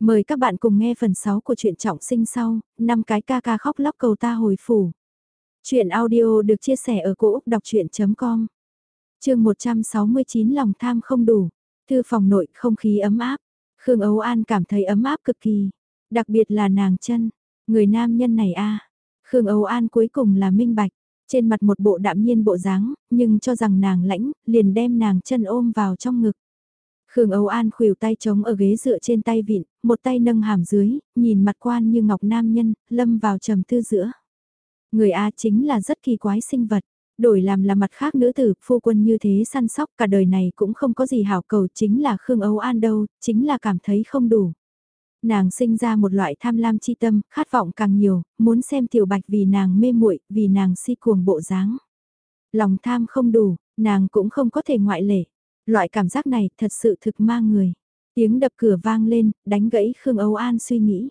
Mời các bạn cùng nghe phần 6 của truyện trọng sinh sau, năm cái ca ca khóc lóc cầu ta hồi phủ. Chuyện audio được chia sẻ ở cỗ đọc chuyện.com Trường 169 lòng tham không đủ, thư phòng nội không khí ấm áp, Khương Ấu An cảm thấy ấm áp cực kỳ, đặc biệt là nàng chân, người nam nhân này a. Khương Ấu An cuối cùng là minh bạch, trên mặt một bộ đạm nhiên bộ dáng, nhưng cho rằng nàng lãnh, liền đem nàng chân ôm vào trong ngực. Khương Âu An khuỷu tay chống ở ghế dựa trên tay vịn, một tay nâng hàm dưới, nhìn mặt quan như ngọc nam nhân, lâm vào trầm tư giữa. Người A chính là rất kỳ quái sinh vật, đổi làm là mặt khác nữ tử, phu quân như thế săn sóc cả đời này cũng không có gì hảo cầu chính là Khương Âu An đâu, chính là cảm thấy không đủ. Nàng sinh ra một loại tham lam chi tâm, khát vọng càng nhiều, muốn xem tiểu bạch vì nàng mê muội vì nàng si cuồng bộ dáng. Lòng tham không đủ, nàng cũng không có thể ngoại lệ. Loại cảm giác này thật sự thực ma người. Tiếng đập cửa vang lên, đánh gãy Khương Âu An suy nghĩ.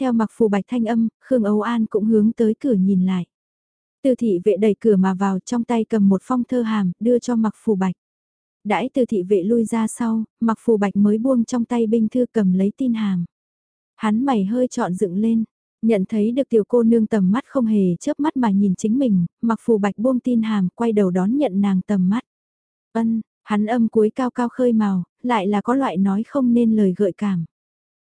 Theo mặc phù bạch thanh âm, Khương Âu An cũng hướng tới cửa nhìn lại. Từ thị vệ đẩy cửa mà vào trong tay cầm một phong thơ hàm, đưa cho mặc phù bạch. Đãi từ thị vệ lui ra sau, mặc phù bạch mới buông trong tay binh thư cầm lấy tin hàm. Hắn mày hơi trọn dựng lên, nhận thấy được tiểu cô nương tầm mắt không hề chớp mắt mà nhìn chính mình, mặc phù bạch buông tin hàm, quay đầu đón nhận nàng tầm mắt. Ân, Hắn âm cuối cao cao khơi màu, lại là có loại nói không nên lời gợi cảm.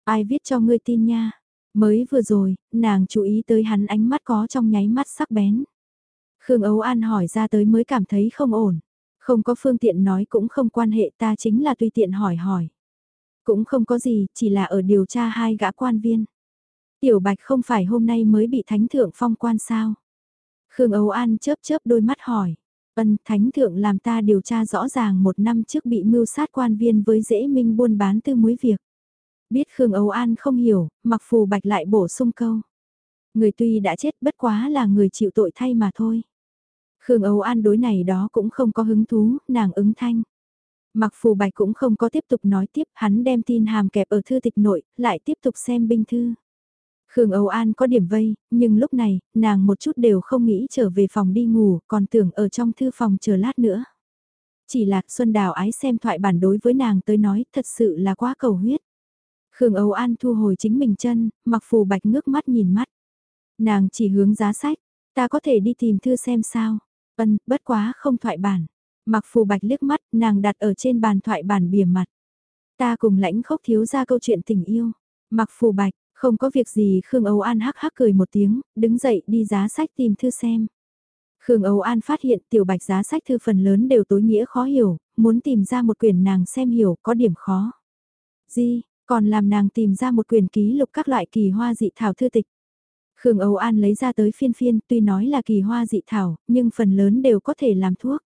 Ai viết cho ngươi tin nha? Mới vừa rồi, nàng chú ý tới hắn ánh mắt có trong nháy mắt sắc bén. Khương Ấu An hỏi ra tới mới cảm thấy không ổn. Không có phương tiện nói cũng không quan hệ ta chính là tùy tiện hỏi hỏi. Cũng không có gì, chỉ là ở điều tra hai gã quan viên. Tiểu Bạch không phải hôm nay mới bị thánh thượng phong quan sao? Khương Ấu An chớp chớp đôi mắt hỏi. Ân thánh thượng làm ta điều tra rõ ràng một năm trước bị mưu sát quan viên với dễ minh buôn bán tư muối việc. Biết Khương Âu An không hiểu, mặc phù bạch lại bổ sung câu. Người tuy đã chết bất quá là người chịu tội thay mà thôi. Khương Âu An đối này đó cũng không có hứng thú, nàng ứng thanh. Mặc phù bạch cũng không có tiếp tục nói tiếp, hắn đem tin hàm kẹp ở thư tịch nội, lại tiếp tục xem binh thư. Khương Âu An có điểm vây, nhưng lúc này, nàng một chút đều không nghĩ trở về phòng đi ngủ, còn tưởng ở trong thư phòng chờ lát nữa. Chỉ là Xuân Đào ái xem thoại bản đối với nàng tới nói thật sự là quá cầu huyết. Khương Âu An thu hồi chính mình chân, mặc phù bạch ngước mắt nhìn mắt. Nàng chỉ hướng giá sách, ta có thể đi tìm thư xem sao. Ân, bất quá không thoại bản. Mặc phù bạch liếc mắt, nàng đặt ở trên bàn thoại bản bìa mặt. Ta cùng lãnh khốc thiếu ra câu chuyện tình yêu. Mặc phù bạch, không có việc gì Khương Âu An hắc hắc cười một tiếng, đứng dậy đi giá sách tìm thư xem. Khương Âu An phát hiện tiểu bạch giá sách thư phần lớn đều tối nghĩa khó hiểu, muốn tìm ra một quyển nàng xem hiểu có điểm khó. Di, còn làm nàng tìm ra một quyển ký lục các loại kỳ hoa dị thảo thư tịch. Khương Âu An lấy ra tới phiên phiên tuy nói là kỳ hoa dị thảo, nhưng phần lớn đều có thể làm thuốc.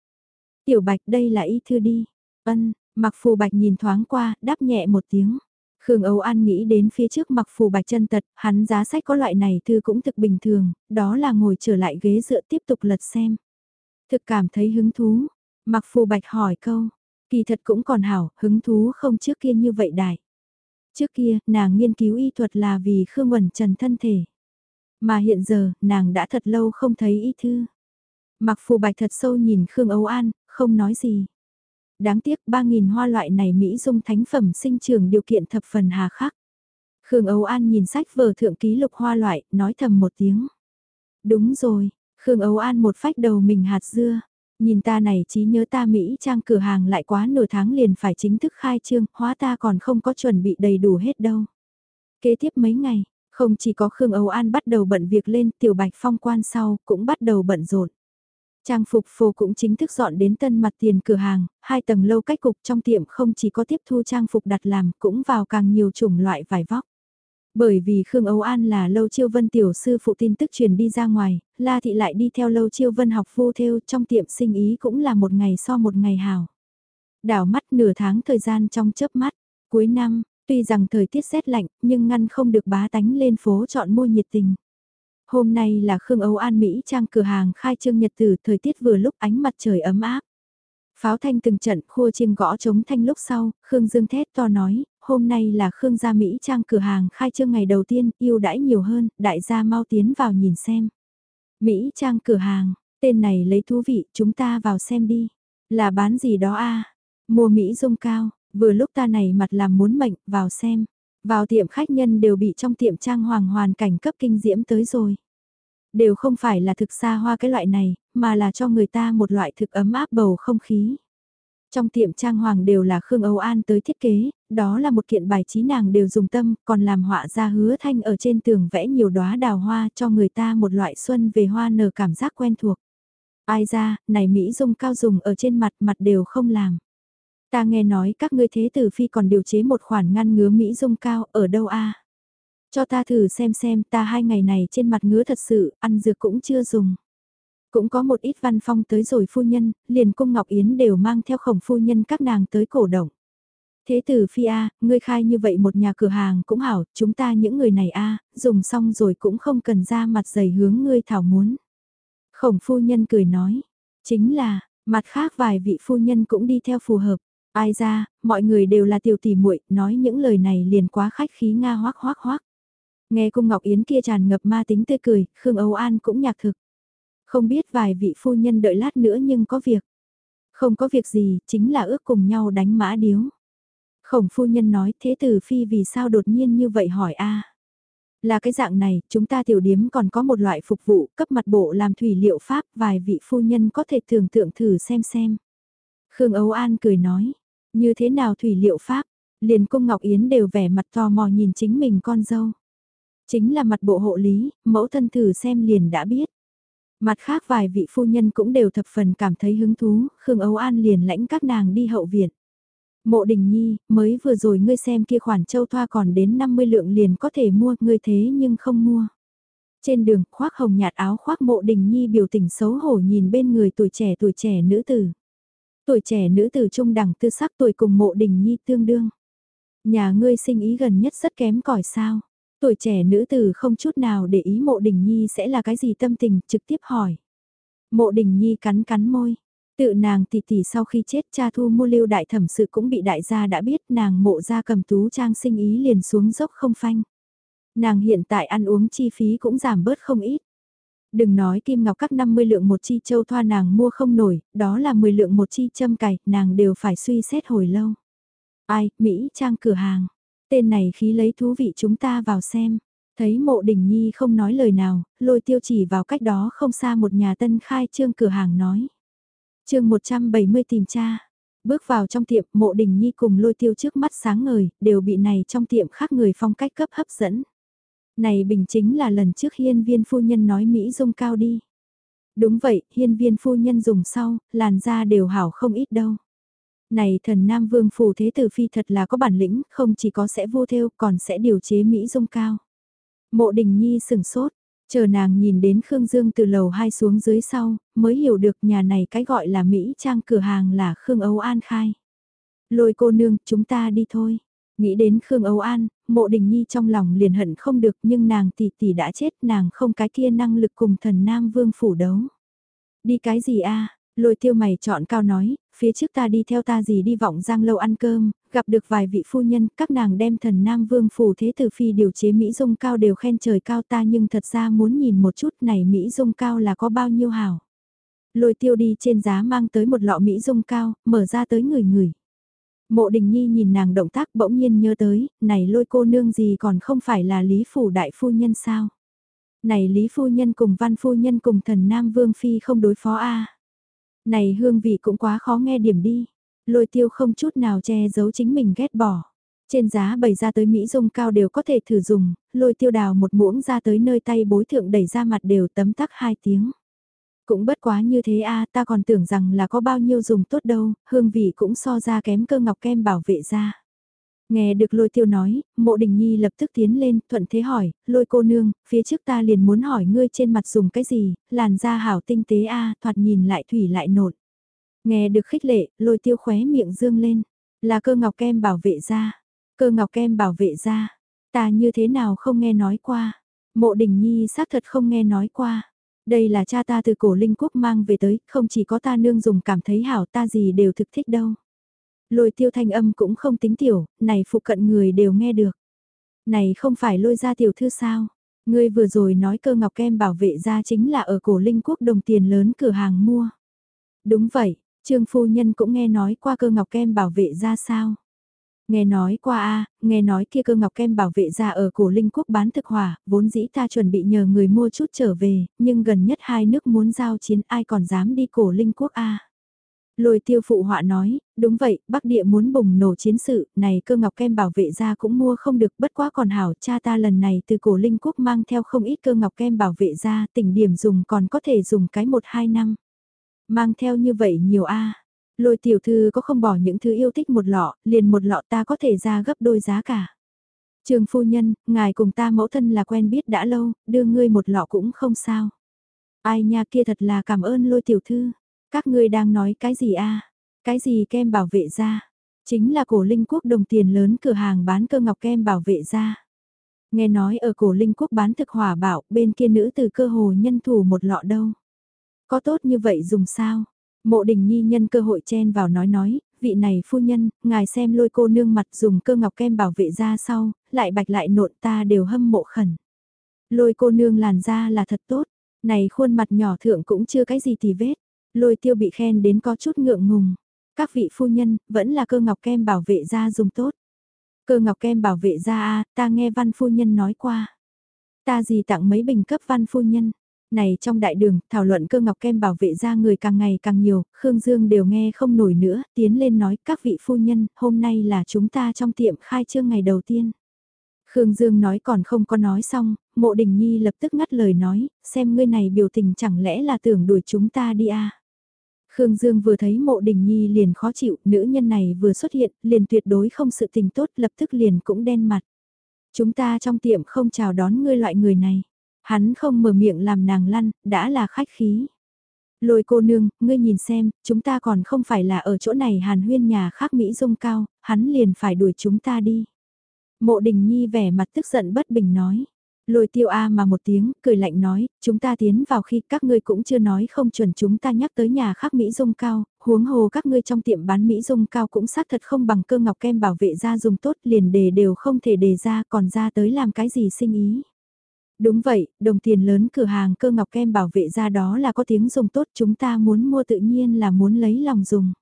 Tiểu bạch đây là y thư đi. Ân, mặc phù bạch nhìn thoáng qua, đáp nhẹ một tiếng. Khương Âu An nghĩ đến phía trước mặc phù bạch chân tật, hắn giá sách có loại này thư cũng thực bình thường, đó là ngồi trở lại ghế dựa tiếp tục lật xem. Thực cảm thấy hứng thú, mặc phù bạch hỏi câu, kỳ thật cũng còn hảo, hứng thú không trước kia như vậy đại. Trước kia, nàng nghiên cứu y thuật là vì Khương Quẩn Trần thân thể. Mà hiện giờ, nàng đã thật lâu không thấy y thư. Mặc phù bạch thật sâu nhìn Khương Âu An, không nói gì đáng tiếc 3.000 hoa loại này Mỹ dung thánh phẩm sinh trường điều kiện thập phần hà khắc. Khương Âu An nhìn sách vở thượng ký lục hoa loại, nói thầm một tiếng. Đúng rồi, Khương Âu An một phách đầu mình hạt dưa. Nhìn ta này trí nhớ ta Mỹ trang cửa hàng lại quá nửa tháng liền phải chính thức khai trương, hóa ta còn không có chuẩn bị đầy đủ hết đâu. Kế tiếp mấy ngày, không chỉ có Khương Âu An bắt đầu bận việc lên, Tiểu Bạch Phong quan sau cũng bắt đầu bận rộn. Trang phục phô cũng chính thức dọn đến tân mặt tiền cửa hàng, hai tầng lâu cách cục trong tiệm không chỉ có tiếp thu trang phục đặt làm cũng vào càng nhiều chủng loại vải vóc. Bởi vì Khương Âu An là Lâu Chiêu Vân tiểu sư phụ tin tức truyền đi ra ngoài, La Thị lại đi theo Lâu Chiêu Vân học vô theo trong tiệm sinh ý cũng là một ngày so một ngày hào. Đảo mắt nửa tháng thời gian trong chớp mắt, cuối năm, tuy rằng thời tiết rét lạnh nhưng ngăn không được bá tánh lên phố chọn mua nhiệt tình. Hôm nay là Khương Âu An Mỹ trang cửa hàng khai trương nhật tử thời tiết vừa lúc ánh mặt trời ấm áp. Pháo thanh từng trận khua chiêng gõ chống thanh lúc sau, Khương Dương thét to nói, hôm nay là Khương gia Mỹ trang cửa hàng khai trương ngày đầu tiên, yêu đãi nhiều hơn, đại gia mau tiến vào nhìn xem. Mỹ trang cửa hàng, tên này lấy thú vị, chúng ta vào xem đi. Là bán gì đó a Mua Mỹ dung cao, vừa lúc ta này mặt làm muốn mệnh, vào xem. Vào tiệm khách nhân đều bị trong tiệm trang hoàng hoàn cảnh cấp kinh diễm tới rồi. Đều không phải là thực xa hoa cái loại này, mà là cho người ta một loại thực ấm áp bầu không khí. Trong tiệm trang hoàng đều là Khương Âu An tới thiết kế, đó là một kiện bài trí nàng đều dùng tâm, còn làm họa ra hứa thanh ở trên tường vẽ nhiều đóa đào hoa cho người ta một loại xuân về hoa nở cảm giác quen thuộc. Ai ra, này Mỹ dung cao dùng ở trên mặt mặt đều không làm. Ta nghe nói các ngươi thế tử phi còn điều chế một khoản ngăn ngứa Mỹ dung cao ở đâu a? Cho ta thử xem xem ta hai ngày này trên mặt ngứa thật sự, ăn dược cũng chưa dùng. Cũng có một ít văn phong tới rồi phu nhân, liền cung Ngọc Yến đều mang theo khổng phu nhân các nàng tới cổ động. Thế tử phi A, ngươi khai như vậy một nhà cửa hàng cũng hảo, chúng ta những người này A, dùng xong rồi cũng không cần ra mặt dày hướng ngươi thảo muốn. Khổng phu nhân cười nói, chính là, mặt khác vài vị phu nhân cũng đi theo phù hợp. Ai ra, mọi người đều là tiểu tỷ muội nói những lời này liền quá khách khí Nga hoác hoác hoác. Nghe cung Ngọc Yến kia tràn ngập ma tính tươi cười, Khương Âu An cũng nhạc thực. Không biết vài vị phu nhân đợi lát nữa nhưng có việc. Không có việc gì, chính là ước cùng nhau đánh mã điếu. Khổng phu nhân nói thế tử phi vì sao đột nhiên như vậy hỏi a Là cái dạng này, chúng ta tiểu điếm còn có một loại phục vụ cấp mặt bộ làm thủy liệu pháp, vài vị phu nhân có thể tưởng tượng thử xem xem. Khương Âu An cười nói, như thế nào thủy liệu pháp, liền cung Ngọc Yến đều vẻ mặt tò mò nhìn chính mình con dâu. Chính là mặt bộ hộ lý, mẫu thân thử xem liền đã biết. Mặt khác vài vị phu nhân cũng đều thập phần cảm thấy hứng thú, Khương Âu An liền lãnh các nàng đi hậu viện. Mộ Đình Nhi, mới vừa rồi ngươi xem kia khoản châu thoa còn đến 50 lượng liền có thể mua, ngươi thế nhưng không mua. Trên đường, khoác hồng nhạt áo khoác Mộ Đình Nhi biểu tình xấu hổ nhìn bên người tuổi trẻ tuổi trẻ nữ tử. Tuổi trẻ nữ tử trung đẳng tư sắc tuổi cùng Mộ Đình Nhi tương đương. Nhà ngươi sinh ý gần nhất rất kém cỏi sao? Tuổi trẻ nữ tử không chút nào để ý Mộ Đình Nhi sẽ là cái gì tâm tình, trực tiếp hỏi. Mộ Đình Nhi cắn cắn môi, Tự nàng tỷ tỷ sau khi chết cha thu mua lưu đại thẩm sự cũng bị đại gia đã biết nàng mộ ra cầm tú trang sinh ý liền xuống dốc không phanh. Nàng hiện tại ăn uống chi phí cũng giảm bớt không ít. Đừng nói kim ngọc các 50 lượng một chi châu thoa nàng mua không nổi, đó là 10 lượng một chi châm cài, nàng đều phải suy xét hồi lâu. Ai, Mỹ trang cửa hàng. Tên này khí lấy thú vị chúng ta vào xem. Thấy mộ đình nhi không nói lời nào, lôi tiêu chỉ vào cách đó không xa một nhà tân khai trương cửa hàng nói chương 170 tìm cha. Bước vào trong tiệm, mộ đình nhi cùng lôi tiêu trước mắt sáng ngời, đều bị này trong tiệm khác người phong cách cấp hấp dẫn. Này bình chính là lần trước hiên viên phu nhân nói Mỹ dung cao đi. Đúng vậy, hiên viên phu nhân dùng sau, làn da đều hảo không ít đâu. Này thần Nam Vương phù thế tử phi thật là có bản lĩnh, không chỉ có sẽ vô theo còn sẽ điều chế Mỹ dung cao. Mộ đình nhi sừng sốt, Chờ nàng nhìn đến Khương Dương từ lầu 2 xuống dưới sau, mới hiểu được nhà này cái gọi là Mỹ Trang cửa hàng là Khương Âu An khai. Lôi cô nương, chúng ta đi thôi. Nghĩ đến Khương Âu An, mộ đình nhi trong lòng liền hận không được nhưng nàng tỷ tỷ đã chết nàng không cái kia năng lực cùng thần Nam Vương phủ đấu. Đi cái gì a Lôi tiêu mày chọn cao nói, phía trước ta đi theo ta gì đi vọng giang lâu ăn cơm, gặp được vài vị phu nhân, các nàng đem thần Nam Vương phủ thế tử phi điều chế Mỹ Dung cao đều khen trời cao ta nhưng thật ra muốn nhìn một chút này Mỹ Dung cao là có bao nhiêu hảo. Lôi tiêu đi trên giá mang tới một lọ Mỹ Dung cao, mở ra tới người người. Mộ đình nhi nhìn nàng động tác bỗng nhiên nhớ tới, này lôi cô nương gì còn không phải là Lý Phủ Đại Phu Nhân sao? Này Lý Phu Nhân cùng Văn Phu Nhân cùng thần Nam Vương Phi không đối phó a Này hương vị cũng quá khó nghe điểm đi. Lôi tiêu không chút nào che giấu chính mình ghét bỏ. Trên giá bày ra tới Mỹ dung cao đều có thể thử dùng, lôi tiêu đào một muỗng ra tới nơi tay bối thượng đẩy ra mặt đều tấm tắc hai tiếng. Cũng bất quá như thế a ta còn tưởng rằng là có bao nhiêu dùng tốt đâu, hương vị cũng so ra kém cơ ngọc kem bảo vệ ra. Nghe được lôi tiêu nói, mộ đình nhi lập tức tiến lên, thuận thế hỏi, lôi cô nương, phía trước ta liền muốn hỏi ngươi trên mặt dùng cái gì, làn da hảo tinh tế a thoạt nhìn lại thủy lại nột. Nghe được khích lệ, lôi tiêu khóe miệng dương lên, là cơ ngọc kem bảo vệ da, cơ ngọc kem bảo vệ da, ta như thế nào không nghe nói qua, mộ đình nhi xác thật không nghe nói qua. Đây là cha ta từ cổ linh quốc mang về tới, không chỉ có ta nương dùng cảm thấy hảo ta gì đều thực thích đâu. Lôi tiêu thanh âm cũng không tính tiểu, này phụ cận người đều nghe được. Này không phải lôi ra tiểu thư sao? Ngươi vừa rồi nói cơ ngọc kem bảo vệ ra chính là ở cổ linh quốc đồng tiền lớn cửa hàng mua. Đúng vậy, trương phu nhân cũng nghe nói qua cơ ngọc kem bảo vệ ra sao? Nghe nói qua a nghe nói kia cơ ngọc kem bảo vệ ra ở cổ linh quốc bán thực hỏa, vốn dĩ ta chuẩn bị nhờ người mua chút trở về, nhưng gần nhất hai nước muốn giao chiến ai còn dám đi cổ linh quốc a Lôi tiêu phụ họa nói, đúng vậy, Bắc Địa muốn bùng nổ chiến sự, này cơ ngọc kem bảo vệ ra cũng mua không được bất quá còn hảo, cha ta lần này từ cổ linh quốc mang theo không ít cơ ngọc kem bảo vệ ra, tỉnh điểm dùng còn có thể dùng cái một hai năm. Mang theo như vậy nhiều a Lôi tiểu thư có không bỏ những thứ yêu thích một lọ, liền một lọ ta có thể ra gấp đôi giá cả. Trường phu nhân, ngài cùng ta mẫu thân là quen biết đã lâu, đưa ngươi một lọ cũng không sao. Ai nha kia thật là cảm ơn lôi tiểu thư. Các ngươi đang nói cái gì a? Cái gì kem bảo vệ da? Chính là cổ linh quốc đồng tiền lớn cửa hàng bán cơ ngọc kem bảo vệ da. Nghe nói ở cổ linh quốc bán thực hỏa bảo, bên kia nữ từ cơ hồ nhân thủ một lọ đâu. Có tốt như vậy dùng sao? Mộ đình nhi nhân cơ hội chen vào nói nói, vị này phu nhân, ngài xem lôi cô nương mặt dùng cơ ngọc kem bảo vệ ra sau, lại bạch lại nộn ta đều hâm mộ khẩn. Lôi cô nương làn da là thật tốt, này khuôn mặt nhỏ thượng cũng chưa cái gì thì vết. Lôi tiêu bị khen đến có chút ngượng ngùng. Các vị phu nhân, vẫn là cơ ngọc kem bảo vệ da dùng tốt. Cơ ngọc kem bảo vệ da a ta nghe văn phu nhân nói qua. Ta gì tặng mấy bình cấp văn phu nhân. Này trong đại đường, thảo luận cơ ngọc kem bảo vệ ra người càng ngày càng nhiều, Khương Dương đều nghe không nổi nữa, tiến lên nói các vị phu nhân, hôm nay là chúng ta trong tiệm khai trương ngày đầu tiên. Khương Dương nói còn không có nói xong, mộ đình nhi lập tức ngắt lời nói, xem ngươi này biểu tình chẳng lẽ là tưởng đuổi chúng ta đi à. Khương Dương vừa thấy mộ đình nhi liền khó chịu, nữ nhân này vừa xuất hiện, liền tuyệt đối không sự tình tốt, lập tức liền cũng đen mặt. Chúng ta trong tiệm không chào đón ngươi loại người này. Hắn không mở miệng làm nàng lăn, đã là khách khí. Lôi cô nương, ngươi nhìn xem, chúng ta còn không phải là ở chỗ này hàn huyên nhà khác Mỹ dung cao, hắn liền phải đuổi chúng ta đi. Mộ đình nhi vẻ mặt tức giận bất bình nói. Lôi tiêu A mà một tiếng, cười lạnh nói, chúng ta tiến vào khi các ngươi cũng chưa nói không chuẩn chúng ta nhắc tới nhà khác Mỹ dung cao, huống hồ các ngươi trong tiệm bán Mỹ dung cao cũng xác thật không bằng cơ ngọc kem bảo vệ da dùng tốt liền đề đều không thể đề ra còn ra tới làm cái gì sinh ý. Đúng vậy, đồng tiền lớn cửa hàng cơ ngọc kem bảo vệ ra đó là có tiếng dùng tốt chúng ta muốn mua tự nhiên là muốn lấy lòng dùng.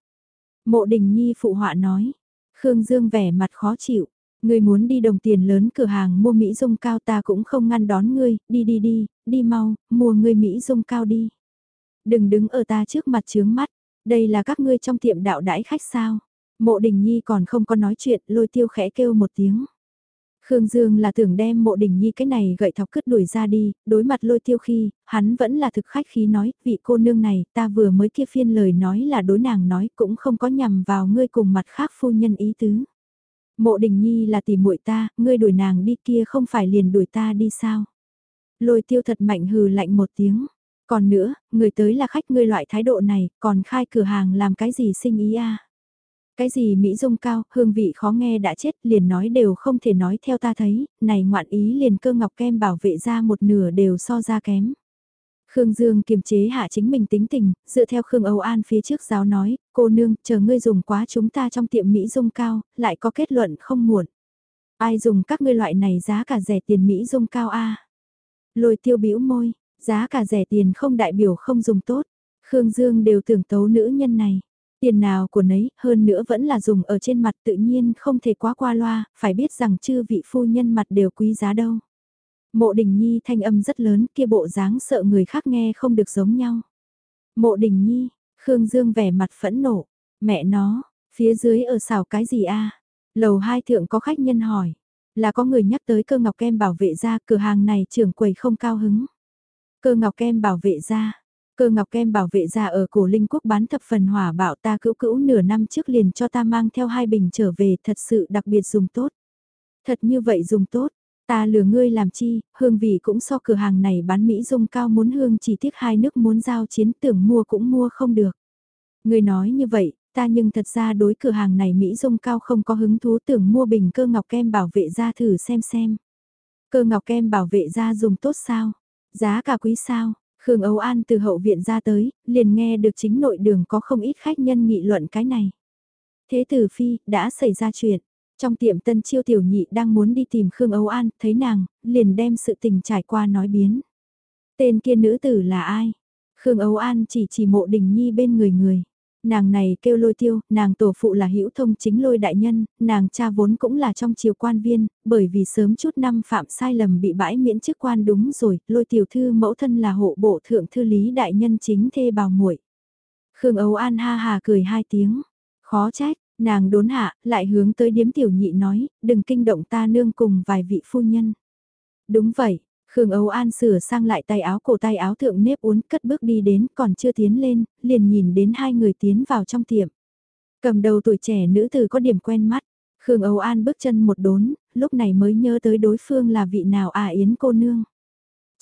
Mộ đình nhi phụ họa nói, Khương Dương vẻ mặt khó chịu, Ngươi muốn đi đồng tiền lớn cửa hàng mua Mỹ dung cao ta cũng không ngăn đón ngươi, đi đi đi, đi mau, mua ngươi Mỹ dung cao đi. Đừng đứng ở ta trước mặt chướng mắt, đây là các ngươi trong tiệm đạo đãi khách sao. Mộ đình nhi còn không có nói chuyện, lôi tiêu khẽ kêu một tiếng. Khương Dương là tưởng đem mộ đình nhi cái này gậy thọc cứt đuổi ra đi, đối mặt lôi tiêu khi, hắn vẫn là thực khách khí nói, vị cô nương này, ta vừa mới kia phiên lời nói là đối nàng nói cũng không có nhằm vào ngươi cùng mặt khác phu nhân ý tứ. Mộ đình nhi là tỷ muội ta, ngươi đuổi nàng đi kia không phải liền đuổi ta đi sao? Lôi tiêu thật mạnh hừ lạnh một tiếng. Còn nữa, người tới là khách ngươi loại thái độ này, còn khai cửa hàng làm cái gì sinh ý a? Cái gì Mỹ dung cao, hương vị khó nghe đã chết, liền nói đều không thể nói theo ta thấy, này ngoạn ý liền cơ ngọc kem bảo vệ ra một nửa đều so ra kém. Khương Dương kiềm chế hạ chính mình tính tình, dựa theo Khương Âu An phía trước giáo nói, cô nương, chờ ngươi dùng quá chúng ta trong tiệm Mỹ dung cao, lại có kết luận không muộn. Ai dùng các ngươi loại này giá cả rẻ tiền Mỹ dung cao a Lôi tiêu bĩu môi, giá cả rẻ tiền không đại biểu không dùng tốt. Khương Dương đều tưởng tấu nữ nhân này. Tiền nào của nấy, hơn nữa vẫn là dùng ở trên mặt tự nhiên không thể quá qua loa, phải biết rằng chư vị phu nhân mặt đều quý giá đâu. Mộ đình nhi thanh âm rất lớn kia bộ dáng sợ người khác nghe không được giống nhau. Mộ đình nhi, Khương Dương vẻ mặt phẫn nộ, mẹ nó, phía dưới ở xào cái gì a Lầu hai thượng có khách nhân hỏi, là có người nhắc tới cơ ngọc kem bảo vệ ra cửa hàng này trưởng quầy không cao hứng. Cơ ngọc kem bảo vệ ra, cơ ngọc kem bảo vệ ra ở cổ linh quốc bán thập phần hỏa bảo ta cữu cữu nửa năm trước liền cho ta mang theo hai bình trở về thật sự đặc biệt dùng tốt. Thật như vậy dùng tốt, Ta lừa ngươi làm chi, hương vị cũng so cửa hàng này bán Mỹ dung cao muốn hương chỉ tiếc hai nước muốn giao chiến tưởng mua cũng mua không được. Ngươi nói như vậy, ta nhưng thật ra đối cửa hàng này Mỹ dung cao không có hứng thú tưởng mua bình cơ ngọc kem bảo vệ ra thử xem xem. Cơ ngọc kem bảo vệ ra dùng tốt sao? Giá cả quý sao? Khương Âu An từ hậu viện ra tới, liền nghe được chính nội đường có không ít khách nhân nghị luận cái này. Thế tử phi, đã xảy ra chuyện. Trong tiệm tân chiêu tiểu nhị đang muốn đi tìm Khương Âu An, thấy nàng, liền đem sự tình trải qua nói biến. Tên kia nữ tử là ai? Khương Âu An chỉ chỉ mộ đình nhi bên người người. Nàng này kêu lôi tiêu, nàng tổ phụ là hữu thông chính lôi đại nhân, nàng cha vốn cũng là trong triều quan viên, bởi vì sớm chút năm phạm sai lầm bị bãi miễn chức quan đúng rồi, lôi tiểu thư mẫu thân là hộ bộ thượng thư lý đại nhân chính thê bào muội Khương ấu An ha hà cười hai tiếng, khó trách, nàng đốn hạ, lại hướng tới điếm tiểu nhị nói, đừng kinh động ta nương cùng vài vị phu nhân. Đúng vậy, Khương Âu An sửa sang lại tay áo cổ tay áo thượng nếp uốn cất bước đi đến còn chưa tiến lên, liền nhìn đến hai người tiến vào trong tiệm. Cầm đầu tuổi trẻ nữ tử có điểm quen mắt, Khương Âu An bước chân một đốn, lúc này mới nhớ tới đối phương là vị nào à yến cô nương.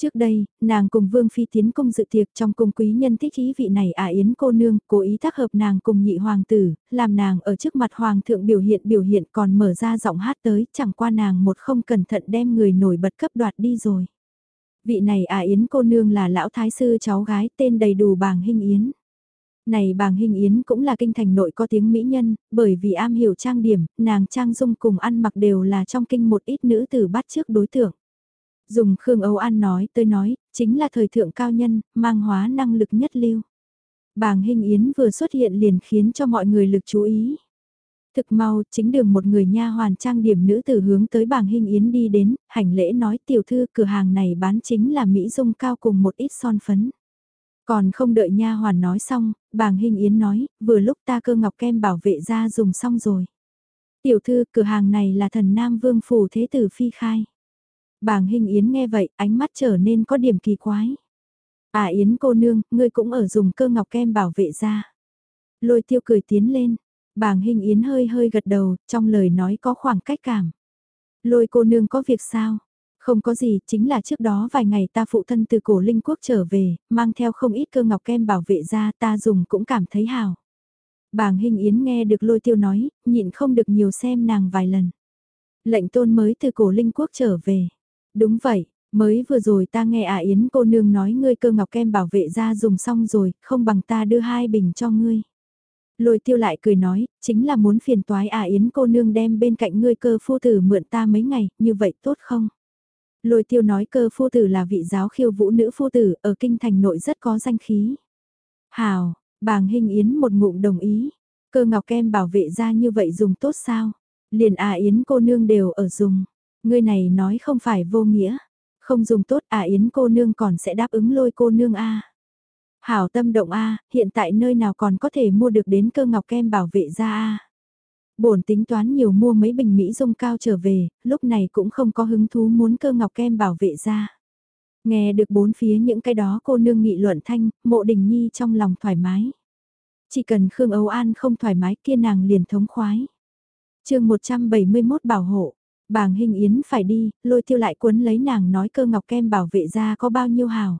Trước đây, nàng cùng Vương Phi tiến công dự tiệc trong cung quý nhân thích ý vị này à yến cô nương, cố ý tác hợp nàng cùng nhị hoàng tử, làm nàng ở trước mặt hoàng thượng biểu hiện biểu hiện còn mở ra giọng hát tới, chẳng qua nàng một không cẩn thận đem người nổi bật cấp đoạt đi rồi. Vị này à Yến cô nương là lão thái sư cháu gái tên đầy đủ bàng hình Yến. Này bàng hình Yến cũng là kinh thành nội có tiếng mỹ nhân, bởi vì am hiểu trang điểm, nàng trang dung cùng ăn mặc đều là trong kinh một ít nữ tử bắt trước đối tượng. Dùng Khương Âu An nói tới nói, chính là thời thượng cao nhân, mang hóa năng lực nhất lưu. Bàng hình Yến vừa xuất hiện liền khiến cho mọi người lực chú ý. Thực mau, chính đường một người nha hoàn trang điểm nữ tử hướng tới bảng hình yến đi đến, hành lễ nói tiểu thư cửa hàng này bán chính là Mỹ dung cao cùng một ít son phấn. Còn không đợi nha hoàn nói xong, bàng hình yến nói, vừa lúc ta cơ ngọc kem bảo vệ ra dùng xong rồi. Tiểu thư, cửa hàng này là thần Nam Vương Phủ Thế Tử Phi Khai. Bàng hình yến nghe vậy, ánh mắt trở nên có điểm kỳ quái. À yến cô nương, ngươi cũng ở dùng cơ ngọc kem bảo vệ ra. Lôi tiêu cười tiến lên, Bàng Hình Yến hơi hơi gật đầu, trong lời nói có khoảng cách cảm. Lôi cô nương có việc sao? Không có gì, chính là trước đó vài ngày ta phụ thân từ cổ linh quốc trở về, mang theo không ít cơ ngọc kem bảo vệ ra ta dùng cũng cảm thấy hào. Bàng Hình Yến nghe được lôi tiêu nói, nhịn không được nhiều xem nàng vài lần. Lệnh tôn mới từ cổ linh quốc trở về. Đúng vậy, mới vừa rồi ta nghe à Yến cô nương nói ngươi cơ ngọc kem bảo vệ ra dùng xong rồi, không bằng ta đưa hai bình cho ngươi. Lôi tiêu lại cười nói, chính là muốn phiền toái à Yến cô nương đem bên cạnh ngươi cơ phu tử mượn ta mấy ngày, như vậy tốt không? Lôi tiêu nói cơ phu tử là vị giáo khiêu vũ nữ phu tử, ở kinh thành nội rất có danh khí. Hào, bàng hình Yến một ngụm đồng ý, cơ ngọc kem bảo vệ ra như vậy dùng tốt sao? Liền à Yến cô nương đều ở dùng, ngươi này nói không phải vô nghĩa, không dùng tốt à Yến cô nương còn sẽ đáp ứng lôi cô nương a Hảo tâm động A, hiện tại nơi nào còn có thể mua được đến cơ ngọc kem bảo vệ da A. Bổn tính toán nhiều mua mấy bình Mỹ dung cao trở về, lúc này cũng không có hứng thú muốn cơ ngọc kem bảo vệ da. Nghe được bốn phía những cái đó cô nương nghị luận thanh, mộ đình nhi trong lòng thoải mái. Chỉ cần Khương Âu An không thoải mái kia nàng liền thống khoái. chương 171 bảo hộ, bàng hình yến phải đi, lôi tiêu lại cuốn lấy nàng nói cơ ngọc kem bảo vệ ra có bao nhiêu hào.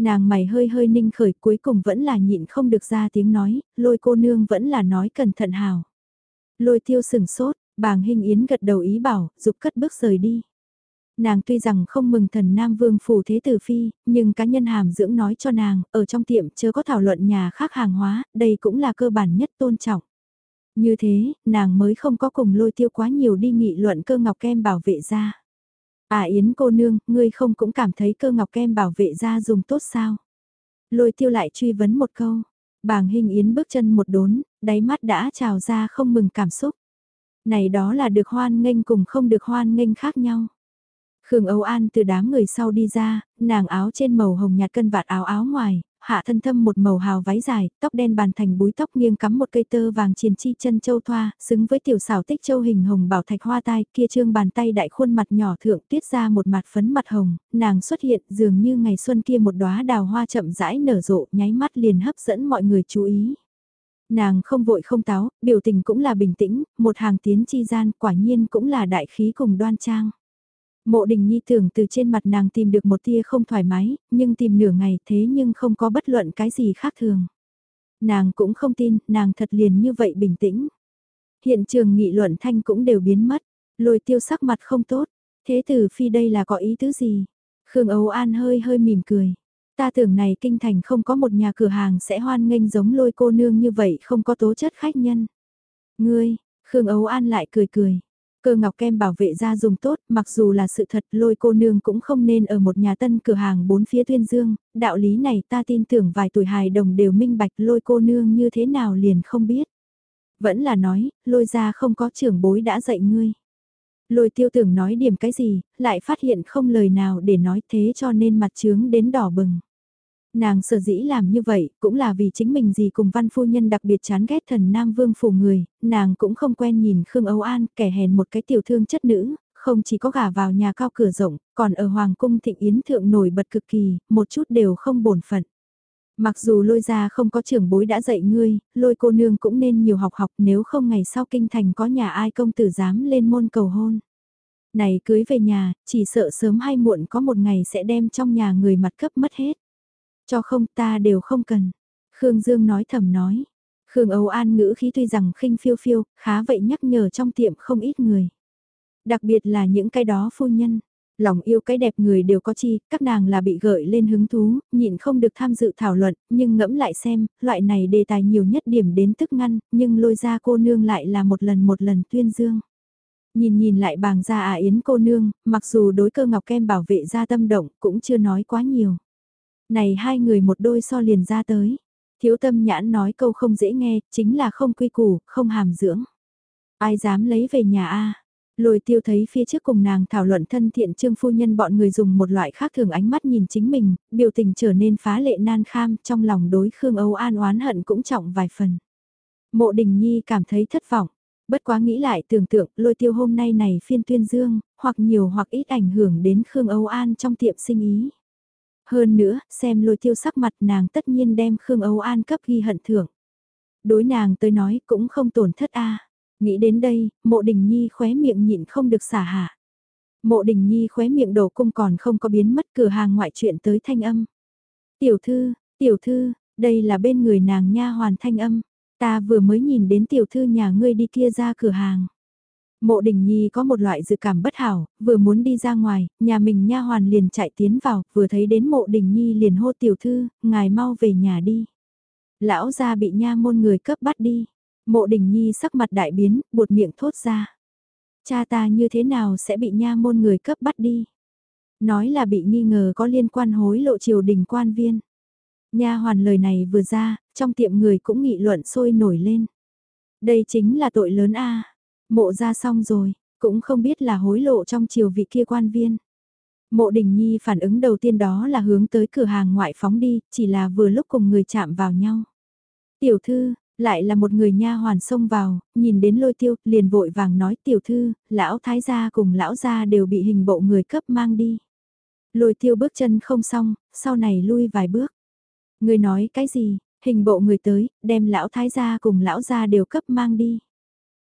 Nàng mày hơi hơi ninh khởi cuối cùng vẫn là nhịn không được ra tiếng nói, lôi cô nương vẫn là nói cẩn thận hào. Lôi tiêu sừng sốt, bàng hình yến gật đầu ý bảo, dục cất bước rời đi. Nàng tuy rằng không mừng thần Nam Vương phủ thế tử phi, nhưng cá nhân hàm dưỡng nói cho nàng, ở trong tiệm chưa có thảo luận nhà khác hàng hóa, đây cũng là cơ bản nhất tôn trọng. Như thế, nàng mới không có cùng lôi tiêu quá nhiều đi nghị luận cơ ngọc kem bảo vệ ra. À Yến cô nương, ngươi không cũng cảm thấy cơ ngọc kem bảo vệ ra dùng tốt sao? Lôi tiêu lại truy vấn một câu. Bàng hình Yến bước chân một đốn, đáy mắt đã trào ra không mừng cảm xúc. Này đó là được hoan nghênh cùng không được hoan nghênh khác nhau. Khương Âu An từ đám người sau đi ra, nàng áo trên màu hồng nhạt cân vạt áo áo ngoài, hạ thân thâm một màu hào váy dài, tóc đen bàn thành búi tóc nghiêng cắm một cây tơ vàng triền chi chân châu thoa, xứng với tiểu xảo tích châu hình hồng bảo thạch hoa tai, kia trương bàn tay đại khuôn mặt nhỏ thượng tiết ra một mặt phấn mặt hồng, nàng xuất hiện dường như ngày xuân kia một đóa đào hoa chậm rãi nở rộ, nháy mắt liền hấp dẫn mọi người chú ý. Nàng không vội không táo, biểu tình cũng là bình tĩnh, một hàng tiến chi gian quả nhiên cũng là đại khí cùng đoan trang. Mộ đình nhi tưởng từ trên mặt nàng tìm được một tia không thoải mái, nhưng tìm nửa ngày thế nhưng không có bất luận cái gì khác thường. Nàng cũng không tin, nàng thật liền như vậy bình tĩnh. Hiện trường nghị luận thanh cũng đều biến mất, lôi tiêu sắc mặt không tốt, thế tử phi đây là có ý tứ gì? Khương Âu An hơi hơi mỉm cười. Ta tưởng này kinh thành không có một nhà cửa hàng sẽ hoan nghênh giống lôi cô nương như vậy không có tố chất khách nhân. Ngươi, Khương Âu An lại cười cười. Cơ ngọc kem bảo vệ da dùng tốt, mặc dù là sự thật lôi cô nương cũng không nên ở một nhà tân cửa hàng bốn phía tuyên dương, đạo lý này ta tin tưởng vài tuổi hài đồng đều minh bạch lôi cô nương như thế nào liền không biết. Vẫn là nói, lôi ra không có trưởng bối đã dạy ngươi. Lôi tiêu tưởng nói điểm cái gì, lại phát hiện không lời nào để nói thế cho nên mặt trướng đến đỏ bừng. Nàng sở dĩ làm như vậy, cũng là vì chính mình gì cùng văn phu nhân đặc biệt chán ghét thần Nam Vương phủ người, nàng cũng không quen nhìn Khương Âu An, kẻ hèn một cái tiểu thương chất nữ, không chỉ có gả vào nhà cao cửa rộng, còn ở Hoàng cung thịnh yến thượng nổi bật cực kỳ, một chút đều không bổn phận. Mặc dù lôi ra không có trưởng bối đã dạy ngươi, lôi cô nương cũng nên nhiều học học nếu không ngày sau kinh thành có nhà ai công tử dám lên môn cầu hôn. Này cưới về nhà, chỉ sợ sớm hay muộn có một ngày sẽ đem trong nhà người mặt cấp mất hết. Cho không ta đều không cần. Khương Dương nói thầm nói. Khương Âu An ngữ khí tuy rằng khinh phiêu phiêu, khá vậy nhắc nhở trong tiệm không ít người. Đặc biệt là những cái đó phu nhân. Lòng yêu cái đẹp người đều có chi, các nàng là bị gợi lên hứng thú, nhịn không được tham dự thảo luận, nhưng ngẫm lại xem, loại này đề tài nhiều nhất điểm đến tức ngăn, nhưng lôi ra cô nương lại là một lần một lần tuyên dương. Nhìn nhìn lại bàng gia à yến cô nương, mặc dù đối cơ ngọc kem bảo vệ ra tâm động cũng chưa nói quá nhiều. Này hai người một đôi so liền ra tới. Thiếu tâm nhãn nói câu không dễ nghe, chính là không quy củ, không hàm dưỡng. Ai dám lấy về nhà a Lôi tiêu thấy phía trước cùng nàng thảo luận thân thiện trương phu nhân bọn người dùng một loại khác thường ánh mắt nhìn chính mình, biểu tình trở nên phá lệ nan kham, trong lòng đối Khương Âu An oán hận cũng trọng vài phần. Mộ đình nhi cảm thấy thất vọng, bất quá nghĩ lại tưởng tượng lôi tiêu hôm nay này phiên tuyên dương, hoặc nhiều hoặc ít ảnh hưởng đến Khương Âu An trong tiệm sinh ý. Hơn nữa, xem lôi tiêu sắc mặt nàng tất nhiên đem Khương Âu An cấp ghi hận thưởng. Đối nàng tới nói cũng không tổn thất a Nghĩ đến đây, mộ đình nhi khóe miệng nhịn không được xả hạ. Mộ đình nhi khóe miệng đổ cung còn không có biến mất cửa hàng ngoại chuyện tới thanh âm. Tiểu thư, tiểu thư, đây là bên người nàng nha hoàn thanh âm. Ta vừa mới nhìn đến tiểu thư nhà ngươi đi kia ra cửa hàng. Mộ đình nhi có một loại dự cảm bất hảo, vừa muốn đi ra ngoài, nhà mình nha hoàn liền chạy tiến vào, vừa thấy đến mộ đình nhi liền hô tiểu thư, ngài mau về nhà đi. Lão gia bị nha môn người cấp bắt đi. Mộ đình nhi sắc mặt đại biến, buột miệng thốt ra. Cha ta như thế nào sẽ bị nha môn người cấp bắt đi? Nói là bị nghi ngờ có liên quan hối lộ triều đình quan viên. Nha hoàn lời này vừa ra, trong tiệm người cũng nghị luận sôi nổi lên. Đây chính là tội lớn a Mộ ra xong rồi, cũng không biết là hối lộ trong chiều vị kia quan viên. Mộ đình nhi phản ứng đầu tiên đó là hướng tới cửa hàng ngoại phóng đi, chỉ là vừa lúc cùng người chạm vào nhau. Tiểu thư, lại là một người nha hoàn xông vào, nhìn đến lôi tiêu, liền vội vàng nói tiểu thư, lão thái gia cùng lão gia đều bị hình bộ người cấp mang đi. Lôi tiêu bước chân không xong, sau này lui vài bước. Người nói cái gì, hình bộ người tới, đem lão thái gia cùng lão gia đều cấp mang đi.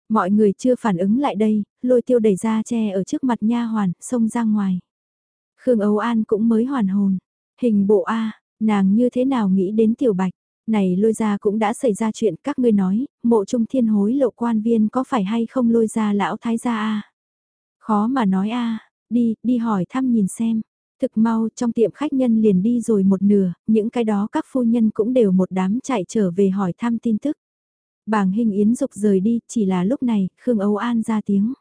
Mọi người chưa phản ứng lại đây, lôi tiêu đẩy ra che ở trước mặt nha hoàn, xông ra ngoài. Khương Âu An cũng mới hoàn hồn. Hình bộ A, nàng như thế nào nghĩ đến tiểu bạch. Này lôi ra cũng đã xảy ra chuyện các ngươi nói, mộ trung thiên hối lộ quan viên có phải hay không lôi ra lão thái gia A. Khó mà nói A, đi, đi hỏi thăm nhìn xem. Thực mau trong tiệm khách nhân liền đi rồi một nửa, những cái đó các phu nhân cũng đều một đám chạy trở về hỏi thăm tin tức. Bàng hình yến dục rời đi, chỉ là lúc này, Khương Âu An ra tiếng.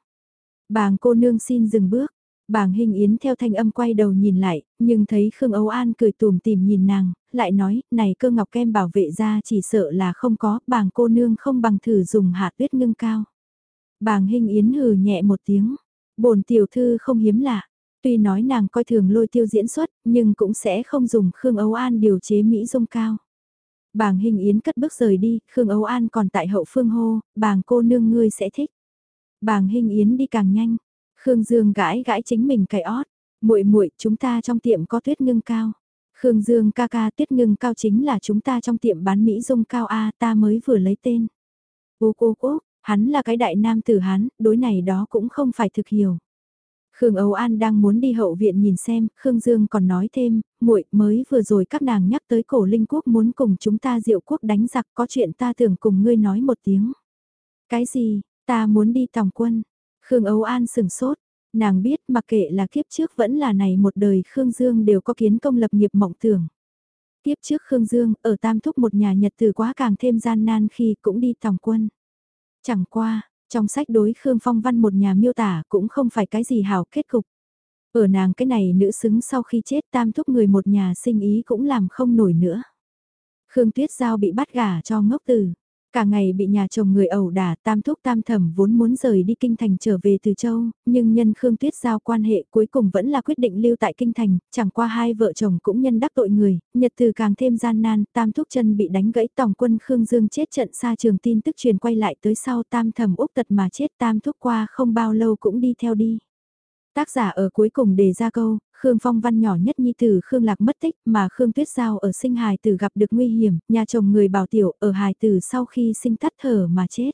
Bàng cô nương xin dừng bước. Bàng hình yến theo thanh âm quay đầu nhìn lại, nhưng thấy Khương Âu An cười tùm tìm nhìn nàng, lại nói, này cơ ngọc kem bảo vệ ra chỉ sợ là không có, bàng cô nương không bằng thử dùng hạt tuyết ngưng cao. Bàng hình yến hừ nhẹ một tiếng, bổn tiểu thư không hiếm lạ, tuy nói nàng coi thường lôi tiêu diễn xuất, nhưng cũng sẽ không dùng Khương Âu An điều chế Mỹ dung cao. Bàng hình yến cất bước rời đi, Khương Âu An còn tại hậu phương hô, bàng cô nương ngươi sẽ thích. Bàng hình yến đi càng nhanh, Khương Dương gãi gãi chính mình cái ót, muội muội chúng ta trong tiệm có tuyết ngưng cao. Khương Dương ca ca tuyết ngưng cao chính là chúng ta trong tiệm bán Mỹ dung cao A ta mới vừa lấy tên. Ô cô cô, hắn là cái đại nam tử hắn, đối này đó cũng không phải thực hiểu. Khương Âu An đang muốn đi hậu viện nhìn xem, Khương Dương còn nói thêm, muội mới vừa rồi các nàng nhắc tới cổ linh quốc muốn cùng chúng ta diệu quốc đánh giặc có chuyện ta tưởng cùng ngươi nói một tiếng. Cái gì, ta muốn đi tòng quân. Khương Âu An sừng sốt, nàng biết mặc kệ là kiếp trước vẫn là này một đời Khương Dương đều có kiến công lập nghiệp mộng tưởng. Kiếp trước Khương Dương ở Tam Thúc một nhà nhật từ quá càng thêm gian nan khi cũng đi tòng quân. Chẳng qua, trong sách đối Khương Phong Văn một nhà miêu tả cũng không phải cái gì hảo kết cục. Ở nàng cái này nữ xứng sau khi chết tam thúc người một nhà sinh ý cũng làm không nổi nữa. Khương Tuyết Giao bị bắt gả cho ngốc tử. Cả ngày bị nhà chồng người ẩu đả tam thúc tam thẩm vốn muốn rời đi kinh thành trở về từ châu, nhưng nhân Khương Tuyết Giao quan hệ cuối cùng vẫn là quyết định lưu tại kinh thành, chẳng qua hai vợ chồng cũng nhân đắc tội người, nhật từ càng thêm gian nan, tam thúc chân bị đánh gãy tổng quân Khương Dương chết trận xa trường tin tức truyền quay lại tới sau tam thẩm úc tật mà chết tam thúc qua không bao lâu cũng đi theo đi. Tác giả ở cuối cùng đề ra câu, Khương Phong Văn nhỏ nhất nhi tử Khương Lạc mất tích mà Khương Tuyết Giao ở sinh hài tử gặp được nguy hiểm, nhà chồng người bảo tiểu ở hài tử sau khi sinh tắt thở mà chết.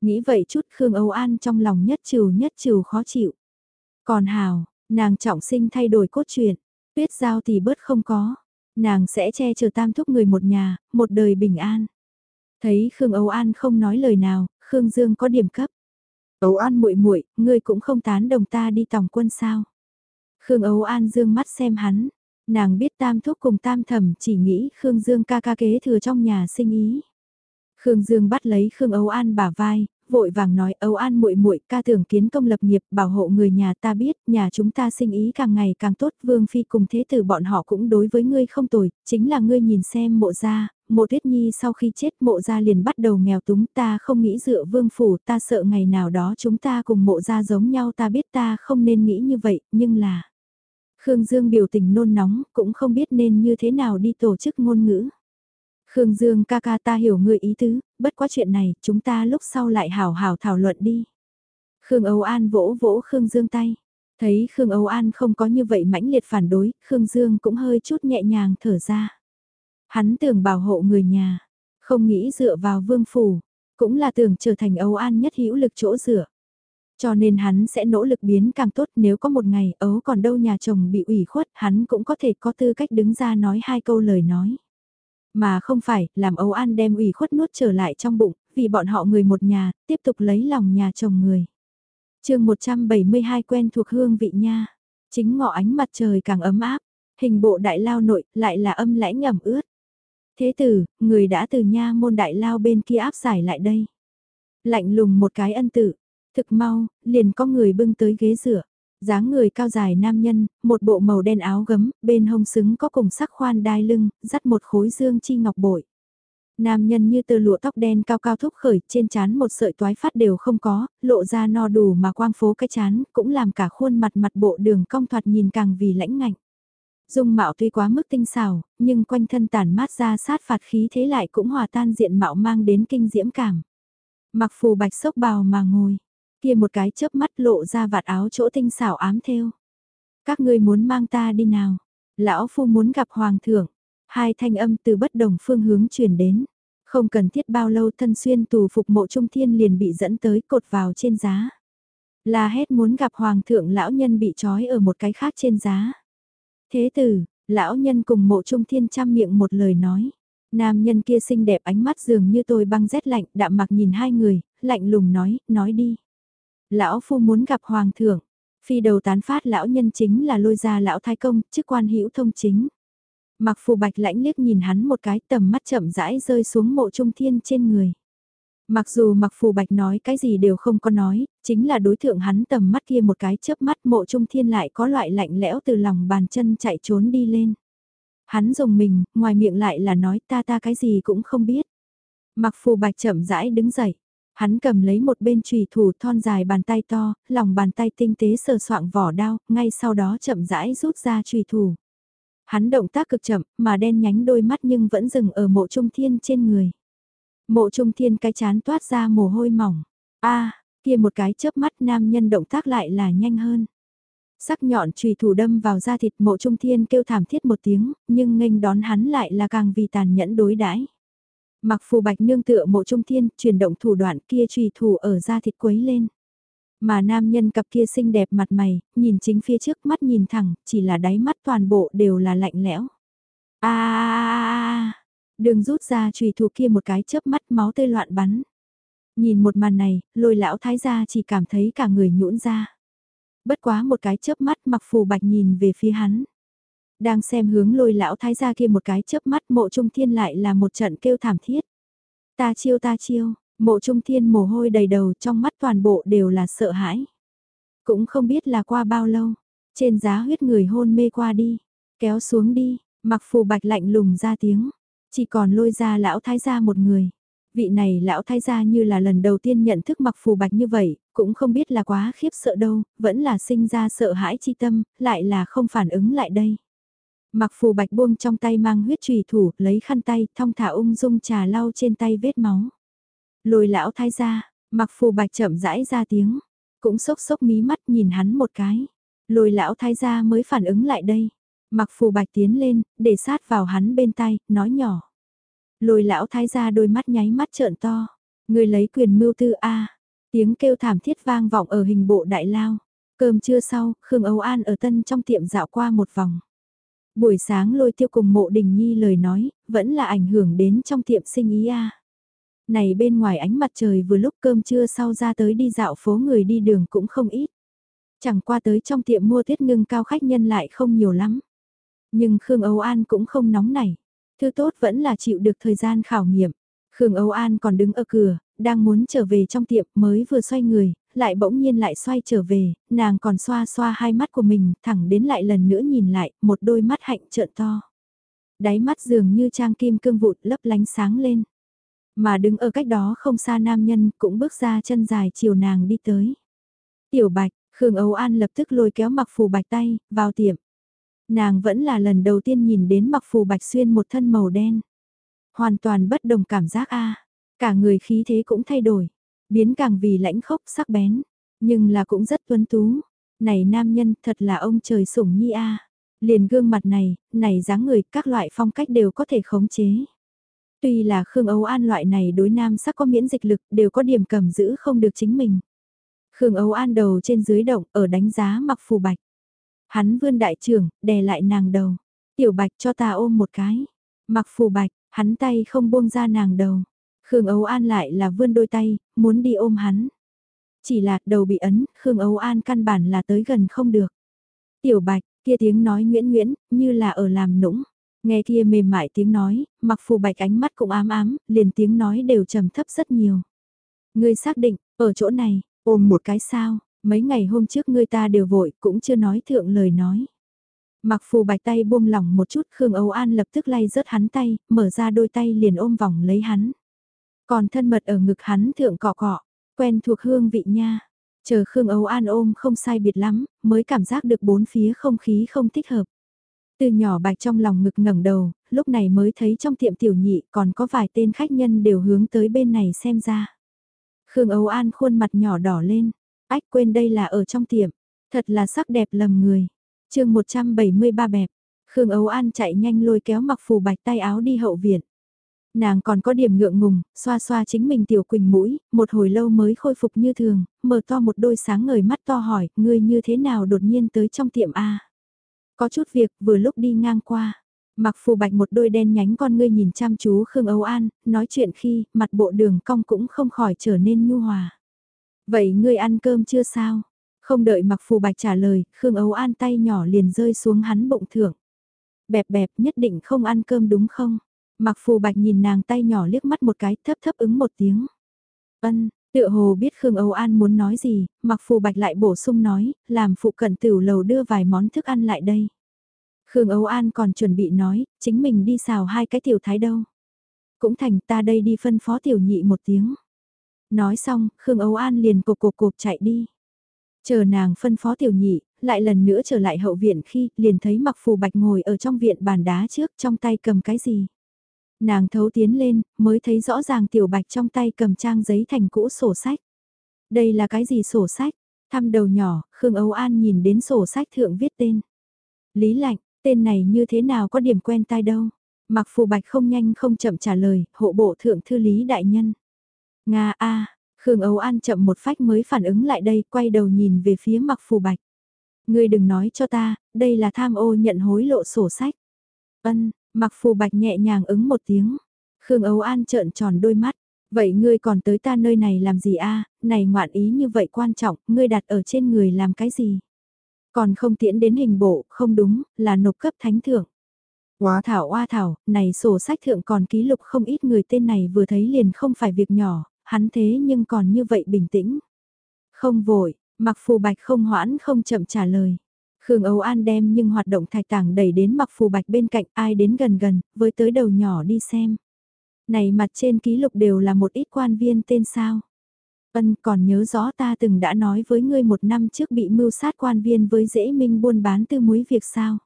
Nghĩ vậy chút Khương Âu An trong lòng nhất trừ nhất trừ khó chịu. Còn Hào, nàng trọng sinh thay đổi cốt truyện, Tuyết Giao thì bớt không có, nàng sẽ che chở tam thúc người một nhà, một đời bình an. Thấy Khương Âu An không nói lời nào, Khương Dương có điểm cấp. Âu An muội muội, ngươi cũng không tán đồng ta đi tòng quân sao? Khương Âu An dương mắt xem hắn, nàng biết tam thúc cùng tam thẩm chỉ nghĩ Khương Dương ca ca kế thừa trong nhà sinh ý. Khương Dương bắt lấy Khương Âu An bả vai, vội vàng nói Âu An muội muội ca tưởng kiến công lập nghiệp bảo hộ người nhà ta biết nhà chúng ta sinh ý càng ngày càng tốt Vương Phi cùng thế tử bọn họ cũng đối với ngươi không tồi, chính là ngươi nhìn xem mộ ra, mộ tuyết nhi sau khi chết mộ gia liền bắt đầu nghèo túng ta không nghĩ dựa vương phủ ta sợ ngày nào đó chúng ta cùng mộ gia giống nhau ta biết ta không nên nghĩ như vậy nhưng là Khương Dương biểu tình nôn nóng cũng không biết nên như thế nào đi tổ chức ngôn ngữ. Khương Dương ca ca ta hiểu người ý tứ, bất quá chuyện này chúng ta lúc sau lại hào hào thảo luận đi. Khương Âu An vỗ vỗ Khương Dương tay. Thấy Khương Âu An không có như vậy mãnh liệt phản đối, Khương Dương cũng hơi chút nhẹ nhàng thở ra. Hắn tưởng bảo hộ người nhà, không nghĩ dựa vào vương phủ, cũng là tưởng trở thành Âu An nhất hữu lực chỗ dựa. Cho nên hắn sẽ nỗ lực biến càng tốt nếu có một ngày ấu còn đâu nhà chồng bị ủy khuất hắn cũng có thể có tư cách đứng ra nói hai câu lời nói. Mà không phải làm ấu an đem ủy khuất nuốt trở lại trong bụng vì bọn họ người một nhà tiếp tục lấy lòng nhà chồng người. chương 172 quen thuộc hương vị nha. Chính ngọ ánh mặt trời càng ấm áp, hình bộ đại lao nội lại là âm lãnh ẩm ướt. Thế tử, người đã từ nha môn đại lao bên kia áp giải lại đây. Lạnh lùng một cái ân tử, thực mau, liền có người bưng tới ghế rửa. dáng người cao dài nam nhân, một bộ màu đen áo gấm, bên hông xứng có cùng sắc khoan đai lưng, dắt một khối dương chi ngọc bội. Nam nhân như tơ lụa tóc đen cao cao thúc khởi, trên chán một sợi toái phát đều không có, lộ ra no đủ mà quang phố cái chán, cũng làm cả khuôn mặt mặt bộ đường cong thoạt nhìn càng vì lãnh ngạnh. Dung mạo tuy quá mức tinh xảo, nhưng quanh thân tản mát ra sát phạt khí thế lại cũng hòa tan diện mạo mang đến kinh diễm cảm. Mặc phù bạch sốc bào mà ngồi, kia một cái chớp mắt lộ ra vạt áo chỗ tinh xảo ám theo. Các ngươi muốn mang ta đi nào? Lão phu muốn gặp hoàng thượng. Hai thanh âm từ bất đồng phương hướng truyền đến. Không cần thiết bao lâu thân xuyên tù phục mộ trung thiên liền bị dẫn tới cột vào trên giá. La hét muốn gặp hoàng thượng lão nhân bị trói ở một cái khác trên giá. Thế tử, lão nhân cùng mộ trung thiên chăm miệng một lời nói. Nam nhân kia xinh đẹp ánh mắt dường như tôi băng rét lạnh, đạm mặc nhìn hai người, lạnh lùng nói, nói đi. Lão phu muốn gặp hoàng thượng, phi đầu tán phát lão nhân chính là lôi ra lão thái công, chức quan hữu thông chính. Mặc phù bạch lãnh liếc nhìn hắn một cái tầm mắt chậm rãi rơi xuống mộ trung thiên trên người. Mặc dù mặc phù bạch nói cái gì đều không có nói, chính là đối tượng hắn tầm mắt kia một cái chớp mắt mộ trung thiên lại có loại lạnh lẽo từ lòng bàn chân chạy trốn đi lên. Hắn dùng mình, ngoài miệng lại là nói ta ta cái gì cũng không biết. Mặc phù bạch chậm rãi đứng dậy, hắn cầm lấy một bên trùy thủ thon dài bàn tay to, lòng bàn tay tinh tế sờ soạng vỏ đao, ngay sau đó chậm rãi rút ra trùy thủ. Hắn động tác cực chậm, mà đen nhánh đôi mắt nhưng vẫn dừng ở mộ trung thiên trên người. Mộ trung thiên cái chán toát ra mồ hôi mỏng. a kia một cái chớp mắt nam nhân động tác lại là nhanh hơn. Sắc nhọn trùy thủ đâm vào da thịt mộ trung thiên kêu thảm thiết một tiếng, nhưng nghênh đón hắn lại là càng vì tàn nhẫn đối đãi. Mặc phù bạch nương tựa mộ trung thiên, chuyển động thủ đoạn kia trùy thủ ở da thịt quấy lên. Mà nam nhân cặp kia xinh đẹp mặt mày, nhìn chính phía trước mắt nhìn thẳng, chỉ là đáy mắt toàn bộ đều là lạnh lẽo. a Đường rút ra trùy thủ kia một cái chớp mắt máu tươi loạn bắn. Nhìn một màn này, lôi lão thái gia chỉ cảm thấy cả người nhũn ra. Bất quá một cái chớp mắt mặc phù bạch nhìn về phía hắn. Đang xem hướng lôi lão thái gia kia một cái chớp mắt mộ trung thiên lại là một trận kêu thảm thiết. Ta chiêu ta chiêu, Mộ trung thiên mồ hôi đầy đầu trong mắt toàn bộ đều là sợ hãi. Cũng không biết là qua bao lâu, trên giá huyết người hôn mê qua đi, kéo xuống đi, mặc phù bạch lạnh lùng ra tiếng, chỉ còn lôi ra lão thái gia một người. Vị này lão thái gia như là lần đầu tiên nhận thức mặc phù bạch như vậy, cũng không biết là quá khiếp sợ đâu, vẫn là sinh ra sợ hãi chi tâm, lại là không phản ứng lại đây. Mặc phù bạch buông trong tay mang huyết trùy thủ, lấy khăn tay, thong thả ung dung trà lau trên tay vết máu. Lôi lão thái gia, mặc phù bạch chậm rãi ra tiếng, cũng sốc sốc mí mắt nhìn hắn một cái. Lôi lão thái gia mới phản ứng lại đây. Mặc phù bạch tiến lên, để sát vào hắn bên tay, nói nhỏ. Lôi lão thái gia đôi mắt nháy mắt trợn to. Người lấy quyền mưu tư A. Tiếng kêu thảm thiết vang vọng ở hình bộ đại lao. Cơm trưa sau, Khương Âu An ở tân trong tiệm dạo qua một vòng. Buổi sáng lôi tiêu cùng mộ đình nhi lời nói, vẫn là ảnh hưởng đến trong tiệm sinh ý A. Này bên ngoài ánh mặt trời vừa lúc cơm trưa sau ra tới đi dạo phố người đi đường cũng không ít. Chẳng qua tới trong tiệm mua tiết ngưng cao khách nhân lại không nhiều lắm. Nhưng Khương Âu An cũng không nóng nảy. Thứ tốt vẫn là chịu được thời gian khảo nghiệm. Khương Âu An còn đứng ở cửa, đang muốn trở về trong tiệm mới vừa xoay người, lại bỗng nhiên lại xoay trở về, nàng còn xoa xoa hai mắt của mình, thẳng đến lại lần nữa nhìn lại, một đôi mắt hạnh trợn to. Đáy mắt dường như trang kim cương vụt lấp lánh sáng lên. Mà đứng ở cách đó không xa nam nhân cũng bước ra chân dài chiều nàng đi tới. Tiểu bạch, Khương Âu An lập tức lôi kéo mặc phù bạch tay, vào tiệm. Nàng vẫn là lần đầu tiên nhìn đến mặc phù bạch xuyên một thân màu đen. Hoàn toàn bất đồng cảm giác a cả người khí thế cũng thay đổi, biến càng vì lãnh khốc sắc bén, nhưng là cũng rất tuấn tú. Này nam nhân thật là ông trời sủng nhi a Liền gương mặt này, này dáng người, các loại phong cách đều có thể khống chế. Tuy là Khương Âu An loại này đối nam sắc có miễn dịch lực đều có điểm cầm giữ không được chính mình. Khương Âu An đầu trên dưới động ở đánh giá mặc phù bạch. Hắn vươn đại trưởng, đè lại nàng đầu. Tiểu bạch cho ta ôm một cái. Mặc phù bạch, hắn tay không buông ra nàng đầu. Khương Âu An lại là vươn đôi tay, muốn đi ôm hắn. Chỉ là đầu bị ấn, Khương Âu An căn bản là tới gần không được. Tiểu bạch, kia tiếng nói nguyễn nguyễn, như là ở làm nũng. Nghe kia mềm mại tiếng nói, mặc phù bạch ánh mắt cũng ám ám, liền tiếng nói đều trầm thấp rất nhiều. Ngươi xác định, ở chỗ này, ôm một cái sao, mấy ngày hôm trước ngươi ta đều vội, cũng chưa nói thượng lời nói. Mặc phù bạch tay buông lỏng một chút Khương Âu An lập tức lay rớt hắn tay, mở ra đôi tay liền ôm vòng lấy hắn. Còn thân mật ở ngực hắn thượng cọ cọ, quen thuộc hương vị nha. Chờ Khương Âu An ôm không sai biệt lắm, mới cảm giác được bốn phía không khí không thích hợp. Từ nhỏ bạch trong lòng ngực ngẩng đầu, lúc này mới thấy trong tiệm tiểu nhị còn có vài tên khách nhân đều hướng tới bên này xem ra. Khương Âu An khuôn mặt nhỏ đỏ lên, ách quên đây là ở trong tiệm, thật là sắc đẹp lầm người. chương 173 bẹp, Khương Âu An chạy nhanh lôi kéo mặc phù bạch tay áo đi hậu viện. Nàng còn có điểm ngượng ngùng, xoa xoa chính mình tiểu quỳnh mũi, một hồi lâu mới khôi phục như thường, mở to một đôi sáng ngời mắt to hỏi, ngươi như thế nào đột nhiên tới trong tiệm A. Có chút việc vừa lúc đi ngang qua. Mặc phù bạch một đôi đen nhánh con ngươi nhìn chăm chú Khương Âu An, nói chuyện khi mặt bộ đường cong cũng không khỏi trở nên nhu hòa. Vậy ngươi ăn cơm chưa sao? Không đợi mặc phù bạch trả lời, Khương Âu An tay nhỏ liền rơi xuống hắn bụng thượng. Bẹp bẹp nhất định không ăn cơm đúng không? Mặc phù bạch nhìn nàng tay nhỏ liếc mắt một cái thấp thấp ứng một tiếng. Ân, tựa hồ biết Khương Âu An muốn nói gì, mặc phù bạch lại bổ sung nói, làm phụ cận tiểu lầu đưa vài món thức ăn lại đây. Khương Âu An còn chuẩn bị nói, chính mình đi xào hai cái tiểu thái đâu. Cũng thành ta đây đi phân phó tiểu nhị một tiếng. Nói xong, Khương Âu An liền cục cục cục chạy đi. Chờ nàng phân phó tiểu nhị, lại lần nữa trở lại hậu viện khi liền thấy mặc phù bạch ngồi ở trong viện bàn đá trước trong tay cầm cái gì. Nàng thấu tiến lên, mới thấy rõ ràng tiểu bạch trong tay cầm trang giấy thành cũ sổ sách. Đây là cái gì sổ sách? Thăm đầu nhỏ, Khương Âu An nhìn đến sổ sách thượng viết tên. Lý lạnh, tên này như thế nào có điểm quen tai đâu. Mặc phù bạch không nhanh không chậm trả lời, hộ bộ thượng thư lý đại nhân. Nga a Khương Âu An chậm một phách mới phản ứng lại đây, quay đầu nhìn về phía mặc phù bạch. Ngươi đừng nói cho ta, đây là tham ô nhận hối lộ sổ sách. Ân, Mặc phù bạch nhẹ nhàng ứng một tiếng. Khương Âu An trợn tròn đôi mắt. Vậy ngươi còn tới ta nơi này làm gì a? này ngoạn ý như vậy quan trọng, ngươi đặt ở trên người làm cái gì? Còn không tiễn đến hình bộ, không đúng, là nộp cấp thánh thượng. Quá thảo oa thảo, này sổ sách thượng còn ký lục không ít người tên này vừa thấy liền không phải việc nhỏ, hắn thế nhưng còn như vậy bình tĩnh. Không vội, mặc phù bạch không hoãn không chậm trả lời. Khương Âu An đem nhưng hoạt động thạch tảng đẩy đến mặc phù bạch bên cạnh ai đến gần gần, với tới đầu nhỏ đi xem. Này mặt trên ký lục đều là một ít quan viên tên sao. Ân còn nhớ rõ ta từng đã nói với ngươi một năm trước bị mưu sát quan viên với dễ minh buôn bán tư muối việc sao.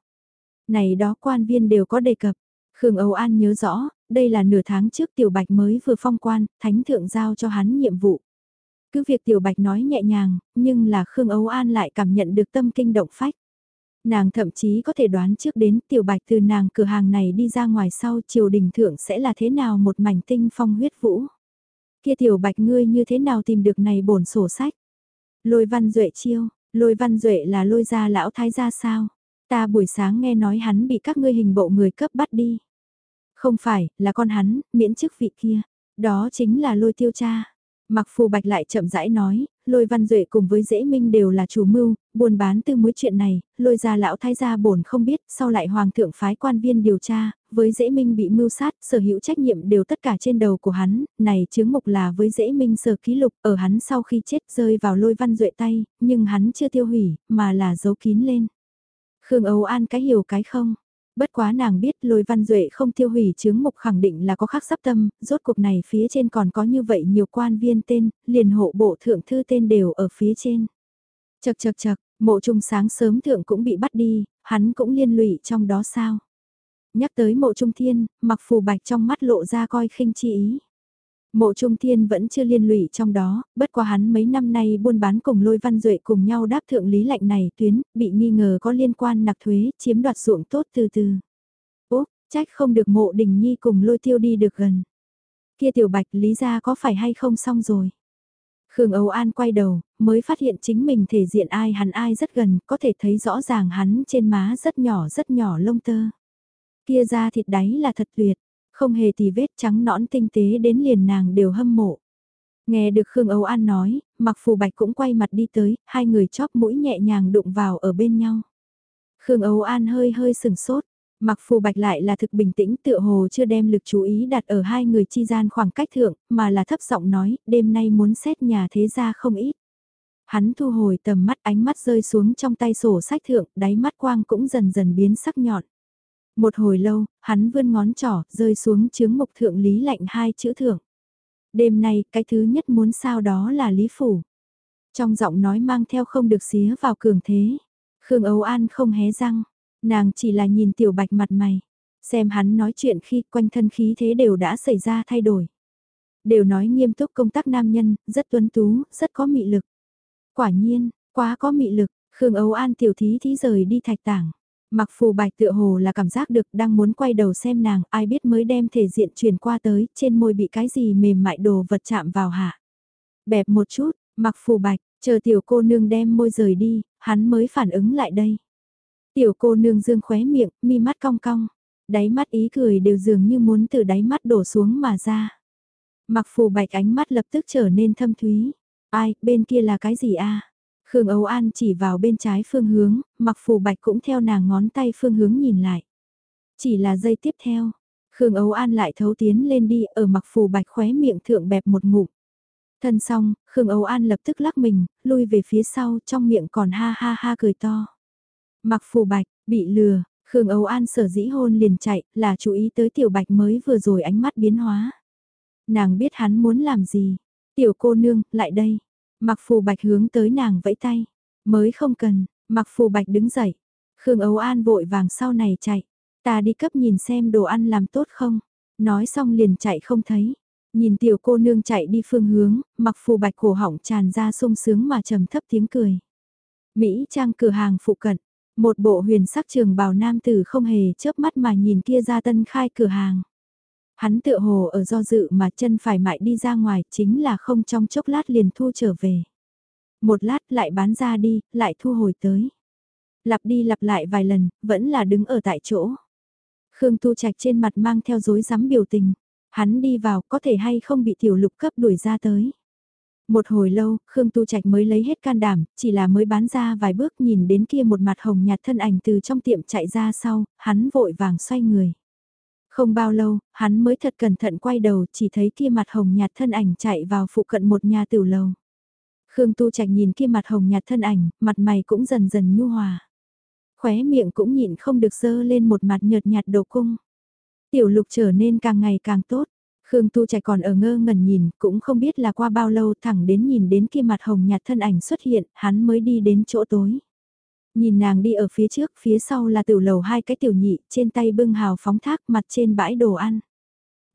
Này đó quan viên đều có đề cập. Khương Âu An nhớ rõ, đây là nửa tháng trước Tiểu Bạch mới vừa phong quan, Thánh Thượng giao cho hắn nhiệm vụ. Cứ việc Tiểu Bạch nói nhẹ nhàng, nhưng là Khương Âu An lại cảm nhận được tâm kinh động phách. Nàng thậm chí có thể đoán trước đến Tiểu Bạch từ nàng cửa hàng này đi ra ngoài sau triều đình thượng sẽ là thế nào một mảnh tinh phong huyết vũ. Kia Tiểu Bạch ngươi như thế nào tìm được này bổn sổ sách? Lôi văn duệ chiêu, lôi văn duệ là lôi gia lão thái gia sao? Ta buổi sáng nghe nói hắn bị các ngươi hình bộ người cấp bắt đi. Không phải, là con hắn, miễn chức vị kia. Đó chính là lôi tiêu cha. Mặc phù bạch lại chậm rãi nói, lôi văn duệ cùng với dễ minh đều là chủ mưu, buôn bán từ mối chuyện này, lôi gia lão thái gia bổn không biết, sau lại hoàng thượng phái quan viên điều tra, với dễ minh bị mưu sát, sở hữu trách nhiệm đều tất cả trên đầu của hắn, này chứng mục là với dễ minh sở ký lục, ở hắn sau khi chết rơi vào lôi văn duệ tay, nhưng hắn chưa tiêu hủy, mà là giấu kín lên. Khương Âu An cái hiểu cái không? Bất quá nàng biết lôi văn duệ không tiêu hủy chứng mục khẳng định là có khác sắp tâm, rốt cuộc này phía trên còn có như vậy nhiều quan viên tên, liền hộ bộ thượng thư tên đều ở phía trên. Chật chật chật, mộ trung sáng sớm thượng cũng bị bắt đi, hắn cũng liên lụy trong đó sao? Nhắc tới mộ trung thiên, mặc phù bạch trong mắt lộ ra coi khinh chi ý. Mộ Trung Thiên vẫn chưa liên lụy trong đó, bất quá hắn mấy năm nay buôn bán cùng lôi văn duệ cùng nhau đáp thượng lý lạnh này tuyến, bị nghi ngờ có liên quan nặc thuế, chiếm đoạt ruộng tốt từ từ. Úp, trách không được mộ đình nhi cùng lôi tiêu đi được gần. Kia tiểu bạch lý ra có phải hay không xong rồi. Khương Âu An quay đầu, mới phát hiện chính mình thể diện ai hắn ai rất gần, có thể thấy rõ ràng hắn trên má rất nhỏ rất nhỏ lông tơ. Kia ra thịt đáy là thật tuyệt, không hề tì vết trắng nõn tinh tế đến liền nàng đều hâm mộ. Nghe được Khương Âu An nói, mặc phù bạch cũng quay mặt đi tới, hai người chóp mũi nhẹ nhàng đụng vào ở bên nhau. Khương Âu An hơi hơi sừng sốt, mặc phù bạch lại là thực bình tĩnh tựa hồ chưa đem lực chú ý đặt ở hai người chi gian khoảng cách thượng, mà là thấp giọng nói, đêm nay muốn xét nhà thế gia không ít. Hắn thu hồi tầm mắt ánh mắt rơi xuống trong tay sổ sách thượng, đáy mắt quang cũng dần dần biến sắc nhọn. Một hồi lâu, hắn vươn ngón trỏ, rơi xuống chướng mục thượng lý lạnh hai chữ thượng. Đêm nay, cái thứ nhất muốn sao đó là Lý Phủ. Trong giọng nói mang theo không được xía vào cường thế. Khương Âu An không hé răng, nàng chỉ là nhìn tiểu bạch mặt mày. Xem hắn nói chuyện khi quanh thân khí thế đều đã xảy ra thay đổi. Đều nói nghiêm túc công tác nam nhân, rất tuấn tú, rất có mị lực. Quả nhiên, quá có mị lực, Khương Âu An tiểu thí thí rời đi thạch tảng. Mặc phù bạch tựa hồ là cảm giác được đang muốn quay đầu xem nàng, ai biết mới đem thể diện truyền qua tới, trên môi bị cái gì mềm mại đồ vật chạm vào hạ. Bẹp một chút, mặc phù bạch, chờ tiểu cô nương đem môi rời đi, hắn mới phản ứng lại đây. Tiểu cô nương dương khóe miệng, mi mắt cong cong, đáy mắt ý cười đều dường như muốn từ đáy mắt đổ xuống mà ra. Mặc phù bạch ánh mắt lập tức trở nên thâm thúy. Ai, bên kia là cái gì a? Khương Âu An chỉ vào bên trái phương hướng, mặc phù bạch cũng theo nàng ngón tay phương hướng nhìn lại. Chỉ là giây tiếp theo, Khương Âu An lại thấu tiến lên đi ở mặc phù bạch khóe miệng thượng bẹp một ngụm. Thân xong, Khương Âu An lập tức lắc mình, lui về phía sau trong miệng còn ha ha ha cười to. Mặc phù bạch, bị lừa, Khương Âu An sở dĩ hôn liền chạy, là chú ý tới tiểu bạch mới vừa rồi ánh mắt biến hóa. Nàng biết hắn muốn làm gì. Tiểu cô nương, lại đây. Mặc phù bạch hướng tới nàng vẫy tay. Mới không cần, mặc phù bạch đứng dậy. Khương ấu An vội vàng sau này chạy. Ta đi cấp nhìn xem đồ ăn làm tốt không. Nói xong liền chạy không thấy. Nhìn tiểu cô nương chạy đi phương hướng, mặc phù bạch cổ hỏng tràn ra sung sướng mà trầm thấp tiếng cười. Mỹ trang cửa hàng phụ cận, một bộ huyền sắc trường bào nam tử không hề chớp mắt mà nhìn kia ra tân khai cửa hàng. Hắn tựa hồ ở do dự mà chân phải mại đi ra ngoài chính là không trong chốc lát liền thu trở về. Một lát lại bán ra đi, lại thu hồi tới. Lặp đi lặp lại vài lần, vẫn là đứng ở tại chỗ. Khương Tu Trạch trên mặt mang theo dối rắm biểu tình. Hắn đi vào có thể hay không bị tiểu lục cấp đuổi ra tới. Một hồi lâu, Khương Tu Trạch mới lấy hết can đảm, chỉ là mới bán ra vài bước nhìn đến kia một mặt hồng nhạt thân ảnh từ trong tiệm chạy ra sau, hắn vội vàng xoay người. Không bao lâu, hắn mới thật cẩn thận quay đầu chỉ thấy kia mặt hồng nhạt thân ảnh chạy vào phụ cận một nhà tiểu lầu. Khương Tu Trạch nhìn kia mặt hồng nhạt thân ảnh, mặt mày cũng dần dần nhu hòa. Khóe miệng cũng nhịn không được dơ lên một mặt nhợt nhạt đồ cung. Tiểu lục trở nên càng ngày càng tốt. Khương Tu Trạch còn ở ngơ ngẩn nhìn, cũng không biết là qua bao lâu thẳng đến nhìn đến kia mặt hồng nhạt thân ảnh xuất hiện, hắn mới đi đến chỗ tối. Nhìn nàng đi ở phía trước, phía sau là tiểu lầu hai cái tiểu nhị, trên tay bưng hào phóng thác mặt trên bãi đồ ăn.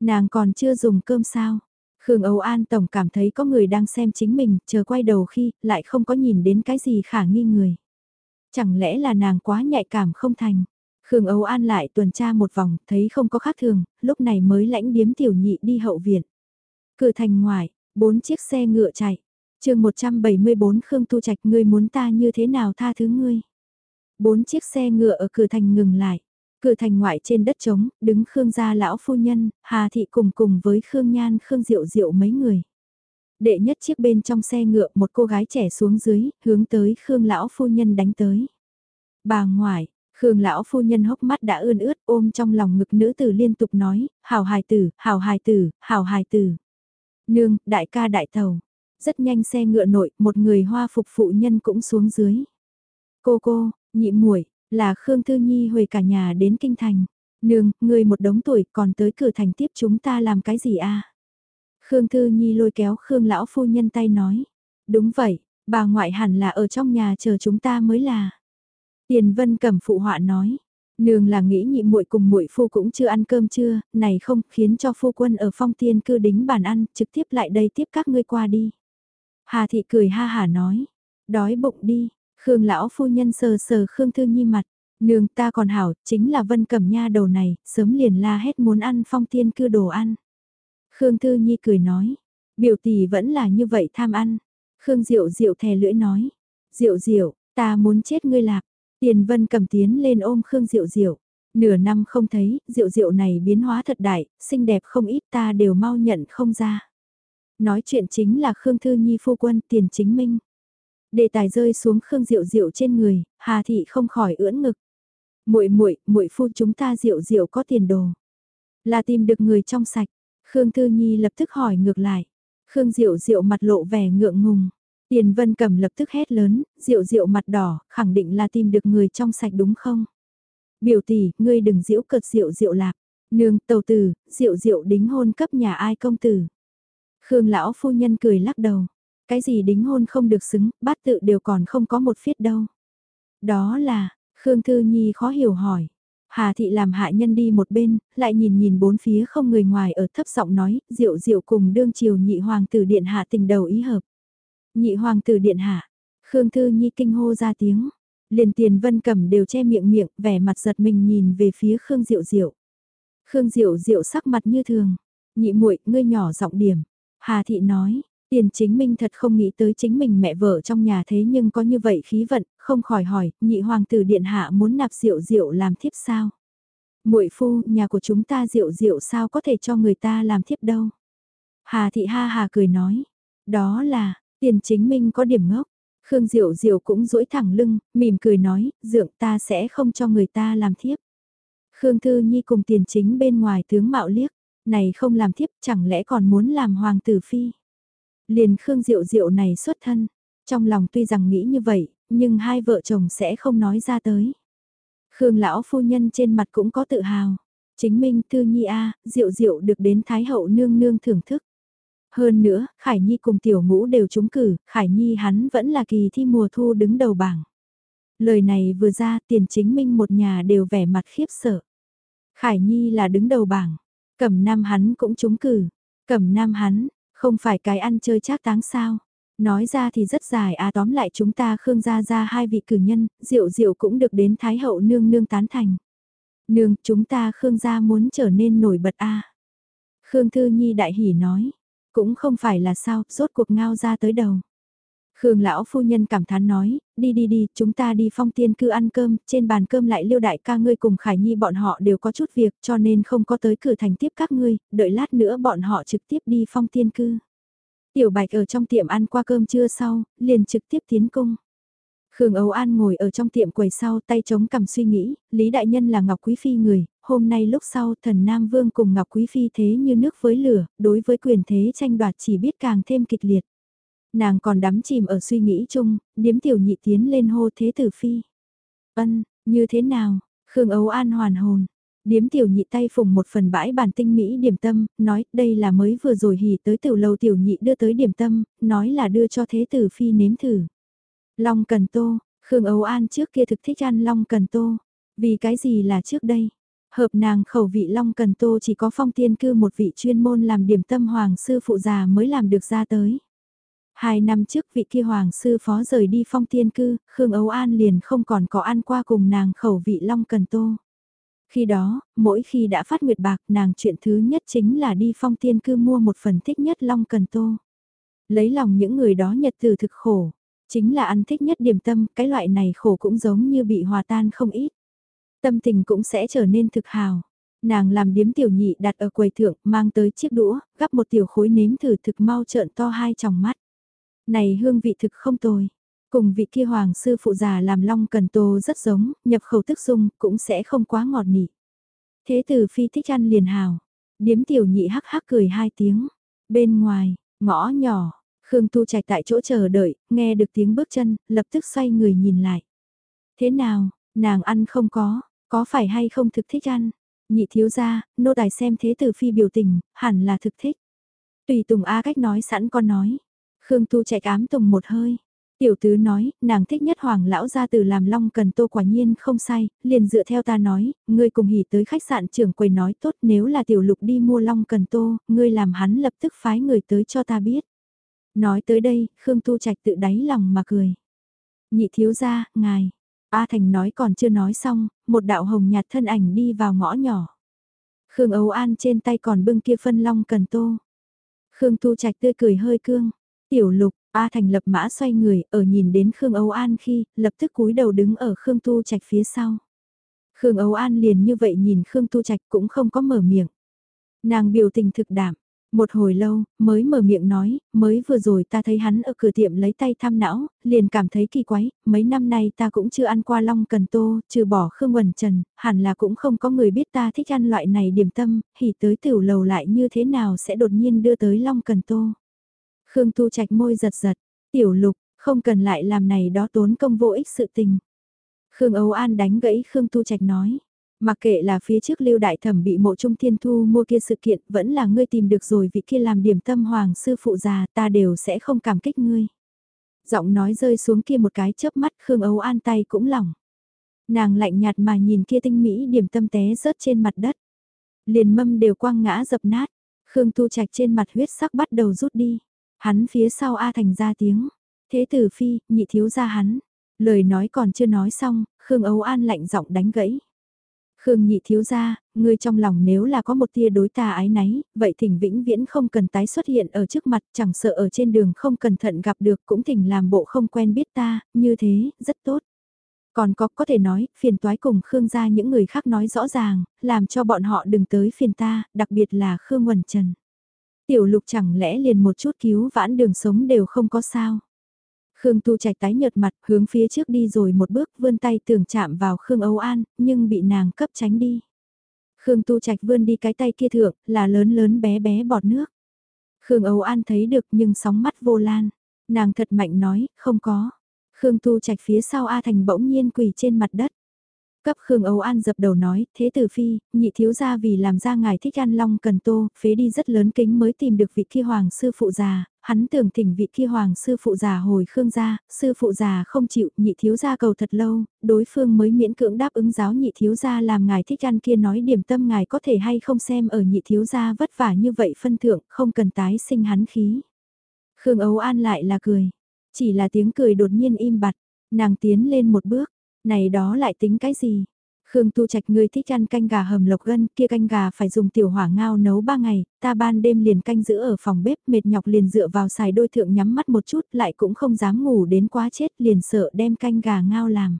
Nàng còn chưa dùng cơm sao? Khương Âu An Tổng cảm thấy có người đang xem chính mình, chờ quay đầu khi, lại không có nhìn đến cái gì khả nghi người. Chẳng lẽ là nàng quá nhạy cảm không thành? Khương Âu An lại tuần tra một vòng, thấy không có khác thường, lúc này mới lãnh điếm tiểu nhị đi hậu viện. Cửa thành ngoài, bốn chiếc xe ngựa chạy. chương 174 Khương Tu Trạch ngươi muốn ta như thế nào tha thứ ngươi? Bốn chiếc xe ngựa ở cửa thành ngừng lại. Cửa thành ngoại trên đất trống, đứng Khương gia lão phu nhân, Hà Thị cùng cùng với Khương Nhan Khương Diệu Diệu mấy người. Đệ nhất chiếc bên trong xe ngựa một cô gái trẻ xuống dưới, hướng tới Khương lão phu nhân đánh tới. Bà ngoại, Khương lão phu nhân hốc mắt đã ươn ướt ôm trong lòng ngực nữ tử liên tục nói, hào hài tử, hào hài tử, hào hài tử. Nương, đại ca đại tàu. Rất nhanh xe ngựa nội, một người hoa phục phụ nhân cũng xuống dưới. Cô cô, nhị muội là Khương Thư Nhi hồi cả nhà đến kinh thành. Nương, người một đống tuổi còn tới cửa thành tiếp chúng ta làm cái gì a? Khương Thư Nhi lôi kéo Khương lão phu nhân tay nói. Đúng vậy, bà ngoại hẳn là ở trong nhà chờ chúng ta mới là. Tiền Vân Cẩm phụ họa nói. Nương là nghĩ nhị muội cùng muội phu cũng chưa ăn cơm chưa, này không khiến cho phu quân ở phong tiên cư đính bàn ăn, trực tiếp lại đây tiếp các ngươi qua đi. Hà thị cười ha hà nói, đói bụng đi, Khương lão phu nhân sờ sờ Khương Thư Nhi mặt, nương ta còn hảo, chính là Vân Cẩm Nha đầu này, sớm liền la hết muốn ăn phong tiên cư đồ ăn. Khương Thư Nhi cười nói, biểu tỷ vẫn là như vậy tham ăn. Khương Diệu Diệu thè lưỡi nói, Diệu Diệu, ta muốn chết ngươi lạc. Tiền Vân cầm tiến lên ôm Khương Diệu Diệu. Nửa năm không thấy, Diệu Diệu này biến hóa thật đại, xinh đẹp không ít ta đều mau nhận không ra. Nói chuyện chính là Khương Thư Nhi phu quân tiền chính minh. Đề tài rơi xuống Khương Diệu Diệu trên người, Hà Thị không khỏi ưỡn ngực. Muội muội, muội phu chúng ta Diệu Diệu có tiền đồ. Là tìm được người trong sạch. Khương Thư Nhi lập tức hỏi ngược lại. Khương Diệu Diệu mặt lộ vẻ ngượng ngùng. Tiền Vân Cẩm lập tức hét lớn, Diệu Diệu mặt đỏ, khẳng định là tìm được người trong sạch đúng không? Biểu tỷ, ngươi đừng diễu cợt Diệu Diệu lạc. Nương, tàu tử, Diệu Diệu đính hôn cấp nhà ai công tử. Khương lão phu nhân cười lắc đầu. Cái gì đính hôn không được xứng, bát tự đều còn không có một phiết đâu. Đó là, Khương Thư Nhi khó hiểu hỏi. Hà thị làm hạ nhân đi một bên, lại nhìn nhìn bốn phía không người ngoài ở thấp giọng nói, diệu diệu cùng đương triều nhị hoàng tử điện hạ tình đầu ý hợp. Nhị hoàng tử điện hạ, Khương Thư Nhi kinh hô ra tiếng, liền tiền vân cầm đều che miệng miệng, vẻ mặt giật mình nhìn về phía Khương Diệu Diệu. Khương Diệu Diệu sắc mặt như thường, nhị muội ngươi nhỏ giọng điểm. Hà thị nói, tiền chính minh thật không nghĩ tới chính mình mẹ vợ trong nhà thế nhưng có như vậy khí vận, không khỏi hỏi, nhị hoàng tử điện hạ muốn nạp rượu rượu làm thiếp sao? muội phu, nhà của chúng ta rượu rượu sao có thể cho người ta làm thiếp đâu? Hà thị ha hà cười nói, đó là, tiền chính minh có điểm ngốc. Khương Diệu Diệu cũng duỗi thẳng lưng, mỉm cười nói, dượng ta sẽ không cho người ta làm thiếp. Khương Thư Nhi cùng tiền chính bên ngoài tướng mạo liếc, này không làm thiếp chẳng lẽ còn muốn làm hoàng tử phi. Liền Khương Diệu Diệu này xuất thân, trong lòng tuy rằng nghĩ như vậy, nhưng hai vợ chồng sẽ không nói ra tới. Khương lão phu nhân trên mặt cũng có tự hào. Chính minh Thư Nhi A, Diệu Diệu được đến Thái hậu nương nương thưởng thức. Hơn nữa, Khải Nhi cùng tiểu ngũ đều trúng cử, Khải Nhi hắn vẫn là kỳ thi mùa thu đứng đầu bảng. Lời này vừa ra tiền chính minh một nhà đều vẻ mặt khiếp sợ. Khải Nhi là đứng đầu bảng, cẩm nam hắn cũng trúng cử, cẩm nam hắn, không phải cái ăn chơi trác táng sao. Nói ra thì rất dài à tóm lại chúng ta khương gia ra hai vị cử nhân, diệu diệu cũng được đến Thái hậu nương nương tán thành. Nương, chúng ta khương gia muốn trở nên nổi bật a à. Khương Thư Nhi đại hỉ nói, cũng không phải là sao, rốt cuộc ngao ra tới đầu. Khương lão phu nhân cảm thán nói, đi đi đi, chúng ta đi phong tiên cư ăn cơm, trên bàn cơm lại liêu đại ca ngươi cùng Khải Nhi bọn họ đều có chút việc cho nên không có tới cửa thành tiếp các ngươi, đợi lát nữa bọn họ trực tiếp đi phong tiên cư. Tiểu bạch ở trong tiệm ăn qua cơm trưa sau, liền trực tiếp tiến cung. Khương Âu An ngồi ở trong tiệm quầy sau tay chống cầm suy nghĩ, Lý Đại Nhân là Ngọc Quý Phi người, hôm nay lúc sau thần Nam Vương cùng Ngọc Quý Phi thế như nước với lửa, đối với quyền thế tranh đoạt chỉ biết càng thêm kịch liệt. Nàng còn đắm chìm ở suy nghĩ chung, điếm tiểu nhị tiến lên hô thế tử Phi. Ân, như thế nào? Khương Ấu An hoàn hồn. Điếm tiểu nhị tay phùng một phần bãi bản tinh mỹ điểm tâm, nói đây là mới vừa rồi hỉ tới tiểu lâu tiểu nhị đưa tới điểm tâm, nói là đưa cho thế tử phi nếm thử. Long cần tô, Khương Ấu An trước kia thực thích ăn long cần tô, vì cái gì là trước đây? Hợp nàng khẩu vị long cần tô chỉ có phong tiên cư một vị chuyên môn làm điểm tâm hoàng sư phụ già mới làm được ra tới. Hai năm trước vị kia hoàng sư phó rời đi phong tiên cư, Khương Ấu An liền không còn có ăn qua cùng nàng khẩu vị long cần tô. Khi đó, mỗi khi đã phát nguyệt bạc nàng chuyện thứ nhất chính là đi phong tiên cư mua một phần thích nhất long cần tô. Lấy lòng những người đó nhật từ thực khổ, chính là ăn thích nhất điểm tâm, cái loại này khổ cũng giống như bị hòa tan không ít. Tâm tình cũng sẽ trở nên thực hào. Nàng làm điếm tiểu nhị đặt ở quầy thượng, mang tới chiếc đũa, gắp một tiểu khối nếm thử thực mau trợn to hai tròng mắt. Này hương vị thực không tồi. Cùng vị kia hoàng sư phụ già làm long cần tô rất giống, nhập khẩu tức dung, cũng sẽ không quá ngọt nị. Thế tử phi thích ăn liền hào. Điếm tiểu nhị hắc hắc cười hai tiếng. Bên ngoài, ngõ nhỏ, Khương Tu Trạch tại chỗ chờ đợi, nghe được tiếng bước chân, lập tức xoay người nhìn lại. Thế nào, nàng ăn không có, có phải hay không thực thích ăn? Nhị thiếu gia, nô tài xem thế tử phi biểu tình, hẳn là thực thích. Tùy Tùng A cách nói sẵn con nói. Khương Tu chạy ám tùng một hơi. Tiểu tứ nói, nàng thích nhất hoàng lão gia từ làm long cần tô quả nhiên không sai, liền dựa theo ta nói, ngươi cùng hỉ tới khách sạn trưởng quầy nói tốt nếu là tiểu lục đi mua long cần tô, ngươi làm hắn lập tức phái người tới cho ta biết. Nói tới đây, Khương Tu Trạch tự đáy lòng mà cười. Nhị thiếu gia, ngài. A Thành nói còn chưa nói xong, một đạo hồng nhạt thân ảnh đi vào ngõ nhỏ. Khương Âu An trên tay còn bưng kia phân long cần tô. Khương Tu Trạch tươi cười hơi cương. Tiểu lục, A Thành lập mã xoay người, ở nhìn đến Khương Âu An khi, lập tức cúi đầu đứng ở Khương Tu Trạch phía sau. Khương Âu An liền như vậy nhìn Khương Tu Trạch cũng không có mở miệng. Nàng biểu tình thực đảm, một hồi lâu, mới mở miệng nói, mới vừa rồi ta thấy hắn ở cửa tiệm lấy tay thăm não, liền cảm thấy kỳ quái, mấy năm nay ta cũng chưa ăn qua long cần tô, trừ bỏ Khương Quần Trần, hẳn là cũng không có người biết ta thích ăn loại này điểm tâm, hỉ tới tiểu lầu lại như thế nào sẽ đột nhiên đưa tới long cần tô. Khương Tu Trạch môi giật giật, tiểu lục, không cần lại làm này đó tốn công vô ích sự tình. Khương Âu An đánh gãy Khương Tu Trạch nói. Mặc kệ là phía trước lưu đại thẩm bị mộ trung thiên thu mua kia sự kiện vẫn là ngươi tìm được rồi vị kia làm điểm tâm hoàng sư phụ già ta đều sẽ không cảm kích ngươi. Giọng nói rơi xuống kia một cái chớp mắt Khương Âu An tay cũng lỏng. Nàng lạnh nhạt mà nhìn kia tinh mỹ điểm tâm té rớt trên mặt đất. Liền mâm đều quăng ngã dập nát. Khương Tu Trạch trên mặt huyết sắc bắt đầu rút đi. Hắn phía sau A Thành ra tiếng. Thế tử phi, nhị thiếu ra hắn. Lời nói còn chưa nói xong, Khương Âu An lạnh giọng đánh gãy. Khương nhị thiếu ra, ngươi trong lòng nếu là có một tia đối ta ái náy, vậy thỉnh vĩnh viễn không cần tái xuất hiện ở trước mặt, chẳng sợ ở trên đường không cẩn thận gặp được cũng thỉnh làm bộ không quen biết ta, như thế, rất tốt. Còn có có thể nói, phiền toái cùng Khương gia những người khác nói rõ ràng, làm cho bọn họ đừng tới phiền ta, đặc biệt là Khương Quần Trần. Tiểu lục chẳng lẽ liền một chút cứu vãn đường sống đều không có sao. Khương Tu Trạch tái nhợt mặt, hướng phía trước đi rồi một bước, vươn tay tưởng chạm vào Khương Âu An, nhưng bị nàng cấp tránh đi. Khương Tu Trạch vươn đi cái tay kia thượng, là lớn lớn bé bé bọt nước. Khương Âu An thấy được nhưng sóng mắt vô lan. Nàng thật mạnh nói, không có. Khương Tu Trạch phía sau A Thành bỗng nhiên quỳ trên mặt đất. Cấp Khương Âu An dập đầu nói, thế tử phi, nhị thiếu gia vì làm ra ngài thích ăn long cần tô, phế đi rất lớn kính mới tìm được vị kia hoàng sư phụ già, hắn tưởng thỉnh vị kia hoàng sư phụ già hồi Khương gia, sư phụ già không chịu, nhị thiếu gia cầu thật lâu, đối phương mới miễn cưỡng đáp ứng giáo nhị thiếu gia làm ngài thích ăn kia nói điểm tâm ngài có thể hay không xem ở nhị thiếu gia vất vả như vậy phân thượng, không cần tái sinh hắn khí. Khương Âu An lại là cười, chỉ là tiếng cười đột nhiên im bặt, nàng tiến lên một bước này đó lại tính cái gì? Khương Tu Trạch ngươi thích ăn canh gà hầm lộc gân, kia canh gà phải dùng tiểu hỏa ngao nấu 3 ngày, ta ban đêm liền canh giữ ở phòng bếp, mệt nhọc liền dựa vào xài đôi thượng nhắm mắt một chút, lại cũng không dám ngủ đến quá chết, liền sợ đem canh gà ngao làm.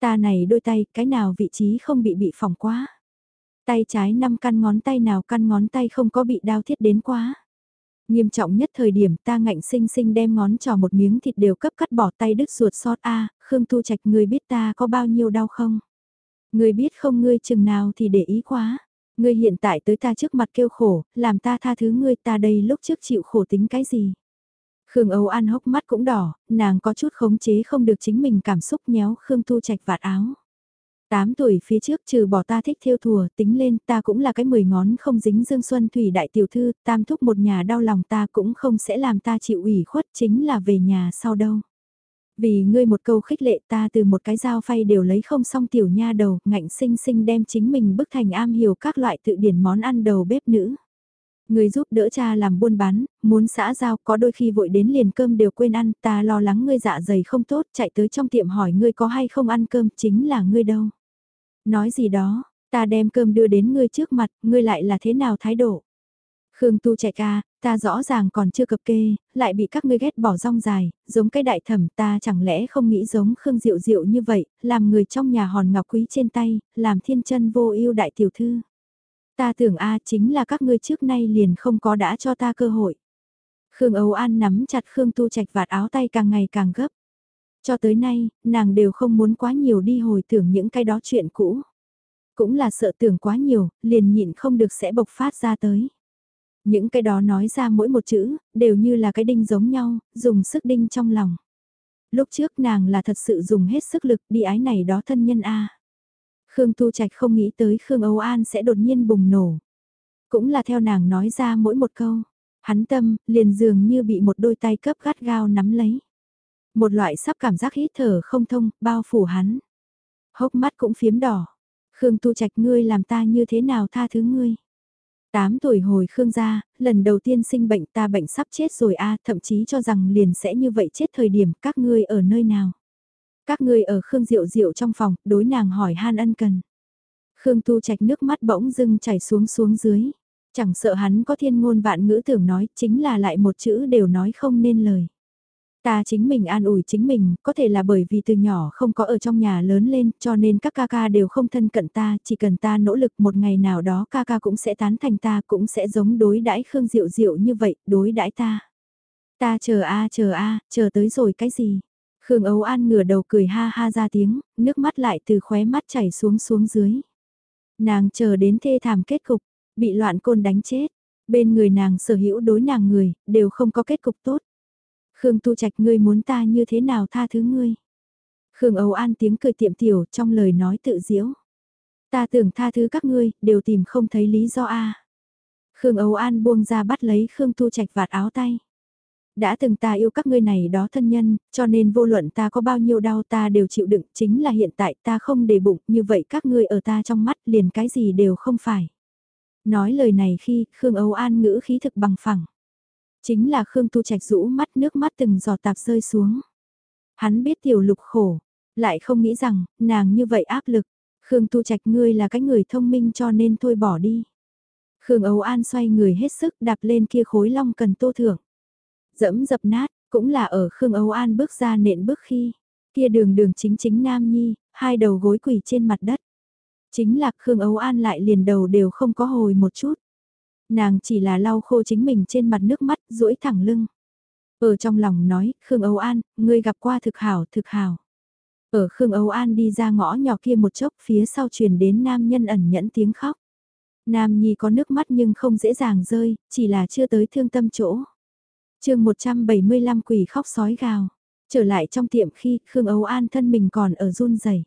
Ta này đôi tay, cái nào vị trí không bị bị phỏng quá. Tay trái năm căn ngón tay nào căn ngón tay không có bị đau thiết đến quá. Nghiêm trọng nhất thời điểm ta ngạnh sinh sinh đem ngón trò một miếng thịt đều cấp cắt bỏ tay đứt ruột sót A, Khương Thu Trạch người biết ta có bao nhiêu đau không? người biết không ngươi chừng nào thì để ý quá. Ngươi hiện tại tới ta trước mặt kêu khổ, làm ta tha thứ ngươi ta đây lúc trước chịu khổ tính cái gì. Khương Âu An hốc mắt cũng đỏ, nàng có chút khống chế không được chính mình cảm xúc nhéo Khương thu Trạch vạt áo. Tám tuổi phía trước trừ bỏ ta thích theo thùa, tính lên ta cũng là cái mười ngón không dính dương xuân thủy đại tiểu thư, tam thúc một nhà đau lòng ta cũng không sẽ làm ta chịu ủy khuất chính là về nhà sau đâu. Vì ngươi một câu khích lệ ta từ một cái dao phay đều lấy không xong tiểu nha đầu, ngạnh sinh sinh đem chính mình bức thành am hiểu các loại tự điển món ăn đầu bếp nữ. Người giúp đỡ cha làm buôn bán, muốn xã giao có đôi khi vội đến liền cơm đều quên ăn, ta lo lắng ngươi dạ dày không tốt, chạy tới trong tiệm hỏi ngươi có hay không ăn cơm, chính là ngươi đâu. Nói gì đó, ta đem cơm đưa đến ngươi trước mặt, ngươi lại là thế nào thái độ. Khương Tu chạy ca, ta rõ ràng còn chưa cập kê, lại bị các ngươi ghét bỏ rong dài, giống cái đại thẩm ta chẳng lẽ không nghĩ giống Khương Diệu Diệu như vậy, làm người trong nhà hòn ngọc quý trên tay, làm thiên chân vô ưu đại tiểu thư. Ta tưởng A chính là các ngươi trước nay liền không có đã cho ta cơ hội. Khương Âu An nắm chặt Khương Tu Trạch vạt áo tay càng ngày càng gấp. Cho tới nay, nàng đều không muốn quá nhiều đi hồi tưởng những cái đó chuyện cũ. Cũng là sợ tưởng quá nhiều, liền nhịn không được sẽ bộc phát ra tới. Những cái đó nói ra mỗi một chữ, đều như là cái đinh giống nhau, dùng sức đinh trong lòng. Lúc trước nàng là thật sự dùng hết sức lực đi ái này đó thân nhân A. Khương Tu Trạch không nghĩ tới Khương Âu An sẽ đột nhiên bùng nổ. Cũng là theo nàng nói ra mỗi một câu. Hắn tâm, liền dường như bị một đôi tay cấp gắt gao nắm lấy. Một loại sắp cảm giác hít thở không thông, bao phủ hắn. Hốc mắt cũng phiếm đỏ. Khương Tu Trạch ngươi làm ta như thế nào tha thứ ngươi. Tám tuổi hồi Khương gia, lần đầu tiên sinh bệnh ta bệnh sắp chết rồi a thậm chí cho rằng liền sẽ như vậy chết thời điểm các ngươi ở nơi nào. Các ngươi ở Khương Diệu Diệu trong phòng, đối nàng hỏi han ân cần. Khương Tu Trạch nước mắt bỗng dưng chảy xuống xuống dưới. Chẳng sợ hắn có thiên ngôn vạn ngữ tưởng nói, chính là lại một chữ đều nói không nên lời. Ta chính mình an ủi chính mình, có thể là bởi vì từ nhỏ không có ở trong nhà lớn lên, cho nên các ca ca đều không thân cận ta, chỉ cần ta nỗ lực một ngày nào đó ca ca cũng sẽ tán thành ta, cũng sẽ giống đối đãi Khương Diệu Diệu như vậy, đối đãi ta. Ta chờ a chờ a chờ tới rồi cái gì? Khương Ấu An ngửa đầu cười ha ha ra tiếng, nước mắt lại từ khóe mắt chảy xuống xuống dưới. Nàng chờ đến thê thảm kết cục, bị loạn côn đánh chết. Bên người nàng sở hữu đối nàng người, đều không có kết cục tốt. Khương Tu Trạch ngươi muốn ta như thế nào tha thứ ngươi? Khương Âu An tiếng cười tiệm tiểu trong lời nói tự diễu. Ta tưởng tha thứ các ngươi, đều tìm không thấy lý do a. Khương Âu An buông ra bắt lấy Khương Tu Trạch vạt áo tay. Đã từng ta yêu các ngươi này đó thân nhân, cho nên vô luận ta có bao nhiêu đau ta đều chịu đựng, chính là hiện tại ta không để bụng, như vậy các ngươi ở ta trong mắt liền cái gì đều không phải. Nói lời này khi Khương Âu An ngữ khí thực bằng phẳng. Chính là Khương Tu Trạch rũ mắt nước mắt từng giọt tạp rơi xuống. Hắn biết tiểu lục khổ, lại không nghĩ rằng, nàng như vậy áp lực. Khương Tu Trạch ngươi là cái người thông minh cho nên thôi bỏ đi. Khương Âu An xoay người hết sức đạp lên kia khối long cần tô thưởng. Dẫm dập nát, cũng là ở Khương Âu An bước ra nện bước khi. Kia đường đường chính chính nam nhi, hai đầu gối quỳ trên mặt đất. Chính là Khương Âu An lại liền đầu đều không có hồi một chút. Nàng chỉ là lau khô chính mình trên mặt nước mắt, duỗi thẳng lưng. Ở trong lòng nói, Khương Âu An, ngươi gặp qua thực hảo, thực hảo. Ở Khương Âu An đi ra ngõ nhỏ kia một chốc phía sau truyền đến nam nhân ẩn nhẫn tiếng khóc. Nam Nhi có nước mắt nhưng không dễ dàng rơi, chỉ là chưa tới thương tâm chỗ. chương 175 quỷ khóc sói gào. Trở lại trong tiệm khi Khương Âu An thân mình còn ở run rẩy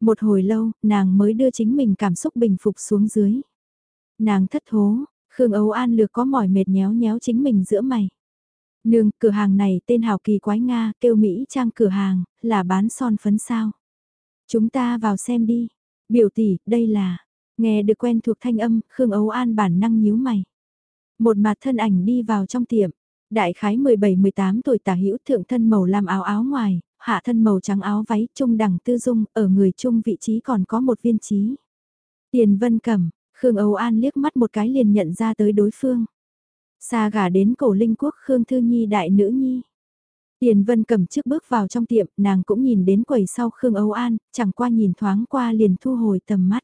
Một hồi lâu, nàng mới đưa chính mình cảm xúc bình phục xuống dưới. Nàng thất thố, Khương Âu An lược có mỏi mệt nhéo nhéo chính mình giữa mày. Nương, cửa hàng này tên hào kỳ quái Nga, kêu Mỹ trang cửa hàng, là bán son phấn sao. Chúng ta vào xem đi. Biểu tỷ, đây là... Nghe được quen thuộc thanh âm, Khương Âu An bản năng nhíu mày. Một mặt thân ảnh đi vào trong tiệm. Đại khái 17-18 tuổi tả hữu thượng thân màu lam áo áo ngoài, hạ thân màu trắng áo váy trung đẳng tư dung, ở người trung vị trí còn có một viên trí. Tiền vân cầm, Khương Âu An liếc mắt một cái liền nhận ra tới đối phương. Xa gà đến cổ linh quốc Khương Thư Nhi đại nữ nhi. Tiền Vân cầm trước bước vào trong tiệm, nàng cũng nhìn đến quầy sau Khương Âu An, chẳng qua nhìn thoáng qua liền thu hồi tầm mắt.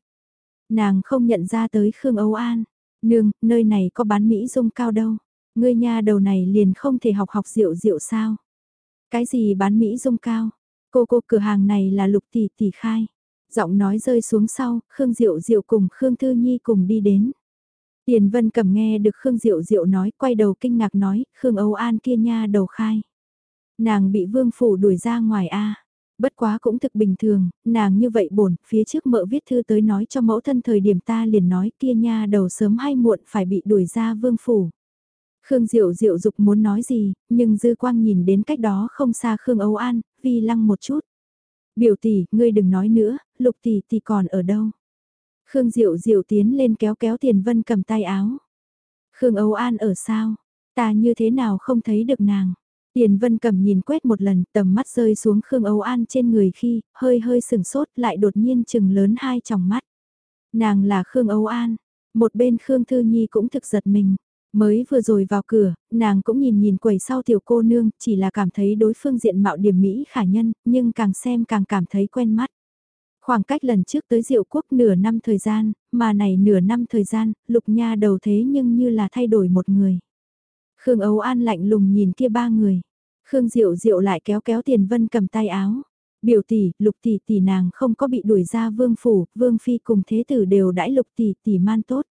Nàng không nhận ra tới Khương Âu An. Nương, nơi này có bán Mỹ dung cao đâu. Ngươi nha đầu này liền không thể học học rượu rượu sao. Cái gì bán Mỹ dung cao? Cô cô cửa hàng này là lục tỷ tỷ khai. Giọng nói rơi xuống sau, Khương Diệu Diệu cùng Khương Thư Nhi cùng đi đến. Tiền Vân cầm nghe được Khương Diệu Diệu nói, quay đầu kinh ngạc nói, Khương Âu An kia nha đầu khai. Nàng bị vương phủ đuổi ra ngoài a Bất quá cũng thực bình thường, nàng như vậy bổn, phía trước mợ viết thư tới nói cho mẫu thân thời điểm ta liền nói kia nha đầu sớm hay muộn phải bị đuổi ra vương phủ. Khương Diệu Diệu dục muốn nói gì, nhưng Dư Quang nhìn đến cách đó không xa Khương Âu An, vi lăng một chút. Biểu tỷ, ngươi đừng nói nữa, lục tỷ tỷ còn ở đâu. Khương Diệu Diệu tiến lên kéo kéo Tiền Vân cầm tay áo. Khương Âu An ở sao? Ta như thế nào không thấy được nàng? Tiền Vân cầm nhìn quét một lần, tầm mắt rơi xuống Khương Âu An trên người khi, hơi hơi sừng sốt lại đột nhiên chừng lớn hai tròng mắt. Nàng là Khương Âu An, một bên Khương Thư Nhi cũng thực giật mình. Mới vừa rồi vào cửa, nàng cũng nhìn nhìn quầy sau tiểu cô nương, chỉ là cảm thấy đối phương diện mạo điểm mỹ khả nhân, nhưng càng xem càng cảm thấy quen mắt. Khoảng cách lần trước tới diệu quốc nửa năm thời gian, mà này nửa năm thời gian, lục nha đầu thế nhưng như là thay đổi một người. Khương Âu An lạnh lùng nhìn kia ba người. Khương Diệu Diệu lại kéo kéo Tiền Vân cầm tay áo. Biểu tỷ, lục tỷ tỷ nàng không có bị đuổi ra vương phủ, vương phi cùng thế tử đều đãi lục tỷ tỷ man tốt.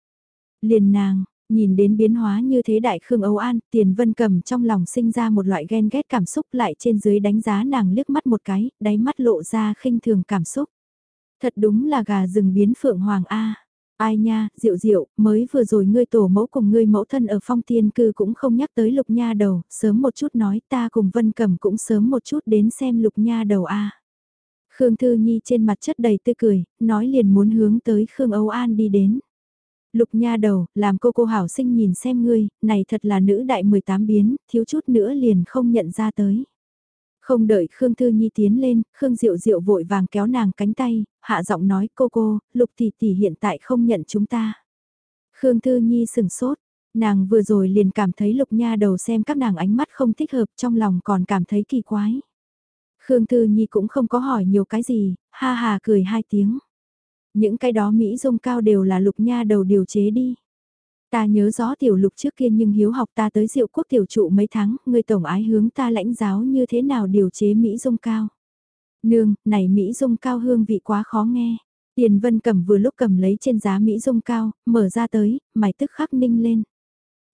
Liền nàng, nhìn đến biến hóa như thế đại Khương Âu An, Tiền Vân cầm trong lòng sinh ra một loại ghen ghét cảm xúc lại trên dưới đánh giá nàng liếc mắt một cái, đáy mắt lộ ra khinh thường cảm xúc. Thật đúng là gà rừng biến phượng hoàng A. Ai nha, diệu diệu, mới vừa rồi ngươi tổ mẫu cùng ngươi mẫu thân ở phong tiên cư cũng không nhắc tới lục nha đầu, sớm một chút nói ta cùng Vân cầm cũng sớm một chút đến xem lục nha đầu a. Khương Thư Nhi trên mặt chất đầy tươi cười, nói liền muốn hướng tới Khương Âu An đi đến. Lục nha đầu, làm cô cô hảo sinh nhìn xem ngươi, này thật là nữ đại 18 biến, thiếu chút nữa liền không nhận ra tới. Không đợi Khương Thư Nhi tiến lên, Khương Diệu Diệu vội vàng kéo nàng cánh tay, hạ giọng nói cô cô, Lục Tỷ Tỷ hiện tại không nhận chúng ta. Khương Thư Nhi sừng sốt, nàng vừa rồi liền cảm thấy Lục Nha đầu xem các nàng ánh mắt không thích hợp trong lòng còn cảm thấy kỳ quái. Khương Thư Nhi cũng không có hỏi nhiều cái gì, ha ha cười hai tiếng. Những cái đó Mỹ dung cao đều là Lục Nha đầu điều chế đi. Ta nhớ rõ tiểu lục trước kia nhưng hiếu học ta tới diệu quốc tiểu trụ mấy tháng, người tổng ái hướng ta lãnh giáo như thế nào điều chế Mỹ dung cao. Nương, này Mỹ dung cao hương vị quá khó nghe. Tiền vân cầm vừa lúc cầm lấy trên giá Mỹ dung cao, mở ra tới, mày tức khắc ninh lên.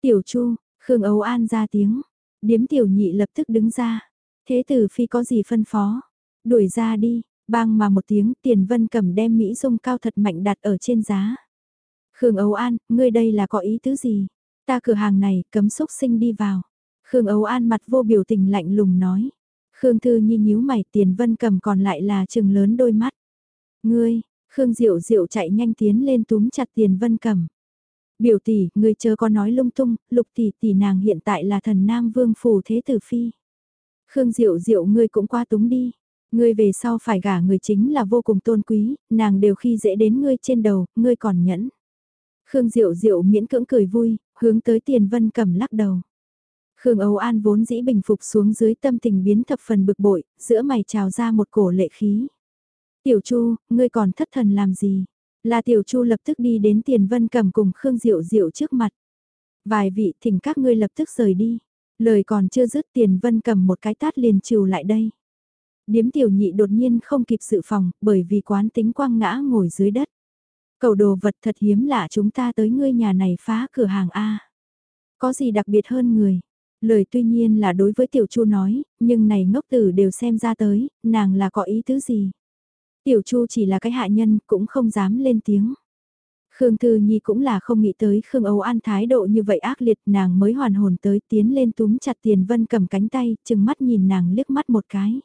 Tiểu chu, Khương Âu An ra tiếng. Điếm tiểu nhị lập tức đứng ra. Thế tử phi có gì phân phó? Đuổi ra đi, bang mà một tiếng tiền vân cầm đem Mỹ dung cao thật mạnh đặt ở trên giá. Khương Âu An, ngươi đây là có ý tứ gì? Ta cửa hàng này, cấm xúc sinh đi vào. Khương Âu An mặt vô biểu tình lạnh lùng nói. Khương Thư Nhi nhíu mày tiền vân cầm còn lại là trừng lớn đôi mắt. Ngươi, Khương Diệu Diệu chạy nhanh tiến lên túm chặt tiền vân cầm. Biểu tỷ, ngươi chớ có nói lung tung, lục tỷ tỷ nàng hiện tại là thần nam vương phủ thế tử phi. Khương Diệu Diệu ngươi cũng qua túng đi. Ngươi về sau phải gả người chính là vô cùng tôn quý, nàng đều khi dễ đến ngươi trên đầu, ngươi còn nhẫn. Khương Diệu Diệu miễn cưỡng cười vui, hướng tới Tiền Vân Cẩm lắc đầu. Khương Âu An vốn dĩ bình phục xuống dưới tâm tình biến thập phần bực bội, giữa mày trào ra một cổ lệ khí. Tiểu Chu, ngươi còn thất thần làm gì? Là Tiểu Chu lập tức đi đến Tiền Vân Cẩm cùng Khương Diệu Diệu trước mặt. Vài vị thỉnh các ngươi lập tức rời đi. Lời còn chưa dứt Tiền Vân Cẩm một cái tát liền trừ lại đây. Điếm tiểu nhị đột nhiên không kịp sự phòng, bởi vì quán tính quăng ngã ngồi dưới đất. Cầu đồ vật thật hiếm lạ chúng ta tới ngươi nhà này phá cửa hàng A. Có gì đặc biệt hơn người? Lời tuy nhiên là đối với tiểu chu nói, nhưng này ngốc tử đều xem ra tới, nàng là có ý tứ gì? Tiểu chu chỉ là cái hạ nhân, cũng không dám lên tiếng. Khương Thư Nhi cũng là không nghĩ tới Khương Âu An thái độ như vậy ác liệt nàng mới hoàn hồn tới tiến lên túm chặt tiền vân cầm cánh tay, chừng mắt nhìn nàng liếc mắt một cái.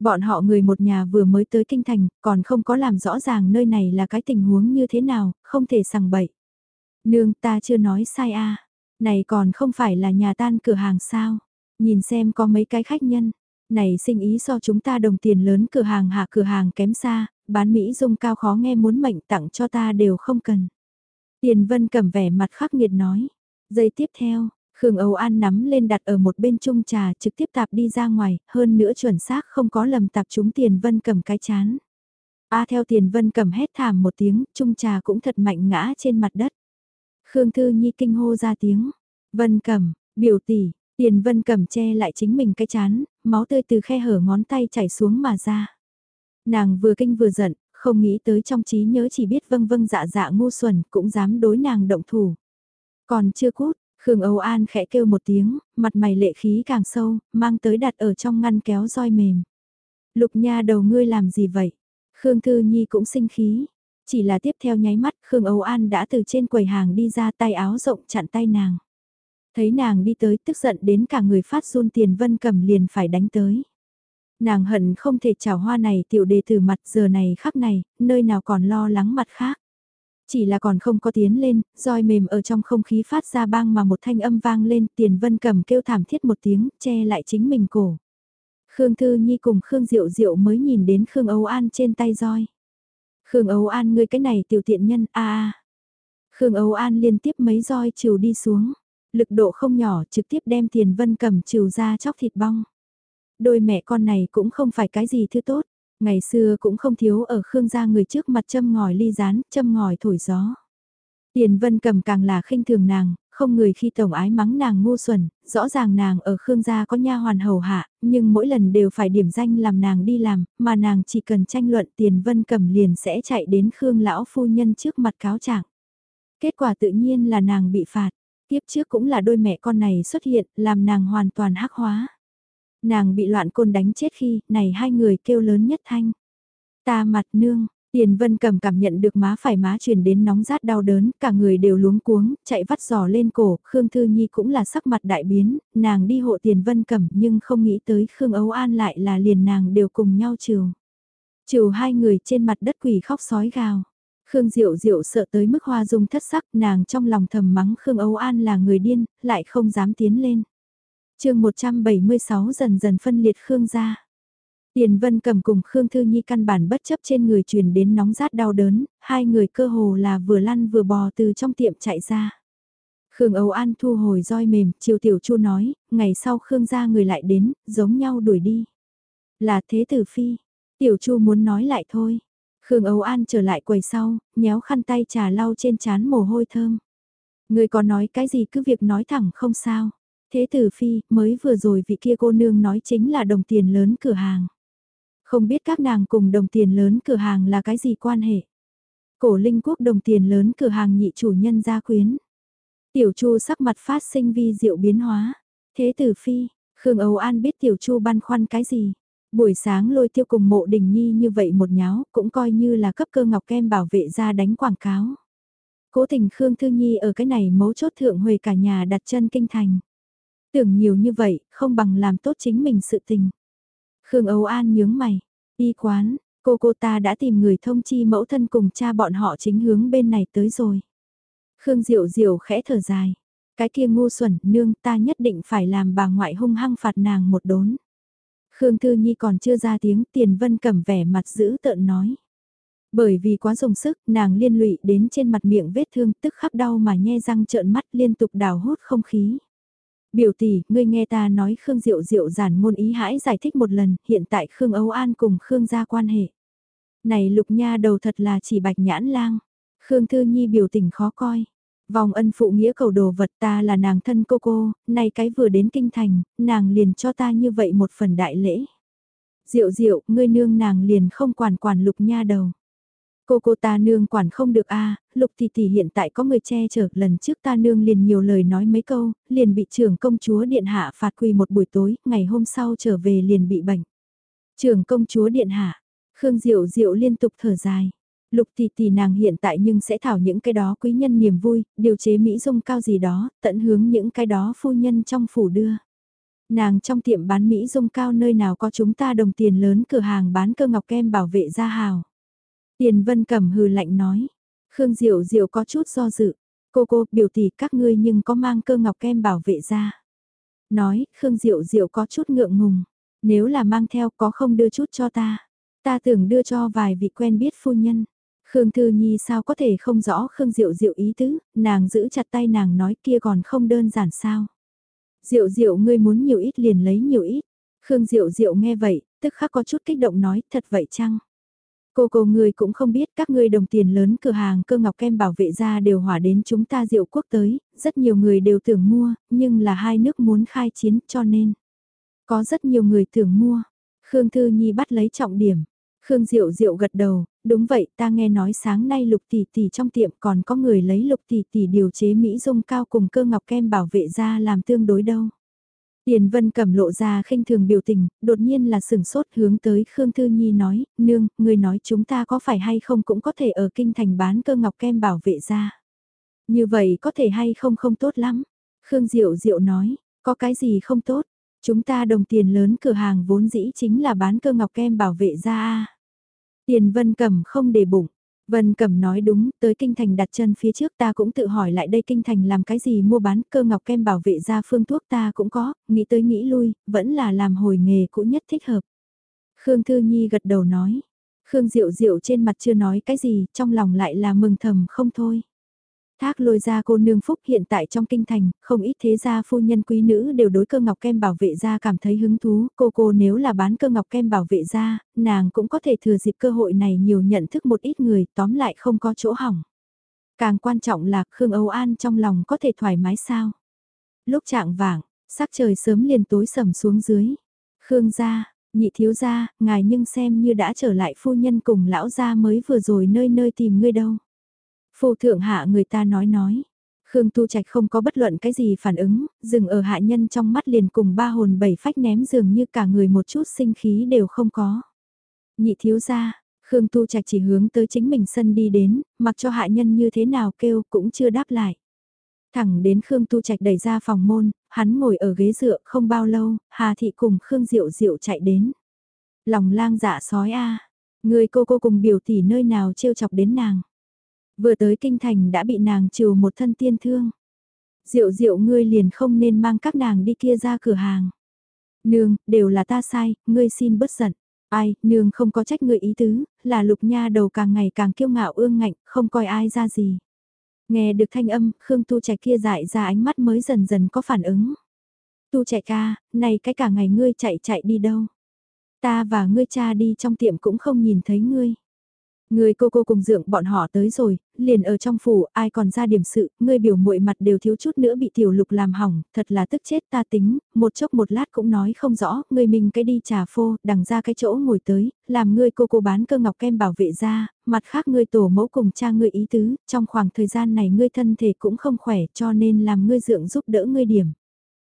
Bọn họ người một nhà vừa mới tới kinh thành, còn không có làm rõ ràng nơi này là cái tình huống như thế nào, không thể sằng bậy. Nương ta chưa nói sai a này còn không phải là nhà tan cửa hàng sao, nhìn xem có mấy cái khách nhân, này sinh ý so chúng ta đồng tiền lớn cửa hàng hạ cửa hàng kém xa, bán Mỹ dung cao khó nghe muốn mệnh tặng cho ta đều không cần. Tiền vân cầm vẻ mặt khắc nghiệt nói. Giây tiếp theo, Khương Âu An nắm lên đặt ở một bên chung trà trực tiếp tạp đi ra ngoài, hơn nữa chuẩn xác không có lầm tạp chúng Tiền Vân cầm cái chán. A theo Tiền Vân cầm hét thảm một tiếng, chung trà cũng thật mạnh ngã trên mặt đất. Khương Thư Nhi kinh hô ra tiếng, Vân cầm, biểu tỷ, Tiền Vân cầm che lại chính mình cái chán, máu tươi từ khe hở ngón tay chảy xuống mà ra. Nàng vừa kinh vừa giận, không nghĩ tới trong trí nhớ chỉ biết vâng vâng dạ dạ ngu xuẩn cũng dám đối nàng động thủ. Còn chưa cút, Khương Âu An khẽ kêu một tiếng, mặt mày lệ khí càng sâu, mang tới đặt ở trong ngăn kéo roi mềm. Lục nha đầu ngươi làm gì vậy? Khương Thư Nhi cũng sinh khí. Chỉ là tiếp theo nháy mắt Khương Âu An đã từ trên quầy hàng đi ra tay áo rộng chặn tay nàng. Thấy nàng đi tới tức giận đến cả người phát run tiền vân cầm liền phải đánh tới. Nàng hận không thể chào hoa này tiểu đề từ mặt giờ này khắc này, nơi nào còn lo lắng mặt khác. Chỉ là còn không có tiến lên, roi mềm ở trong không khí phát ra bang mà một thanh âm vang lên tiền vân cầm kêu thảm thiết một tiếng, che lại chính mình cổ. Khương Thư Nhi cùng Khương Diệu Diệu mới nhìn đến Khương Âu An trên tay roi. Khương Âu An ngươi cái này tiểu tiện nhân, a a. Khương Âu An liên tiếp mấy roi chiều đi xuống, lực độ không nhỏ trực tiếp đem tiền vân cầm chiều ra chóc thịt bong. Đôi mẹ con này cũng không phải cái gì thứ tốt, ngày xưa cũng không thiếu ở Khương gia người trước mặt châm ngòi ly rán, châm ngòi thổi gió. Tiền vân cầm càng là khinh thường nàng, không người khi tổng ái mắng nàng ngu xuẩn, rõ ràng nàng ở Khương gia có nha hoàn hầu hạ, nhưng mỗi lần đều phải điểm danh làm nàng đi làm, mà nàng chỉ cần tranh luận tiền vân cầm liền sẽ chạy đến Khương lão phu nhân trước mặt cáo trạng. Kết quả tự nhiên là nàng bị phạt, tiếp trước cũng là đôi mẹ con này xuất hiện, làm nàng hoàn toàn hắc hóa. Nàng bị loạn côn đánh chết khi, này hai người kêu lớn nhất thanh. Ta mặt nương, Tiền Vân cầm cảm nhận được má phải má truyền đến nóng rát đau đớn, cả người đều luống cuống, chạy vắt giò lên cổ, Khương Thư Nhi cũng là sắc mặt đại biến, nàng đi hộ Tiền Vân cầm nhưng không nghĩ tới Khương Ấu An lại là liền nàng đều cùng nhau trừ. Trừ hai người trên mặt đất quỷ khóc sói gào. Khương Diệu Diệu sợ tới mức hoa dung thất sắc, nàng trong lòng thầm mắng Khương Ấu An là người điên, lại không dám tiến lên chương 176 dần dần phân liệt Khương gia. Tiền Vân cầm cùng Khương Thư Nhi căn bản bất chấp trên người truyền đến nóng rát đau đớn, hai người cơ hồ là vừa lăn vừa bò từ trong tiệm chạy ra. Khương Âu An thu hồi roi mềm, chiều Tiểu Chu nói, ngày sau Khương gia người lại đến, giống nhau đuổi đi. Là thế tử phi, Tiểu Chu muốn nói lại thôi. Khương Âu An trở lại quầy sau, nhéo khăn tay trà lau trên chán mồ hôi thơm. Người có nói cái gì cứ việc nói thẳng không sao. Thế tử phi, mới vừa rồi vị kia cô nương nói chính là đồng tiền lớn cửa hàng. Không biết các nàng cùng đồng tiền lớn cửa hàng là cái gì quan hệ. Cổ linh quốc đồng tiền lớn cửa hàng nhị chủ nhân gia quyến. Tiểu Chu sắc mặt phát sinh vi diệu biến hóa. Thế tử phi, Khương Âu An biết Tiểu Chu băn khoăn cái gì. Buổi sáng lôi tiêu cùng mộ đình nhi như vậy một nháo, cũng coi như là cấp cơ ngọc kem bảo vệ ra đánh quảng cáo. Cố tình Khương Thư Nhi ở cái này mấu chốt thượng huề cả nhà đặt chân kinh thành. Tưởng nhiều như vậy, không bằng làm tốt chính mình sự tình. Khương Âu An nhướng mày. Y quán, cô cô ta đã tìm người thông chi mẫu thân cùng cha bọn họ chính hướng bên này tới rồi. Khương Diệu Diệu khẽ thở dài. Cái kia ngu xuẩn, nương ta nhất định phải làm bà ngoại hung hăng phạt nàng một đốn. Khương Thư Nhi còn chưa ra tiếng tiền vân cầm vẻ mặt giữ tợn nói. Bởi vì quá dùng sức, nàng liên lụy đến trên mặt miệng vết thương tức khắp đau mà nhe răng trợn mắt liên tục đào hút không khí. Biểu tỷ, ngươi nghe ta nói Khương Diệu Diệu giản ngôn ý hãi giải thích một lần, hiện tại Khương Âu An cùng Khương gia quan hệ. Này lục nha đầu thật là chỉ bạch nhãn lang. Khương Thư Nhi biểu tình khó coi. Vòng ân phụ nghĩa cầu đồ vật ta là nàng thân cô cô, nay cái vừa đến kinh thành, nàng liền cho ta như vậy một phần đại lễ. Diệu diệu, ngươi nương nàng liền không quản quản lục nha đầu. Cô cô ta nương quản không được a lục tỷ tỷ hiện tại có người che chở, lần trước ta nương liền nhiều lời nói mấy câu, liền bị trưởng công chúa điện hạ phạt quỳ một buổi tối, ngày hôm sau trở về liền bị bệnh. Trưởng công chúa điện hạ, Khương Diệu Diệu liên tục thở dài. Lục tỷ tỷ nàng hiện tại nhưng sẽ thảo những cái đó quý nhân niềm vui, điều chế mỹ dung cao gì đó, tận hướng những cái đó phu nhân trong phủ đưa. Nàng trong tiệm bán mỹ dung cao nơi nào có chúng ta đồng tiền lớn cửa hàng bán cơ ngọc kem bảo vệ gia hào. Tiền Vân Cẩm hừ lạnh nói. Khương Diệu Diệu có chút do dự. Cô cô, biểu tỷ các ngươi nhưng có mang cơ ngọc kem bảo vệ ra. Nói, Khương Diệu Diệu có chút ngượng ngùng. Nếu là mang theo có không đưa chút cho ta. Ta tưởng đưa cho vài vị quen biết phu nhân. Khương Thư Nhi sao có thể không rõ Khương Diệu Diệu ý tứ, nàng giữ chặt tay nàng nói kia còn không đơn giản sao. Diệu Diệu ngươi muốn nhiều ít liền lấy nhiều ít. Khương Diệu Diệu nghe vậy, tức khắc có chút kích động nói, thật vậy chăng? Cô cô người cũng không biết các ngươi đồng tiền lớn cửa hàng cơ ngọc kem bảo vệ ra đều hỏa đến chúng ta diệu quốc tới, rất nhiều người đều tưởng mua, nhưng là hai nước muốn khai chiến cho nên. Có rất nhiều người tưởng mua. Khương Thư Nhi bắt lấy trọng điểm. Khương Diệu Diệu gật đầu, đúng vậy ta nghe nói sáng nay lục tỷ tỷ trong tiệm còn có người lấy lục tỷ tỷ điều chế Mỹ dung cao cùng cơ ngọc kem bảo vệ ra làm tương đối đâu. Tiền Vân cẩm lộ ra khinh thường biểu tình, đột nhiên là sừng sốt hướng tới Khương Thư Nhi nói, nương, người nói chúng ta có phải hay không cũng có thể ở kinh thành bán cơ ngọc kem bảo vệ ra? Như vậy có thể hay không không tốt lắm. Khương Diệu Diệu nói, có cái gì không tốt, chúng ta đồng tiền lớn cửa hàng vốn dĩ chính là bán cơ ngọc kem bảo vệ ra. Tiền Vân cẩm không để bụng, Vân Cẩm nói đúng, tới Kinh Thành đặt chân phía trước ta cũng tự hỏi lại đây Kinh Thành làm cái gì mua bán cơ ngọc kem bảo vệ ra phương thuốc ta cũng có, nghĩ tới nghĩ lui, vẫn là làm hồi nghề cũ nhất thích hợp. Khương Thư Nhi gật đầu nói, Khương Diệu Diệu trên mặt chưa nói cái gì, trong lòng lại là mừng thầm không thôi. Thác lôi ra cô nương phúc hiện tại trong kinh thành, không ít thế gia phu nhân quý nữ đều đối cơ ngọc kem bảo vệ ra cảm thấy hứng thú, cô cô nếu là bán cơ ngọc kem bảo vệ ra, nàng cũng có thể thừa dịp cơ hội này nhiều nhận thức một ít người, tóm lại không có chỗ hỏng. Càng quan trọng là Khương Âu An trong lòng có thể thoải mái sao. Lúc trạng vảng sắc trời sớm liền tối sầm xuống dưới. Khương gia, nhị thiếu gia, ngài nhưng xem như đã trở lại phu nhân cùng lão gia mới vừa rồi nơi nơi tìm ngươi đâu. Phu thượng hạ người ta nói nói. Khương Tu Trạch không có bất luận cái gì phản ứng, dừng ở hạ nhân trong mắt liền cùng ba hồn bảy phách ném dường như cả người một chút sinh khí đều không có. Nhị thiếu ra, Khương Tu Trạch chỉ hướng tới chính mình sân đi đến, mặc cho hạ nhân như thế nào kêu cũng chưa đáp lại. Thẳng đến Khương Tu Trạch đẩy ra phòng môn, hắn ngồi ở ghế dựa không bao lâu, Hà Thị cùng Khương Diệu Diệu chạy đến. Lòng lang dạ sói a người cô cô cùng biểu tỷ nơi nào trêu chọc đến nàng. Vừa tới kinh thành đã bị nàng trừ một thân tiên thương. Diệu diệu ngươi liền không nên mang các nàng đi kia ra cửa hàng. Nương, đều là ta sai, ngươi xin bớt giận. Ai, nương không có trách ngươi ý tứ, là lục nha đầu càng ngày càng kiêu ngạo ương ngạnh, không coi ai ra gì. Nghe được thanh âm, Khương Tu Trạch kia dại ra ánh mắt mới dần dần có phản ứng. Tu Trạch ca, này cái cả ngày ngươi chạy chạy đi đâu? Ta và ngươi cha đi trong tiệm cũng không nhìn thấy ngươi. Người cô cô cùng dượng bọn họ tới rồi, liền ở trong phủ, ai còn ra điểm sự, người biểu muội mặt đều thiếu chút nữa bị tiểu lục làm hỏng, thật là tức chết ta tính, một chốc một lát cũng nói không rõ, người mình cái đi trà phô, đằng ra cái chỗ ngồi tới, làm người cô cô bán cơ ngọc kem bảo vệ ra, mặt khác người tổ mẫu cùng cha người ý tứ, trong khoảng thời gian này ngươi thân thể cũng không khỏe cho nên làm ngươi dượng giúp đỡ ngươi điểm.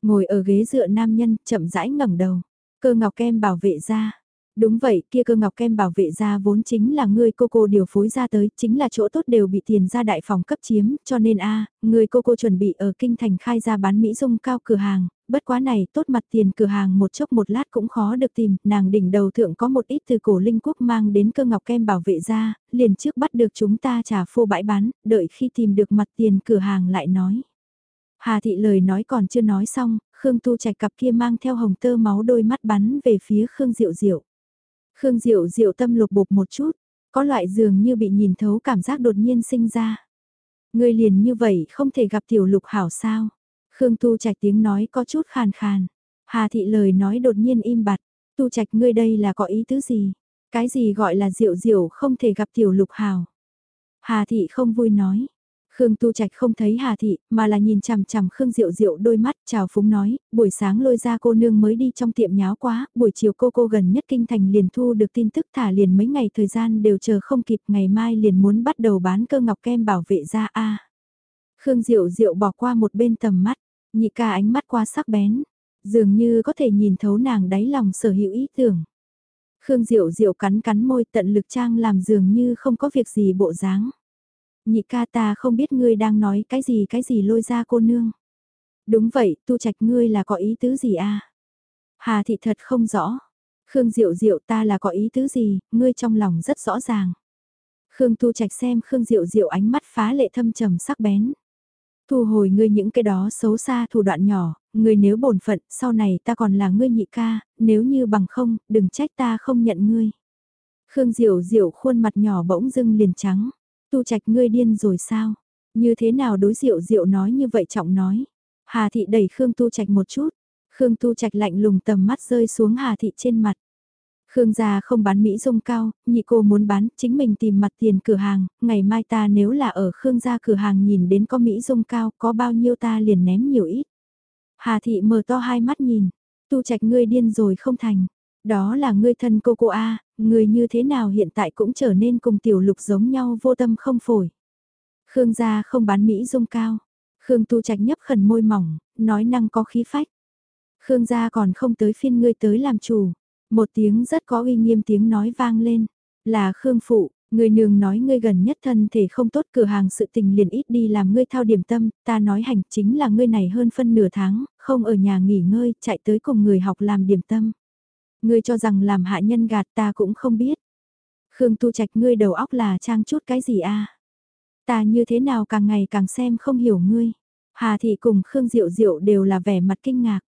Ngồi ở ghế dựa nam nhân, chậm rãi ngẩng đầu, cơ ngọc kem bảo vệ ra Đúng vậy, kia cơ ngọc kem bảo vệ ra vốn chính là người cô cô điều phối ra tới, chính là chỗ tốt đều bị tiền ra đại phòng cấp chiếm, cho nên a người cô cô chuẩn bị ở kinh thành khai ra bán Mỹ dung cao cửa hàng, bất quá này tốt mặt tiền cửa hàng một chốc một lát cũng khó được tìm, nàng đỉnh đầu thượng có một ít từ cổ linh quốc mang đến cơ ngọc kem bảo vệ ra, liền trước bắt được chúng ta trả phô bãi bán, đợi khi tìm được mặt tiền cửa hàng lại nói. Hà thị lời nói còn chưa nói xong, Khương Tu Trạch cặp kia mang theo hồng tơ máu đôi mắt bắn về phía Khương Diệu Diệu. Khương Diệu Diệu tâm lục bục một chút, có loại dường như bị nhìn thấu cảm giác đột nhiên sinh ra. Người liền như vậy không thể gặp tiểu lục hảo sao. Khương Tu Trạch tiếng nói có chút khàn khàn. Hà thị lời nói đột nhiên im bặt. Tu Trạch ngươi đây là có ý tứ gì? Cái gì gọi là diệu diệu không thể gặp tiểu lục hảo? Hà thị không vui nói. Khương Tu Trạch không thấy Hà Thị, mà là nhìn chằm chằm Khương Diệu Diệu đôi mắt, chào phúng nói, buổi sáng lôi ra cô nương mới đi trong tiệm nháo quá, buổi chiều cô cô gần nhất kinh thành liền thu được tin tức thả liền mấy ngày thời gian đều chờ không kịp, ngày mai liền muốn bắt đầu bán cơ ngọc kem bảo vệ ra a. Khương Diệu Diệu bỏ qua một bên tầm mắt, nhị ca ánh mắt qua sắc bén, dường như có thể nhìn thấu nàng đáy lòng sở hữu ý tưởng. Khương Diệu Diệu cắn cắn môi tận lực trang làm dường như không có việc gì bộ dáng nhị ca ta không biết ngươi đang nói cái gì cái gì lôi ra cô nương. Đúng vậy, tu trạch ngươi là có ý tứ gì a? Hà thị thật không rõ. Khương Diệu Diệu ta là có ý tứ gì, ngươi trong lòng rất rõ ràng. Khương Tu Trạch xem Khương Diệu Diệu ánh mắt phá lệ thâm trầm sắc bén. Thu hồi ngươi những cái đó xấu xa thủ đoạn nhỏ, ngươi nếu bổn phận, sau này ta còn là ngươi nhị ca, nếu như bằng không, đừng trách ta không nhận ngươi. Khương Diệu Diệu khuôn mặt nhỏ bỗng dưng liền trắng. Tu Trạch ngươi điên rồi sao? Như thế nào đối diệu diệu nói như vậy trọng nói? Hà thị đẩy Khương Tu Trạch một chút. Khương Tu Trạch lạnh lùng tầm mắt rơi xuống Hà thị trên mặt. Khương gia không bán Mỹ dung cao, nhị cô muốn bán, chính mình tìm mặt tiền cửa hàng, ngày mai ta nếu là ở Khương gia cửa hàng nhìn đến có Mỹ dung cao, có bao nhiêu ta liền ném nhiều ít. Hà thị mở to hai mắt nhìn, tu trạch ngươi điên rồi không thành, đó là ngươi thân cô cô A, người như thế nào hiện tại cũng trở nên cùng tiểu lục giống nhau vô tâm không phổi. Khương gia không bán Mỹ dung cao. Khương tu trạch nhấp khẩn môi mỏng, nói năng có khí phách. Khương gia còn không tới phiên ngươi tới làm chủ. Một tiếng rất có uy nghiêm tiếng nói vang lên. Là Khương phụ, người nương nói ngươi gần nhất thân thể không tốt cửa hàng sự tình liền ít đi làm ngươi thao điểm tâm, ta nói hành chính là ngươi này hơn phân nửa tháng, không ở nhà nghỉ ngơi, chạy tới cùng người học làm điểm tâm. Ngươi cho rằng làm hạ nhân gạt ta cũng không biết. Khương tu trạch ngươi đầu óc là trang chút cái gì a? Ta như thế nào càng ngày càng xem không hiểu ngươi. Hà thị cùng Khương Diệu Diệu đều là vẻ mặt kinh ngạc.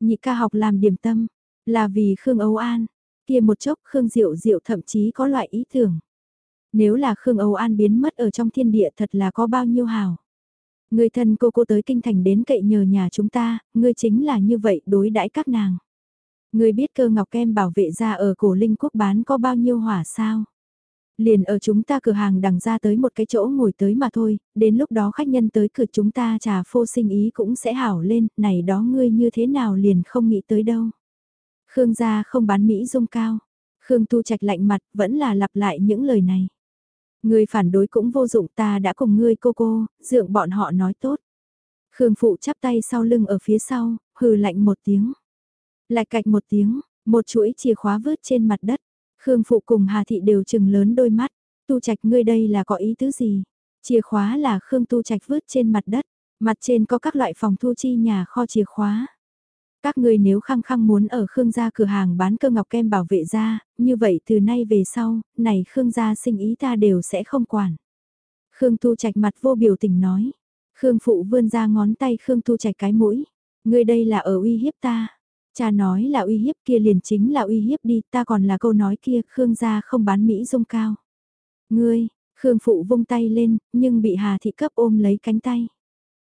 Nhị ca học làm điểm tâm, là vì Khương Âu An. Kia một chốc Khương Diệu Diệu thậm chí có loại ý tưởng. Nếu là Khương Âu An biến mất ở trong thiên địa thật là có bao nhiêu hào. Người thân cô cô tới kinh thành đến cậy nhờ nhà chúng ta, ngươi chính là như vậy đối đãi các nàng. Ngươi biết cơ ngọc kem bảo vệ ra ở cổ linh quốc bán có bao nhiêu hỏa sao? Liền ở chúng ta cửa hàng đằng ra tới một cái chỗ ngồi tới mà thôi, đến lúc đó khách nhân tới cửa chúng ta trà phô sinh ý cũng sẽ hảo lên, này đó ngươi như thế nào liền không nghĩ tới đâu. Khương gia không bán Mỹ dung cao. Khương tu trạch lạnh mặt vẫn là lặp lại những lời này. Ngươi phản đối cũng vô dụng ta đã cùng ngươi cô cô, dượng bọn họ nói tốt. Khương phụ chắp tay sau lưng ở phía sau, hừ lạnh một tiếng. Lại cạch một tiếng, một chuỗi chìa khóa vớt trên mặt đất. Khương Phụ cùng Hà Thị đều chừng lớn đôi mắt. Tu Trạch ngươi đây là có ý tứ gì? Chìa khóa là Khương Tu Trạch vớt trên mặt đất. Mặt trên có các loại phòng thu chi nhà kho chìa khóa. Các ngươi nếu khăng khăng muốn ở Khương gia cửa hàng bán cơ ngọc kem bảo vệ ra, như vậy từ nay về sau, này Khương gia sinh ý ta đều sẽ không quản. Khương Tu Trạch mặt vô biểu tình nói. Khương Phụ vươn ra ngón tay Khương Tu Trạch cái mũi. Ngươi đây là ở uy hiếp ta. Cha nói là uy hiếp kia liền chính là uy hiếp đi, ta còn là câu nói kia, Khương gia không bán Mỹ dung cao. Ngươi, Khương phụ vung tay lên, nhưng bị Hà thị cấp ôm lấy cánh tay.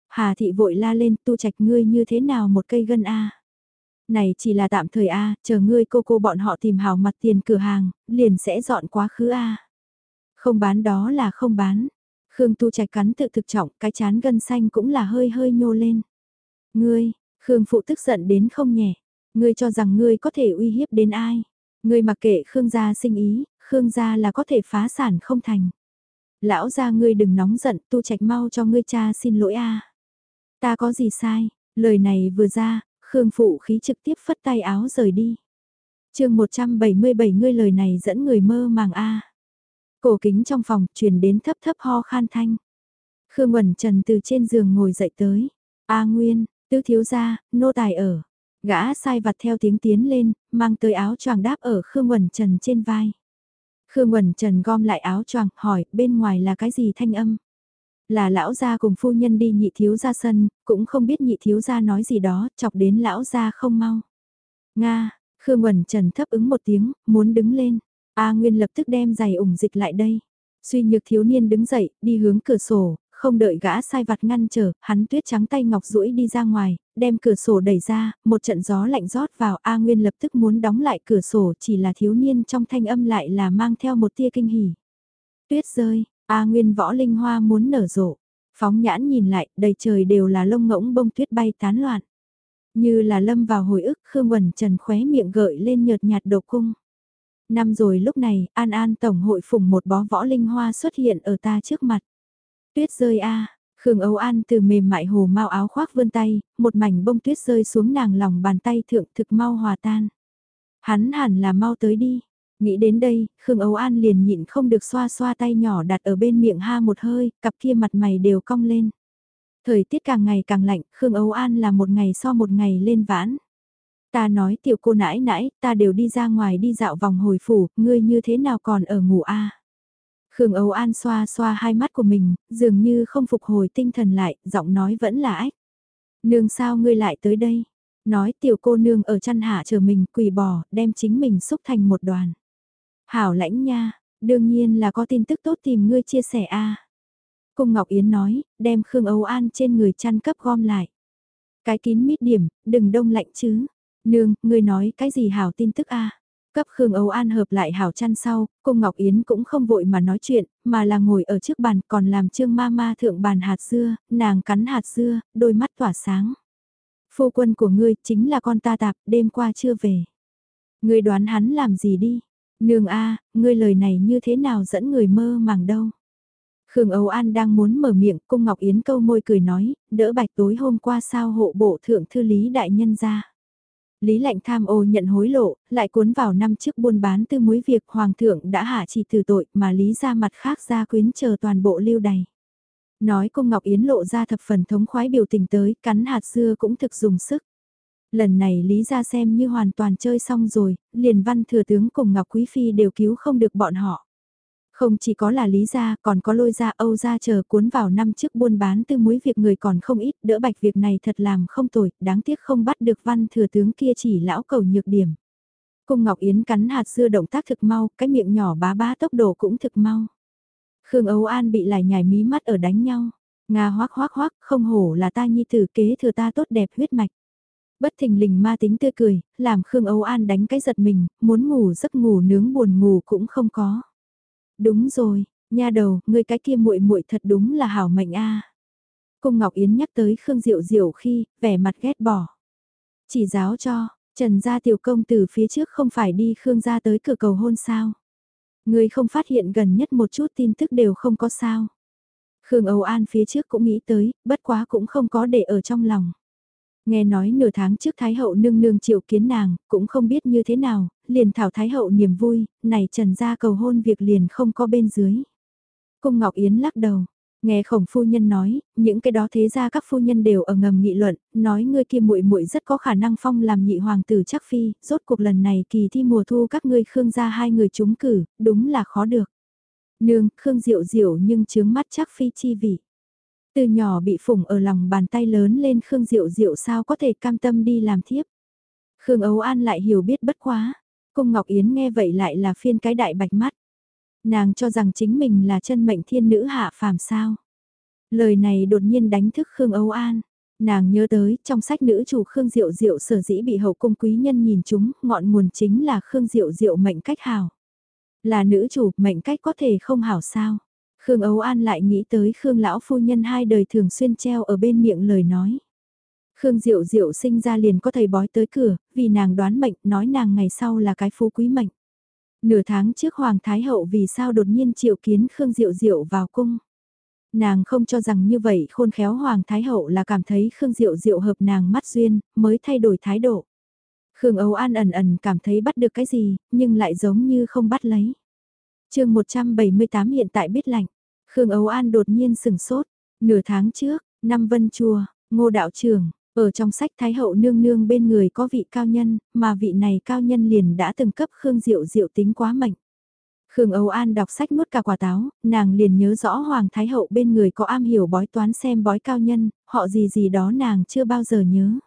Hà thị vội la lên, tu trạch ngươi như thế nào một cây gân a? Này chỉ là tạm thời a, chờ ngươi cô cô bọn họ tìm hào mặt tiền cửa hàng, liền sẽ dọn quá khứ a. Không bán đó là không bán. Khương tu trạch cắn tự thực trọng, cái chán gân xanh cũng là hơi hơi nhô lên. Ngươi, Khương phụ tức giận đến không nhẹ. Ngươi cho rằng ngươi có thể uy hiếp đến ai? Ngươi mặc kệ Khương gia sinh ý, Khương gia là có thể phá sản không thành. Lão gia ngươi đừng nóng giận, tu trạch mau cho ngươi cha xin lỗi a. Ta có gì sai? Lời này vừa ra, Khương phụ khí trực tiếp phất tay áo rời đi. Chương 177 ngươi lời này dẫn người mơ màng a. Cổ kính trong phòng truyền đến thấp thấp ho khan thanh. Khương Quẩn Trần từ trên giường ngồi dậy tới. A Nguyên, tứ thiếu gia, nô tài ở. Gã sai vặt theo tiếng tiến lên, mang tới áo choàng đáp ở Khương Quẩn Trần trên vai. Khương Quẩn Trần gom lại áo choàng, hỏi, bên ngoài là cái gì thanh âm? Là lão gia cùng phu nhân đi nhị thiếu ra sân, cũng không biết nhị thiếu gia nói gì đó, chọc đến lão gia không mau. Nga, Khương Quẩn Trần thấp ứng một tiếng, muốn đứng lên. A Nguyên lập tức đem giày ủng dịch lại đây. Suy nhược thiếu niên đứng dậy, đi hướng cửa sổ, không đợi gã sai vặt ngăn trở, hắn tuyết trắng tay ngọc duỗi đi ra ngoài, đem cửa sổ đẩy ra, một trận gió lạnh rót vào A Nguyên lập tức muốn đóng lại cửa sổ chỉ là thiếu niên trong thanh âm lại là mang theo một tia kinh hỉ. Tuyết rơi, A Nguyên võ linh hoa muốn nở rộ, phóng nhãn nhìn lại, đầy trời đều là lông ngỗng bông tuyết bay tán loạn. Như là lâm vào hồi ức Khương quần Trần khóe miệng gợi lên nhợt nhạt độ cung. Năm rồi lúc này, An An Tổng hội phùng một bó võ linh hoa xuất hiện ở ta trước mặt. Tuyết rơi a Khương Âu An từ mềm mại hồ mau áo khoác vươn tay, một mảnh bông tuyết rơi xuống nàng lòng bàn tay thượng thực mau hòa tan. Hắn hẳn là mau tới đi. Nghĩ đến đây, Khương Âu An liền nhịn không được xoa xoa tay nhỏ đặt ở bên miệng ha một hơi, cặp kia mặt mày đều cong lên. Thời tiết càng ngày càng lạnh, Khương Âu An là một ngày so một ngày lên vãn. Ta nói tiểu cô nãi nãi, ta đều đi ra ngoài đi dạo vòng hồi phủ, ngươi như thế nào còn ở ngủ a Khương Âu An xoa xoa hai mắt của mình, dường như không phục hồi tinh thần lại, giọng nói vẫn là ách. Nương sao ngươi lại tới đây? Nói tiểu cô nương ở chăn hạ chờ mình quỳ bò, đem chính mình xúc thành một đoàn. Hảo lãnh nha, đương nhiên là có tin tức tốt tìm ngươi chia sẻ a. Cung Ngọc Yến nói, đem Khương Âu An trên người chăn cấp gom lại. Cái kín mít điểm, đừng đông lạnh chứ. Nương, ngươi nói cái gì hảo tin tức a? Cấp Khương Âu An hợp lại hảo chăn sau, cung Ngọc Yến cũng không vội mà nói chuyện, mà là ngồi ở trước bàn còn làm trương ma ma thượng bàn hạt dưa, nàng cắn hạt dưa, đôi mắt tỏa sáng. Phu quân của ngươi chính là con ta tạp, đêm qua chưa về. Ngươi đoán hắn làm gì đi? Nương a, ngươi lời này như thế nào dẫn người mơ màng đâu. Khương Âu An đang muốn mở miệng, cung Ngọc Yến câu môi cười nói, đỡ bạch tối hôm qua sao hộ bộ thượng thư lý đại nhân ra. Lý lạnh tham ô nhận hối lộ, lại cuốn vào năm trước buôn bán tư mối việc hoàng thượng đã hạ chỉ từ tội mà lý ra mặt khác ra quyến chờ toàn bộ lưu đày. Nói cung Ngọc Yến lộ ra thập phần thống khoái biểu tình tới, cắn hạt dưa cũng thực dùng sức. Lần này Lý ra xem như hoàn toàn chơi xong rồi, liền văn thừa tướng cùng Ngọc Quý Phi đều cứu không được bọn họ. Không chỉ có là Lý gia, còn có lôi gia Âu gia chờ cuốn vào năm trước buôn bán tư muối việc người còn không ít, đỡ bạch việc này thật làm không tồi, đáng tiếc không bắt được văn thừa tướng kia chỉ lão cầu nhược điểm. Cung Ngọc Yến cắn hạt dưa động tác thực mau, cái miệng nhỏ bá bá tốc độ cũng thực mau. Khương Âu An bị lại nhảy mí mắt ở đánh nhau. Nga hoác hoác hoác, không hổ là ta nhi tử kế thừa ta tốt đẹp huyết mạch. Bất thình lình ma tính tươi cười, làm Khương Âu An đánh cái giật mình, muốn ngủ giấc ngủ nướng buồn ngủ cũng không có. Đúng rồi, nha đầu, ngươi cái kia muội muội thật đúng là hảo mệnh a. Cung Ngọc Yến nhắc tới Khương Diệu Diệu khi, vẻ mặt ghét bỏ. Chỉ giáo cho, Trần gia tiểu công từ phía trước không phải đi Khương gia tới cửa cầu hôn sao. Ngươi không phát hiện gần nhất một chút tin tức đều không có sao. Khương Âu An phía trước cũng nghĩ tới, bất quá cũng không có để ở trong lòng. Nghe nói nửa tháng trước Thái Hậu nương nương triệu kiến nàng, cũng không biết như thế nào, liền thảo Thái Hậu niềm vui, này trần ra cầu hôn việc liền không có bên dưới. Cung Ngọc Yến lắc đầu, nghe khổng phu nhân nói, những cái đó thế ra các phu nhân đều ở ngầm nghị luận, nói ngươi kia muội muội rất có khả năng phong làm nhị hoàng tử chắc phi, rốt cuộc lần này kỳ thi mùa thu các ngươi khương gia hai người trúng cử, đúng là khó được. Nương, khương diệu diệu nhưng chướng mắt chắc phi chi vị. Từ nhỏ bị phủng ở lòng bàn tay lớn lên Khương Diệu Diệu sao có thể cam tâm đi làm thiếp. Khương Ấu An lại hiểu biết bất quá. Cung Ngọc Yến nghe vậy lại là phiên cái đại bạch mắt. Nàng cho rằng chính mình là chân mệnh thiên nữ hạ phàm sao. Lời này đột nhiên đánh thức Khương âu An. Nàng nhớ tới, trong sách nữ chủ Khương Diệu Diệu sở dĩ bị hậu cung quý nhân nhìn chúng, ngọn nguồn chính là Khương Diệu Diệu mệnh cách hảo. Là nữ chủ, mệnh cách có thể không hảo sao. Khương Ấu An lại nghĩ tới Khương lão phu nhân hai đời thường xuyên treo ở bên miệng lời nói. Khương Diệu Diệu sinh ra liền có thầy bói tới cửa, vì nàng đoán mệnh, nói nàng ngày sau là cái phú quý mệnh. Nửa tháng trước Hoàng Thái Hậu vì sao đột nhiên triệu kiến Khương Diệu Diệu vào cung. Nàng không cho rằng như vậy khôn khéo Hoàng Thái Hậu là cảm thấy Khương Diệu Diệu hợp nàng mắt duyên, mới thay đổi thái độ. Khương Âu An ẩn ẩn cảm thấy bắt được cái gì, nhưng lại giống như không bắt lấy chương 178 hiện tại biết lạnh. Khương Ấu An đột nhiên sừng sốt. Nửa tháng trước, năm Vân Chùa, ngô đạo trưởng, ở trong sách Thái Hậu Nương Nương bên người có vị cao nhân, mà vị này cao nhân liền đã từng cấp Khương Diệu Diệu tính quá mạnh Khương Âu An đọc sách nuốt cả quả táo, nàng liền nhớ rõ Hoàng Thái Hậu bên người có am hiểu bói toán xem bói cao nhân, họ gì gì đó nàng chưa bao giờ nhớ.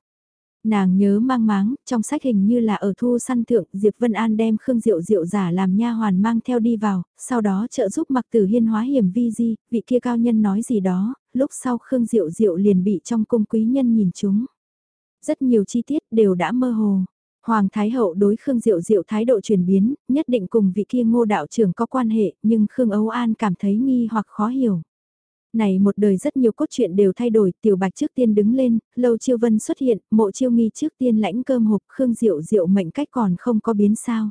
Nàng nhớ mang máng, trong sách hình như là ở thu săn thượng, Diệp Vân An đem Khương Diệu Diệu giả làm nha hoàn mang theo đi vào, sau đó trợ giúp mặc tử hiên hóa hiểm vi di, vị kia cao nhân nói gì đó, lúc sau Khương Diệu Diệu liền bị trong cung quý nhân nhìn chúng. Rất nhiều chi tiết đều đã mơ hồ. Hoàng Thái Hậu đối Khương Diệu Diệu thái độ chuyển biến, nhất định cùng vị kia ngô đạo trưởng có quan hệ, nhưng Khương Âu An cảm thấy nghi hoặc khó hiểu. Này một đời rất nhiều cốt truyện đều thay đổi, tiểu bạch trước tiên đứng lên, lâu chiêu vân xuất hiện, mộ chiêu nghi trước tiên lãnh cơm hộp, Khương Diệu Diệu mệnh cách còn không có biến sao.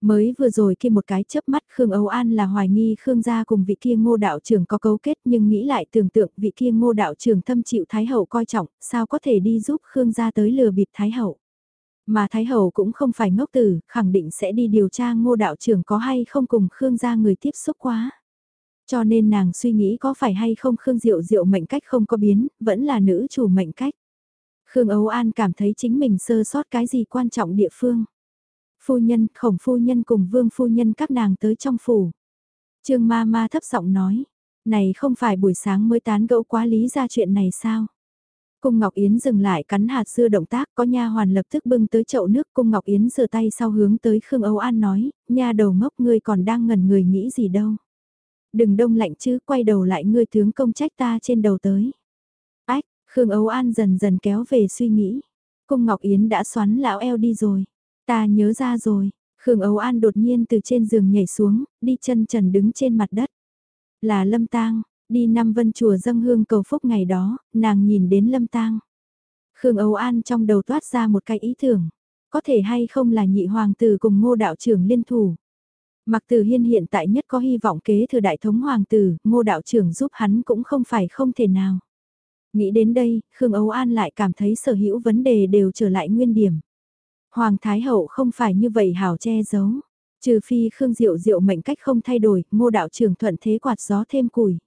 Mới vừa rồi khi một cái chớp mắt Khương Âu An là hoài nghi Khương gia cùng vị kia ngô đạo trưởng có cấu kết nhưng nghĩ lại tưởng tượng vị kia ngô đạo trưởng thâm chịu Thái Hậu coi trọng, sao có thể đi giúp Khương gia tới lừa bịp Thái Hậu. Mà Thái Hậu cũng không phải ngốc tử, khẳng định sẽ đi điều tra ngô đạo trưởng có hay không cùng Khương gia người tiếp xúc quá. Cho nên nàng suy nghĩ có phải hay không Khương Diệu Diệu mệnh cách không có biến, vẫn là nữ chủ mệnh cách. Khương Âu An cảm thấy chính mình sơ sót cái gì quan trọng địa phương. Phu nhân, khổng phu nhân cùng vương phu nhân các nàng tới trong phủ. Trương ma ma thấp giọng nói, này không phải buổi sáng mới tán gẫu quá lý ra chuyện này sao? Cung Ngọc Yến dừng lại cắn hạt dưa động tác, có nha hoàn lập tức bưng tới chậu nước, Cung Ngọc Yến rửa tay sau hướng tới Khương Âu An nói, nha đầu ngốc ngươi còn đang ngẩn người nghĩ gì đâu đừng đông lạnh chứ, quay đầu lại ngươi tướng công trách ta trên đầu tới. Ách, Khương Ấu An dần dần kéo về suy nghĩ. Cung Ngọc Yến đã xoắn lão eo đi rồi. Ta nhớ ra rồi. Khương Ấu An đột nhiên từ trên giường nhảy xuống, đi chân trần đứng trên mặt đất. Là Lâm Tang, đi năm vân chùa dâng hương cầu phúc ngày đó, nàng nhìn đến Lâm Tang. Khương Ấu An trong đầu toát ra một cái ý tưởng. Có thể hay không là nhị hoàng tử cùng ngô đạo trưởng liên thủ. Mặc tử hiên hiện tại nhất có hy vọng kế thừa đại thống hoàng tử, ngô đạo trưởng giúp hắn cũng không phải không thể nào. Nghĩ đến đây, Khương Âu An lại cảm thấy sở hữu vấn đề đều trở lại nguyên điểm. Hoàng Thái Hậu không phải như vậy hào che giấu. Trừ phi Khương Diệu Diệu mệnh cách không thay đổi, ngô đạo trưởng thuận thế quạt gió thêm củi.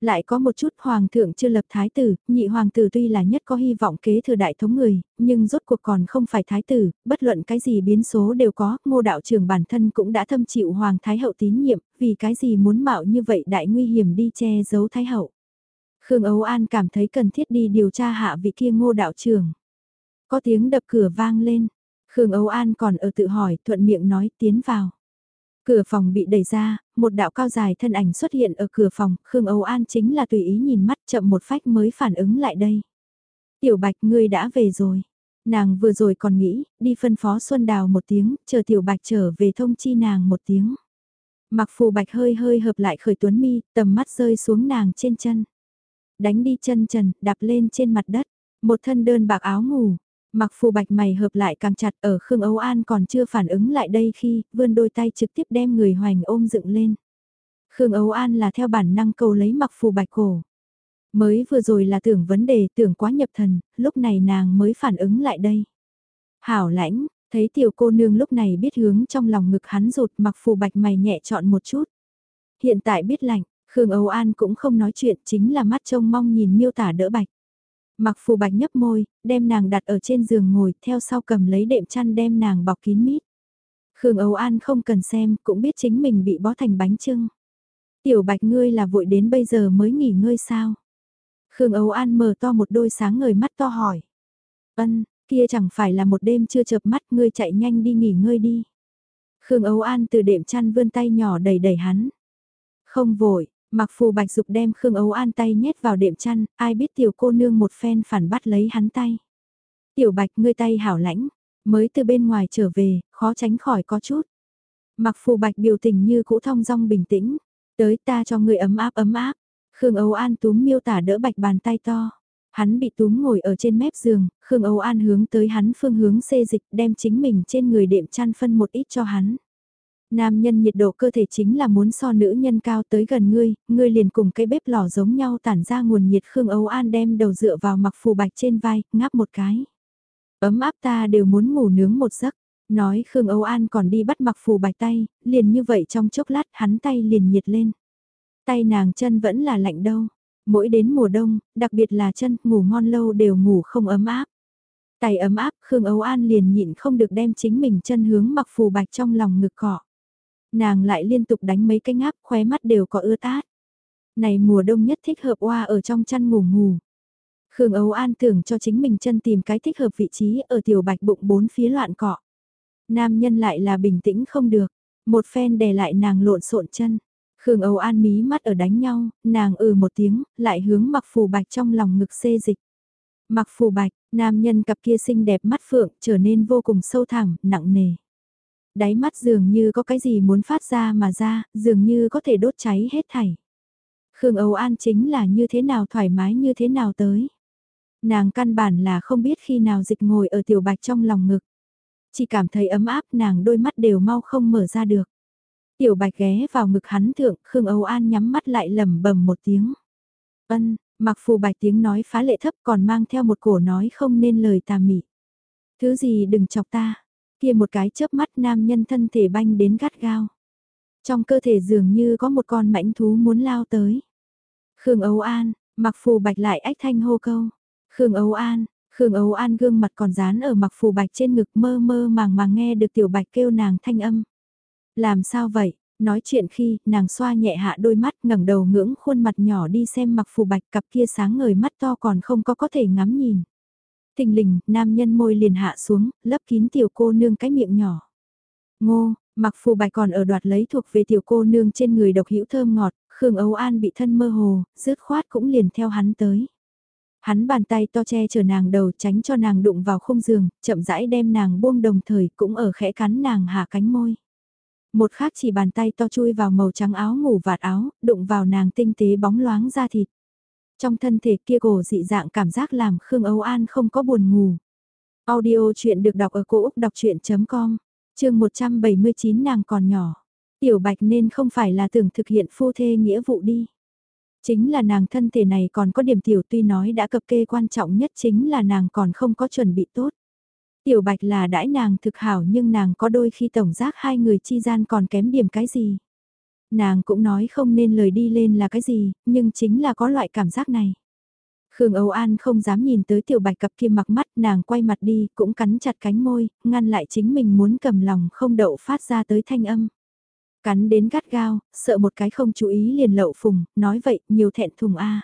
Lại có một chút hoàng thượng chưa lập thái tử, nhị hoàng tử tuy là nhất có hy vọng kế thừa đại thống người, nhưng rốt cuộc còn không phải thái tử, bất luận cái gì biến số đều có, ngô đạo trưởng bản thân cũng đã thâm chịu hoàng thái hậu tín nhiệm, vì cái gì muốn mạo như vậy đại nguy hiểm đi che giấu thái hậu. Khương Ấu An cảm thấy cần thiết đi điều tra hạ vị kia ngô đạo trưởng. Có tiếng đập cửa vang lên, Khương Ấu An còn ở tự hỏi, thuận miệng nói tiến vào. Cửa phòng bị đẩy ra, một đạo cao dài thân ảnh xuất hiện ở cửa phòng, Khương Âu An chính là tùy ý nhìn mắt chậm một phách mới phản ứng lại đây. Tiểu Bạch ngươi đã về rồi. Nàng vừa rồi còn nghĩ, đi phân phó Xuân Đào một tiếng, chờ Tiểu Bạch trở về thông chi nàng một tiếng. Mặc phù Bạch hơi hơi hợp lại khởi tuấn mi, tầm mắt rơi xuống nàng trên chân. Đánh đi chân trần, đạp lên trên mặt đất. Một thân đơn bạc áo ngủ, Mặc phù bạch mày hợp lại càng chặt ở Khương Âu An còn chưa phản ứng lại đây khi vươn đôi tay trực tiếp đem người hoành ôm dựng lên. Khương Âu An là theo bản năng cầu lấy mặc phù bạch cổ. Mới vừa rồi là tưởng vấn đề tưởng quá nhập thần, lúc này nàng mới phản ứng lại đây. Hảo lãnh, thấy tiểu cô nương lúc này biết hướng trong lòng ngực hắn rụt mặc phù bạch mày nhẹ chọn một chút. Hiện tại biết lạnh, Khương Âu An cũng không nói chuyện chính là mắt trông mong nhìn miêu tả đỡ bạch. Mặc phù bạch nhấp môi, đem nàng đặt ở trên giường ngồi, theo sau cầm lấy đệm chăn đem nàng bọc kín mít. Khương Âu An không cần xem, cũng biết chính mình bị bó thành bánh trưng. Tiểu bạch ngươi là vội đến bây giờ mới nghỉ ngơi sao? Khương Âu An mở to một đôi sáng ngời mắt to hỏi. Ân, kia chẳng phải là một đêm chưa chợp mắt ngươi chạy nhanh đi nghỉ ngơi đi. Khương Âu An từ đệm chăn vươn tay nhỏ đẩy đẩy hắn. Không vội, Mặc phù bạch dục đem Khương Ấu An tay nhét vào đệm chăn, ai biết tiểu cô nương một phen phản bắt lấy hắn tay. Tiểu bạch ngươi tay hảo lãnh, mới từ bên ngoài trở về, khó tránh khỏi có chút. Mặc phù bạch biểu tình như cũ thong dong bình tĩnh, tới ta cho ngươi ấm áp ấm áp. Khương Ấu An túm miêu tả đỡ bạch bàn tay to. Hắn bị túm ngồi ở trên mép giường, Khương ấu An hướng tới hắn phương hướng xê dịch đem chính mình trên người đệm chăn phân một ít cho hắn. Nam nhân nhiệt độ cơ thể chính là muốn so nữ nhân cao tới gần ngươi, ngươi liền cùng cái bếp lò giống nhau tản ra nguồn nhiệt Khương Âu An đem đầu dựa vào mặc phù bạch trên vai, ngáp một cái. Ấm áp ta đều muốn ngủ nướng một giấc, nói Khương Âu An còn đi bắt mặc phù bạch tay, liền như vậy trong chốc lát hắn tay liền nhiệt lên. Tay nàng chân vẫn là lạnh đâu, mỗi đến mùa đông, đặc biệt là chân, ngủ ngon lâu đều ngủ không ấm áp. Tay ấm áp, Khương Âu An liền nhịn không được đem chính mình chân hướng mặc phù bạch trong lòng ngực cọ. Nàng lại liên tục đánh mấy cái ngáp khóe mắt đều có ưa tát. Này mùa đông nhất thích hợp oa ở trong chăn ngủ ngủ. Khương Âu An tưởng cho chính mình chân tìm cái thích hợp vị trí ở tiểu bạch bụng bốn phía loạn cọ. Nam nhân lại là bình tĩnh không được, một phen đè lại nàng lộn xộn chân. Khương Âu An mí mắt ở đánh nhau, nàng ừ một tiếng, lại hướng mặc phù bạch trong lòng ngực xê dịch. Mặc phù bạch, nam nhân cặp kia xinh đẹp mắt phượng trở nên vô cùng sâu thẳm, nặng nề đáy mắt dường như có cái gì muốn phát ra mà ra, dường như có thể đốt cháy hết thảy. Khương Âu An chính là như thế nào thoải mái như thế nào tới. Nàng căn bản là không biết khi nào dịch ngồi ở tiểu bạch trong lòng ngực. Chỉ cảm thấy ấm áp nàng đôi mắt đều mau không mở ra được. Tiểu bạch ghé vào ngực hắn thượng, Khương Âu An nhắm mắt lại lầm bầm một tiếng. Ân, mặc phù bạch tiếng nói phá lệ thấp còn mang theo một cổ nói không nên lời tà mị. Thứ gì đừng chọc ta, Kia một cái chớp mắt nam nhân thân thể banh đến gắt gao. Trong cơ thể dường như có một con mãnh thú muốn lao tới. Khương Âu An, mặc phù bạch lại ách thanh hô câu. Khương Âu An, Khương Âu An gương mặt còn dán ở mặc phù bạch trên ngực mơ mơ màng màng nghe được tiểu bạch kêu nàng thanh âm. Làm sao vậy? Nói chuyện khi nàng xoa nhẹ hạ đôi mắt ngẩng đầu ngưỡng khuôn mặt nhỏ đi xem mặc phù bạch cặp kia sáng ngời mắt to còn không có có thể ngắm nhìn. Thình lình, nam nhân môi liền hạ xuống, lấp kín tiểu cô nương cái miệng nhỏ. Ngô, mặc phù bạch còn ở đoạt lấy thuộc về tiểu cô nương trên người độc hữu thơm ngọt, Khương Âu An bị thân mơ hồ, rứt khoát cũng liền theo hắn tới. Hắn bàn tay to che chở nàng đầu tránh cho nàng đụng vào khung giường, chậm rãi đem nàng buông đồng thời cũng ở khẽ cắn nàng hạ cánh môi. Một khác chỉ bàn tay to chui vào màu trắng áo ngủ vạt áo, đụng vào nàng tinh tế bóng loáng da thịt. Trong thân thể kia cổ dị dạng cảm giác làm Khương Âu An không có buồn ngủ. Audio chuyện được đọc ở cổ Úc đọc chuyện.com, chương 179 nàng còn nhỏ. Tiểu Bạch nên không phải là tưởng thực hiện phu thê nghĩa vụ đi. Chính là nàng thân thể này còn có điểm tiểu tuy nói đã cập kê quan trọng nhất chính là nàng còn không có chuẩn bị tốt. Tiểu Bạch là đãi nàng thực hảo nhưng nàng có đôi khi tổng giác hai người chi gian còn kém điểm cái gì. Nàng cũng nói không nên lời đi lên là cái gì, nhưng chính là có loại cảm giác này. Khương Âu An không dám nhìn tới tiểu bạch cặp kia mặc mắt nàng quay mặt đi cũng cắn chặt cánh môi, ngăn lại chính mình muốn cầm lòng không đậu phát ra tới thanh âm. Cắn đến gắt gao, sợ một cái không chú ý liền lậu phùng, nói vậy nhiều thẹn thùng a.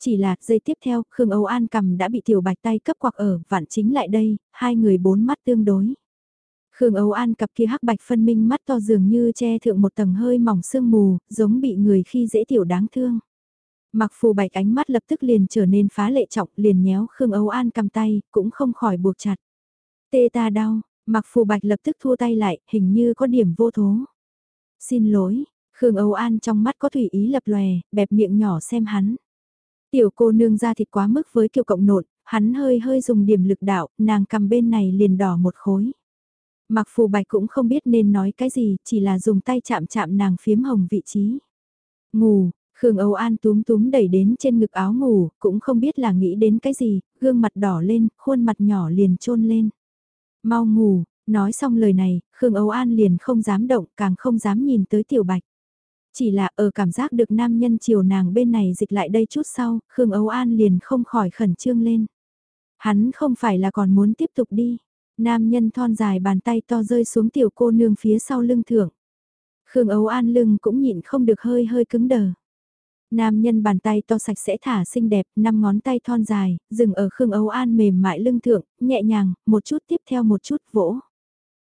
Chỉ là giây tiếp theo, Khương Âu An cầm đã bị tiểu bạch tay cấp quạc ở, vạn chính lại đây, hai người bốn mắt tương đối. Khương Âu An cặp kia hắc bạch phân minh mắt to dường như che thượng một tầng hơi mỏng sương mù, giống bị người khi dễ tiểu đáng thương. Mặc phù bạch ánh mắt lập tức liền trở nên phá lệ trọng liền nhéo Khương Âu An cầm tay, cũng không khỏi buộc chặt. Tê ta đau, mặc phù bạch lập tức thua tay lại, hình như có điểm vô thố. Xin lỗi, Khương Âu An trong mắt có thủy ý lập lòe, bẹp miệng nhỏ xem hắn. Tiểu cô nương ra thịt quá mức với kiều cộng nộn, hắn hơi hơi dùng điểm lực đạo, nàng cầm bên này liền đỏ một khối. Mặc phù bạch cũng không biết nên nói cái gì, chỉ là dùng tay chạm chạm nàng phiếm hồng vị trí. Ngủ, Khương Âu An túm túm đẩy đến trên ngực áo ngủ, cũng không biết là nghĩ đến cái gì, gương mặt đỏ lên, khuôn mặt nhỏ liền trôn lên. Mau ngủ, nói xong lời này, Khương Âu An liền không dám động, càng không dám nhìn tới tiểu bạch. Chỉ là ở cảm giác được nam nhân chiều nàng bên này dịch lại đây chút sau, Khương Âu An liền không khỏi khẩn trương lên. Hắn không phải là còn muốn tiếp tục đi. Nam nhân thon dài bàn tay to rơi xuống tiểu cô nương phía sau lưng thưởng. Khương ấu An lưng cũng nhịn không được hơi hơi cứng đờ. Nam nhân bàn tay to sạch sẽ thả xinh đẹp, năm ngón tay thon dài, dừng ở Khương ấu An mềm mại lưng thượng, nhẹ nhàng, một chút tiếp theo một chút vỗ.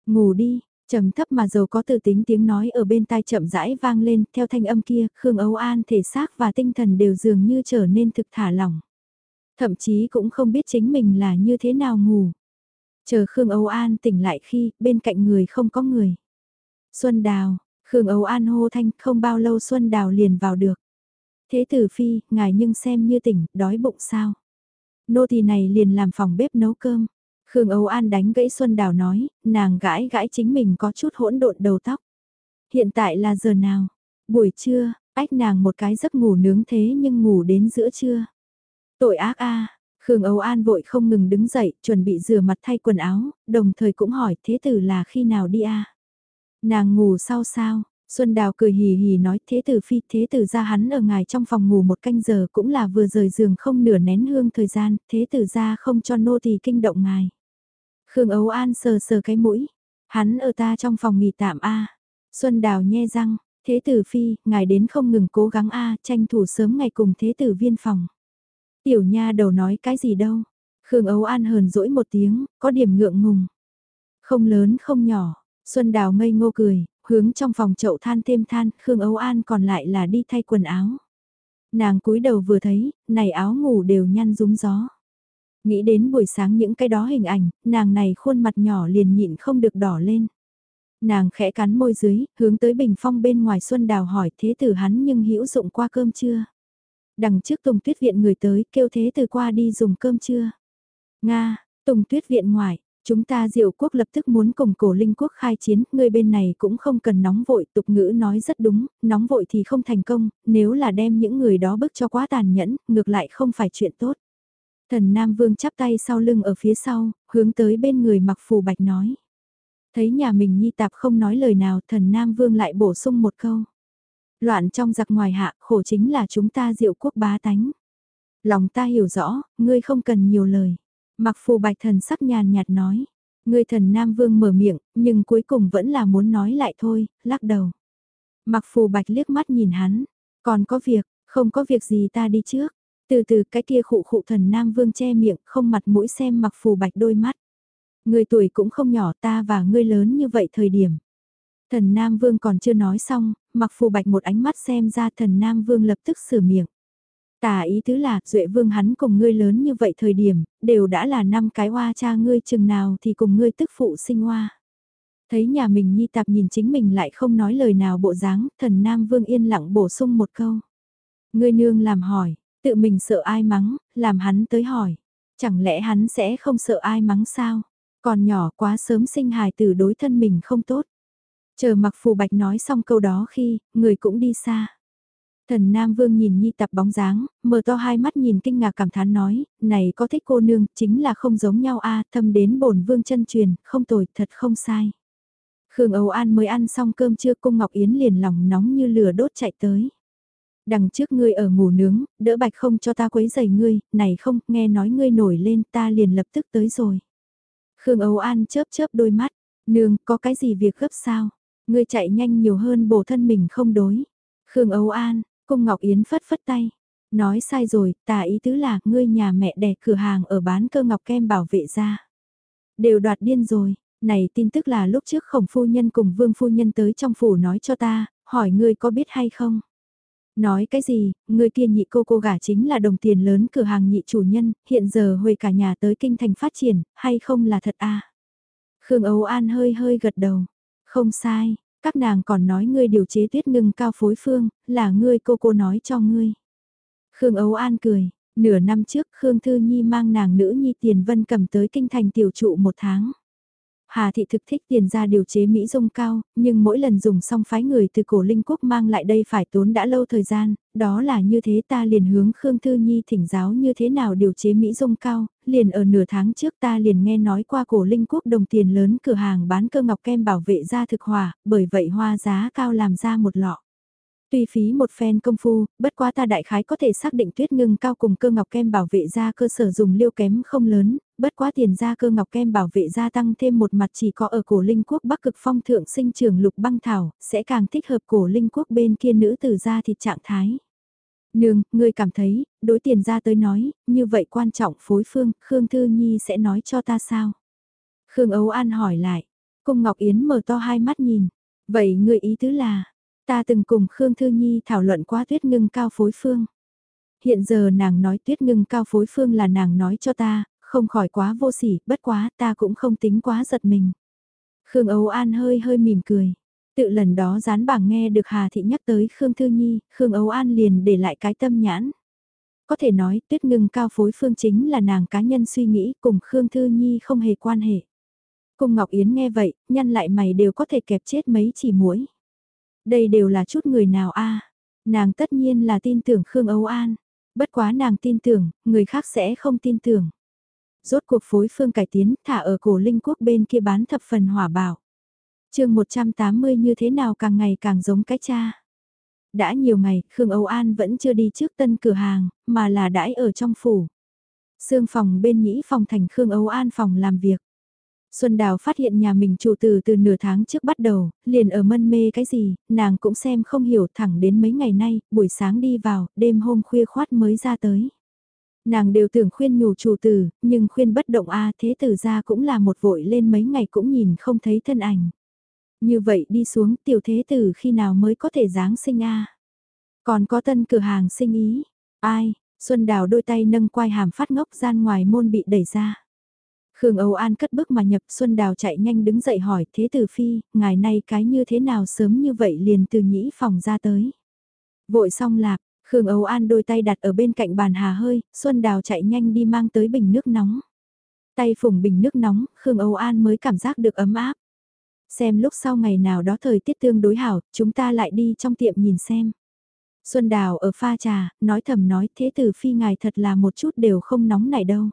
Ngủ đi, trầm thấp mà giàu có từ tính tiếng nói ở bên tai chậm rãi vang lên, theo thanh âm kia, Khương ấu An thể xác và tinh thần đều dường như trở nên thực thả lỏng. Thậm chí cũng không biết chính mình là như thế nào ngủ. Chờ Khương Âu An tỉnh lại khi bên cạnh người không có người. Xuân Đào, Khương Âu An hô thanh không bao lâu Xuân Đào liền vào được. Thế tử phi, ngài nhưng xem như tỉnh, đói bụng sao. Nô tỳ này liền làm phòng bếp nấu cơm. Khương Âu An đánh gãy Xuân Đào nói, nàng gãi gãi chính mình có chút hỗn độn đầu tóc. Hiện tại là giờ nào? Buổi trưa, ách nàng một cái giấc ngủ nướng thế nhưng ngủ đến giữa trưa. Tội ác a Khương Âu An vội không ngừng đứng dậy, chuẩn bị rửa mặt thay quần áo, đồng thời cũng hỏi thế tử là khi nào đi a Nàng ngủ sau sao? Xuân Đào cười hì hì nói thế tử phi thế tử ra hắn ở ngài trong phòng ngủ một canh giờ cũng là vừa rời giường không nửa nén hương thời gian, thế tử ra không cho nô tỳ kinh động ngài. Khương Âu An sờ sờ cái mũi, hắn ở ta trong phòng nghỉ tạm a Xuân Đào nhe răng, thế tử phi, ngài đến không ngừng cố gắng a tranh thủ sớm ngày cùng thế tử viên phòng. Tiểu nha đầu nói cái gì đâu. Khương Ấu An hờn dỗi một tiếng, có điểm ngượng ngùng. Không lớn không nhỏ, Xuân Đào ngây ngô cười, hướng trong phòng chậu than thêm than, Khương Ấu An còn lại là đi thay quần áo. Nàng cúi đầu vừa thấy, này áo ngủ đều nhăn rúng gió. Nghĩ đến buổi sáng những cái đó hình ảnh, nàng này khuôn mặt nhỏ liền nhịn không được đỏ lên. Nàng khẽ cắn môi dưới, hướng tới bình phong bên ngoài Xuân Đào hỏi thế tử hắn nhưng hữu dụng qua cơm chưa? Đằng trước Tùng Tuyết Viện người tới kêu thế từ qua đi dùng cơm trưa. Nga, Tùng Tuyết Viện ngoài, chúng ta diệu quốc lập tức muốn cùng cổ linh quốc khai chiến, người bên này cũng không cần nóng vội, tục ngữ nói rất đúng, nóng vội thì không thành công, nếu là đem những người đó bức cho quá tàn nhẫn, ngược lại không phải chuyện tốt. Thần Nam Vương chắp tay sau lưng ở phía sau, hướng tới bên người mặc phù bạch nói. Thấy nhà mình nhi tạp không nói lời nào, thần Nam Vương lại bổ sung một câu. Loạn trong giặc ngoài hạ, khổ chính là chúng ta diệu quốc bá tánh. Lòng ta hiểu rõ, ngươi không cần nhiều lời. Mặc phù bạch thần sắc nhàn nhạt nói. Ngươi thần Nam Vương mở miệng, nhưng cuối cùng vẫn là muốn nói lại thôi, lắc đầu. Mặc phù bạch liếc mắt nhìn hắn. Còn có việc, không có việc gì ta đi trước. Từ từ cái kia khụ khụ thần Nam Vương che miệng, không mặt mũi xem mặc phù bạch đôi mắt. Người tuổi cũng không nhỏ ta và ngươi lớn như vậy thời điểm. Thần Nam Vương còn chưa nói xong, mặc phù bạch một ánh mắt xem ra thần Nam Vương lập tức sửa miệng. Tà ý tứ là, Duệ Vương hắn cùng ngươi lớn như vậy thời điểm, đều đã là năm cái hoa cha ngươi chừng nào thì cùng ngươi tức phụ sinh hoa. Thấy nhà mình nhi tạp nhìn chính mình lại không nói lời nào bộ dáng, thần Nam Vương yên lặng bổ sung một câu. Ngươi nương làm hỏi, tự mình sợ ai mắng, làm hắn tới hỏi. Chẳng lẽ hắn sẽ không sợ ai mắng sao? Còn nhỏ quá sớm sinh hài tử đối thân mình không tốt. Chờ mặc phù bạch nói xong câu đó khi, người cũng đi xa. Thần Nam Vương nhìn Nhi tập bóng dáng, mở to hai mắt nhìn kinh ngạc cảm thán nói, này có thích cô nương, chính là không giống nhau a thâm đến bổn vương chân truyền, không tồi, thật không sai. Khương Âu An mới ăn xong cơm trưa cung Ngọc Yến liền lòng nóng như lửa đốt chạy tới. Đằng trước ngươi ở ngủ nướng, đỡ bạch không cho ta quấy giày ngươi, này không, nghe nói ngươi nổi lên ta liền lập tức tới rồi. Khương Âu An chớp chớp đôi mắt, nương, có cái gì việc gấp sao? Ngươi chạy nhanh nhiều hơn bổ thân mình không đối. Khương Âu An, cung Ngọc Yến phất phất tay. Nói sai rồi, tà ý tứ là ngươi nhà mẹ đẻ cửa hàng ở bán cơ ngọc kem bảo vệ ra. Đều đoạt điên rồi, này tin tức là lúc trước khổng phu nhân cùng vương phu nhân tới trong phủ nói cho ta, hỏi ngươi có biết hay không? Nói cái gì, người kia nhị cô cô gả chính là đồng tiền lớn cửa hàng nhị chủ nhân, hiện giờ hồi cả nhà tới kinh thành phát triển, hay không là thật a Khương Âu An hơi hơi gật đầu, không sai, các nàng còn nói ngươi điều chế tuyết ngưng cao phối phương, là ngươi cô cô nói cho ngươi. Khương ấu An cười, nửa năm trước Khương Thư Nhi mang nàng nữ nhi tiền vân cầm tới kinh thành tiểu trụ một tháng. Hà thị thực thích tiền ra điều chế Mỹ dung cao, nhưng mỗi lần dùng xong phái người từ cổ linh quốc mang lại đây phải tốn đã lâu thời gian, đó là như thế ta liền hướng Khương Thư Nhi thỉnh giáo như thế nào điều chế Mỹ dung cao, liền ở nửa tháng trước ta liền nghe nói qua cổ linh quốc đồng tiền lớn cửa hàng bán cơ ngọc kem bảo vệ da thực hòa, bởi vậy hoa giá cao làm ra một lọ. Tuy phí một phen công phu, bất quá ta đại khái có thể xác định tuyết ngưng cao cùng cơ ngọc kem bảo vệ ra cơ sở dùng liêu kém không lớn, bất quá tiền gia cơ ngọc kem bảo vệ gia tăng thêm một mặt chỉ có ở cổ linh quốc bắc cực phong thượng sinh trường lục băng thảo, sẽ càng thích hợp cổ linh quốc bên kia nữ từ gia thịt trạng thái. Nương, ngươi cảm thấy, đối tiền ra tới nói, như vậy quan trọng phối phương, Khương Thư Nhi sẽ nói cho ta sao? Khương Ấu An hỏi lại, cung Ngọc Yến mở to hai mắt nhìn, vậy ngươi ý tứ là, Ta từng cùng Khương Thư Nhi thảo luận qua tuyết ngưng cao phối phương. Hiện giờ nàng nói tuyết ngưng cao phối phương là nàng nói cho ta, không khỏi quá vô sỉ, bất quá ta cũng không tính quá giật mình. Khương Âu An hơi hơi mỉm cười. Tự lần đó dán bảng nghe được Hà Thị nhắc tới Khương Thư Nhi, Khương Âu An liền để lại cái tâm nhãn. Có thể nói tuyết ngưng cao phối phương chính là nàng cá nhân suy nghĩ cùng Khương Thư Nhi không hề quan hệ. Cung Ngọc Yến nghe vậy, nhăn lại mày đều có thể kẹp chết mấy chỉ muỗi. Đây đều là chút người nào a Nàng tất nhiên là tin tưởng Khương Âu An. Bất quá nàng tin tưởng, người khác sẽ không tin tưởng. Rốt cuộc phối phương cải tiến thả ở cổ linh quốc bên kia bán thập phần hỏa bảo. chương 180 như thế nào càng ngày càng giống cái cha. Đã nhiều ngày, Khương Âu An vẫn chưa đi trước tân cửa hàng, mà là đãi ở trong phủ. Sương phòng bên nhĩ phòng thành Khương Âu An phòng làm việc. Xuân Đào phát hiện nhà mình chủ từ từ nửa tháng trước bắt đầu, liền ở mân mê cái gì, nàng cũng xem không hiểu thẳng đến mấy ngày nay, buổi sáng đi vào, đêm hôm khuya khoát mới ra tới. Nàng đều tưởng khuyên nhủ chủ tử, nhưng khuyên bất động a thế tử ra cũng là một vội lên mấy ngày cũng nhìn không thấy thân ảnh. Như vậy đi xuống tiểu thế tử khi nào mới có thể giáng sinh a Còn có tân cửa hàng sinh ý, ai, Xuân Đào đôi tay nâng quai hàm phát ngốc gian ngoài môn bị đẩy ra. Khương Âu An cất bước mà nhập Xuân Đào chạy nhanh đứng dậy hỏi thế tử phi, ngày nay cái như thế nào sớm như vậy liền từ nhĩ phòng ra tới. Vội xong lạp, Khương Âu An đôi tay đặt ở bên cạnh bàn hà hơi, Xuân Đào chạy nhanh đi mang tới bình nước nóng. Tay phủng bình nước nóng, Khương Âu An mới cảm giác được ấm áp. Xem lúc sau ngày nào đó thời tiết tương đối hảo, chúng ta lại đi trong tiệm nhìn xem. Xuân Đào ở pha trà, nói thầm nói thế tử phi ngài thật là một chút đều không nóng này đâu.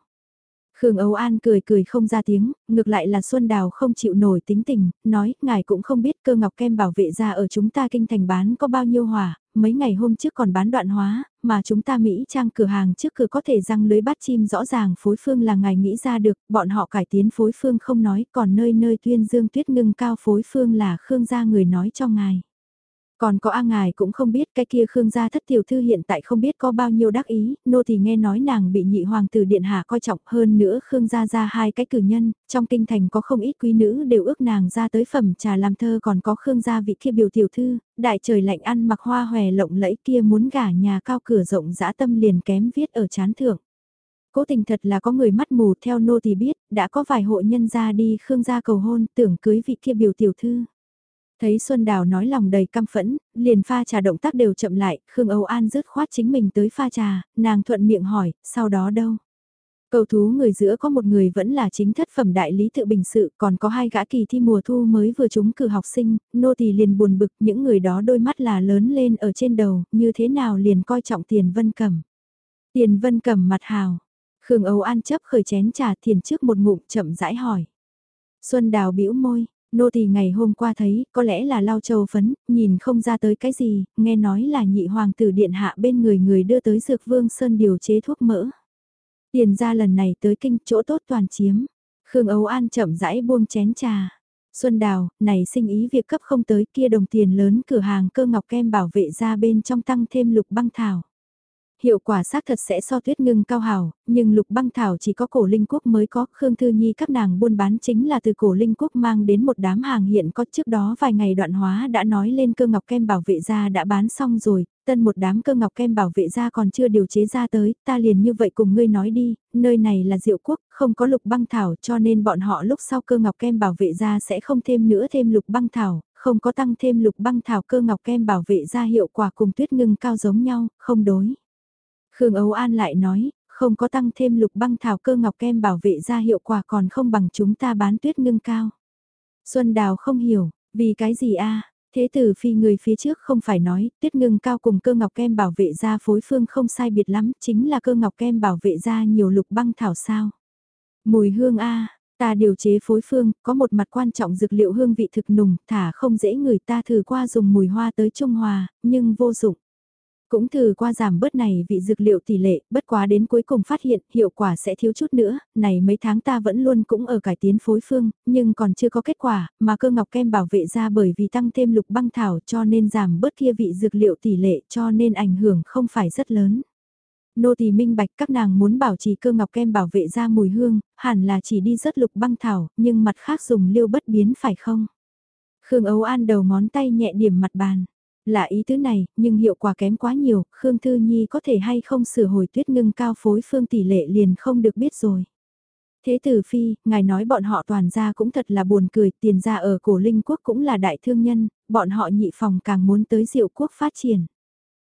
Khương Âu An cười cười không ra tiếng, ngược lại là Xuân Đào không chịu nổi tính tình, nói, ngài cũng không biết cơ ngọc kem bảo vệ ra ở chúng ta kinh thành bán có bao nhiêu hỏa, mấy ngày hôm trước còn bán đoạn hóa, mà chúng ta Mỹ trang cửa hàng trước cửa có thể răng lưới bắt chim rõ ràng phối phương là ngài nghĩ ra được, bọn họ cải tiến phối phương không nói, còn nơi nơi tuyên dương tuyết ngưng cao phối phương là Khương gia người nói cho ngài. Còn có A ngài cũng không biết cái kia Khương gia thất tiểu thư hiện tại không biết có bao nhiêu đắc ý, nô thì nghe nói nàng bị nhị hoàng tử điện hạ coi trọng hơn nữa Khương gia ra hai cái cử nhân, trong kinh thành có không ít quý nữ đều ước nàng ra tới phẩm trà làm thơ còn có Khương gia vị kia biểu tiểu thư, đại trời lạnh ăn mặc hoa hòe lộng lẫy kia muốn gả nhà cao cửa rộng dã tâm liền kém viết ở chán thượng. Cố tình thật là có người mắt mù theo nô thì biết, đã có vài hộ nhân gia đi Khương gia cầu hôn tưởng cưới vị kia biểu tiểu thư. Thấy Xuân Đào nói lòng đầy căm phẫn, liền pha trà động tác đều chậm lại, Khương Âu An rứt khoát chính mình tới pha trà, nàng thuận miệng hỏi, sau đó đâu? Cầu thú người giữa có một người vẫn là chính thất phẩm đại lý tự bình sự, còn có hai gã kỳ thi mùa thu mới vừa trúng cử học sinh, nô tỳ liền buồn bực những người đó đôi mắt là lớn lên ở trên đầu, như thế nào liền coi trọng tiền vân cẩm. Tiền vân cẩm mặt hào, Khương Âu An chấp khởi chén trà thiền trước một ngụm chậm rãi hỏi. Xuân Đào bĩu môi, nô thì ngày hôm qua thấy, có lẽ là lau châu phấn, nhìn không ra tới cái gì, nghe nói là nhị hoàng tử điện hạ bên người người đưa tới dược vương sơn điều chế thuốc mỡ. Tiền ra lần này tới kinh chỗ tốt toàn chiếm. Khương Âu An chậm rãi buông chén trà. Xuân Đào, này sinh ý việc cấp không tới kia đồng tiền lớn cửa hàng cơ ngọc kem bảo vệ ra bên trong tăng thêm lục băng thảo. Hiệu quả xác thật sẽ so tuyết ngưng cao hảo, nhưng lục băng thảo chỉ có cổ linh quốc mới có, Khương Thư Nhi các nàng buôn bán chính là từ cổ linh quốc mang đến một đám hàng hiện có trước đó vài ngày đoạn hóa đã nói lên cơ ngọc kem bảo vệ ra đã bán xong rồi, tân một đám cơ ngọc kem bảo vệ ra còn chưa điều chế ra tới, ta liền như vậy cùng ngươi nói đi, nơi này là diệu quốc, không có lục băng thảo cho nên bọn họ lúc sau cơ ngọc kem bảo vệ ra sẽ không thêm nữa thêm lục băng thảo, không có tăng thêm lục băng thảo cơ ngọc kem bảo vệ ra hiệu quả cùng tuyết ngưng cao giống nhau, không đối. Khương Âu An lại nói, không có tăng thêm lục băng thảo cơ ngọc kem bảo vệ ra hiệu quả còn không bằng chúng ta bán tuyết ngưng cao. Xuân Đào không hiểu, vì cái gì a? Thế tử phi người phía trước không phải nói, tuyết ngưng cao cùng cơ ngọc kem bảo vệ ra phối phương không sai biệt lắm, chính là cơ ngọc kem bảo vệ ra nhiều lục băng thảo sao. Mùi hương a, ta điều chế phối phương, có một mặt quan trọng dược liệu hương vị thực nùng, thả không dễ người ta thử qua dùng mùi hoa tới trung hòa, nhưng vô dụng. Cũng thử qua giảm bớt này vị dược liệu tỷ lệ, bất quá đến cuối cùng phát hiện hiệu quả sẽ thiếu chút nữa, này mấy tháng ta vẫn luôn cũng ở cải tiến phối phương, nhưng còn chưa có kết quả, mà cơ ngọc kem bảo vệ ra bởi vì tăng thêm lục băng thảo cho nên giảm bớt kia vị dược liệu tỷ lệ cho nên ảnh hưởng không phải rất lớn. Nô tỳ minh bạch các nàng muốn bảo trì cơ ngọc kem bảo vệ ra mùi hương, hẳn là chỉ đi rất lục băng thảo, nhưng mặt khác dùng liêu bất biến phải không? Khương Ấu An đầu ngón tay nhẹ điểm mặt bàn. Là ý tứ này, nhưng hiệu quả kém quá nhiều, Khương Thư Nhi có thể hay không sửa hồi tuyết ngưng cao phối phương tỷ lệ liền không được biết rồi. Thế tử phi, ngài nói bọn họ toàn ra cũng thật là buồn cười, tiền ra ở cổ linh quốc cũng là đại thương nhân, bọn họ nhị phòng càng muốn tới diệu quốc phát triển.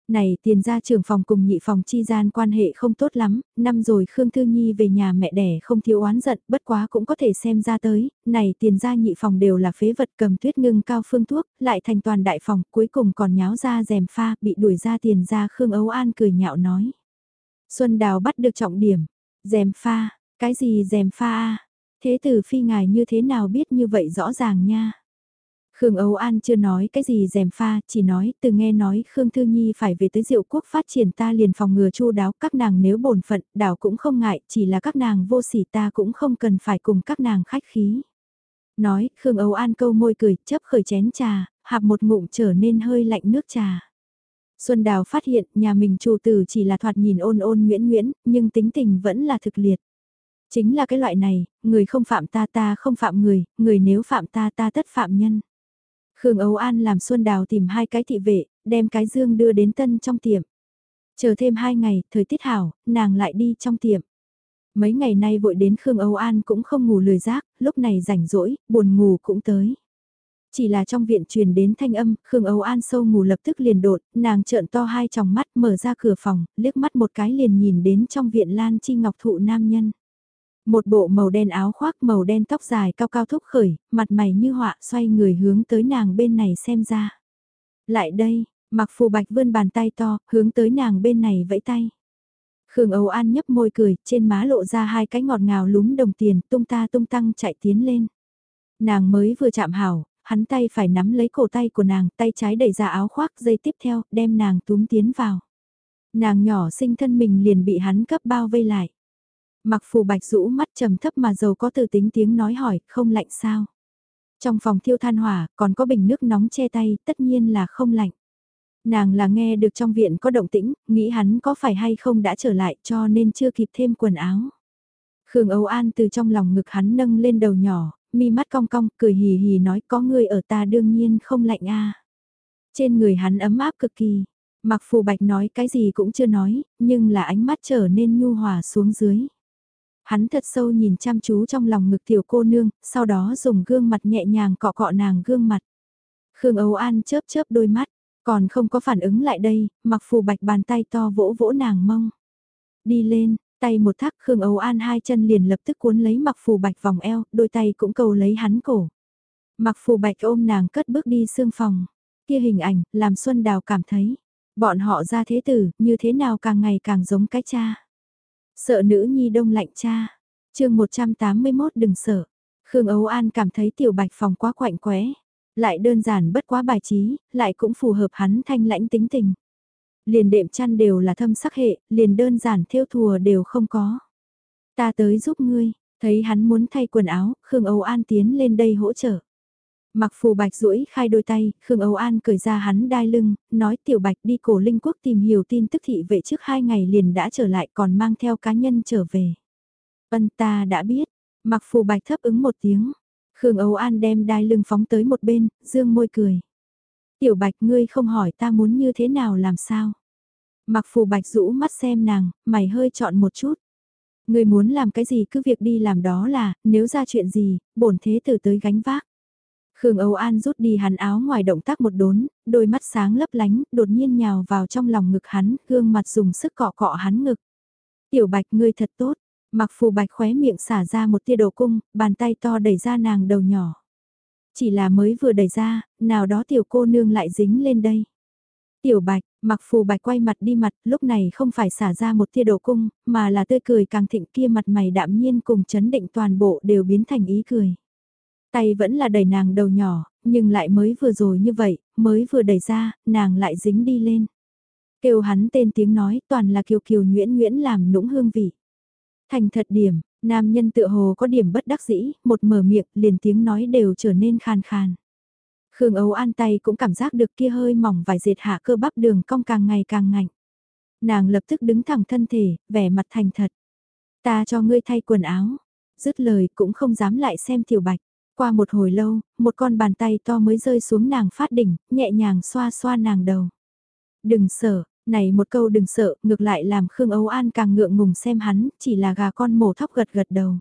Này tiền gia trưởng phòng cùng nhị phòng chi gian quan hệ không tốt lắm, năm rồi Khương Thư Nhi về nhà mẹ đẻ không thiếu oán giận, bất quá cũng có thể xem ra tới, này tiền gia nhị phòng đều là phế vật cầm tuyết ngưng cao phương thuốc, lại thành toàn đại phòng, cuối cùng còn nháo ra rèm pha, bị đuổi ra tiền gia Khương Ấu An cười nhạo nói. Xuân Đào bắt được trọng điểm, rèm pha, cái gì rèm pha a Thế tử phi ngài như thế nào biết như vậy rõ ràng nha. Khương Âu An chưa nói cái gì dèm pha, chỉ nói từ nghe nói Khương Thư Nhi phải về tới diệu quốc phát triển ta liền phòng ngừa chu đáo các nàng nếu bổn phận, đảo cũng không ngại, chỉ là các nàng vô sỉ ta cũng không cần phải cùng các nàng khách khí. Nói, Khương Âu An câu môi cười, chấp khởi chén trà, hạp một ngụm trở nên hơi lạnh nước trà. Xuân Đào phát hiện nhà mình chủ tử chỉ là thoạt nhìn ôn ôn nguyễn nguyễn, nhưng tính tình vẫn là thực liệt. Chính là cái loại này, người không phạm ta ta không phạm người, người nếu phạm ta ta tất phạm nhân. Khương Âu An làm Xuân Đào tìm hai cái thị vệ, đem cái dương đưa đến tân trong tiệm. Chờ thêm hai ngày, thời tiết hảo, nàng lại đi trong tiệm. Mấy ngày nay vội đến Khương Âu An cũng không ngủ lười giác, lúc này rảnh rỗi, buồn ngủ cũng tới. Chỉ là trong viện truyền đến thanh âm, Khương Âu An sâu ngủ lập tức liền đột, nàng trợn to hai tròng mắt mở ra cửa phòng, liếc mắt một cái liền nhìn đến trong viện Lan Chi Ngọc thụ nam nhân. Một bộ màu đen áo khoác màu đen tóc dài cao cao thúc khởi, mặt mày như họa xoay người hướng tới nàng bên này xem ra. Lại đây, mặc phù bạch vươn bàn tay to, hướng tới nàng bên này vẫy tay. Khương Âu An nhấp môi cười, trên má lộ ra hai cái ngọt ngào lúm đồng tiền, tung ta tung tăng chạy tiến lên. Nàng mới vừa chạm hảo, hắn tay phải nắm lấy cổ tay của nàng, tay trái đẩy ra áo khoác, dây tiếp theo, đem nàng túm tiến vào. Nàng nhỏ sinh thân mình liền bị hắn cấp bao vây lại. Mặc phù bạch rũ mắt trầm thấp mà giàu có từ tính tiếng nói hỏi, không lạnh sao? Trong phòng thiêu than hỏa, còn có bình nước nóng che tay, tất nhiên là không lạnh. Nàng là nghe được trong viện có động tĩnh, nghĩ hắn có phải hay không đã trở lại cho nên chưa kịp thêm quần áo. Khương Âu An từ trong lòng ngực hắn nâng lên đầu nhỏ, mi mắt cong cong, cười hì hì nói có người ở ta đương nhiên không lạnh a. Trên người hắn ấm áp cực kỳ, mặc phù bạch nói cái gì cũng chưa nói, nhưng là ánh mắt trở nên nhu hòa xuống dưới. Hắn thật sâu nhìn chăm chú trong lòng ngực tiểu cô nương, sau đó dùng gương mặt nhẹ nhàng cọ cọ nàng gương mặt. Khương Âu An chớp chớp đôi mắt, còn không có phản ứng lại đây, mặc phù bạch bàn tay to vỗ vỗ nàng mông. Đi lên, Tay một thắc Khương Âu An hai chân liền lập tức cuốn lấy mặc phù bạch vòng eo, đôi tay cũng cầu lấy hắn cổ. Mặc phù bạch ôm nàng cất bước đi xương phòng. Kia hình ảnh, làm Xuân Đào cảm thấy. Bọn họ ra thế tử, như thế nào càng ngày càng giống cái cha. Sợ nữ nhi đông lạnh cha. chương 181 đừng sợ. Khương ấu An cảm thấy tiểu bạch phòng quá quạnh quẽ. Lại đơn giản bất quá bài trí, lại cũng phù hợp hắn thanh lãnh tính tình. Liền đệm chăn đều là thâm sắc hệ, liền đơn giản theo thùa đều không có. Ta tới giúp ngươi, thấy hắn muốn thay quần áo, Khương Âu An tiến lên đây hỗ trợ. Mặc phù bạch duỗi khai đôi tay, Khương Âu An cởi ra hắn đai lưng, nói tiểu bạch đi cổ linh quốc tìm hiểu tin tức thị vệ trước hai ngày liền đã trở lại còn mang theo cá nhân trở về. Vân ta đã biết, mặc phù bạch thấp ứng một tiếng, Khương Âu An đem đai lưng phóng tới một bên, dương môi cười. Tiểu bạch ngươi không hỏi ta muốn như thế nào làm sao. Mặc phù bạch rũ mắt xem nàng, mày hơi chọn một chút. Ngươi muốn làm cái gì cứ việc đi làm đó là, nếu ra chuyện gì, bổn thế tử tới gánh vác. Khương Âu An rút đi hắn áo ngoài động tác một đốn, đôi mắt sáng lấp lánh, đột nhiên nhào vào trong lòng ngực hắn, gương mặt dùng sức cọ cọ hắn ngực. Tiểu bạch ngươi thật tốt, mặc phù bạch khóe miệng xả ra một tia đồ cung, bàn tay to đẩy ra nàng đầu nhỏ. Chỉ là mới vừa đẩy ra, nào đó tiểu cô nương lại dính lên đây. Tiểu bạch, mặc phù bạch quay mặt đi mặt, lúc này không phải xả ra một tia đồ cung, mà là tươi cười càng thịnh kia mặt mày đạm nhiên cùng chấn định toàn bộ đều biến thành ý cười. Tay vẫn là đẩy nàng đầu nhỏ, nhưng lại mới vừa rồi như vậy, mới vừa đẩy ra, nàng lại dính đi lên. Kêu hắn tên tiếng nói toàn là kiều kiều nhuyễn nhuyễn làm nũng hương vị. Thành thật điểm, nam nhân tựa hồ có điểm bất đắc dĩ, một mở miệng liền tiếng nói đều trở nên khàn khàn. Khương Âu An tay cũng cảm giác được kia hơi mỏng vài dệt hạ cơ bắp đường cong càng ngày càng ngạnh. Nàng lập tức đứng thẳng thân thể, vẻ mặt thành thật. Ta cho ngươi thay quần áo. Dứt lời cũng không dám lại xem tiểu bạch. Qua một hồi lâu, một con bàn tay to mới rơi xuống nàng phát đỉnh, nhẹ nhàng xoa xoa nàng đầu. Đừng sợ, này một câu đừng sợ, ngược lại làm Khương Âu An càng ngượng ngùng xem hắn, chỉ là gà con mổ thóc gật gật đầu.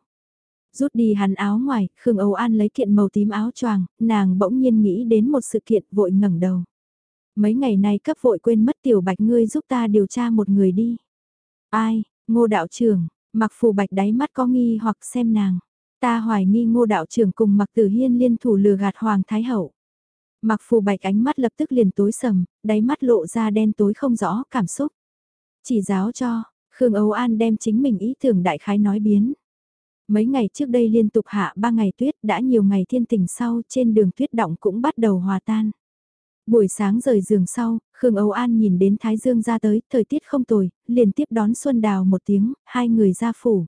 Rút đi hắn áo ngoài, Khương Âu An lấy kiện màu tím áo choàng, nàng bỗng nhiên nghĩ đến một sự kiện vội ngẩng đầu. Mấy ngày nay cấp vội quên mất tiểu bạch ngươi giúp ta điều tra một người đi. Ai, ngô đạo trưởng, mặc phù bạch đáy mắt có nghi hoặc xem nàng. Ta hoài nghi ngô đạo trưởng cùng mặc tử hiên liên thủ lừa gạt hoàng thái hậu. Mặc phù bạch ánh mắt lập tức liền tối sầm, đáy mắt lộ ra đen tối không rõ cảm xúc. Chỉ giáo cho, Khương Âu An đem chính mình ý tưởng đại khái nói biến. Mấy ngày trước đây liên tục hạ ba ngày tuyết đã nhiều ngày thiên tình sau trên đường tuyết động cũng bắt đầu hòa tan. Buổi sáng rời giường sau, Khương Âu An nhìn đến Thái Dương ra tới, thời tiết không tồi, liền tiếp đón Xuân Đào một tiếng, hai người ra phủ.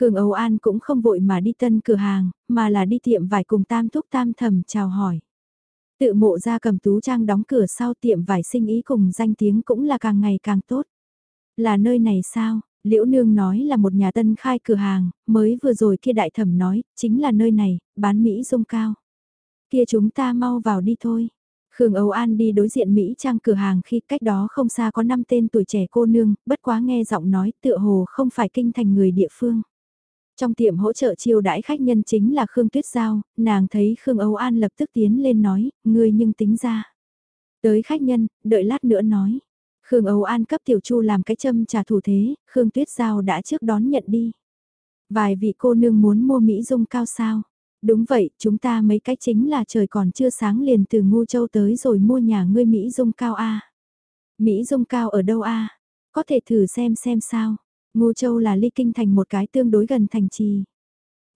Khương Âu An cũng không vội mà đi tân cửa hàng, mà là đi tiệm vải cùng tam thúc tam thầm chào hỏi. Tự mộ ra cầm tú trang đóng cửa sau tiệm vải sinh ý cùng danh tiếng cũng là càng ngày càng tốt. Là nơi này sao? Liễu Nương nói là một nhà tân khai cửa hàng, mới vừa rồi kia đại thẩm nói, chính là nơi này, bán Mỹ dung cao. Kia chúng ta mau vào đi thôi. Khương Âu An đi đối diện Mỹ trang cửa hàng khi cách đó không xa có 5 tên tuổi trẻ cô nương, bất quá nghe giọng nói tựa hồ không phải kinh thành người địa phương. Trong tiệm hỗ trợ chiêu đãi khách nhân chính là Khương Tuyết Giao, nàng thấy Khương Âu An lập tức tiến lên nói, ngươi nhưng tính ra. Tới khách nhân, đợi lát nữa nói. Khương Âu An cấp Tiểu Chu làm cái châm trà thủ thế, Khương Tuyết Giao đã trước đón nhận đi. Vài vị cô nương muốn mua Mỹ Dung cao sao? Đúng vậy, chúng ta mấy cái chính là trời còn chưa sáng liền từ Ngu Châu tới rồi mua nhà ngươi Mỹ Dung cao A. Mỹ Dung cao ở đâu A? Có thể thử xem xem sao? Ngô Châu là ly kinh thành một cái tương đối gần thành trì.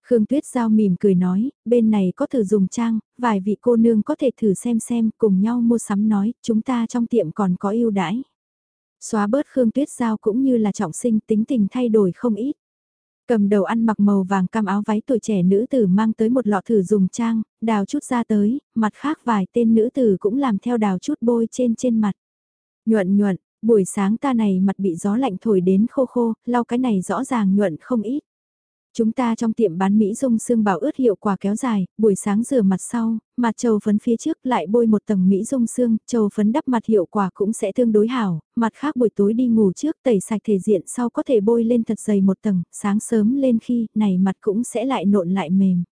Khương Tuyết Giao mỉm cười nói, bên này có thử dùng trang, vài vị cô nương có thể thử xem xem, cùng nhau mua sắm nói, chúng ta trong tiệm còn có ưu đãi. Xóa bớt Khương Tuyết Giao cũng như là trọng sinh tính tình thay đổi không ít. Cầm đầu ăn mặc màu vàng cam áo váy tuổi trẻ nữ tử mang tới một lọ thử dùng trang, đào chút ra tới, mặt khác vài tên nữ tử cũng làm theo đào chút bôi trên trên mặt. Nhuận nhuận, Buổi sáng ta này mặt bị gió lạnh thổi đến khô khô, lau cái này rõ ràng nhuận không ít. Chúng ta trong tiệm bán Mỹ dung xương bảo ướt hiệu quả kéo dài, buổi sáng rửa mặt sau, mặt trầu phấn phía trước lại bôi một tầng Mỹ dung xương, trầu phấn đắp mặt hiệu quả cũng sẽ tương đối hảo, mặt khác buổi tối đi ngủ trước tẩy sạch thể diện sau có thể bôi lên thật dày một tầng, sáng sớm lên khi này mặt cũng sẽ lại nộn lại mềm.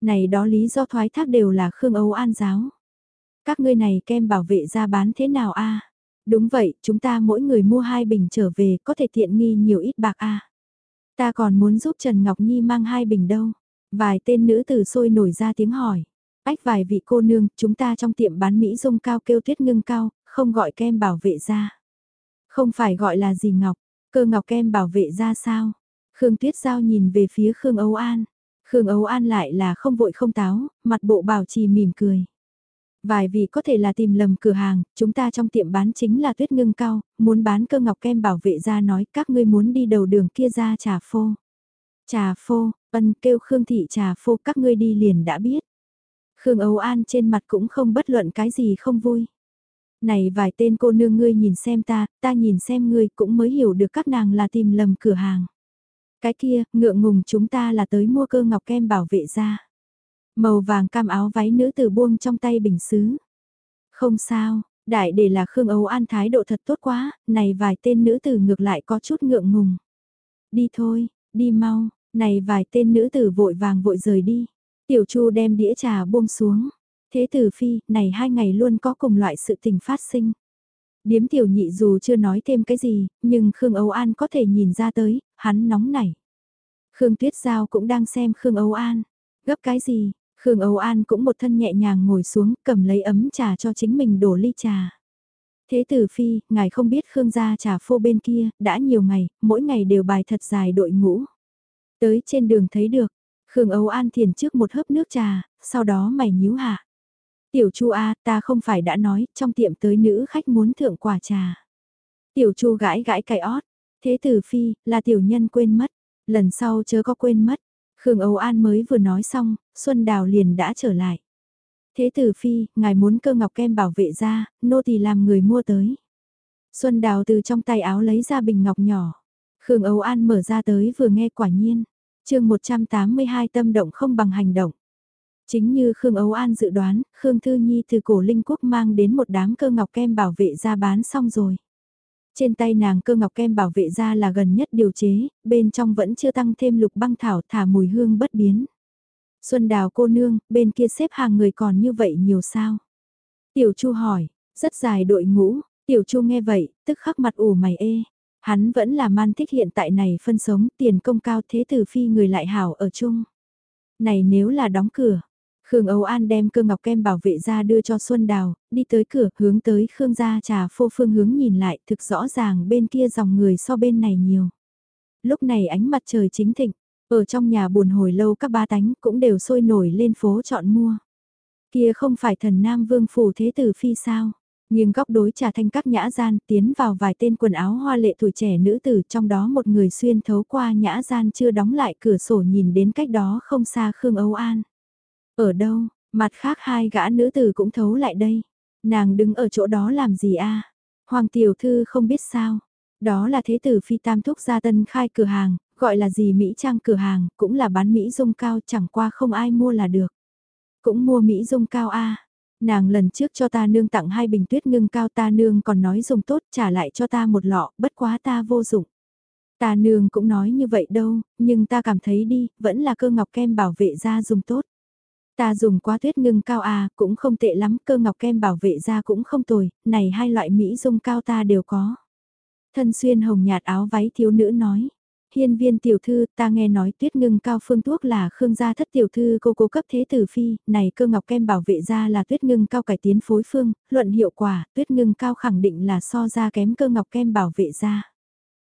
Này đó lý do thoái thác đều là Khương Âu An giáo. Các ngươi này kem bảo vệ da bán thế nào a Đúng vậy, chúng ta mỗi người mua hai bình trở về có thể tiện nghi nhiều ít bạc a. Ta còn muốn giúp Trần Ngọc Nhi mang hai bình đâu. Vài tên nữ tử sôi nổi ra tiếng hỏi. Ách vài vị cô nương, chúng ta trong tiệm bán Mỹ dung cao kêu tuyết ngưng cao, không gọi kem bảo vệ ra. Không phải gọi là gì Ngọc, cơ Ngọc kem bảo vệ ra sao? Khương Tuyết Giao nhìn về phía Khương Âu An. Khương Âu An lại là không vội không táo, mặt bộ bảo trì mỉm cười. Vài vị có thể là tìm lầm cửa hàng, chúng ta trong tiệm bán chính là tuyết ngưng cao, muốn bán cơ ngọc kem bảo vệ ra nói các ngươi muốn đi đầu đường kia ra trà phô. Trà phô, ân kêu Khương Thị trà phô các ngươi đi liền đã biết. Khương Âu An trên mặt cũng không bất luận cái gì không vui. Này vài tên cô nương ngươi nhìn xem ta, ta nhìn xem ngươi cũng mới hiểu được các nàng là tìm lầm cửa hàng. Cái kia, ngượng ngùng chúng ta là tới mua cơ ngọc kem bảo vệ ra. Màu vàng cam áo váy nữ tử buông trong tay bình xứ. Không sao, đại để là Khương Âu An thái độ thật tốt quá, này vài tên nữ tử ngược lại có chút ngượng ngùng. Đi thôi, đi mau, này vài tên nữ tử vội vàng vội rời đi. Tiểu Chu đem đĩa trà buông xuống. Thế tử phi, này hai ngày luôn có cùng loại sự tình phát sinh. Điếm tiểu nhị dù chưa nói thêm cái gì, nhưng Khương Âu An có thể nhìn ra tới, hắn nóng nảy. Khương Tuyết Giao cũng đang xem Khương Âu An. Gấp cái gì? Khương Âu An cũng một thân nhẹ nhàng ngồi xuống cầm lấy ấm trà cho chính mình đổ ly trà. Thế tử phi, ngài không biết Khương gia trà phô bên kia, đã nhiều ngày, mỗi ngày đều bài thật dài đội ngũ. Tới trên đường thấy được, Khương Âu An thiền trước một hớp nước trà, sau đó mày nhíu hạ. Tiểu Chu A, ta không phải đã nói, trong tiệm tới nữ khách muốn thượng quả trà. Tiểu Chu gãi gãi cài ót, thế tử phi, là tiểu nhân quên mất, lần sau chớ có quên mất. Khương Âu An mới vừa nói xong, Xuân Đào liền đã trở lại. Thế tử phi, ngài muốn cơ ngọc kem bảo vệ ra, nô tỳ làm người mua tới. Xuân Đào từ trong tay áo lấy ra bình ngọc nhỏ. Khương Âu An mở ra tới vừa nghe quả nhiên. chương 182 tâm động không bằng hành động. Chính như Khương Âu An dự đoán, Khương Thư Nhi từ cổ linh quốc mang đến một đám cơ ngọc kem bảo vệ ra bán xong rồi. Trên tay nàng cơ ngọc kem bảo vệ ra là gần nhất điều chế, bên trong vẫn chưa tăng thêm lục băng thảo thả mùi hương bất biến. Xuân đào cô nương, bên kia xếp hàng người còn như vậy nhiều sao? Tiểu Chu hỏi, rất dài đội ngũ, Tiểu Chu nghe vậy, tức khắc mặt ủ mày ê. Hắn vẫn là man thích hiện tại này phân sống, tiền công cao thế tử phi người lại hảo ở chung. Này nếu là đóng cửa, Khương Âu An đem cơ ngọc kem bảo vệ ra đưa cho Xuân Đào, đi tới cửa, hướng tới Khương gia trà phô phương hướng nhìn lại, thực rõ ràng bên kia dòng người so bên này nhiều. Lúc này ánh mặt trời chính thịnh, ở trong nhà buồn hồi lâu các ba tánh cũng đều sôi nổi lên phố chọn mua. Kia không phải thần Nam Vương Phủ Thế Tử Phi sao? Nhưng góc đối trà thanh các nhã gian tiến vào vài tên quần áo hoa lệ tuổi trẻ nữ tử trong đó một người xuyên thấu qua nhã gian chưa đóng lại cửa sổ nhìn đến cách đó không xa Khương Âu An. Ở đâu, mặt khác hai gã nữ tử cũng thấu lại đây. Nàng đứng ở chỗ đó làm gì a? Hoàng tiểu thư không biết sao. Đó là thế tử phi tam thúc gia tân khai cửa hàng, gọi là gì Mỹ trang cửa hàng, cũng là bán Mỹ dung cao chẳng qua không ai mua là được. Cũng mua Mỹ dung cao a Nàng lần trước cho ta nương tặng hai bình tuyết ngưng cao ta nương còn nói dùng tốt trả lại cho ta một lọ, bất quá ta vô dụng. Ta nương cũng nói như vậy đâu, nhưng ta cảm thấy đi, vẫn là cơ ngọc kem bảo vệ ra dùng tốt. Ta dùng quá tuyết ngưng cao à, cũng không tệ lắm, cơ ngọc kem bảo vệ da cũng không tồi, này hai loại Mỹ dung cao ta đều có. Thân xuyên hồng nhạt áo váy thiếu nữ nói. Hiên viên tiểu thư, ta nghe nói tuyết ngưng cao phương thuốc là khương gia thất tiểu thư cô cố cấp thế tử phi, này cơ ngọc kem bảo vệ da là tuyết ngưng cao cải tiến phối phương, luận hiệu quả, tuyết ngưng cao khẳng định là so ra kém cơ ngọc kem bảo vệ da.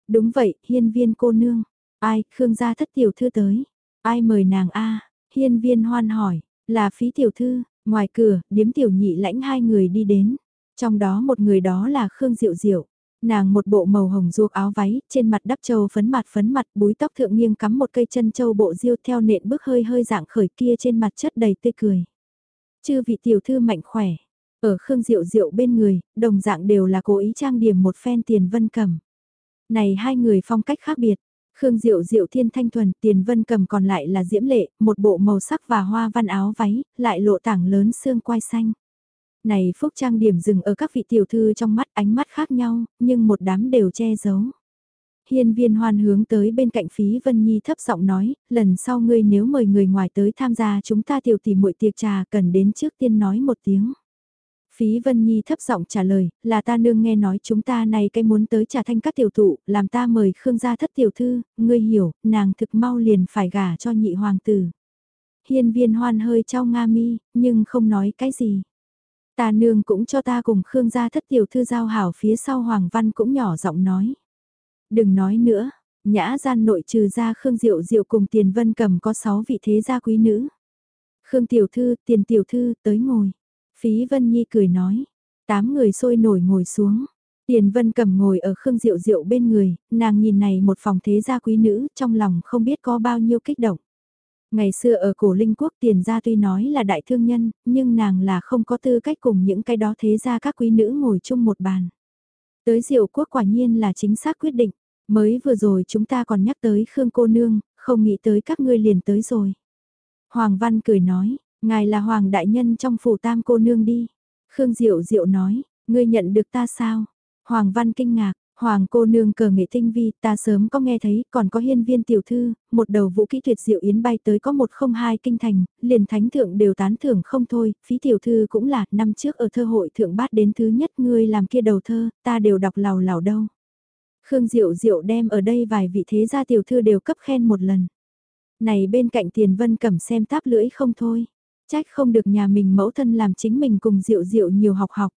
Đúng vậy, hiên viên cô nương. Ai, khương gia thất tiểu thư tới. Ai mời nàng a Hiên viên hoan hỏi, là phí tiểu thư, ngoài cửa, điếm tiểu nhị lãnh hai người đi đến. Trong đó một người đó là Khương Diệu Diệu. Nàng một bộ màu hồng ruột áo váy, trên mặt đắp trầu phấn mặt phấn mặt, búi tóc thượng nghiêng cắm một cây chân châu bộ diêu theo nện bước hơi hơi dạng khởi kia trên mặt chất đầy tươi cười. Chư vị tiểu thư mạnh khỏe, ở Khương Diệu Diệu bên người, đồng dạng đều là cố ý trang điểm một phen tiền vân cầm. Này hai người phong cách khác biệt, Khương Diệu Diệu thiên thanh thuần, tiền vân cầm còn lại là diễm lệ, một bộ màu sắc và hoa văn áo váy, lại lộ tảng lớn xương quai xanh. Này phúc trang điểm dừng ở các vị tiểu thư trong mắt ánh mắt khác nhau, nhưng một đám đều che giấu. Hiên viên hoan hướng tới bên cạnh phí Vân Nhi thấp giọng nói, lần sau ngươi nếu mời người ngoài tới tham gia chúng ta tiểu tỷ muội tiệc trà cần đến trước tiên nói một tiếng. Phí Vân Nhi thấp giọng trả lời, là ta nương nghe nói chúng ta này cái muốn tới trà thanh các tiểu thụ, làm ta mời Khương gia thất tiểu thư, ngươi hiểu, nàng thực mau liền phải gả cho nhị hoàng tử. Hiên viên hoan hơi trao nga mi, nhưng không nói cái gì. Ta nương cũng cho ta cùng Khương gia thất tiểu thư giao hảo phía sau Hoàng Văn cũng nhỏ giọng nói. Đừng nói nữa, nhã gian nội trừ ra Khương Diệu Diệu cùng Tiền Vân cầm có 6 vị thế gia quý nữ. Khương tiểu thư, Tiền tiểu thư, tới ngồi. Phí Vân Nhi cười nói, tám người sôi nổi ngồi xuống. Tiền Vân cầm ngồi ở Khương Diệu Diệu bên người, nàng nhìn này một phòng thế gia quý nữ, trong lòng không biết có bao nhiêu kích động. Ngày xưa ở cổ linh quốc tiền gia tuy nói là đại thương nhân, nhưng nàng là không có tư cách cùng những cái đó thế gia các quý nữ ngồi chung một bàn. Tới diệu quốc quả nhiên là chính xác quyết định, mới vừa rồi chúng ta còn nhắc tới Khương cô nương, không nghĩ tới các ngươi liền tới rồi. Hoàng Văn cười nói, ngài là Hoàng đại nhân trong phủ tam cô nương đi. Khương Diệu Diệu nói, ngươi nhận được ta sao? Hoàng Văn kinh ngạc, Hoàng cô nương cờ nghệ tinh vi, ta sớm có nghe thấy, còn có hiên viên tiểu thư, một đầu vũ kỹ tuyệt diệu yến bay tới có một không hai kinh thành, liền thánh thượng đều tán thưởng không thôi, phí tiểu thư cũng là, năm trước ở thơ hội thượng bát đến thứ nhất ngươi làm kia đầu thơ, ta đều đọc lào lào đâu. Khương Diệu Diệu đem ở đây vài vị thế gia tiểu thư đều cấp khen một lần. Này bên cạnh tiền vân cẩm xem táp lưỡi không thôi, trách không được nhà mình mẫu thân làm chính mình cùng Diệu Diệu nhiều học học.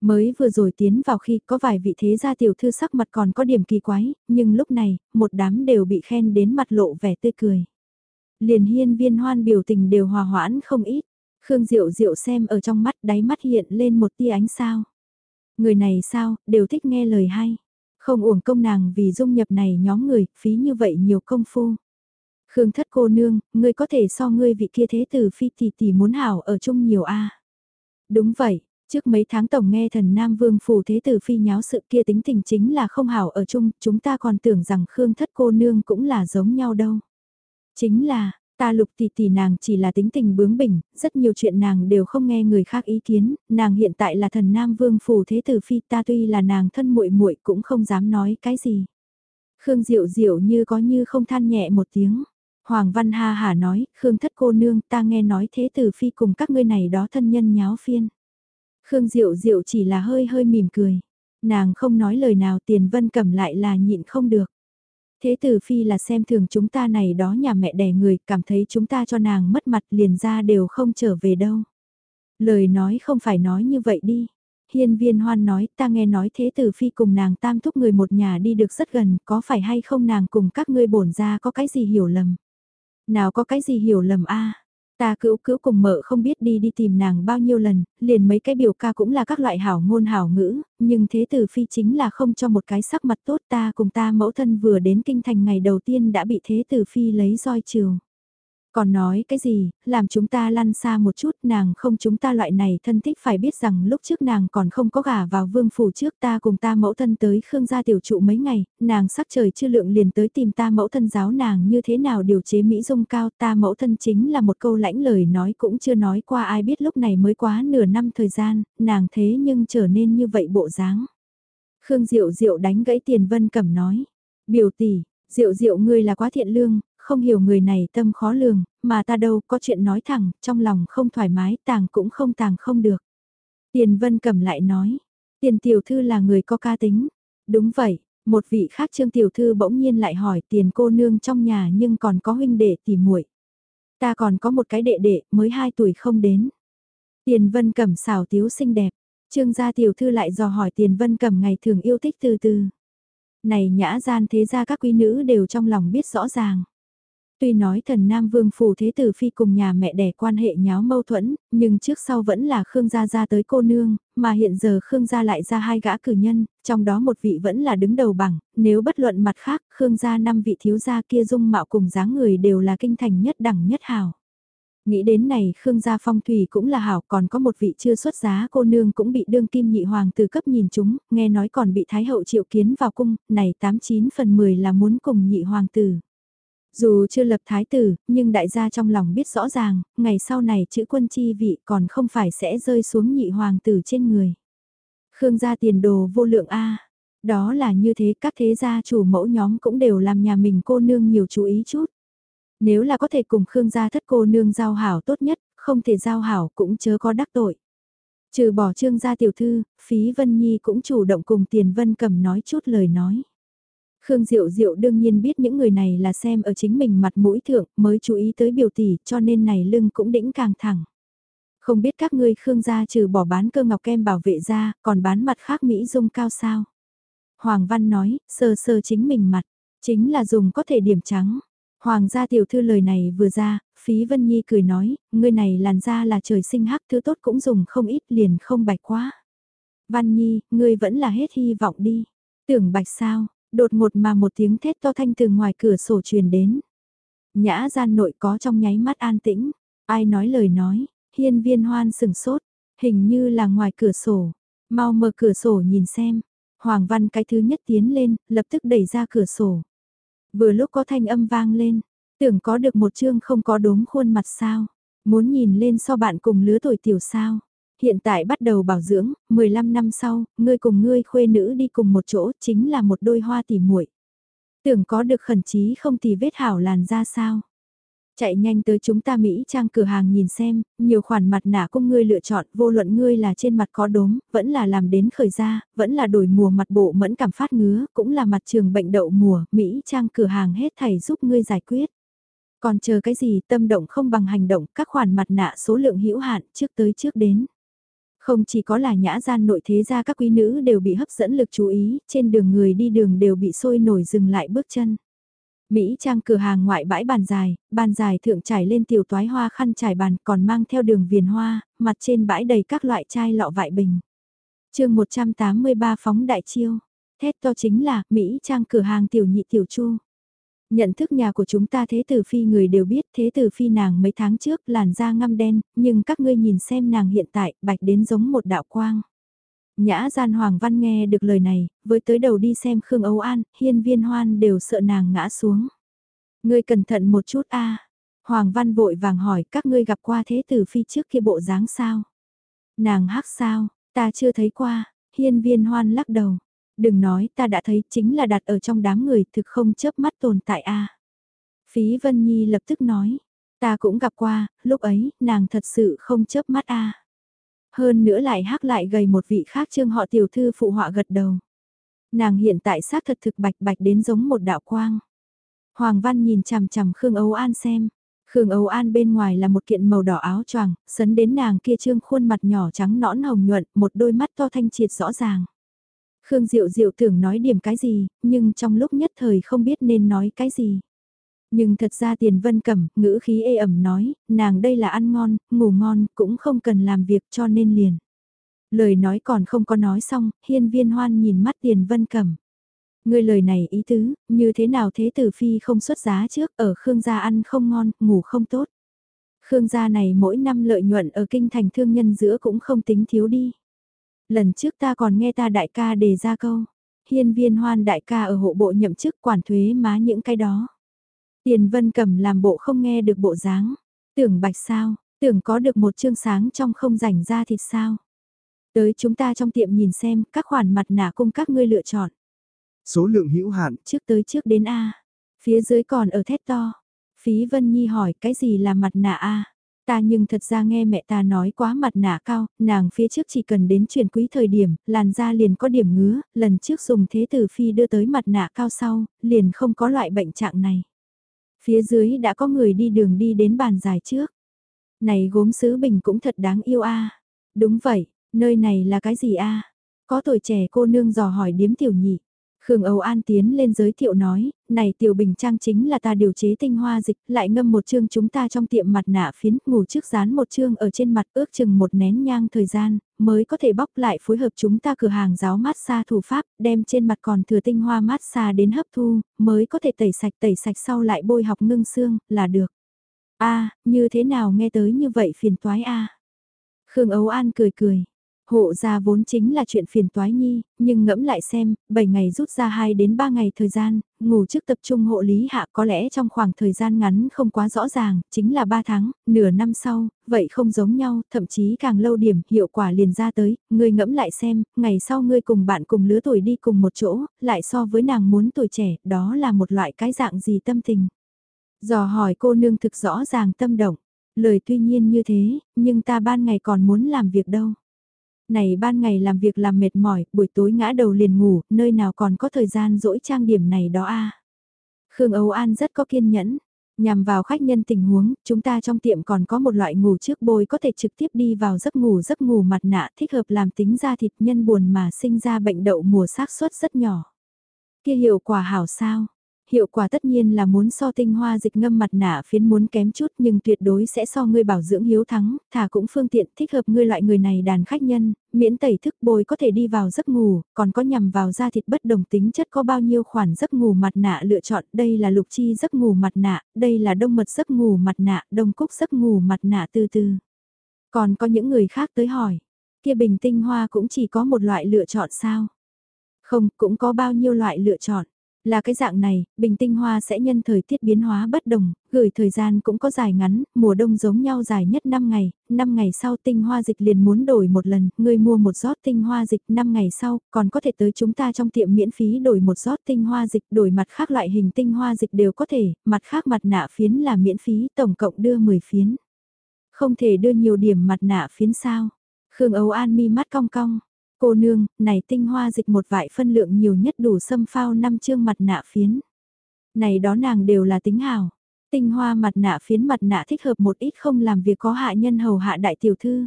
Mới vừa rồi tiến vào khi có vài vị thế gia tiểu thư sắc mặt còn có điểm kỳ quái, nhưng lúc này, một đám đều bị khen đến mặt lộ vẻ tươi cười. Liền hiên viên hoan biểu tình đều hòa hoãn không ít. Khương Diệu Diệu xem ở trong mắt đáy mắt hiện lên một tia ánh sao. Người này sao, đều thích nghe lời hay. Không uổng công nàng vì dung nhập này nhóm người, phí như vậy nhiều công phu. Khương thất cô nương, ngươi có thể so ngươi vị kia thế tử phi tỷ tỷ muốn hảo ở chung nhiều a Đúng vậy, Trước mấy tháng tổng nghe thần Nam Vương phủ thế tử phi nháo sự kia tính tình chính là không hảo ở chung, chúng ta còn tưởng rằng Khương thất cô nương cũng là giống nhau đâu. Chính là, ta lục tỷ tỷ nàng chỉ là tính tình bướng bỉnh, rất nhiều chuyện nàng đều không nghe người khác ý kiến, nàng hiện tại là thần Nam Vương phủ thế tử phi ta tuy là nàng thân muội muội cũng không dám nói cái gì. Khương Diệu Diệu như có như không than nhẹ một tiếng. Hoàng Văn Ha Hà nói, Khương thất cô nương ta nghe nói thế tử phi cùng các ngươi này đó thân nhân nháo phiên. Khương Diệu Diệu chỉ là hơi hơi mỉm cười. Nàng không nói lời nào tiền vân cầm lại là nhịn không được. Thế tử phi là xem thường chúng ta này đó nhà mẹ đẻ người cảm thấy chúng ta cho nàng mất mặt liền ra đều không trở về đâu. Lời nói không phải nói như vậy đi. Hiên viên hoan nói ta nghe nói thế tử phi cùng nàng tam thúc người một nhà đi được rất gần có phải hay không nàng cùng các ngươi bổn ra có cái gì hiểu lầm. Nào có cái gì hiểu lầm a Ta cứu cứu cùng mợ không biết đi đi tìm nàng bao nhiêu lần, liền mấy cái biểu ca cũng là các loại hảo ngôn hảo ngữ, nhưng thế tử phi chính là không cho một cái sắc mặt tốt ta cùng ta mẫu thân vừa đến kinh thành ngày đầu tiên đã bị thế tử phi lấy roi trường. Còn nói cái gì, làm chúng ta lăn xa một chút nàng không chúng ta loại này thân thích phải biết rằng lúc trước nàng còn không có gả vào vương phủ trước ta cùng ta mẫu thân tới Khương gia tiểu trụ mấy ngày, nàng sắc trời chưa lượng liền tới tìm ta mẫu thân giáo nàng như thế nào điều chế Mỹ dung cao ta mẫu thân chính là một câu lãnh lời nói cũng chưa nói qua ai biết lúc này mới quá nửa năm thời gian, nàng thế nhưng trở nên như vậy bộ dáng. Khương Diệu Diệu đánh gãy tiền vân cẩm nói, biểu tỷ, Diệu Diệu ngươi là quá thiện lương, không hiểu người này tâm khó lường, mà ta đâu có chuyện nói thẳng, trong lòng không thoải mái, tàng cũng không tàng không được. Tiền Vân cầm lại nói, tiền tiểu thư là người có ca tính. Đúng vậy, một vị khác trương tiểu thư bỗng nhiên lại hỏi tiền cô nương trong nhà nhưng còn có huynh đệ tỉ muội Ta còn có một cái đệ đệ, mới 2 tuổi không đến. Tiền Vân cầm xào tiếu xinh đẹp, trương gia tiểu thư lại dò hỏi Tiền Vân cầm ngày thường yêu thích từ từ. Này nhã gian thế ra các quý nữ đều trong lòng biết rõ ràng. Tuy nói thần Nam Vương Phủ Thế Tử Phi cùng nhà mẹ đẻ quan hệ nháo mâu thuẫn, nhưng trước sau vẫn là Khương gia ra tới cô nương, mà hiện giờ Khương gia lại ra hai gã cử nhân, trong đó một vị vẫn là đứng đầu bảng, nếu bất luận mặt khác, Khương gia năm vị thiếu gia kia dung mạo cùng dáng người đều là kinh thành nhất đẳng nhất hào. Nghĩ đến này Khương gia phong thủy cũng là hảo còn có một vị chưa xuất giá cô nương cũng bị đương kim nhị hoàng từ cấp nhìn chúng, nghe nói còn bị thái hậu triệu kiến vào cung, này 89 phần 10 là muốn cùng nhị hoàng tử. Dù chưa lập thái tử, nhưng đại gia trong lòng biết rõ ràng, ngày sau này chữ quân chi vị còn không phải sẽ rơi xuống nhị hoàng tử trên người. Khương gia tiền đồ vô lượng A. Đó là như thế các thế gia chủ mẫu nhóm cũng đều làm nhà mình cô nương nhiều chú ý chút. Nếu là có thể cùng Khương gia thất cô nương giao hảo tốt nhất, không thể giao hảo cũng chớ có đắc tội. Trừ bỏ trương gia tiểu thư, phí Vân Nhi cũng chủ động cùng Tiền Vân cầm nói chút lời nói. Khương Diệu Diệu đương nhiên biết những người này là xem ở chính mình mặt mũi thượng mới chú ý tới biểu tỷ cho nên này lưng cũng đĩnh càng thẳng. Không biết các ngươi Khương gia trừ bỏ bán cơ ngọc kem bảo vệ ra còn bán mặt khác Mỹ dung cao sao. Hoàng Văn nói, sơ sơ chính mình mặt, chính là dùng có thể điểm trắng. Hoàng gia tiểu thư lời này vừa ra, Phí Vân Nhi cười nói, ngươi này làn da là trời sinh hắc thứ tốt cũng dùng không ít liền không bạch quá. Văn Nhi, ngươi vẫn là hết hy vọng đi. Tưởng bạch sao, đột ngột mà một tiếng thét to thanh từ ngoài cửa sổ truyền đến. Nhã gian nội có trong nháy mắt an tĩnh, ai nói lời nói, hiên viên hoan sừng sốt, hình như là ngoài cửa sổ, mau mở cửa sổ nhìn xem. Hoàng Văn cái thứ nhất tiến lên, lập tức đẩy ra cửa sổ. Vừa lúc có thanh âm vang lên, tưởng có được một chương không có đốm khuôn mặt sao, muốn nhìn lên so bạn cùng lứa tuổi tiểu sao. Hiện tại bắt đầu bảo dưỡng, 15 năm sau, ngươi cùng ngươi khuê nữ đi cùng một chỗ chính là một đôi hoa tỉ muội. Tưởng có được khẩn trí không thì vết hảo làn ra sao. Chạy nhanh tới chúng ta Mỹ trang cửa hàng nhìn xem, nhiều khoản mặt nạ cung ngươi lựa chọn, vô luận ngươi là trên mặt có đốm, vẫn là làm đến khởi da, vẫn là đổi mùa mặt bộ mẫn cảm phát ngứa, cũng là mặt trường bệnh đậu mùa, Mỹ trang cửa hàng hết thầy giúp ngươi giải quyết. Còn chờ cái gì tâm động không bằng hành động, các khoản mặt nạ số lượng hữu hạn trước tới trước đến. Không chỉ có là nhã gian nội thế gia các quý nữ đều bị hấp dẫn lực chú ý, trên đường người đi đường đều bị sôi nổi dừng lại bước chân. Mỹ trang cửa hàng ngoại bãi bàn dài, bàn dài thượng trải lên tiểu toái hoa khăn trải bàn còn mang theo đường viền hoa, mặt trên bãi đầy các loại chai lọ vại bình. chương 183 phóng đại chiêu, thét to chính là Mỹ trang cửa hàng tiểu nhị tiểu chu. Nhận thức nhà của chúng ta thế tử phi người đều biết thế tử phi nàng mấy tháng trước làn da ngăm đen, nhưng các ngươi nhìn xem nàng hiện tại bạch đến giống một đạo quang. Nhã gian Hoàng Văn nghe được lời này, với tới đầu đi xem Khương Âu An, hiên viên hoan đều sợ nàng ngã xuống. Ngươi cẩn thận một chút a Hoàng Văn vội vàng hỏi các ngươi gặp qua thế tử phi trước kia bộ dáng sao? Nàng hắc sao, ta chưa thấy qua, hiên viên hoan lắc đầu. Đừng nói ta đã thấy chính là đặt ở trong đám người thực không chớp mắt tồn tại a Phí Vân Nhi lập tức nói, ta cũng gặp qua, lúc ấy, nàng thật sự không chớp mắt a hơn nữa lại hắc lại gầy một vị khác trương họ tiểu thư phụ họa gật đầu. Nàng hiện tại xác thật thực bạch bạch đến giống một đạo quang. Hoàng Văn nhìn chằm chằm Khương Âu An xem. Khương Âu An bên ngoài là một kiện màu đỏ áo choàng, sấn đến nàng kia trương khuôn mặt nhỏ trắng nõn hồng nhuận, một đôi mắt to thanh triệt rõ ràng. Khương Diệu Diệu tưởng nói điểm cái gì, nhưng trong lúc nhất thời không biết nên nói cái gì. Nhưng thật ra tiền vân cẩm, ngữ khí ê ẩm nói, nàng đây là ăn ngon, ngủ ngon, cũng không cần làm việc cho nên liền. Lời nói còn không có nói xong, hiên viên hoan nhìn mắt tiền vân cẩm. Người lời này ý tứ, như thế nào thế tử phi không xuất giá trước, ở Khương gia ăn không ngon, ngủ không tốt. Khương gia này mỗi năm lợi nhuận ở kinh thành thương nhân giữa cũng không tính thiếu đi. Lần trước ta còn nghe ta đại ca đề ra câu, hiên viên hoan đại ca ở hộ bộ nhậm chức quản thuế má những cái đó. Tiền vân cầm làm bộ không nghe được bộ dáng. Tưởng bạch sao, tưởng có được một chương sáng trong không rảnh ra thịt sao. Tới chúng ta trong tiệm nhìn xem các khoản mặt nạ cung các ngươi lựa chọn. Số lượng hữu hạn. Trước tới trước đến A. Phía dưới còn ở thét to. Phí Vân Nhi hỏi cái gì là mặt nạ A. Ta nhưng thật ra nghe mẹ ta nói quá mặt nạ cao, nàng phía trước chỉ cần đến chuyển quý thời điểm, làn da liền có điểm ngứa, lần trước dùng thế tử phi đưa tới mặt nạ cao sau, liền không có loại bệnh trạng này. Phía dưới đã có người đi đường đi đến bàn dài trước. Này gốm sứ bình cũng thật đáng yêu a. Đúng vậy, nơi này là cái gì a? Có tuổi trẻ cô nương dò hỏi điếm tiểu nhị. Khương Âu An tiến lên giới thiệu nói, này tiểu bình trang chính là ta điều chế tinh hoa dịch, lại ngâm một chương chúng ta trong tiệm mặt nạ phiến, ngủ trước dán một chương ở trên mặt ước chừng một nén nhang thời gian, mới có thể bóc lại phối hợp chúng ta cửa hàng giáo mát xa thủ pháp, đem trên mặt còn thừa tinh hoa mát xa đến hấp thu, mới có thể tẩy sạch tẩy sạch sau lại bôi học ngưng xương, là được. a như thế nào nghe tới như vậy phiền toái a Khương Âu An cười cười. Hộ gia vốn chính là chuyện phiền toái nhi, nhưng ngẫm lại xem, 7 ngày rút ra 2 đến 3 ngày thời gian, ngủ trước tập trung hộ lý hạ có lẽ trong khoảng thời gian ngắn không quá rõ ràng, chính là 3 tháng, nửa năm sau, vậy không giống nhau, thậm chí càng lâu điểm, hiệu quả liền ra tới, ngươi ngẫm lại xem, ngày sau ngươi cùng bạn cùng lứa tuổi đi cùng một chỗ, lại so với nàng muốn tuổi trẻ, đó là một loại cái dạng gì tâm tình. Dò hỏi cô nương thực rõ ràng tâm động, lời tuy nhiên như thế, nhưng ta ban ngày còn muốn làm việc đâu. Này ban ngày làm việc làm mệt mỏi, buổi tối ngã đầu liền ngủ, nơi nào còn có thời gian dỗi trang điểm này đó a Khương Âu An rất có kiên nhẫn. Nhằm vào khách nhân tình huống, chúng ta trong tiệm còn có một loại ngủ trước bôi có thể trực tiếp đi vào giấc ngủ giấc ngủ mặt nạ thích hợp làm tính da thịt nhân buồn mà sinh ra bệnh đậu mùa xác suất rất nhỏ. Kia hiệu quả hảo sao? Hiệu quả tất nhiên là muốn so tinh hoa dịch ngâm mặt nạ phiến muốn kém chút nhưng tuyệt đối sẽ so ngươi bảo dưỡng hiếu thắng, thả cũng phương tiện thích hợp ngươi loại người này đàn khách nhân, miễn tẩy thức bồi có thể đi vào giấc ngủ, còn có nhằm vào da thịt bất đồng tính chất có bao nhiêu khoản giấc ngủ mặt nạ lựa chọn, đây là lục chi giấc ngủ mặt nạ, đây là đông mật giấc ngủ mặt nạ, đông cúc giấc ngủ mặt nạ từ từ. Còn có những người khác tới hỏi, kia bình tinh hoa cũng chỉ có một loại lựa chọn sao? Không, cũng có bao nhiêu loại lựa chọn. Là cái dạng này, bình tinh hoa sẽ nhân thời tiết biến hóa bất đồng, gửi thời gian cũng có dài ngắn, mùa đông giống nhau dài nhất 5 ngày, 5 ngày sau tinh hoa dịch liền muốn đổi một lần, người mua một rót tinh hoa dịch 5 ngày sau, còn có thể tới chúng ta trong tiệm miễn phí đổi một rót tinh hoa dịch, đổi mặt khác loại hình tinh hoa dịch đều có thể, mặt khác mặt nạ phiến là miễn phí, tổng cộng đưa 10 phiến. Không thể đưa nhiều điểm mặt nạ phiến sao? Khương Âu An mi mắt cong cong. Cô nương, này tinh hoa dịch một vại phân lượng nhiều nhất đủ xâm phao năm chương mặt nạ phiến. Này đó nàng đều là tính hào. Tinh hoa mặt nạ phiến mặt nạ thích hợp một ít không làm việc có hạ nhân hầu hạ đại tiểu thư.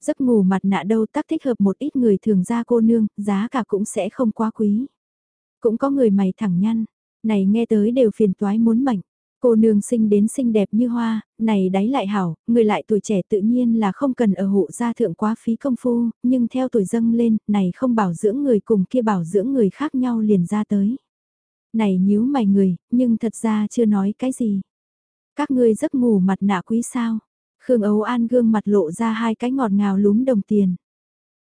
Giấc ngủ mặt nạ đâu tác thích hợp một ít người thường ra cô nương, giá cả cũng sẽ không quá quý. Cũng có người mày thẳng nhăn, này nghe tới đều phiền toái muốn mệnh. Cô nương sinh đến xinh đẹp như hoa, này đáy lại hảo, người lại tuổi trẻ tự nhiên là không cần ở hộ gia thượng quá phí công phu, nhưng theo tuổi dâng lên, này không bảo dưỡng người cùng kia bảo dưỡng người khác nhau liền ra tới. Này nhíu mày người, nhưng thật ra chưa nói cái gì. Các ngươi giấc ngủ mặt nạ quý sao? Khương Ấu An gương mặt lộ ra hai cái ngọt ngào lúm đồng tiền.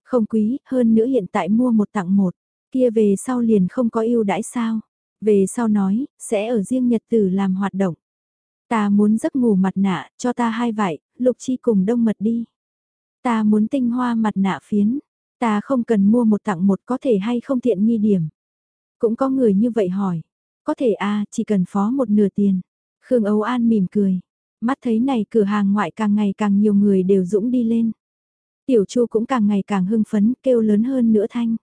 Không quý, hơn nữa hiện tại mua một tặng một, kia về sau liền không có yêu đãi sao? Về sau nói, sẽ ở riêng nhật tử làm hoạt động. Ta muốn giấc ngủ mặt nạ, cho ta hai vải, lục chi cùng đông mật đi. Ta muốn tinh hoa mặt nạ phiến, ta không cần mua một tặng một có thể hay không tiện nghi điểm. Cũng có người như vậy hỏi, có thể a à, chỉ cần phó một nửa tiền. Khương Âu An mỉm cười, mắt thấy này cửa hàng ngoại càng ngày càng nhiều người đều dũng đi lên. Tiểu Chu cũng càng ngày càng hưng phấn, kêu lớn hơn nữa thanh.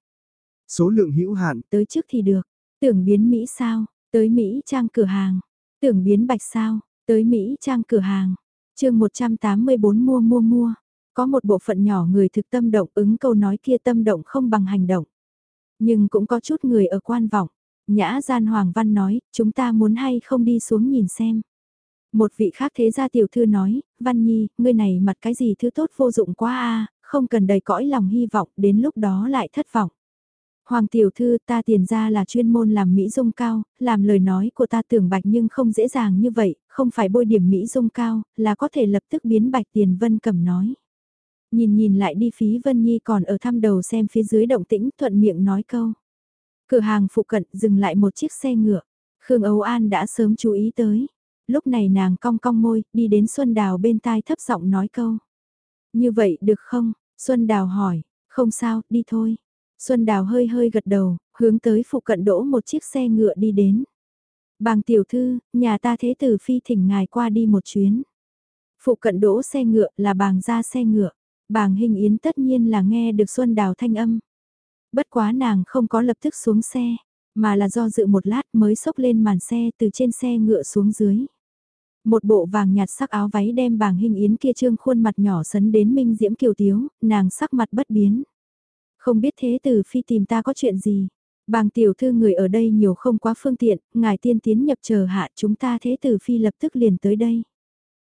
Số lượng hữu hạn, tới trước thì được. Tưởng biến Mỹ sao, tới Mỹ trang cửa hàng. Tưởng biến bạch sao, tới Mỹ trang cửa hàng. chương 184 mua mua mua. Có một bộ phận nhỏ người thực tâm động ứng câu nói kia tâm động không bằng hành động. Nhưng cũng có chút người ở quan vọng. Nhã gian Hoàng Văn nói, chúng ta muốn hay không đi xuống nhìn xem. Một vị khác thế gia tiểu thư nói, Văn Nhi, ngươi này mặt cái gì thứ tốt vô dụng quá a không cần đầy cõi lòng hy vọng, đến lúc đó lại thất vọng. Hoàng tiểu thư ta tiền ra là chuyên môn làm Mỹ dung cao, làm lời nói của ta tưởng bạch nhưng không dễ dàng như vậy, không phải bôi điểm Mỹ dung cao, là có thể lập tức biến bạch tiền vân cầm nói. Nhìn nhìn lại đi phí Vân Nhi còn ở thăm đầu xem phía dưới động tĩnh thuận miệng nói câu. Cửa hàng phụ cận dừng lại một chiếc xe ngựa. Khương Âu An đã sớm chú ý tới. Lúc này nàng cong cong môi, đi đến Xuân Đào bên tai thấp giọng nói câu. Như vậy được không? Xuân Đào hỏi, không sao, đi thôi. Xuân Đào hơi hơi gật đầu, hướng tới phụ cận đỗ một chiếc xe ngựa đi đến. Bàng tiểu thư, nhà ta thế tử phi thỉnh ngài qua đi một chuyến. Phụ cận đỗ xe ngựa là bàng ra xe ngựa. Bàng hình yến tất nhiên là nghe được Xuân Đào thanh âm. Bất quá nàng không có lập tức xuống xe, mà là do dự một lát mới xốc lên màn xe từ trên xe ngựa xuống dưới. Một bộ vàng nhạt sắc áo váy đem bàng hình yến kia trương khuôn mặt nhỏ sấn đến minh diễm kiều tiếu, nàng sắc mặt bất biến. Không biết thế tử phi tìm ta có chuyện gì. Bàng tiểu thư người ở đây nhiều không quá phương tiện, ngài tiên tiến nhập chờ hạ chúng ta thế tử phi lập tức liền tới đây.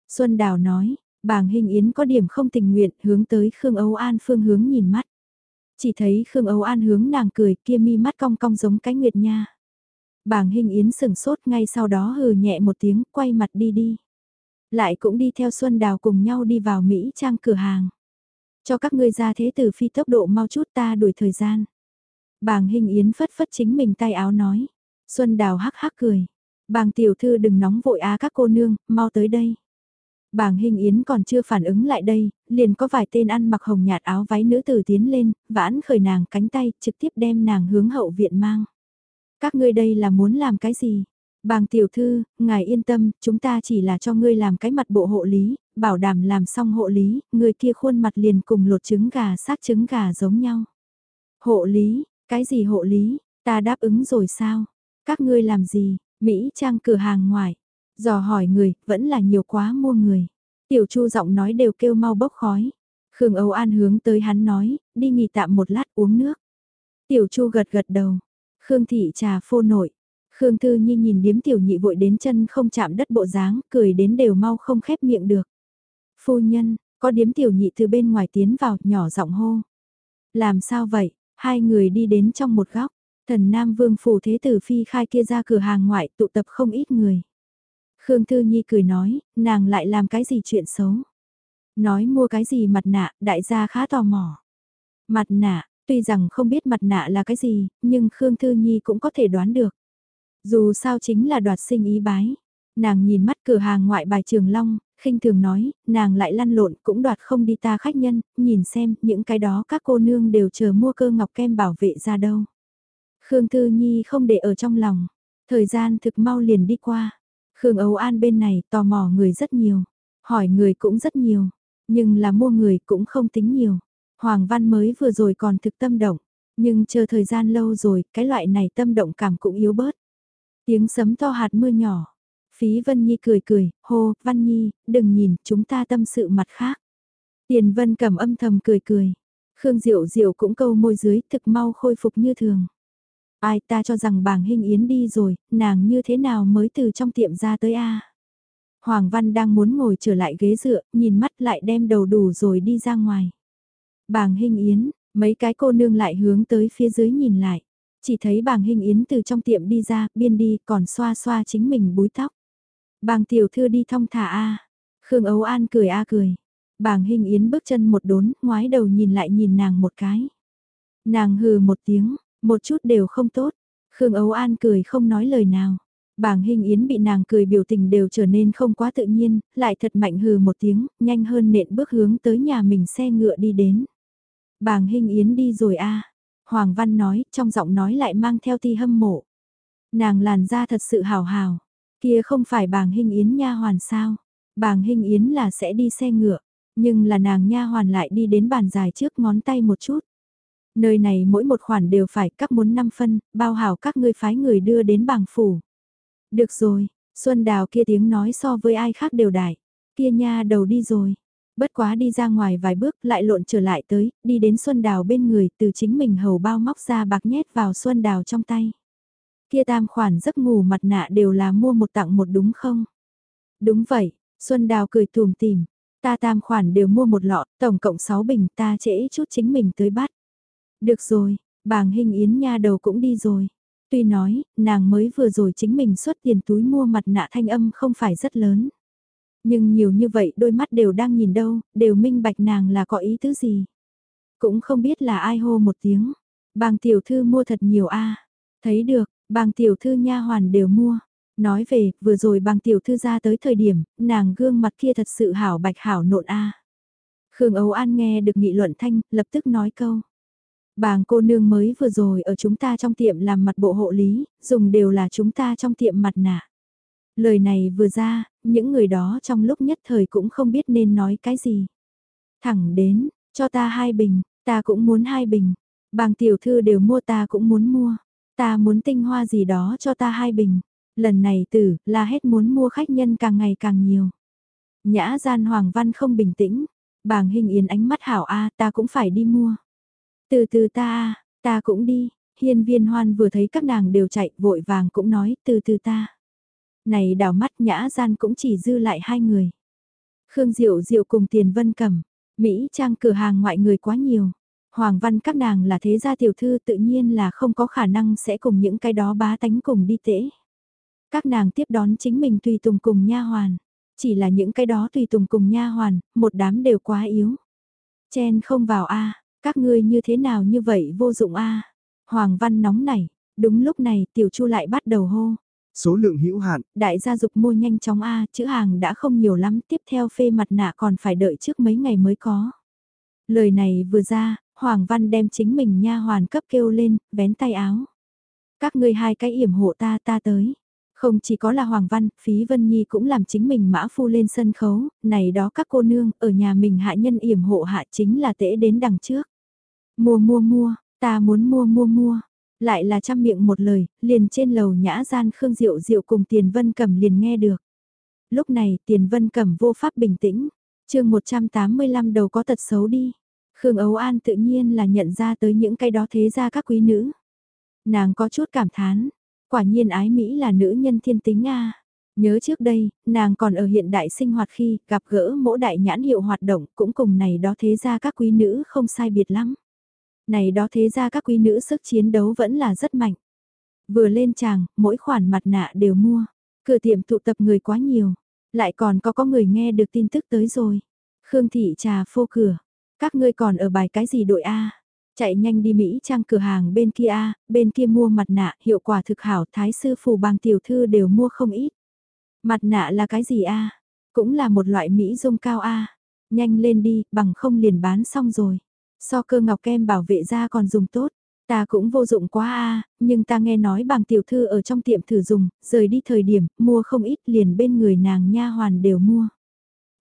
Xuân Đào nói, bàng hình yến có điểm không tình nguyện hướng tới Khương Âu An phương hướng nhìn mắt. Chỉ thấy Khương Âu An hướng nàng cười kia mi mắt cong cong giống cái nguyệt nha. Bàng hình yến sừng sốt ngay sau đó hừ nhẹ một tiếng quay mặt đi đi. Lại cũng đi theo Xuân Đào cùng nhau đi vào Mỹ trang cửa hàng. Cho các ngươi ra thế tử phi tốc độ mau chút ta đuổi thời gian. Bàng hình yến phất phất chính mình tay áo nói. Xuân đào hắc hắc cười. Bàng tiểu thư đừng nóng vội á các cô nương, mau tới đây. Bàng hình yến còn chưa phản ứng lại đây, liền có vài tên ăn mặc hồng nhạt áo váy nữ tử tiến lên, vãn khởi nàng cánh tay, trực tiếp đem nàng hướng hậu viện mang. Các ngươi đây là muốn làm cái gì? Bàng tiểu thư, ngài yên tâm, chúng ta chỉ là cho ngươi làm cái mặt bộ hộ lý, bảo đảm làm xong hộ lý, người kia khuôn mặt liền cùng lột trứng gà sát trứng gà giống nhau. Hộ lý, cái gì hộ lý, ta đáp ứng rồi sao? Các ngươi làm gì, Mỹ trang cửa hàng ngoài, dò hỏi người, vẫn là nhiều quá mua người. Tiểu Chu giọng nói đều kêu mau bốc khói. Khương Âu An hướng tới hắn nói, đi nghỉ tạm một lát uống nước. Tiểu Chu gật gật đầu. Khương thị trà phô nổi. Khương Thư Nhi nhìn điếm tiểu nhị vội đến chân không chạm đất bộ dáng, cười đến đều mau không khép miệng được. Phu nhân, có điếm tiểu nhị từ bên ngoài tiến vào, nhỏ giọng hô. Làm sao vậy? Hai người đi đến trong một góc. Thần Nam Vương Phủ Thế Tử Phi khai kia ra cửa hàng ngoại tụ tập không ít người. Khương Thư Nhi cười nói, nàng lại làm cái gì chuyện xấu. Nói mua cái gì mặt nạ, đại gia khá tò mò. Mặt nạ, tuy rằng không biết mặt nạ là cái gì, nhưng Khương Thư Nhi cũng có thể đoán được. Dù sao chính là đoạt sinh ý bái. Nàng nhìn mắt cửa hàng ngoại bài trường long, khinh thường nói, nàng lại lăn lộn cũng đoạt không đi ta khách nhân, nhìn xem những cái đó các cô nương đều chờ mua cơ ngọc kem bảo vệ ra đâu. Khương Thư Nhi không để ở trong lòng, thời gian thực mau liền đi qua. Khương Âu An bên này tò mò người rất nhiều, hỏi người cũng rất nhiều, nhưng là mua người cũng không tính nhiều. Hoàng Văn mới vừa rồi còn thực tâm động, nhưng chờ thời gian lâu rồi, cái loại này tâm động cảm cũng yếu bớt. Tiếng sấm to hạt mưa nhỏ. Phí Vân Nhi cười cười, hô, Văn Nhi, đừng nhìn, chúng ta tâm sự mặt khác. Tiền Vân cầm âm thầm cười cười. Khương Diệu Diệu cũng câu môi dưới, thực mau khôi phục như thường. Ai ta cho rằng bảng hình yến đi rồi, nàng như thế nào mới từ trong tiệm ra tới a Hoàng Văn đang muốn ngồi trở lại ghế dựa, nhìn mắt lại đem đầu đủ rồi đi ra ngoài. Bàng hình yến, mấy cái cô nương lại hướng tới phía dưới nhìn lại. Chỉ thấy bàng hình yến từ trong tiệm đi ra, biên đi, còn xoa xoa chính mình búi tóc. Bàng tiểu thư đi thong thả a Khương Ấu An cười a cười. Bàng hình yến bước chân một đốn, ngoái đầu nhìn lại nhìn nàng một cái. Nàng hừ một tiếng, một chút đều không tốt. Khương Ấu An cười không nói lời nào. Bàng Hình Yến bị nàng cười biểu tình đều trở nên không quá tự nhiên, lại thật mạnh hừ một tiếng, nhanh hơn nện bước hướng tới nhà mình xe ngựa đi đến. Bàng Hình Yến đi rồi a Hoàng Văn nói, trong giọng nói lại mang theo ti hâm mộ. Nàng làn da thật sự hào hào, kia không phải bàng Hình Yến nha hoàn sao. Bàng Hình Yến là sẽ đi xe ngựa, nhưng là nàng nha hoàn lại đi đến bàn dài trước ngón tay một chút. Nơi này mỗi một khoản đều phải các muốn năm phân, bao hảo các ngươi phái người đưa đến bảng phủ. Được rồi, Xuân Đào kia tiếng nói so với ai khác đều đại. Kia nha đầu đi rồi. Bất quá đi ra ngoài vài bước lại lộn trở lại tới, đi đến Xuân Đào bên người từ chính mình hầu bao móc ra bạc nhét vào Xuân Đào trong tay. Kia tam khoản giấc ngủ mặt nạ đều là mua một tặng một đúng không? Đúng vậy, Xuân Đào cười tùm tìm. Ta tam khoản đều mua một lọ, tổng cộng 6 bình ta trễ chút chính mình tới bắt. Được rồi, bàng hình yến nha đầu cũng đi rồi. Tuy nói, nàng mới vừa rồi chính mình xuất tiền túi mua mặt nạ thanh âm không phải rất lớn. Nhưng nhiều như vậy đôi mắt đều đang nhìn đâu, đều minh bạch nàng là có ý tứ gì. Cũng không biết là ai hô một tiếng. Bàng tiểu thư mua thật nhiều a Thấy được, bàng tiểu thư nha hoàn đều mua. Nói về, vừa rồi bàng tiểu thư ra tới thời điểm, nàng gương mặt kia thật sự hảo bạch hảo nộn a Khương Âu An nghe được nghị luận thanh, lập tức nói câu. Bàng cô nương mới vừa rồi ở chúng ta trong tiệm làm mặt bộ hộ lý, dùng đều là chúng ta trong tiệm mặt nạ. Lời này vừa ra, những người đó trong lúc nhất thời cũng không biết nên nói cái gì. Thẳng đến, cho ta hai bình, ta cũng muốn hai bình. Bàng tiểu thư đều mua ta cũng muốn mua. Ta muốn tinh hoa gì đó cho ta hai bình. Lần này tử, là hết muốn mua khách nhân càng ngày càng nhiều. Nhã gian Hoàng Văn không bình tĩnh. Bàng hình yến ánh mắt hảo A ta cũng phải đi mua. Từ từ ta, ta cũng đi, hiên viên hoan vừa thấy các nàng đều chạy vội vàng cũng nói từ từ ta. Này đảo mắt nhã gian cũng chỉ dư lại hai người. Khương Diệu Diệu cùng Tiền Vân Cẩm, Mỹ trang cửa hàng ngoại người quá nhiều. Hoàng văn các nàng là thế gia tiểu thư tự nhiên là không có khả năng sẽ cùng những cái đó bá tánh cùng đi tễ. Các nàng tiếp đón chính mình tùy tùng cùng nha hoàn. Chỉ là những cái đó tùy tùng cùng nha hoàn, một đám đều quá yếu. Chen không vào a các ngươi như thế nào như vậy vô dụng a Hoàng Văn nóng nảy, đúng lúc này tiểu chu lại bắt đầu hô. Số lượng hữu hạn. Đại gia dục mua nhanh chóng a chữ hàng đã không nhiều lắm, tiếp theo phê mặt nạ còn phải đợi trước mấy ngày mới có. Lời này vừa ra, Hoàng Văn đem chính mình nha hoàn cấp kêu lên, vén tay áo. Các ngươi hai cái yểm hộ ta ta tới. Không chỉ có là Hoàng Văn, Phí Vân Nhi cũng làm chính mình mã phu lên sân khấu, này đó các cô nương, ở nhà mình hạ nhân yểm hộ hạ chính là tễ đến đằng trước. Mua mua mua, ta muốn mua mua mua, lại là trăm miệng một lời, liền trên lầu nhã gian Khương Diệu Diệu cùng Tiền Vân Cẩm liền nghe được. Lúc này Tiền Vân Cẩm vô pháp bình tĩnh, chương 185 đầu có tật xấu đi. Khương Ấu An tự nhiên là nhận ra tới những cái đó thế ra các quý nữ. Nàng có chút cảm thán, quả nhiên ái Mỹ là nữ nhân thiên tính a Nhớ trước đây, nàng còn ở hiện đại sinh hoạt khi gặp gỡ mỗi đại nhãn hiệu hoạt động cũng cùng này đó thế ra các quý nữ không sai biệt lắm. Này đó thế ra các quý nữ sức chiến đấu vẫn là rất mạnh. Vừa lên tràng, mỗi khoản mặt nạ đều mua. Cửa tiệm tụ tập người quá nhiều. Lại còn có có người nghe được tin tức tới rồi. Khương thị trà phô cửa. Các ngươi còn ở bài cái gì đội A? Chạy nhanh đi Mỹ trang cửa hàng bên kia A, bên kia mua mặt nạ, hiệu quả thực hảo, thái sư phù bang tiểu thư đều mua không ít. Mặt nạ là cái gì A? Cũng là một loại Mỹ dung cao A. Nhanh lên đi, bằng không liền bán xong rồi. So cơ ngọc kem bảo vệ da còn dùng tốt. Ta cũng vô dụng quá a, nhưng ta nghe nói bằng tiểu thư ở trong tiệm thử dùng, rời đi thời điểm, mua không ít liền bên người nàng nha hoàn đều mua.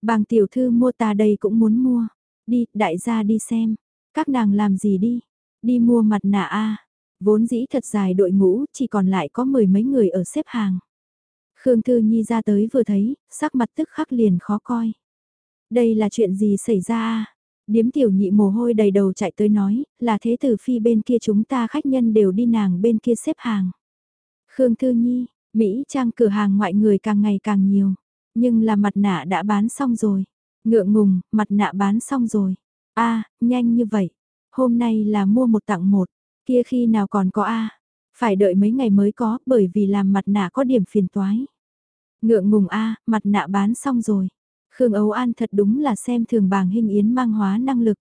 Bằng tiểu thư mua ta đây cũng muốn mua. Đi, đại gia đi xem. Các nàng làm gì đi? Đi mua mặt nạ a. Vốn dĩ thật dài đội ngũ, chỉ còn lại có mười mấy người ở xếp hàng. Khương Thư Nhi ra tới vừa thấy, sắc mặt tức khắc liền khó coi. Đây là chuyện gì xảy ra a? Điếm tiểu nhị mồ hôi đầy đầu chạy tới nói, là thế tử phi bên kia chúng ta khách nhân đều đi nàng bên kia xếp hàng. Khương Thư Nhi, Mỹ trang cửa hàng ngoại người càng ngày càng nhiều, nhưng là mặt nạ đã bán xong rồi. Ngượng ngùng, mặt nạ bán xong rồi. a nhanh như vậy. Hôm nay là mua một tặng một, kia khi nào còn có a Phải đợi mấy ngày mới có, bởi vì làm mặt nạ có điểm phiền toái. Ngượng ngùng a mặt nạ bán xong rồi. Khương Âu An thật đúng là xem thường bàng hình yến mang hóa năng lực.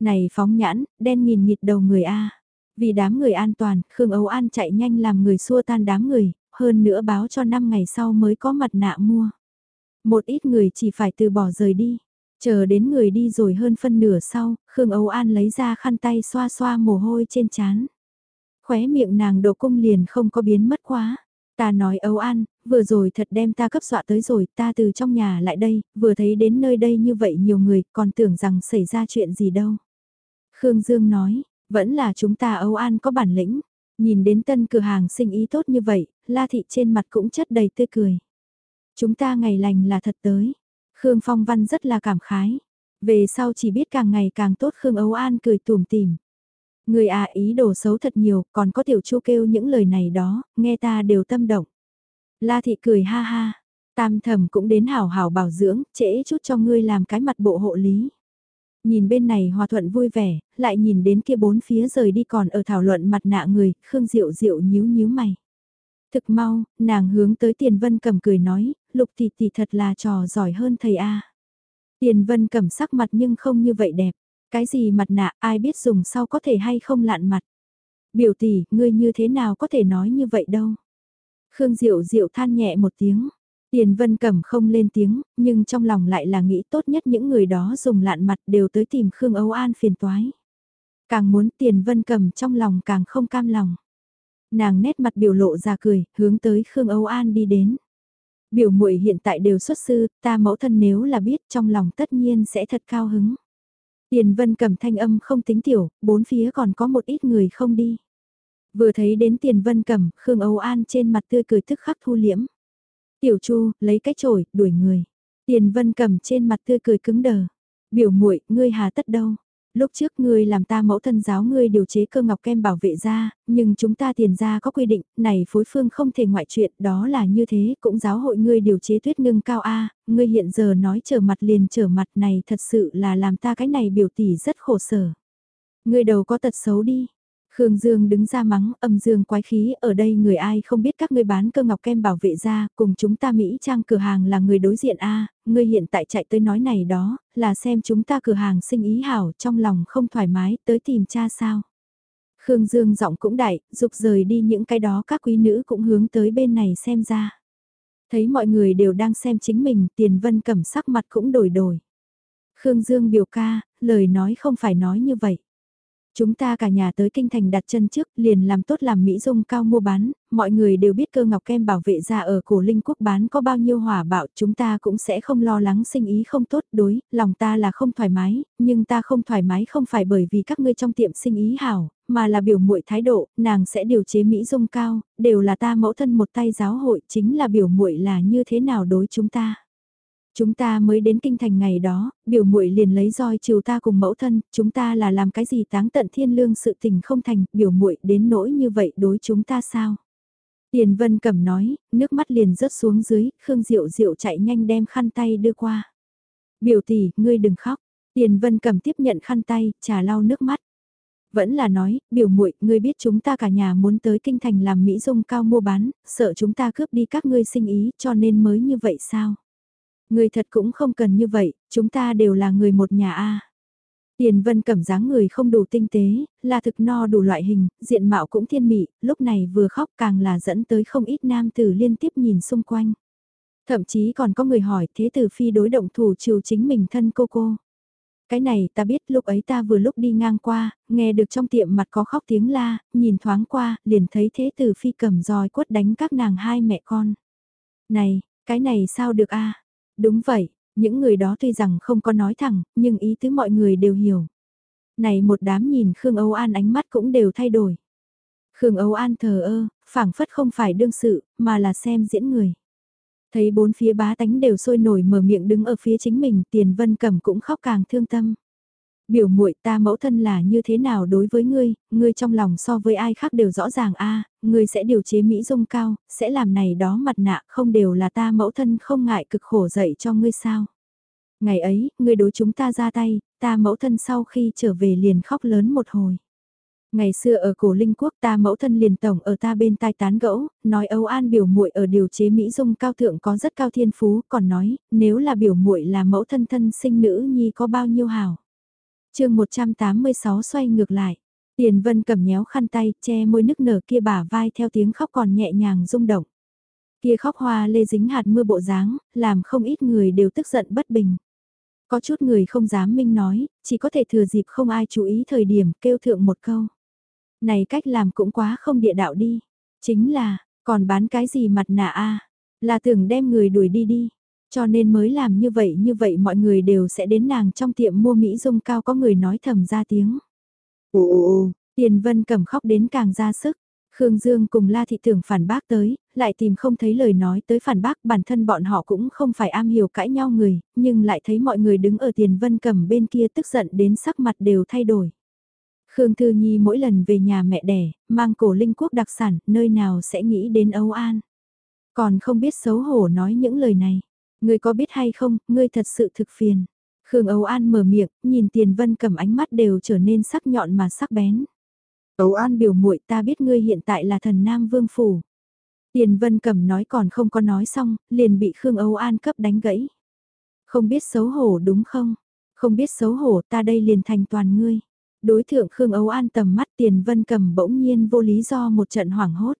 Này phóng nhãn, đen nghìn nhịt đầu người A. Vì đám người an toàn, Khương Âu An chạy nhanh làm người xua tan đám người, hơn nữa báo cho 5 ngày sau mới có mặt nạ mua. Một ít người chỉ phải từ bỏ rời đi. Chờ đến người đi rồi hơn phân nửa sau, Khương Âu An lấy ra khăn tay xoa xoa mồ hôi trên chán. Khóe miệng nàng độ cung liền không có biến mất quá. Ta nói Âu An, vừa rồi thật đem ta cấp dọa tới rồi, ta từ trong nhà lại đây, vừa thấy đến nơi đây như vậy nhiều người, còn tưởng rằng xảy ra chuyện gì đâu. Khương Dương nói, vẫn là chúng ta Âu An có bản lĩnh, nhìn đến tân cửa hàng sinh ý tốt như vậy, La Thị trên mặt cũng chất đầy tươi cười. Chúng ta ngày lành là thật tới. Khương Phong Văn rất là cảm khái. Về sau chỉ biết càng ngày càng tốt Khương Âu An cười tủm tìm. Người à ý đồ xấu thật nhiều, còn có tiểu chu kêu những lời này đó, nghe ta đều tâm động. La thị cười ha ha, tam thầm cũng đến hảo hảo bảo dưỡng, trễ chút cho ngươi làm cái mặt bộ hộ lý. Nhìn bên này hòa thuận vui vẻ, lại nhìn đến kia bốn phía rời đi còn ở thảo luận mặt nạ người, Khương Diệu Diệu nhíu nhíu mày. Thực mau, nàng hướng tới Tiền Vân cầm cười nói, lục tỷ tỷ thật là trò giỏi hơn thầy A. Tiền Vân cầm sắc mặt nhưng không như vậy đẹp. Cái gì mặt nạ ai biết dùng sau có thể hay không lạn mặt. Biểu tỷ, ngươi như thế nào có thể nói như vậy đâu. Khương Diệu Diệu than nhẹ một tiếng. Tiền Vân Cẩm không lên tiếng, nhưng trong lòng lại là nghĩ tốt nhất những người đó dùng lạn mặt đều tới tìm Khương Âu An phiền toái. Càng muốn Tiền Vân Cẩm trong lòng càng không cam lòng. Nàng nét mặt biểu lộ ra cười, hướng tới Khương Âu An đi đến. Biểu muội hiện tại đều xuất sư, ta mẫu thân nếu là biết trong lòng tất nhiên sẽ thật cao hứng. Tiền vân cầm thanh âm không tính tiểu, bốn phía còn có một ít người không đi. Vừa thấy đến tiền vân cầm, Khương Âu An trên mặt tươi cười tức khắc thu liễm. Tiểu Chu, lấy cái chổi, đuổi người. Tiền vân cầm trên mặt tươi cười cứng đờ. Biểu muội ngươi hà tất đâu. Lúc trước ngươi làm ta mẫu thân giáo ngươi điều chế cơ ngọc kem bảo vệ ra nhưng chúng ta tiền ra có quy định, này phối phương không thể ngoại chuyện, đó là như thế, cũng giáo hội ngươi điều chế tuyết ngưng cao A, ngươi hiện giờ nói trở mặt liền trở mặt này thật sự là làm ta cái này biểu tỷ rất khổ sở. Ngươi đầu có tật xấu đi, Khương Dương đứng ra mắng, âm dương quái khí, ở đây người ai không biết các ngươi bán cơ ngọc kem bảo vệ ra, cùng chúng ta Mỹ trang cửa hàng là người đối diện A, ngươi hiện tại chạy tới nói này đó, là xem chúng ta cửa hàng sinh ý hảo, trong lòng không thoải mái, tới tìm cha sao. Khương Dương giọng cũng đại, dục rời đi những cái đó các quý nữ cũng hướng tới bên này xem ra. Thấy mọi người đều đang xem chính mình, tiền vân cẩm sắc mặt cũng đổi đổi. Khương Dương biểu ca, lời nói không phải nói như vậy. Chúng ta cả nhà tới kinh thành đặt chân trước, liền làm tốt làm Mỹ Dung cao mua bán, mọi người đều biết cơ ngọc kem bảo vệ ra ở cổ linh quốc bán có bao nhiêu hỏa bạo, chúng ta cũng sẽ không lo lắng sinh ý không tốt đối, lòng ta là không thoải mái, nhưng ta không thoải mái không phải bởi vì các ngươi trong tiệm sinh ý hảo, mà là biểu muội thái độ, nàng sẽ điều chế Mỹ Dung cao, đều là ta mẫu thân một tay giáo hội, chính là biểu muội là như thế nào đối chúng ta. Chúng ta mới đến kinh thành ngày đó, biểu muội liền lấy roi chiều ta cùng mẫu thân, chúng ta là làm cái gì táng tận thiên lương sự tình không thành, biểu muội đến nỗi như vậy đối chúng ta sao? Tiền Vân Cẩm nói, nước mắt liền rớt xuống dưới, Khương Diệu Diệu chạy nhanh đem khăn tay đưa qua. Biểu tỷ, ngươi đừng khóc. Tiền Vân Cẩm tiếp nhận khăn tay, trà lau nước mắt. Vẫn là nói, biểu muội, ngươi biết chúng ta cả nhà muốn tới kinh thành làm mỹ dung cao mua bán, sợ chúng ta cướp đi các ngươi sinh ý, cho nên mới như vậy sao? Người thật cũng không cần như vậy, chúng ta đều là người một nhà a. Tiền vân cẩm dáng người không đủ tinh tế, là thực no đủ loại hình, diện mạo cũng thiên mị, lúc này vừa khóc càng là dẫn tới không ít nam tử liên tiếp nhìn xung quanh. Thậm chí còn có người hỏi thế tử phi đối động thủ chiều chính mình thân cô cô. Cái này ta biết lúc ấy ta vừa lúc đi ngang qua, nghe được trong tiệm mặt có khóc tiếng la, nhìn thoáng qua, liền thấy thế tử phi cầm roi quất đánh các nàng hai mẹ con. Này, cái này sao được a Đúng vậy, những người đó tuy rằng không có nói thẳng, nhưng ý tứ mọi người đều hiểu. Này một đám nhìn Khương Âu An ánh mắt cũng đều thay đổi. Khương Âu An thờ ơ, phảng phất không phải đương sự, mà là xem diễn người. Thấy bốn phía bá tánh đều sôi nổi mở miệng đứng ở phía chính mình, tiền vân cẩm cũng khóc càng thương tâm. Biểu muội ta mẫu thân là như thế nào đối với ngươi, ngươi trong lòng so với ai khác đều rõ ràng a ngươi sẽ điều chế Mỹ dung cao, sẽ làm này đó mặt nạ không đều là ta mẫu thân không ngại cực khổ dạy cho ngươi sao. Ngày ấy, ngươi đối chúng ta ra tay, ta mẫu thân sau khi trở về liền khóc lớn một hồi. Ngày xưa ở cổ linh quốc ta mẫu thân liền tổng ở ta bên tai tán gẫu, nói Âu An biểu muội ở điều chế Mỹ dung cao thượng có rất cao thiên phú, còn nói, nếu là biểu muội là mẫu thân thân sinh nữ nhi có bao nhiêu hảo chương 186 xoay ngược lại. Tiền vân cầm nhéo khăn tay, che môi nức nở kia bả vai theo tiếng khóc còn nhẹ nhàng rung động. Kia khóc hoa lê dính hạt mưa bộ dáng, làm không ít người đều tức giận bất bình. Có chút người không dám minh nói, chỉ có thể thừa dịp không ai chú ý thời điểm kêu thượng một câu. Này cách làm cũng quá không địa đạo đi. Chính là, còn bán cái gì mặt nạ a Là tưởng đem người đuổi đi đi. Cho nên mới làm như vậy như vậy mọi người đều sẽ đến nàng trong tiệm mua Mỹ dung cao có người nói thầm ra tiếng. Ồ ồ ồ, Tiền Vân cầm khóc đến càng ra sức. Khương Dương cùng La Thị Tưởng phản bác tới, lại tìm không thấy lời nói tới phản bác bản thân bọn họ cũng không phải am hiểu cãi nhau người, nhưng lại thấy mọi người đứng ở Tiền Vân cầm bên kia tức giận đến sắc mặt đều thay đổi. Khương Thư Nhi mỗi lần về nhà mẹ đẻ, mang cổ linh quốc đặc sản, nơi nào sẽ nghĩ đến Âu An. Còn không biết xấu hổ nói những lời này. Ngươi có biết hay không, ngươi thật sự thực phiền. Khương Âu An mở miệng, nhìn Tiền Vân cầm ánh mắt đều trở nên sắc nhọn mà sắc bén. Âu An biểu muội ta biết ngươi hiện tại là thần Nam Vương Phủ. Tiền Vân cầm nói còn không có nói xong, liền bị Khương Âu An cấp đánh gãy. Không biết xấu hổ đúng không? Không biết xấu hổ ta đây liền thành toàn ngươi. Đối thượng Khương Âu An tầm mắt Tiền Vân cầm bỗng nhiên vô lý do một trận hoảng hốt.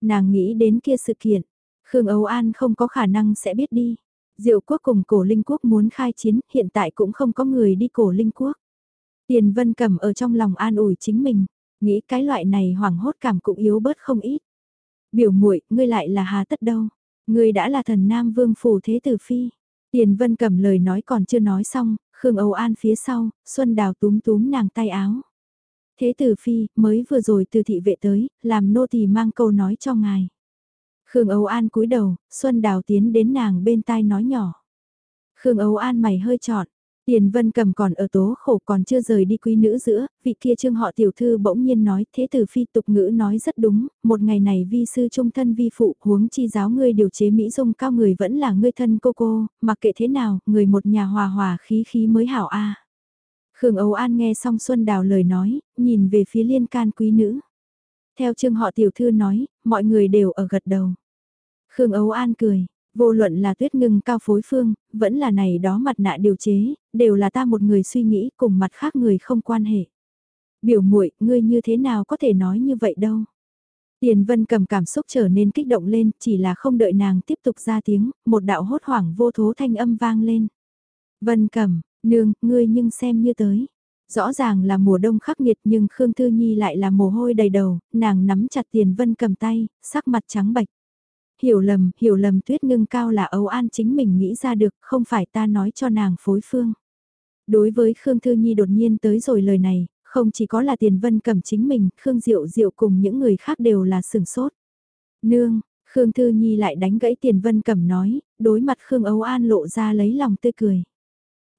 Nàng nghĩ đến kia sự kiện, Khương Âu An không có khả năng sẽ biết đi. Diệu quốc cùng cổ linh quốc muốn khai chiến, hiện tại cũng không có người đi cổ linh quốc. Tiền vân cầm ở trong lòng an ủi chính mình, nghĩ cái loại này hoảng hốt cảm cũng yếu bớt không ít. Biểu muội ngươi lại là hà tất đâu, ngươi đã là thần nam vương phủ thế tử phi. Tiền vân cầm lời nói còn chưa nói xong, Khương Âu An phía sau, Xuân Đào túm túm nàng tay áo. Thế tử phi, mới vừa rồi từ thị vệ tới, làm nô tỳ mang câu nói cho ngài. Khương Âu An cúi đầu, Xuân Đào tiến đến nàng bên tai nói nhỏ. Khương Âu An mày hơi trọn, Tiền Vân cầm còn ở tố khổ còn chưa rời đi quý nữ giữa, vị kia trương họ tiểu thư bỗng nhiên nói thế tử phi tục ngữ nói rất đúng, một ngày này vi sư trung thân vi phụ huống chi giáo ngươi điều chế Mỹ dung cao người vẫn là ngươi thân cô cô, mặc kệ thế nào, người một nhà hòa hòa khí khí mới hảo a. Khương Âu An nghe xong Xuân Đào lời nói, nhìn về phía liên can quý nữ. Theo trương họ tiểu thư nói, mọi người đều ở gật đầu. Khương Ấu An cười, vô luận là tuyết ngưng cao phối phương, vẫn là này đó mặt nạ điều chế, đều là ta một người suy nghĩ cùng mặt khác người không quan hệ. Biểu muội ngươi như thế nào có thể nói như vậy đâu. Tiền vân cầm cảm xúc trở nên kích động lên, chỉ là không đợi nàng tiếp tục ra tiếng, một đạo hốt hoảng vô thố thanh âm vang lên. Vân cầm, nương, ngươi nhưng xem như tới. Rõ ràng là mùa đông khắc nghiệt nhưng Khương Thư Nhi lại là mồ hôi đầy đầu, nàng nắm chặt tiền vân cầm tay, sắc mặt trắng bạch. Hiểu lầm, hiểu lầm tuyết ngưng cao là âu an chính mình nghĩ ra được, không phải ta nói cho nàng phối phương. Đối với Khương Thư Nhi đột nhiên tới rồi lời này, không chỉ có là tiền vân cầm chính mình, Khương Diệu Diệu cùng những người khác đều là sừng sốt. Nương, Khương Thư Nhi lại đánh gãy tiền vân cầm nói, đối mặt Khương Âu An lộ ra lấy lòng tươi cười.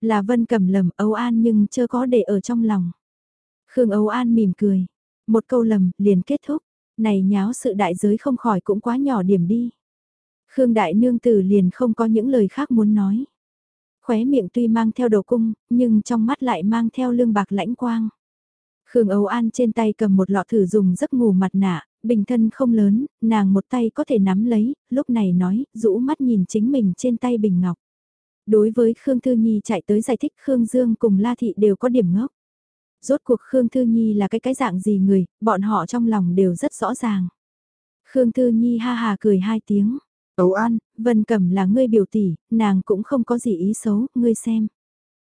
Là vân cầm lầm Âu An nhưng chưa có để ở trong lòng. Khương Âu An mỉm cười. Một câu lầm, liền kết thúc. Này nháo sự đại giới không khỏi cũng quá nhỏ điểm đi. Khương Đại Nương Tử liền không có những lời khác muốn nói. Khóe miệng tuy mang theo đầu cung, nhưng trong mắt lại mang theo lương bạc lãnh quang. Khương Âu An trên tay cầm một lọ thử dùng giấc ngủ mặt nạ, bình thân không lớn, nàng một tay có thể nắm lấy, lúc này nói, rũ mắt nhìn chính mình trên tay bình ngọc. Đối với Khương Thư Nhi chạy tới giải thích Khương Dương cùng La Thị đều có điểm ngốc. Rốt cuộc Khương Thư Nhi là cái cái dạng gì người, bọn họ trong lòng đều rất rõ ràng. Khương Thư Nhi ha hà cười hai tiếng. Ấu An, Vân Cẩm là ngươi biểu tỷ, nàng cũng không có gì ý xấu, ngươi xem.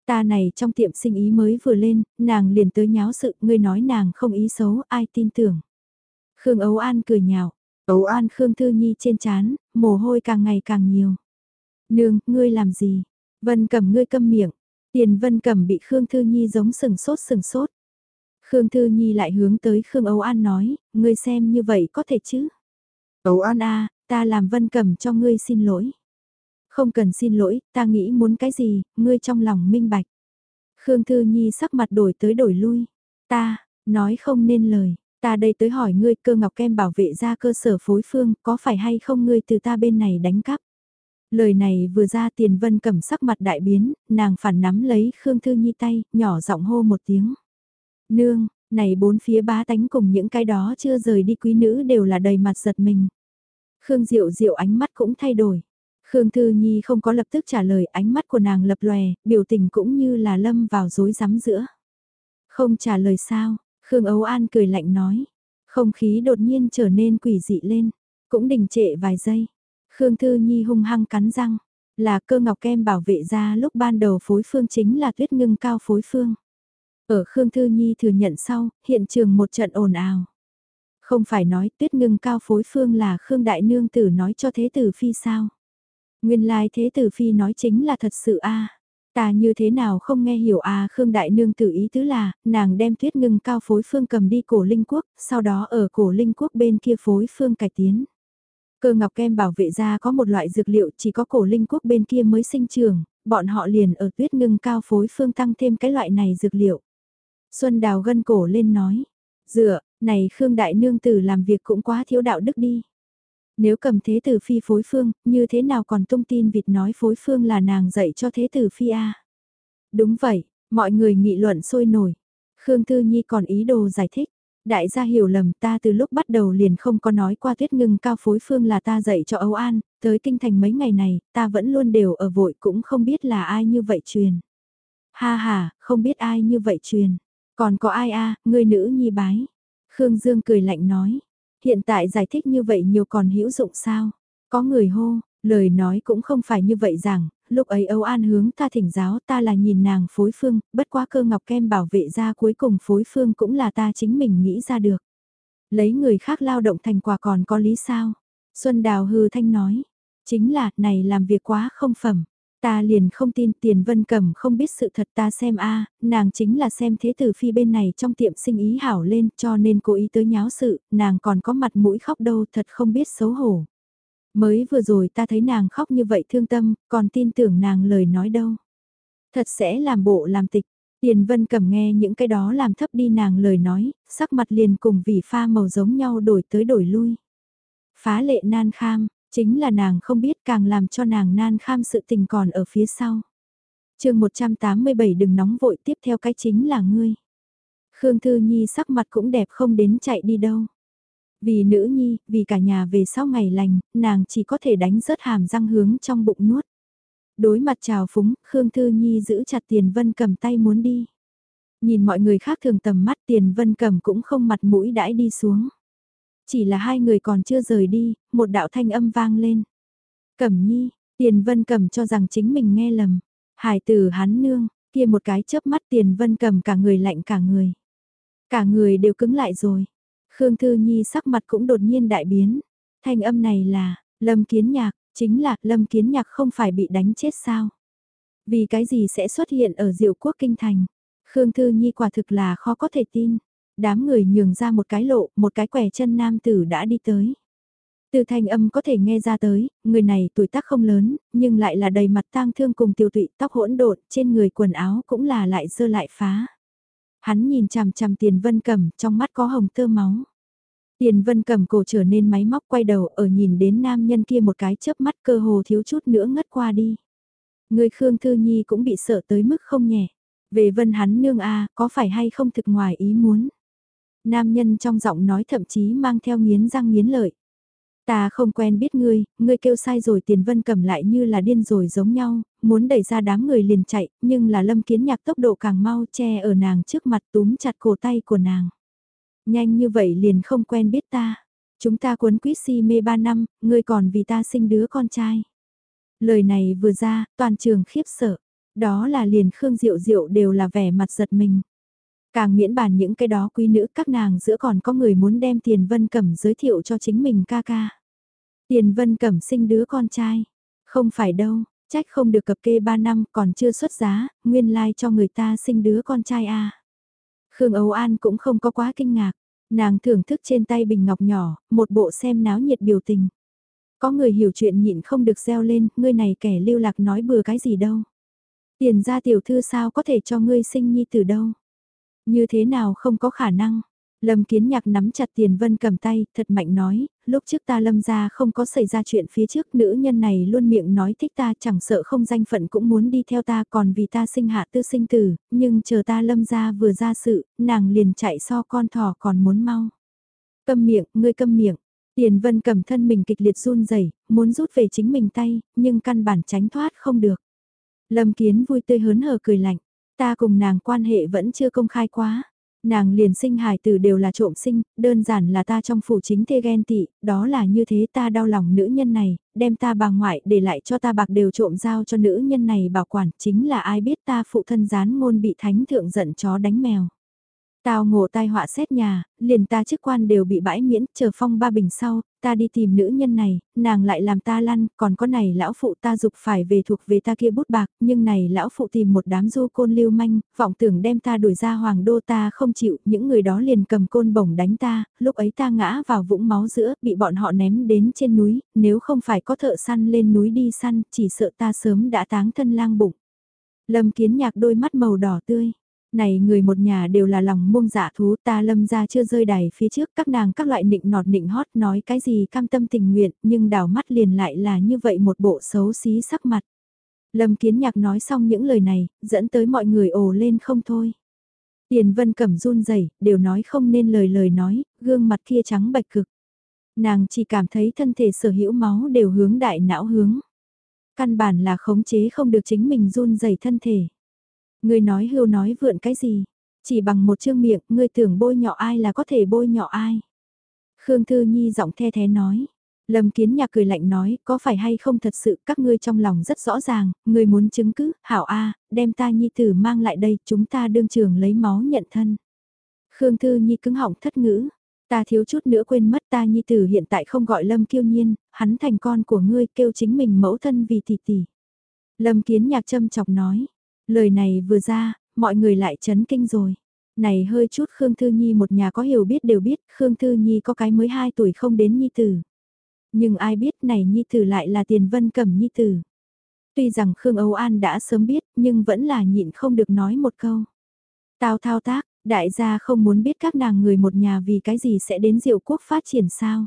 Ta này trong tiệm sinh ý mới vừa lên, nàng liền tới nháo sự, ngươi nói nàng không ý xấu, ai tin tưởng. Khương Ấu An cười nhạo, Ấu An Khương Thư Nhi trên chán, mồ hôi càng ngày càng nhiều. Nương, ngươi làm gì? Vân Cẩm ngươi câm miệng. Tiền Vân Cẩm bị Khương Thư Nhi giống sừng sốt sừng sốt. Khương Thư Nhi lại hướng tới Khương Âu An nói, ngươi xem như vậy có thể chứ? Âu An à, ta làm Vân Cẩm cho ngươi xin lỗi. Không cần xin lỗi, ta nghĩ muốn cái gì, ngươi trong lòng minh bạch. Khương Thư Nhi sắc mặt đổi tới đổi lui. Ta, nói không nên lời, ta đây tới hỏi ngươi cơ ngọc kem bảo vệ ra cơ sở phối phương, có phải hay không ngươi từ ta bên này đánh cắp? Lời này vừa ra tiền vân cầm sắc mặt đại biến, nàng phản nắm lấy Khương Thư Nhi tay, nhỏ giọng hô một tiếng. Nương, này bốn phía bá tánh cùng những cái đó chưa rời đi quý nữ đều là đầy mặt giật mình. Khương Diệu Diệu ánh mắt cũng thay đổi. Khương Thư Nhi không có lập tức trả lời ánh mắt của nàng lập lòe, biểu tình cũng như là lâm vào rối rắm giữa. Không trả lời sao, Khương Âu An cười lạnh nói. Không khí đột nhiên trở nên quỷ dị lên, cũng đình trệ vài giây. Khương Thư Nhi hung hăng cắn răng, là cơ ngọc kem bảo vệ ra lúc ban đầu phối phương chính là tuyết ngưng cao phối phương. Ở Khương Thư Nhi thừa nhận sau, hiện trường một trận ồn ào. Không phải nói tuyết ngưng cao phối phương là Khương Đại Nương Tử nói cho Thế Tử Phi sao. Nguyên lai Thế Tử Phi nói chính là thật sự a Ta như thế nào không nghe hiểu à Khương Đại Nương Tử ý tứ là, nàng đem tuyết ngưng cao phối phương cầm đi cổ linh quốc, sau đó ở cổ linh quốc bên kia phối phương cải tiến. Cơ ngọc kem bảo vệ ra có một loại dược liệu chỉ có cổ linh quốc bên kia mới sinh trường, bọn họ liền ở tuyết ngưng cao phối phương tăng thêm cái loại này dược liệu. Xuân Đào gân cổ lên nói, dựa, này Khương Đại Nương Tử làm việc cũng quá thiếu đạo đức đi. Nếu cầm thế tử phi phối phương, như thế nào còn tung tin vịt nói phối phương là nàng dạy cho thế tử phi a Đúng vậy, mọi người nghị luận sôi nổi. Khương Thư Nhi còn ý đồ giải thích. Đại gia hiểu lầm ta từ lúc bắt đầu liền không có nói qua tuyết ngưng cao phối phương là ta dạy cho Âu An, tới kinh thành mấy ngày này, ta vẫn luôn đều ở vội cũng không biết là ai như vậy truyền. Ha ha, không biết ai như vậy truyền. Còn có ai a người nữ nhi bái. Khương Dương cười lạnh nói. Hiện tại giải thích như vậy nhiều còn hữu dụng sao? Có người hô, lời nói cũng không phải như vậy rằng, lúc ấy Âu An hướng ta thỉnh giáo ta là nhìn nàng phối phương, bất quá cơ ngọc kem bảo vệ ra cuối cùng phối phương cũng là ta chính mình nghĩ ra được. Lấy người khác lao động thành quả còn có lý sao? Xuân Đào hư thanh nói, chính là này làm việc quá không phẩm. Ta liền không tin tiền vân cầm không biết sự thật ta xem a nàng chính là xem thế tử phi bên này trong tiệm sinh ý hảo lên cho nên cố ý tới nháo sự, nàng còn có mặt mũi khóc đâu thật không biết xấu hổ. Mới vừa rồi ta thấy nàng khóc như vậy thương tâm, còn tin tưởng nàng lời nói đâu. Thật sẽ làm bộ làm tịch, tiền vân cầm nghe những cái đó làm thấp đi nàng lời nói, sắc mặt liền cùng vì pha màu giống nhau đổi tới đổi lui. Phá lệ nan kham, Chính là nàng không biết càng làm cho nàng nan kham sự tình còn ở phía sau. chương 187 đừng nóng vội tiếp theo cái chính là ngươi. Khương Thư Nhi sắc mặt cũng đẹp không đến chạy đi đâu. Vì nữ nhi, vì cả nhà về sau ngày lành, nàng chỉ có thể đánh rớt hàm răng hướng trong bụng nuốt. Đối mặt chào phúng, Khương Thư Nhi giữ chặt tiền vân cầm tay muốn đi. Nhìn mọi người khác thường tầm mắt tiền vân cầm cũng không mặt mũi đãi đi xuống. Chỉ là hai người còn chưa rời đi, một đạo thanh âm vang lên. Cẩm nhi, tiền vân cầm cho rằng chính mình nghe lầm. Hải tử hắn nương, Kia một cái chớp mắt tiền vân cầm cả người lạnh cả người. Cả người đều cứng lại rồi. Khương Thư Nhi sắc mặt cũng đột nhiên đại biến. Thanh âm này là, Lâm Kiến Nhạc, chính là Lâm Kiến Nhạc không phải bị đánh chết sao? Vì cái gì sẽ xuất hiện ở diệu quốc kinh thành? Khương Thư Nhi quả thực là khó có thể tin. Đám người nhường ra một cái lộ, một cái quẻ chân nam tử đã đi tới. Từ thanh âm có thể nghe ra tới, người này tuổi tác không lớn, nhưng lại là đầy mặt tang thương cùng tiêu tụy tóc hỗn độn, trên người quần áo cũng là lại dơ lại phá. Hắn nhìn chằm chằm tiền vân cầm, trong mắt có hồng tơ máu. Tiền vân cầm cổ trở nên máy móc quay đầu ở nhìn đến nam nhân kia một cái chớp mắt cơ hồ thiếu chút nữa ngất qua đi. Người Khương Thư Nhi cũng bị sợ tới mức không nhẹ. Về vân hắn nương a có phải hay không thực ngoài ý muốn. Nam nhân trong giọng nói thậm chí mang theo miến răng miến lợi. Ta không quen biết ngươi, ngươi kêu sai rồi tiền vân cầm lại như là điên rồi giống nhau, muốn đẩy ra đám người liền chạy, nhưng là lâm kiến nhạc tốc độ càng mau che ở nàng trước mặt túm chặt cổ tay của nàng. Nhanh như vậy liền không quen biết ta. Chúng ta cuốn quýt si mê ba năm, ngươi còn vì ta sinh đứa con trai. Lời này vừa ra, toàn trường khiếp sợ. Đó là liền Khương Diệu Diệu đều là vẻ mặt giật mình. Càng miễn bàn những cái đó quý nữ các nàng giữa còn có người muốn đem Tiền Vân Cẩm giới thiệu cho chính mình ca ca. Tiền Vân Cẩm sinh đứa con trai. Không phải đâu, trách không được cập kê 3 năm còn chưa xuất giá, nguyên lai like cho người ta sinh đứa con trai a à. Khương Âu An cũng không có quá kinh ngạc, nàng thưởng thức trên tay bình ngọc nhỏ, một bộ xem náo nhiệt biểu tình. Có người hiểu chuyện nhịn không được reo lên, ngươi này kẻ lưu lạc nói bừa cái gì đâu. Tiền ra tiểu thư sao có thể cho ngươi sinh nhi từ đâu. Như thế nào không có khả năng. Lâm Kiến Nhạc nắm chặt Tiền Vân cầm tay, thật mạnh nói, lúc trước ta lâm ra không có xảy ra chuyện phía trước nữ nhân này luôn miệng nói thích ta chẳng sợ không danh phận cũng muốn đi theo ta còn vì ta sinh hạ tư sinh tử, nhưng chờ ta lâm ra vừa ra sự, nàng liền chạy so con thỏ còn muốn mau. Câm miệng, ngươi câm miệng. Tiền Vân cầm thân mình kịch liệt run rẩy muốn rút về chính mình tay, nhưng căn bản tránh thoát không được. Lâm Kiến vui tươi hớn hở cười lạnh, ta cùng nàng quan hệ vẫn chưa công khai quá. Nàng liền sinh hài tử đều là trộm sinh, đơn giản là ta trong phủ chính thê ghen tị, đó là như thế ta đau lòng nữ nhân này, đem ta bà ngoại để lại cho ta bạc đều trộm giao cho nữ nhân này bảo quản, chính là ai biết ta phụ thân gián ngôn bị thánh thượng giận chó đánh mèo. Tao ngộ tai họa xét nhà, liền ta chức quan đều bị bãi miễn, chờ phong ba bình sau, ta đi tìm nữ nhân này, nàng lại làm ta lăn, còn có này lão phụ ta dục phải về thuộc về ta kia bút bạc, nhưng này lão phụ tìm một đám du côn lưu manh, vọng tưởng đem ta đuổi ra hoàng đô ta không chịu, những người đó liền cầm côn bổng đánh ta, lúc ấy ta ngã vào vũng máu giữa, bị bọn họ ném đến trên núi, nếu không phải có thợ săn lên núi đi săn, chỉ sợ ta sớm đã táng thân lang bụng. Lâm kiến nhạc đôi mắt màu đỏ tươi. Này người một nhà đều là lòng mông dạ thú ta lâm ra chưa rơi đài phía trước các nàng các loại nịnh nọt nịnh hót nói cái gì cam tâm tình nguyện nhưng đảo mắt liền lại là như vậy một bộ xấu xí sắc mặt. Lâm kiến nhạc nói xong những lời này, dẫn tới mọi người ồ lên không thôi. Tiền vân cẩm run rẩy đều nói không nên lời lời nói, gương mặt kia trắng bạch cực. Nàng chỉ cảm thấy thân thể sở hữu máu đều hướng đại não hướng. Căn bản là khống chế không được chính mình run rẩy thân thể. Ngươi nói hưu nói vượn cái gì? Chỉ bằng một chương miệng, ngươi tưởng bôi nhọ ai là có thể bôi nhọ ai? Khương Thư Nhi giọng the thế nói. Lâm Kiến Nhạc cười lạnh nói, có phải hay không thật sự các ngươi trong lòng rất rõ ràng, ngươi muốn chứng cứ, hảo A, đem ta Nhi tử mang lại đây, chúng ta đương trường lấy máu nhận thân. Khương Thư Nhi cứng họng thất ngữ, ta thiếu chút nữa quên mất ta Nhi tử hiện tại không gọi Lâm Kiêu Nhiên, hắn thành con của ngươi kêu chính mình mẫu thân vì tỷ tỷ. Lâm Kiến Nhạc châm chọc nói, Lời này vừa ra, mọi người lại chấn kinh rồi. Này hơi chút Khương Thư Nhi một nhà có hiểu biết đều biết Khương Thư Nhi có cái mới 2 tuổi không đến Nhi Tử. Nhưng ai biết này Nhi Tử lại là tiền vân cẩm Nhi Tử. Tuy rằng Khương Âu An đã sớm biết nhưng vẫn là nhịn không được nói một câu. Tao thao tác, đại gia không muốn biết các nàng người một nhà vì cái gì sẽ đến diệu quốc phát triển sao.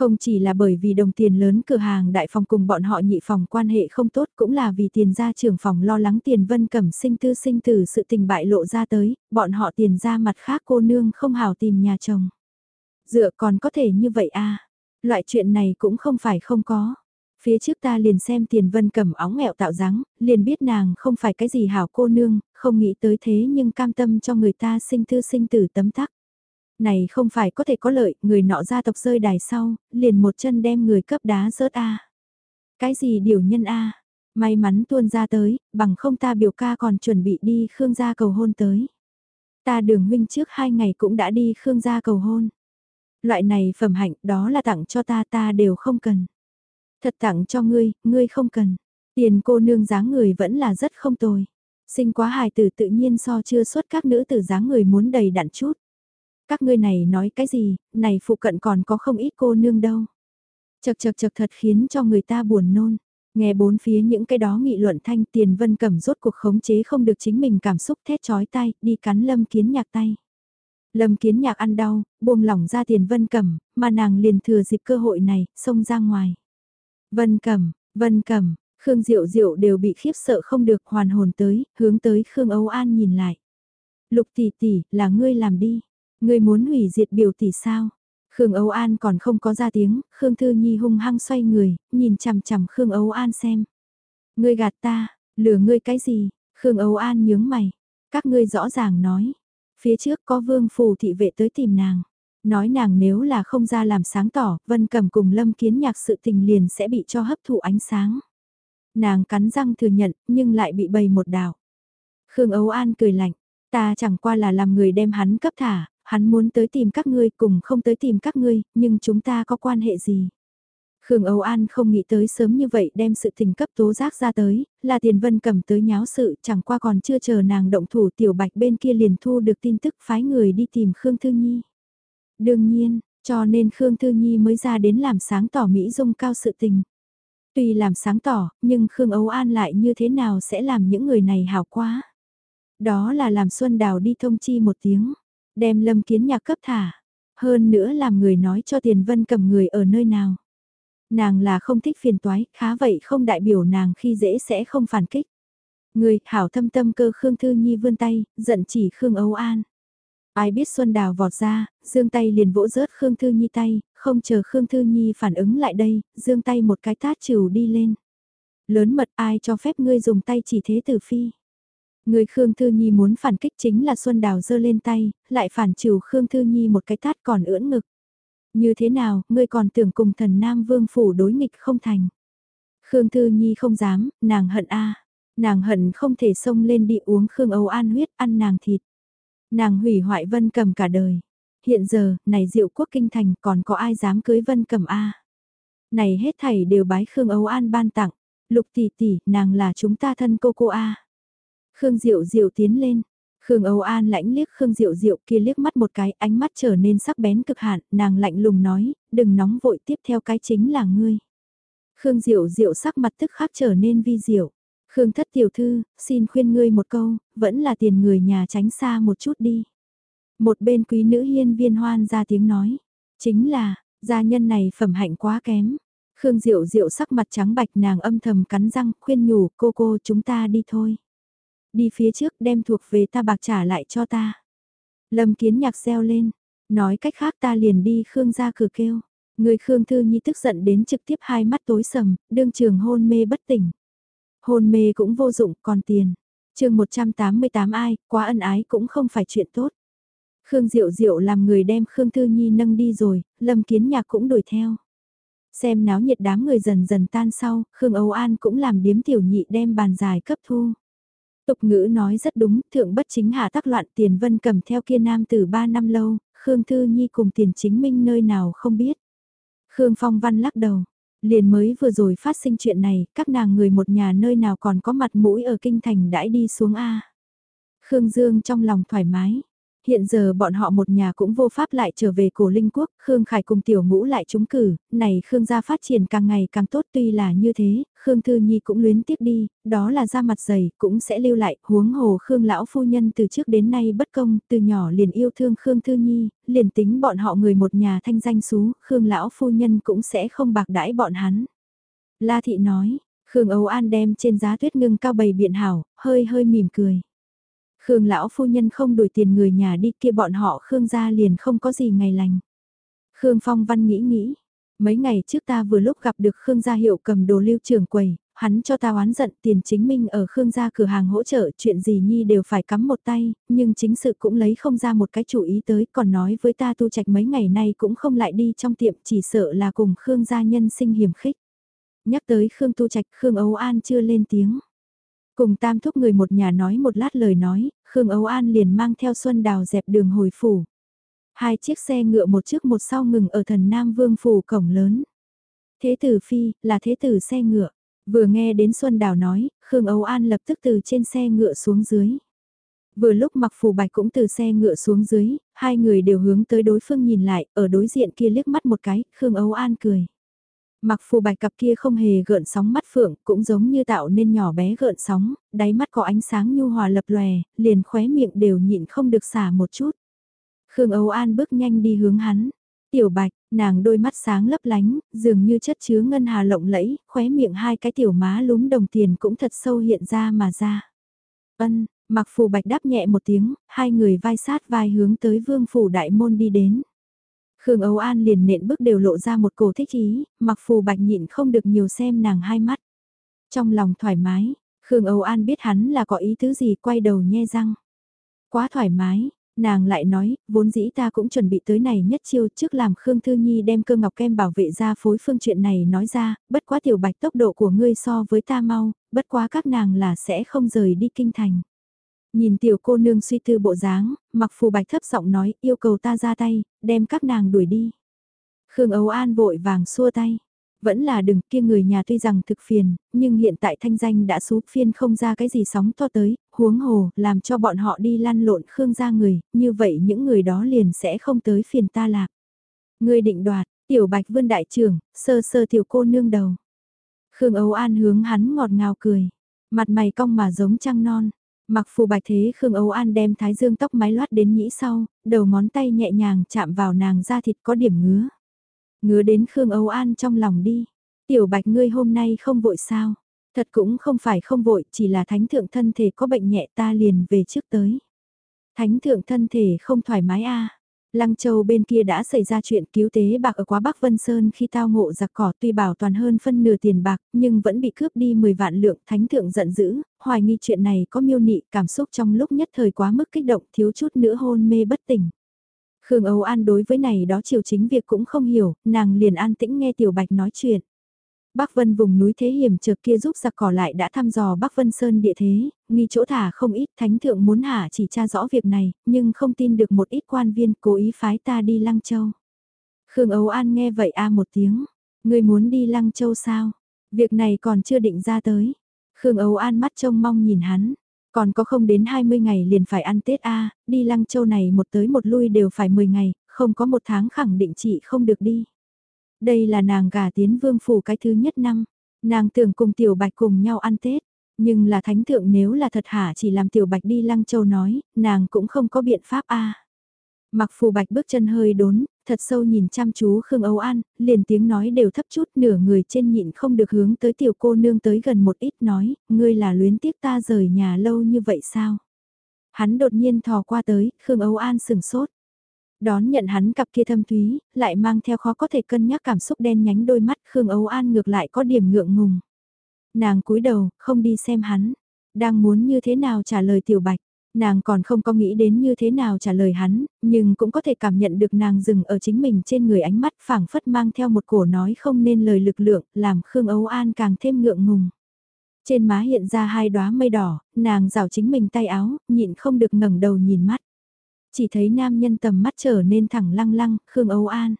Không chỉ là bởi vì đồng tiền lớn cửa hàng đại phòng cùng bọn họ nhị phòng quan hệ không tốt cũng là vì tiền gia trưởng phòng lo lắng tiền vân cẩm sinh tư sinh tử sự tình bại lộ ra tới, bọn họ tiền ra mặt khác cô nương không hào tìm nhà chồng. Dựa còn có thể như vậy à, loại chuyện này cũng không phải không có. Phía trước ta liền xem tiền vân cẩm óng nghẹo tạo dáng, liền biết nàng không phải cái gì hảo cô nương, không nghĩ tới thế nhưng cam tâm cho người ta sinh tư sinh tử tấm tắc này không phải có thể có lợi, người nọ gia tộc rơi đài sau, liền một chân đem người cấp đá rớt a. Cái gì điều nhân a? May mắn tuôn ra tới, bằng không ta biểu ca còn chuẩn bị đi Khương gia cầu hôn tới. Ta đường huynh trước hai ngày cũng đã đi Khương gia cầu hôn. Loại này phẩm hạnh đó là tặng cho ta ta đều không cần. Thật tặng cho ngươi, ngươi không cần. Tiền cô nương dáng người vẫn là rất không tồi. Sinh quá hài tử tự nhiên so chưa xuất các nữ tử dáng người muốn đầy đặn chút. Các ngươi này nói cái gì, này phụ cận còn có không ít cô nương đâu. Chật chật chật thật khiến cho người ta buồn nôn. Nghe bốn phía những cái đó nghị luận thanh tiền vân cẩm rốt cuộc khống chế không được chính mình cảm xúc thét chói tay, đi cắn lâm kiến nhạc tay. Lâm kiến nhạc ăn đau, buông lỏng ra tiền vân cẩm, mà nàng liền thừa dịp cơ hội này, xông ra ngoài. Vân cẩm, vân cẩm, Khương Diệu Diệu đều bị khiếp sợ không được hoàn hồn tới, hướng tới Khương Âu An nhìn lại. Lục tỷ tỷ, là ngươi làm đi. Ngươi muốn hủy diệt biểu tỷ sao? Khương Âu An còn không có ra tiếng, Khương Thư Nhi hung hăng xoay người, nhìn chằm chằm Khương Âu An xem. Ngươi gạt ta, lừa ngươi cái gì? Khương Âu An nhướng mày. Các ngươi rõ ràng nói. Phía trước có vương phù thị vệ tới tìm nàng. Nói nàng nếu là không ra làm sáng tỏ, Vân Cẩm cùng Lâm Kiến Nhạc sự tình liền sẽ bị cho hấp thụ ánh sáng. Nàng cắn răng thừa nhận, nhưng lại bị bầy một đảo. Khương Âu An cười lạnh, ta chẳng qua là làm người đem hắn cấp thả, hắn muốn tới tìm các ngươi cùng không tới tìm các ngươi, nhưng chúng ta có quan hệ gì? Khương Âu An không nghĩ tới sớm như vậy đem sự tình cấp tố giác ra tới, là tiền vân cầm tới nháo sự chẳng qua còn chưa chờ nàng động thủ tiểu bạch bên kia liền thu được tin tức phái người đi tìm Khương Thư Nhi. Đương nhiên, cho nên Khương Thư Nhi mới ra đến làm sáng tỏ Mỹ dung cao sự tình. Tuy làm sáng tỏ, nhưng Khương Âu An lại như thế nào sẽ làm những người này hảo quá. Đó là làm Xuân Đào đi thông chi một tiếng, đem lâm kiến nhạc cấp thả. Hơn nữa làm người nói cho Tiền Vân cầm người ở nơi nào. Nàng là không thích phiền toái, khá vậy không đại biểu nàng khi dễ sẽ không phản kích. Người, hảo thâm tâm cơ Khương Thư Nhi vươn tay, giận chỉ Khương Âu An. Ai biết Xuân Đào vọt ra, dương tay liền vỗ rớt Khương Thư Nhi tay, không chờ Khương Thư Nhi phản ứng lại đây, dương tay một cái tát trừ đi lên. Lớn mật ai cho phép ngươi dùng tay chỉ thế tử phi. Người Khương Thư Nhi muốn phản kích chính là Xuân Đào giơ lên tay, lại phản trừ Khương Thư Nhi một cái tát còn ưỡn ngực. Như thế nào, ngươi còn tưởng cùng thần Nam Vương Phủ đối nghịch không thành. Khương Thư Nhi không dám, nàng hận a Nàng hận không thể xông lên đi uống Khương Âu An huyết ăn nàng thịt. Nàng hủy hoại vân cầm cả đời. Hiện giờ, này diệu quốc kinh thành còn có ai dám cưới vân cầm A. Này hết thảy đều bái Khương Âu An ban tặng. Lục tỷ tỷ, nàng là chúng ta thân cô cô A. Khương Diệu Diệu tiến lên. Khương Âu An lãnh liếc Khương Diệu Diệu kia liếc mắt một cái, ánh mắt trở nên sắc bén cực hạn, nàng lạnh lùng nói, đừng nóng vội tiếp theo cái chính là ngươi. Khương Diệu Diệu sắc mặt tức khắc trở nên vi diệu. Khương thất tiểu thư, xin khuyên ngươi một câu, vẫn là tiền người nhà tránh xa một chút đi. Một bên quý nữ hiên viên hoan ra tiếng nói, chính là, gia nhân này phẩm hạnh quá kém. Khương Diệu Diệu sắc mặt trắng bạch nàng âm thầm cắn răng khuyên nhủ cô cô chúng ta đi thôi. Đi phía trước đem thuộc về ta bạc trả lại cho ta. Lâm kiến nhạc reo lên, nói cách khác ta liền đi Khương ra cửa kêu. Người Khương Thư Nhi tức giận đến trực tiếp hai mắt tối sầm, đương trường hôn mê bất tỉnh. Hôn mê cũng vô dụng, còn tiền. chương 188 ai, quá ân ái cũng không phải chuyện tốt. Khương Diệu Diệu làm người đem Khương Thư Nhi nâng đi rồi, Lâm Kiến Nhạc cũng đuổi theo. Xem náo nhiệt đám người dần dần tan sau, Khương Âu An cũng làm điếm tiểu nhị đem bàn dài cấp thu. Tục ngữ nói rất đúng, thượng bất chính hạ tắc loạn tiền vân cầm theo kia nam từ 3 năm lâu, Khương Thư Nhi cùng tiền chính minh nơi nào không biết. Khương Phong Văn lắc đầu, liền mới vừa rồi phát sinh chuyện này, các nàng người một nhà nơi nào còn có mặt mũi ở kinh thành đãi đi xuống A. Khương Dương trong lòng thoải mái, Hiện giờ bọn họ một nhà cũng vô pháp lại trở về cổ linh quốc, Khương Khải cùng tiểu ngũ lại trúng cử, này Khương gia phát triển càng ngày càng tốt tuy là như thế, Khương Thư Nhi cũng luyến tiếc đi, đó là da mặt dày, cũng sẽ lưu lại, huống hồ Khương lão phu nhân từ trước đến nay bất công, từ nhỏ liền yêu thương Khương Thư Nhi, liền tính bọn họ người một nhà thanh danh xú, Khương lão phu nhân cũng sẽ không bạc đãi bọn hắn. La Thị nói, Khương Âu An đem trên giá tuyết ngưng cao bầy biện hảo, hơi hơi mỉm cười. Khương lão phu nhân không đuổi tiền người nhà đi kia bọn họ Khương gia liền không có gì ngày lành. Khương Phong Văn nghĩ nghĩ, mấy ngày trước ta vừa lúc gặp được Khương gia hiệu cầm đồ lưu trường quầy, hắn cho ta oán giận tiền chính minh ở Khương gia cửa hàng hỗ trợ chuyện gì nhi đều phải cắm một tay, nhưng chính sự cũng lấy không ra một cái chủ ý tới còn nói với ta tu trạch mấy ngày nay cũng không lại đi trong tiệm chỉ sợ là cùng Khương gia nhân sinh hiểm khích. Nhắc tới Khương Tu Trạch, Khương Âu An chưa lên tiếng. Cùng tam thúc người một nhà nói một lát lời nói, Khương Âu An liền mang theo Xuân Đào dẹp đường hồi phủ. Hai chiếc xe ngựa một trước một sau ngừng ở thần Nam Vương phủ cổng lớn. Thế tử phi, là thế tử xe ngựa. Vừa nghe đến Xuân Đào nói, Khương Âu An lập tức từ trên xe ngựa xuống dưới. Vừa lúc mặc phù bạch cũng từ xe ngựa xuống dưới, hai người đều hướng tới đối phương nhìn lại, ở đối diện kia liếc mắt một cái, Khương Âu An cười. Mặc phù bạch cặp kia không hề gợn sóng mắt phượng, cũng giống như tạo nên nhỏ bé gợn sóng, đáy mắt có ánh sáng nhu hòa lập lòe, liền khóe miệng đều nhịn không được xả một chút. Khương Âu An bước nhanh đi hướng hắn. Tiểu bạch, nàng đôi mắt sáng lấp lánh, dường như chất chứa ngân hà lộng lẫy, khóe miệng hai cái tiểu má lúm đồng tiền cũng thật sâu hiện ra mà ra. Ân, mặc phù bạch đáp nhẹ một tiếng, hai người vai sát vai hướng tới vương phủ đại môn đi đến. Khương Âu An liền nện bước đều lộ ra một cổ thích ý, mặc phù bạch nhịn không được nhiều xem nàng hai mắt. Trong lòng thoải mái, Khương Âu An biết hắn là có ý tứ gì quay đầu nhe răng. Quá thoải mái, nàng lại nói, vốn dĩ ta cũng chuẩn bị tới này nhất chiêu trước làm Khương Thư Nhi đem cơ ngọc kem bảo vệ ra phối phương chuyện này nói ra, bất quá tiểu bạch tốc độ của ngươi so với ta mau, bất quá các nàng là sẽ không rời đi kinh thành. Nhìn tiểu cô nương suy tư bộ dáng, mặc phù bạch thấp giọng nói yêu cầu ta ra tay, đem các nàng đuổi đi. Khương Ấu An vội vàng xua tay. Vẫn là đừng kia người nhà tuy rằng thực phiền, nhưng hiện tại thanh danh đã xú phiên không ra cái gì sóng to tới, huống hồ, làm cho bọn họ đi lăn lộn Khương ra người, như vậy những người đó liền sẽ không tới phiền ta lạc. Người định đoạt, tiểu bạch vươn đại trưởng, sơ sơ tiểu cô nương đầu. Khương Ấu An hướng hắn ngọt ngào cười, mặt mày cong mà giống trăng non. Mặc phù bạch thế Khương Âu An đem thái dương tóc mái loát đến nhĩ sau, đầu ngón tay nhẹ nhàng chạm vào nàng da thịt có điểm ngứa. Ngứa đến Khương Âu An trong lòng đi. Tiểu bạch ngươi hôm nay không vội sao? Thật cũng không phải không vội, chỉ là thánh thượng thân thể có bệnh nhẹ ta liền về trước tới. Thánh thượng thân thể không thoải mái a Lăng Châu bên kia đã xảy ra chuyện cứu tế bạc ở quá Bắc Vân Sơn khi tao ngộ giặc cỏ tuy bảo toàn hơn phân nửa tiền bạc nhưng vẫn bị cướp đi 10 vạn lượng thánh thượng giận dữ, hoài nghi chuyện này có miêu nị cảm xúc trong lúc nhất thời quá mức kích động thiếu chút nữa hôn mê bất tỉnh. Khương Âu An đối với này đó chiều chính việc cũng không hiểu, nàng liền an tĩnh nghe Tiểu Bạch nói chuyện. Bắc Vân vùng núi thế hiểm trở kia giúp giặc cỏ lại đã thăm dò Bắc Vân Sơn địa thế, nghi chỗ thả không ít thánh thượng muốn hạ chỉ tra rõ việc này, nhưng không tin được một ít quan viên cố ý phái ta đi Lăng Châu. Khương Ấu An nghe vậy a một tiếng, người muốn đi Lăng Châu sao? Việc này còn chưa định ra tới. Khương Ấu An mắt trông mong nhìn hắn, còn có không đến 20 ngày liền phải ăn Tết a đi Lăng Châu này một tới một lui đều phải 10 ngày, không có một tháng khẳng định chị không được đi. Đây là nàng gả tiến vương phủ cái thứ nhất năm. Nàng tưởng cùng tiểu bạch cùng nhau ăn Tết. Nhưng là thánh thượng nếu là thật hả chỉ làm tiểu bạch đi lăng châu nói, nàng cũng không có biện pháp a Mặc phù bạch bước chân hơi đốn, thật sâu nhìn chăm chú Khương Âu An, liền tiếng nói đều thấp chút nửa người trên nhịn không được hướng tới tiểu cô nương tới gần một ít nói, ngươi là luyến tiếc ta rời nhà lâu như vậy sao? Hắn đột nhiên thò qua tới, Khương Âu An sừng sốt. Đón nhận hắn cặp kia thâm thúy, lại mang theo khó có thể cân nhắc cảm xúc đen nhánh đôi mắt Khương Âu An ngược lại có điểm ngượng ngùng. Nàng cúi đầu, không đi xem hắn. Đang muốn như thế nào trả lời tiểu bạch. Nàng còn không có nghĩ đến như thế nào trả lời hắn, nhưng cũng có thể cảm nhận được nàng dừng ở chính mình trên người ánh mắt phảng phất mang theo một cổ nói không nên lời lực lượng, làm Khương Âu An càng thêm ngượng ngùng. Trên má hiện ra hai đóa mây đỏ, nàng rào chính mình tay áo, nhịn không được ngẩng đầu nhìn mắt. Chỉ thấy nam nhân tầm mắt trở nên thẳng lăng lăng, Khương Âu An.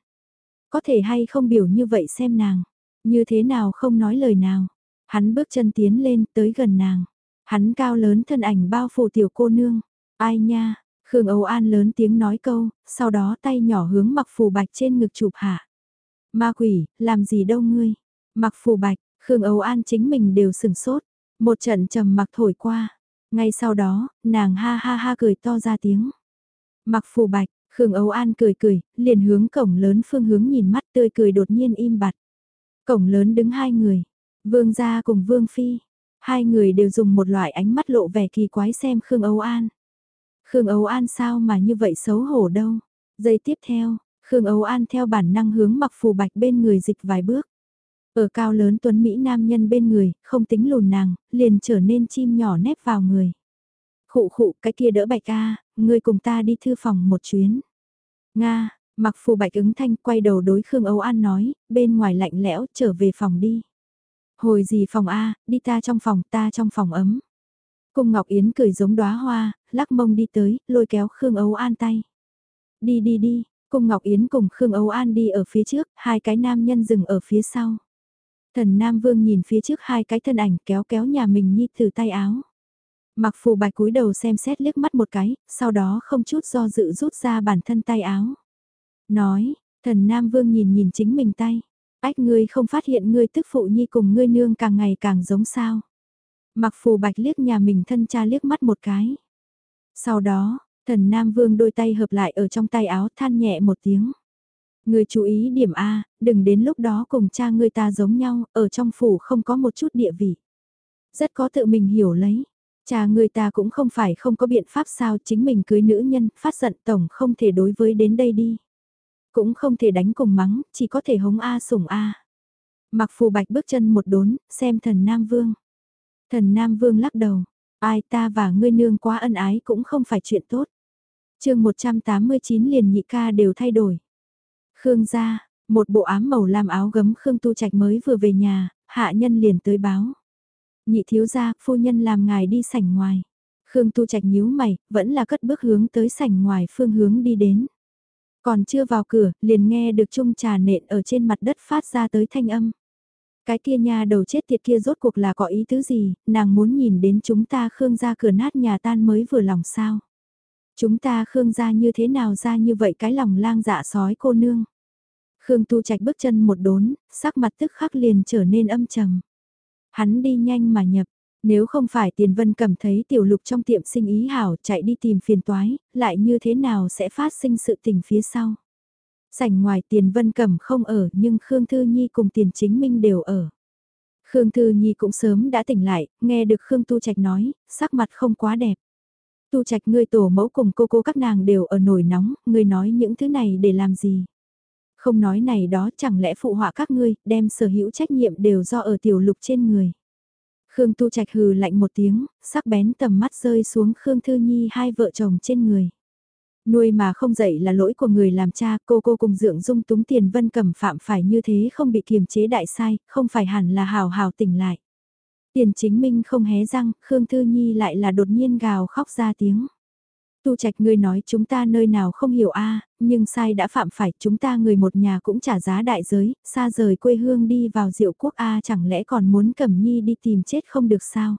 Có thể hay không biểu như vậy xem nàng, như thế nào không nói lời nào. Hắn bước chân tiến lên tới gần nàng. Hắn cao lớn thân ảnh bao phủ tiểu cô nương. Ai nha, Khương Âu An lớn tiếng nói câu, sau đó tay nhỏ hướng mặc phù bạch trên ngực chụp hạ. Ma quỷ, làm gì đâu ngươi? Mặc phù bạch, Khương Âu An chính mình đều sừng sốt. Một trận trầm mặc thổi qua. Ngay sau đó, nàng ha ha ha cười to ra tiếng. Mặc phù bạch, Khương Âu An cười cười, liền hướng cổng lớn phương hướng nhìn mắt tươi cười đột nhiên im bặt. Cổng lớn đứng hai người, vương gia cùng vương phi. Hai người đều dùng một loại ánh mắt lộ vẻ kỳ quái xem Khương Âu An. Khương Âu An sao mà như vậy xấu hổ đâu. Giây tiếp theo, Khương Âu An theo bản năng hướng mặc phù bạch bên người dịch vài bước. Ở cao lớn tuấn Mỹ nam nhân bên người, không tính lùn nàng, liền trở nên chim nhỏ nép vào người. Khụ khụ cái kia đỡ bạch a ngươi cùng ta đi thư phòng một chuyến. Nga, mặc phù bạch ứng thanh quay đầu đối Khương Âu An nói, bên ngoài lạnh lẽo trở về phòng đi. Hồi gì phòng A, đi ta trong phòng, ta trong phòng ấm. Cung Ngọc Yến cười giống đóa hoa, lắc mông đi tới, lôi kéo Khương Ấu An tay. Đi đi đi, Cung Ngọc Yến cùng Khương Ấu An đi ở phía trước, hai cái nam nhân dừng ở phía sau. Thần Nam Vương nhìn phía trước hai cái thân ảnh kéo kéo nhà mình nhi từ tay áo. Mặc phù bạch cúi đầu xem xét liếc mắt một cái, sau đó không chút do dự rút ra bản thân tay áo. Nói, thần Nam Vương nhìn nhìn chính mình tay. Ách ngươi không phát hiện ngươi tức phụ nhi cùng ngươi nương càng ngày càng giống sao. Mặc phù bạch liếc nhà mình thân cha liếc mắt một cái. Sau đó, thần Nam Vương đôi tay hợp lại ở trong tay áo than nhẹ một tiếng. Ngươi chú ý điểm A, đừng đến lúc đó cùng cha ngươi ta giống nhau, ở trong phủ không có một chút địa vị. Rất có tự mình hiểu lấy. Cha người ta cũng không phải không có biện pháp sao chính mình cưới nữ nhân, phát giận tổng không thể đối với đến đây đi. Cũng không thể đánh cùng mắng, chỉ có thể hống A sủng A. Mặc phù bạch bước chân một đốn, xem thần Nam Vương. Thần Nam Vương lắc đầu, ai ta và ngươi nương quá ân ái cũng không phải chuyện tốt. chương 189 liền nhị ca đều thay đổi. Khương gia, một bộ ám màu lam áo gấm Khương Tu Trạch mới vừa về nhà, hạ nhân liền tới báo. Nhị thiếu gia, phu nhân làm ngài đi sảnh ngoài. Khương Tu Trạch nhíu mày, vẫn là cất bước hướng tới sảnh ngoài phương hướng đi đến. Còn chưa vào cửa, liền nghe được chung trà nện ở trên mặt đất phát ra tới thanh âm. Cái kia nha đầu chết tiệt kia rốt cuộc là có ý tứ gì, nàng muốn nhìn đến chúng ta Khương ra cửa nát nhà tan mới vừa lòng sao. Chúng ta Khương ra như thế nào ra như vậy cái lòng lang dạ sói cô nương. Khương Tu Trạch bước chân một đốn, sắc mặt tức khắc liền trở nên âm trầm. Hắn đi nhanh mà nhập, nếu không phải Tiền Vân cầm thấy tiểu lục trong tiệm sinh ý hảo chạy đi tìm phiền toái, lại như thế nào sẽ phát sinh sự tình phía sau. Sảnh ngoài Tiền Vân cầm không ở nhưng Khương Thư Nhi cùng Tiền Chính Minh đều ở. Khương Thư Nhi cũng sớm đã tỉnh lại, nghe được Khương Tu Trạch nói, sắc mặt không quá đẹp. Tu Trạch ngươi tổ mẫu cùng cô cô các nàng đều ở nổi nóng, ngươi nói những thứ này để làm gì? Không nói này đó chẳng lẽ phụ họa các ngươi, đem sở hữu trách nhiệm đều do ở tiểu lục trên người. Khương Tu Trạch hừ lạnh một tiếng, sắc bén tầm mắt rơi xuống Khương Thư Nhi hai vợ chồng trên người. Nuôi mà không dạy là lỗi của người làm cha, cô cô cùng dưỡng dung túng tiền vân cầm phạm phải như thế không bị kiềm chế đại sai, không phải hẳn là hào hào tỉnh lại. Tiền chính minh không hé răng, Khương Thư Nhi lại là đột nhiên gào khóc ra tiếng. Tu Trạch ngươi nói chúng ta nơi nào không hiểu a, nhưng sai đã phạm phải, chúng ta người một nhà cũng trả giá đại giới, xa rời quê hương đi vào diệu quốc a, chẳng lẽ còn muốn Cẩm Nhi đi tìm chết không được sao?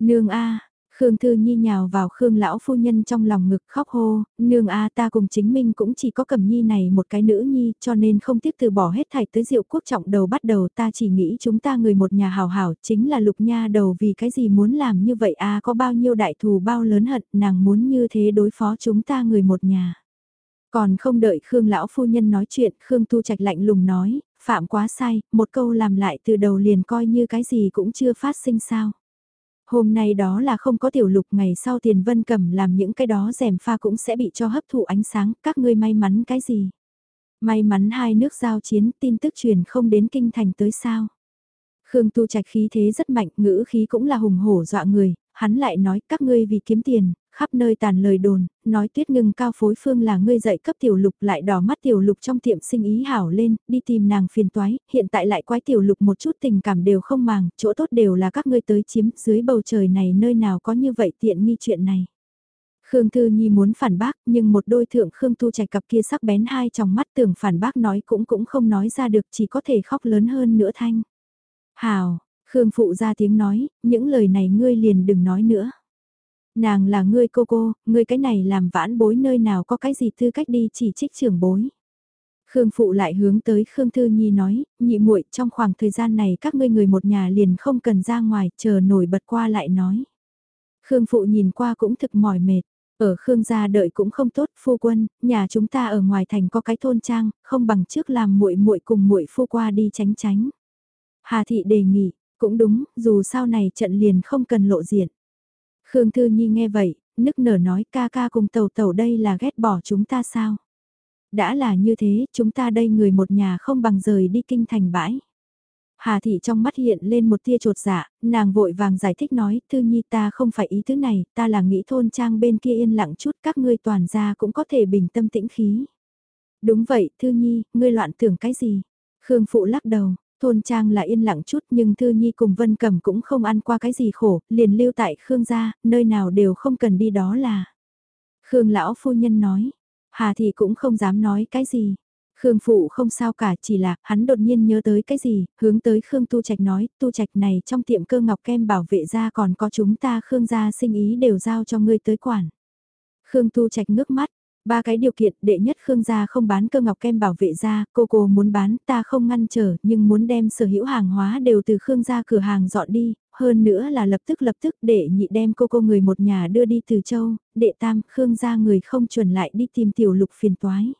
Nương a, Khương Thư Nhi nhào vào Khương lão phu nhân trong lòng ngực khóc hô, nương a ta cùng chính mình cũng chỉ có Cẩm Nhi này một cái nữ nhi, cho nên không tiếc từ bỏ hết thảy tới diệu quốc trọng đầu bắt đầu ta chỉ nghĩ chúng ta người một nhà hào hảo, chính là lục nha đầu vì cái gì muốn làm như vậy a có bao nhiêu đại thù bao lớn hận, nàng muốn như thế đối phó chúng ta người một nhà. Còn không đợi Khương lão phu nhân nói chuyện, Khương thu Trạch lạnh lùng nói, phạm quá sai, một câu làm lại từ đầu liền coi như cái gì cũng chưa phát sinh sao. Hôm nay đó là không có tiểu lục ngày sau tiền vân cầm làm những cái đó rèm pha cũng sẽ bị cho hấp thụ ánh sáng, các ngươi may mắn cái gì. May mắn hai nước giao chiến tin tức truyền không đến kinh thành tới sao. Khương Tu Trạch khí thế rất mạnh, ngữ khí cũng là hùng hổ dọa người, hắn lại nói các ngươi vì kiếm tiền, khắp nơi tàn lời đồn, nói tuyết ngưng cao phối phương là ngươi dạy cấp tiểu lục lại đỏ mắt tiểu lục trong tiệm sinh ý hảo lên, đi tìm nàng phiền toái, hiện tại lại quái tiểu lục một chút tình cảm đều không màng, chỗ tốt đều là các ngươi tới chiếm dưới bầu trời này nơi nào có như vậy tiện nghi chuyện này. Khương Thư Nhi muốn phản bác nhưng một đôi thượng Khương thu Trạch cặp kia sắc bén hai trong mắt tưởng phản bác nói cũng cũng không nói ra được chỉ có thể khóc lớn hơn nữa thanh. Hào, Khương Phụ ra tiếng nói, những lời này ngươi liền đừng nói nữa. Nàng là ngươi cô cô, ngươi cái này làm vãn bối nơi nào có cái gì tư cách đi chỉ trích trưởng bối. Khương Phụ lại hướng tới Khương Thư Nhi nói, nhị muội trong khoảng thời gian này các ngươi người một nhà liền không cần ra ngoài, chờ nổi bật qua lại nói. Khương Phụ nhìn qua cũng thực mỏi mệt, ở Khương gia đợi cũng không tốt, phu quân, nhà chúng ta ở ngoài thành có cái thôn trang, không bằng trước làm muội muội cùng muội phu qua đi tránh tránh. Hà thị đề nghị, cũng đúng, dù sau này trận liền không cần lộ diện. Khương Thư Nhi nghe vậy, nức nở nói ca ca cùng tàu tàu đây là ghét bỏ chúng ta sao? Đã là như thế, chúng ta đây người một nhà không bằng rời đi kinh thành bãi. Hà thị trong mắt hiện lên một tia trột dạ, nàng vội vàng giải thích nói, Thư Nhi ta không phải ý thứ này, ta là nghĩ thôn trang bên kia yên lặng chút các ngươi toàn ra cũng có thể bình tâm tĩnh khí. Đúng vậy, Thư Nhi, ngươi loạn tưởng cái gì? Khương Phụ lắc đầu, Thôn trang là yên lặng chút nhưng Thư Nhi cùng Vân Cẩm cũng không ăn qua cái gì khổ, liền lưu tại Khương gia, nơi nào đều không cần đi đó là. Khương lão phu nhân nói, Hà thì cũng không dám nói cái gì. Khương phụ không sao cả chỉ là hắn đột nhiên nhớ tới cái gì, hướng tới Khương Tu Trạch nói, Tu Trạch này trong tiệm cơ ngọc kem bảo vệ ra còn có chúng ta Khương gia sinh ý đều giao cho ngươi tới quản. Khương Tu Trạch ngước mắt, ba cái điều kiện đệ nhất Khương gia không bán cơ ngọc kem bảo vệ ra, cô cô muốn bán ta không ngăn trở nhưng muốn đem sở hữu hàng hóa đều từ Khương gia cửa hàng dọn đi, hơn nữa là lập tức lập tức để nhị đem cô cô người một nhà đưa đi từ châu, đệ tam Khương gia người không chuẩn lại đi tìm tiểu lục phiền toái.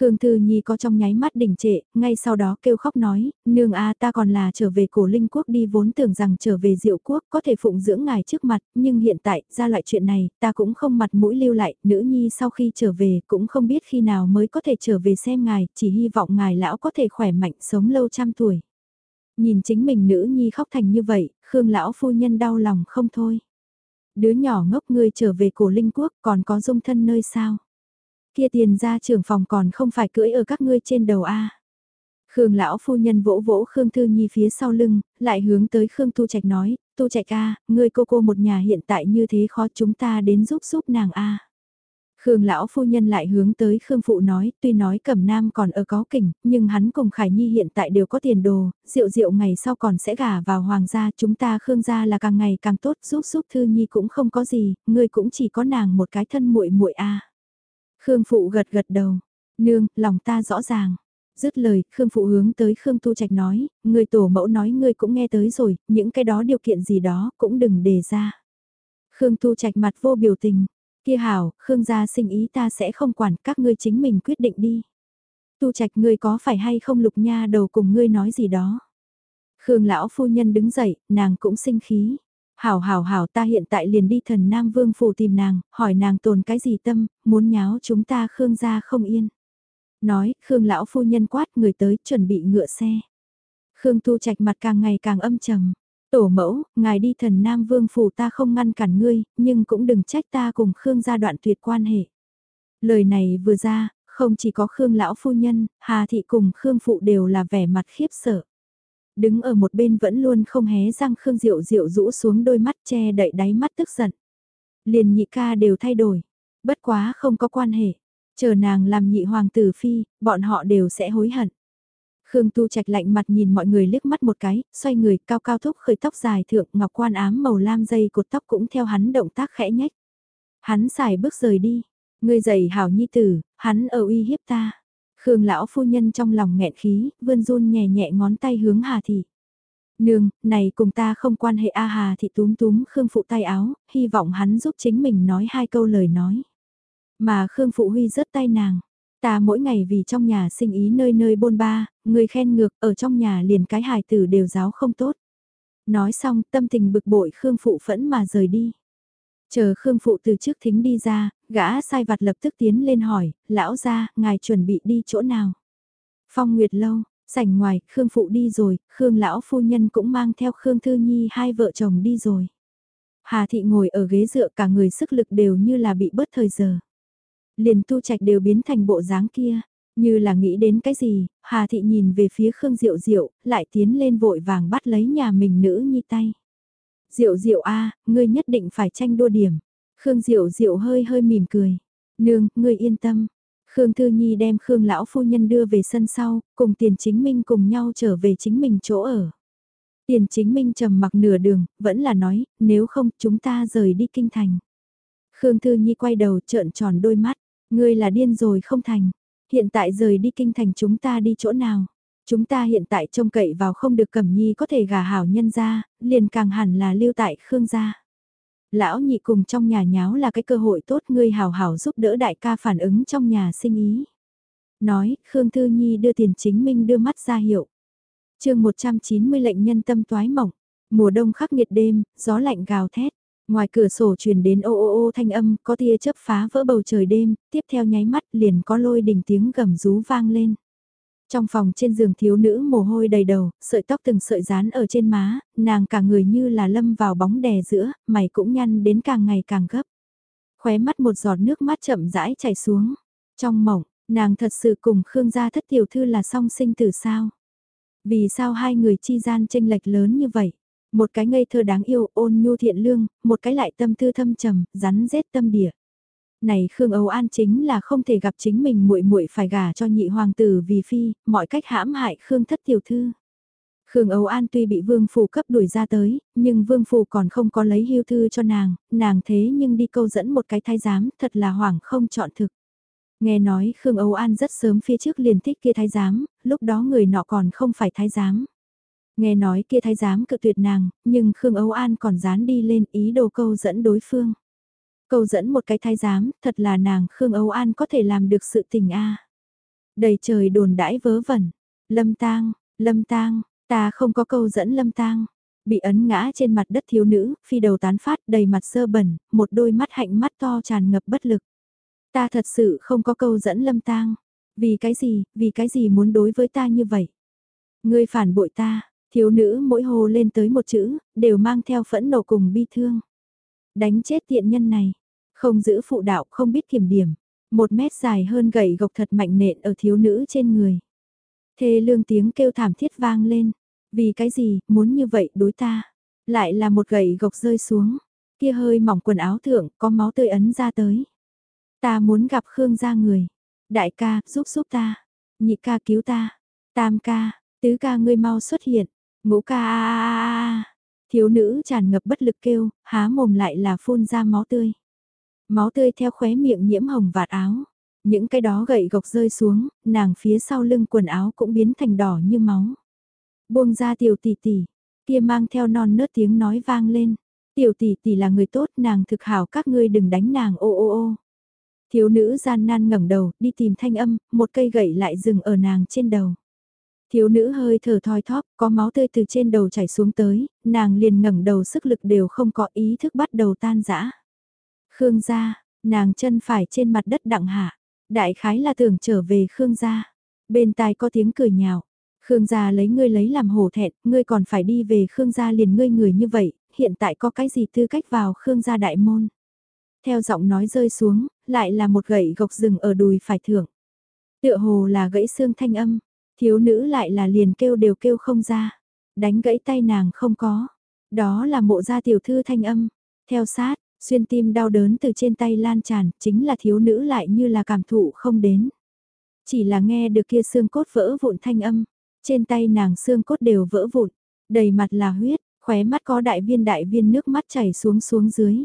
Khương Thư Nhi có trong nháy mắt đỉnh trệ, ngay sau đó kêu khóc nói, nương a ta còn là trở về cổ linh quốc đi vốn tưởng rằng trở về diệu quốc có thể phụng dưỡng ngài trước mặt, nhưng hiện tại, ra loại chuyện này, ta cũng không mặt mũi lưu lại, nữ nhi sau khi trở về cũng không biết khi nào mới có thể trở về xem ngài, chỉ hy vọng ngài lão có thể khỏe mạnh sống lâu trăm tuổi. Nhìn chính mình nữ nhi khóc thành như vậy, Khương lão phu nhân đau lòng không thôi. Đứa nhỏ ngốc ngươi trở về cổ linh quốc còn có dung thân nơi sao? Kia tiền ra trưởng phòng còn không phải cưỡi ở các ngươi trên đầu a. Khương lão phu nhân vỗ vỗ Khương Thư Nhi phía sau lưng, lại hướng tới Khương Tu Trạch nói, Tu Trạch a, ngươi cô cô một nhà hiện tại như thế khó chúng ta đến giúp giúp nàng a. Khương lão phu nhân lại hướng tới Khương phụ nói, tuy nói Cẩm Nam còn ở có kỉnh nhưng hắn cùng Khải Nhi hiện tại đều có tiền đồ, rượu rượu ngày sau còn sẽ gả vào hoàng gia, chúng ta Khương gia là càng ngày càng tốt, giúp giúp Thư Nhi cũng không có gì, ngươi cũng chỉ có nàng một cái thân muội muội a. Khương Phụ gật gật đầu. Nương, lòng ta rõ ràng. Dứt lời, Khương Phụ hướng tới Khương Tu Trạch nói, người tổ mẫu nói ngươi cũng nghe tới rồi, những cái đó điều kiện gì đó cũng đừng đề ra. Khương Tu Trạch mặt vô biểu tình, kia hảo, Khương gia sinh ý ta sẽ không quản, các ngươi chính mình quyết định đi. Tu Trạch ngươi có phải hay không lục nha đầu cùng ngươi nói gì đó. Khương lão phu nhân đứng dậy, nàng cũng sinh khí. Hảo hảo hảo ta hiện tại liền đi thần Nam Vương phủ tìm nàng, hỏi nàng tồn cái gì tâm, muốn nháo chúng ta Khương gia không yên. Nói, Khương lão phu nhân quát người tới chuẩn bị ngựa xe. Khương Tu Trạch mặt càng ngày càng âm trầm. Tổ mẫu, ngài đi thần Nam Vương phủ ta không ngăn cản ngươi, nhưng cũng đừng trách ta cùng Khương gia đoạn tuyệt quan hệ. Lời này vừa ra, không chỉ có Khương lão phu nhân, Hà thị cùng Khương phụ đều là vẻ mặt khiếp sợ. Đứng ở một bên vẫn luôn không hé răng Khương Diệu Diệu rũ xuống đôi mắt che đậy đáy mắt tức giận. Liền nhị ca đều thay đổi. Bất quá không có quan hệ. Chờ nàng làm nhị hoàng tử phi, bọn họ đều sẽ hối hận. Khương Tu Trạch lạnh mặt nhìn mọi người liếc mắt một cái, xoay người cao cao thúc khởi tóc dài thượng ngọc quan ám màu lam dây cột tóc cũng theo hắn động tác khẽ nhách. Hắn xài bước rời đi, người dày hảo nhi tử, hắn ở uy hiếp ta. Khương lão phu nhân trong lòng nghẹn khí, vươn run nhẹ nhẹ ngón tay hướng Hà Thị. Nương, này cùng ta không quan hệ A Hà Thị túm túm Khương phụ tay áo, hy vọng hắn giúp chính mình nói hai câu lời nói. Mà Khương phụ huy rớt tay nàng. Ta mỗi ngày vì trong nhà sinh ý nơi nơi bôn ba, người khen ngược ở trong nhà liền cái hài tử đều giáo không tốt. Nói xong tâm tình bực bội Khương phụ phẫn mà rời đi. Chờ Khương Phụ từ trước thính đi ra, gã sai vặt lập tức tiến lên hỏi, lão ra, ngài chuẩn bị đi chỗ nào? Phong Nguyệt Lâu, sảnh ngoài, Khương Phụ đi rồi, Khương Lão Phu Nhân cũng mang theo Khương Thư Nhi hai vợ chồng đi rồi. Hà Thị ngồi ở ghế dựa cả người sức lực đều như là bị bớt thời giờ. Liền tu trạch đều biến thành bộ dáng kia, như là nghĩ đến cái gì, Hà Thị nhìn về phía Khương Diệu Diệu, lại tiến lên vội vàng bắt lấy nhà mình nữ nhi tay. Diệu diệu a, ngươi nhất định phải tranh đua điểm. Khương Diệu Diệu hơi hơi mỉm cười. Nương, ngươi yên tâm. Khương Thư Nhi đem Khương lão phu nhân đưa về sân sau, cùng Tiền Chính Minh cùng nhau trở về chính mình chỗ ở. Tiền Chính Minh trầm mặc nửa đường, vẫn là nói, nếu không chúng ta rời đi kinh thành. Khương Thư Nhi quay đầu trợn tròn đôi mắt, ngươi là điên rồi không thành. Hiện tại rời đi kinh thành chúng ta đi chỗ nào? Chúng ta hiện tại trông cậy vào không được cẩm nhi có thể gà hảo nhân ra, liền càng hẳn là lưu tại Khương gia. Lão nhị cùng trong nhà nháo là cái cơ hội tốt ngươi hảo hảo giúp đỡ đại ca phản ứng trong nhà sinh ý. Nói, Khương Thư Nhi đưa tiền chính minh đưa mắt ra hiệu. chương 190 lệnh nhân tâm toái mỏng, mùa đông khắc nghiệt đêm, gió lạnh gào thét. Ngoài cửa sổ truyền đến ô ô ô thanh âm, có tia chớp phá vỡ bầu trời đêm, tiếp theo nháy mắt liền có lôi đình tiếng gầm rú vang lên. Trong phòng trên giường thiếu nữ mồ hôi đầy đầu, sợi tóc từng sợi dán ở trên má, nàng cả người như là lâm vào bóng đè giữa, mày cũng nhăn đến càng ngày càng gấp. Khóe mắt một giọt nước mắt chậm rãi chảy xuống. Trong mộng, nàng thật sự cùng Khương gia thất tiểu thư là song sinh từ sao. Vì sao hai người chi gian tranh lệch lớn như vậy? Một cái ngây thơ đáng yêu, ôn nhu thiện lương, một cái lại tâm tư thâm trầm, rắn rết tâm địa. Này Khương Âu An chính là không thể gặp chính mình muội muội phải gả cho nhị hoàng tử vì phi, mọi cách hãm hại Khương thất tiểu thư. Khương Âu An tuy bị vương phủ cấp đuổi ra tới, nhưng vương phủ còn không có lấy hưu thư cho nàng, nàng thế nhưng đi câu dẫn một cái thái giám, thật là hoảng không chọn thực. Nghe nói Khương Âu An rất sớm phía trước liền thích kia thái giám, lúc đó người nọ còn không phải thái giám. Nghe nói kia thái giám cự tuyệt nàng, nhưng Khương Âu An còn dán đi lên ý đồ câu dẫn đối phương. Câu dẫn một cái thái giám, thật là nàng Khương Âu An có thể làm được sự tình a. Đầy trời đồn đãi vớ vẩn. Lâm tang, lâm tang, ta không có câu dẫn lâm tang. Bị ấn ngã trên mặt đất thiếu nữ, phi đầu tán phát đầy mặt sơ bẩn, một đôi mắt hạnh mắt to tràn ngập bất lực. Ta thật sự không có câu dẫn lâm tang. Vì cái gì, vì cái gì muốn đối với ta như vậy? Ngươi phản bội ta, thiếu nữ mỗi hồ lên tới một chữ, đều mang theo phẫn nộ cùng bi thương. Đánh chết tiện nhân này, không giữ phụ đạo không biết kiểm điểm, một mét dài hơn gậy gộc thật mạnh nện ở thiếu nữ trên người. Thê lương tiếng kêu thảm thiết vang lên, vì cái gì, muốn như vậy đối ta, lại là một gậy gộc rơi xuống, kia hơi mỏng quần áo thượng, có máu tươi ấn ra tới. Ta muốn gặp Khương gia người, đại ca, giúp giúp ta, nhị ca cứu ta, tam ca, tứ ca ngươi mau xuất hiện, ngũ ca a a a Thiếu nữ tràn ngập bất lực kêu, há mồm lại là phun ra máu tươi. Máu tươi theo khóe miệng nhiễm hồng vạt áo. Những cái đó gậy gộc rơi xuống, nàng phía sau lưng quần áo cũng biến thành đỏ như máu. Buông ra tiểu tỷ tỷ, kia mang theo non nớt tiếng nói vang lên. Tiểu tỷ tỷ là người tốt, nàng thực hảo các ngươi đừng đánh nàng ô ô ô. Thiếu nữ gian nan ngẩng đầu, đi tìm thanh âm, một cây gậy lại dừng ở nàng trên đầu. Thiếu nữ hơi thở thoi thóp, có máu tươi từ trên đầu chảy xuống tới, nàng liền ngẩng đầu sức lực đều không có ý thức bắt đầu tan rã. Khương gia, nàng chân phải trên mặt đất đặng hạ, đại khái là tưởng trở về Khương gia. Bên tai có tiếng cười nhạo. Khương gia lấy ngươi lấy làm hổ thẹn, ngươi còn phải đi về Khương gia liền ngươi người như vậy, hiện tại có cái gì tư cách vào Khương gia đại môn. Theo giọng nói rơi xuống, lại là một gậy gộc rừng ở đùi phải thưởng. Tựa hồ là gãy xương thanh âm, Thiếu nữ lại là liền kêu đều kêu không ra. Đánh gãy tay nàng không có. Đó là mộ gia tiểu thư thanh âm. Theo sát, xuyên tim đau đớn từ trên tay lan tràn, chính là thiếu nữ lại như là cảm thụ không đến. Chỉ là nghe được kia xương cốt vỡ vụn thanh âm. Trên tay nàng xương cốt đều vỡ vụn. Đầy mặt là huyết, khóe mắt có đại viên đại viên nước mắt chảy xuống xuống dưới.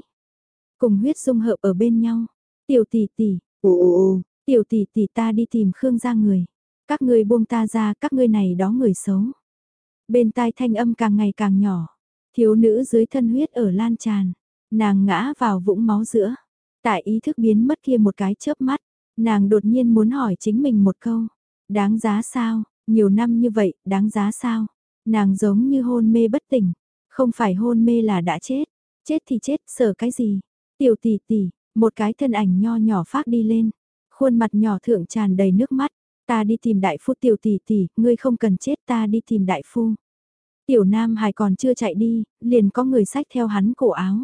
Cùng huyết dung hợp ở bên nhau. Tiểu tỷ tỷ, Ồ ồ ồ, tiểu tỷ tỷ ta đi tìm Khương gia người. Các ngươi buông ta ra, các ngươi này đó người xấu. Bên tai thanh âm càng ngày càng nhỏ, thiếu nữ dưới thân huyết ở lan tràn, nàng ngã vào vũng máu giữa. Tại ý thức biến mất kia một cái chớp mắt, nàng đột nhiên muốn hỏi chính mình một câu, đáng giá sao, nhiều năm như vậy, đáng giá sao? Nàng giống như hôn mê bất tỉnh, không phải hôn mê là đã chết, chết thì chết, sợ cái gì? Tiểu tỷ tỷ, một cái thân ảnh nho nhỏ phát đi lên, khuôn mặt nhỏ thượng tràn đầy nước mắt, Ta đi tìm đại phu tiểu tỷ tỷ, ngươi không cần chết ta đi tìm đại phu. Tiểu nam hài còn chưa chạy đi, liền có người sách theo hắn cổ áo.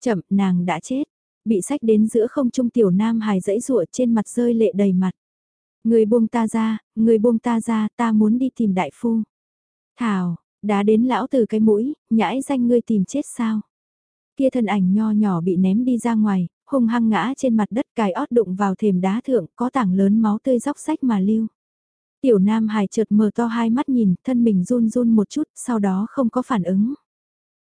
Chậm, nàng đã chết. Bị sách đến giữa không trung tiểu nam hài dãy rụa trên mặt rơi lệ đầy mặt. Người buông ta ra, người buông ta ra, ta muốn đi tìm đại phu. Thảo, đã đến lão từ cái mũi, nhãi danh ngươi tìm chết sao? Kia thân ảnh nho nhỏ bị ném đi ra ngoài, hung hăng ngã trên mặt đất cài ót đụng vào thềm đá thượng, có tảng lớn máu tươi róc sách mà lưu. Tiểu Nam Hải chợt mở to hai mắt nhìn, thân mình run run một chút, sau đó không có phản ứng.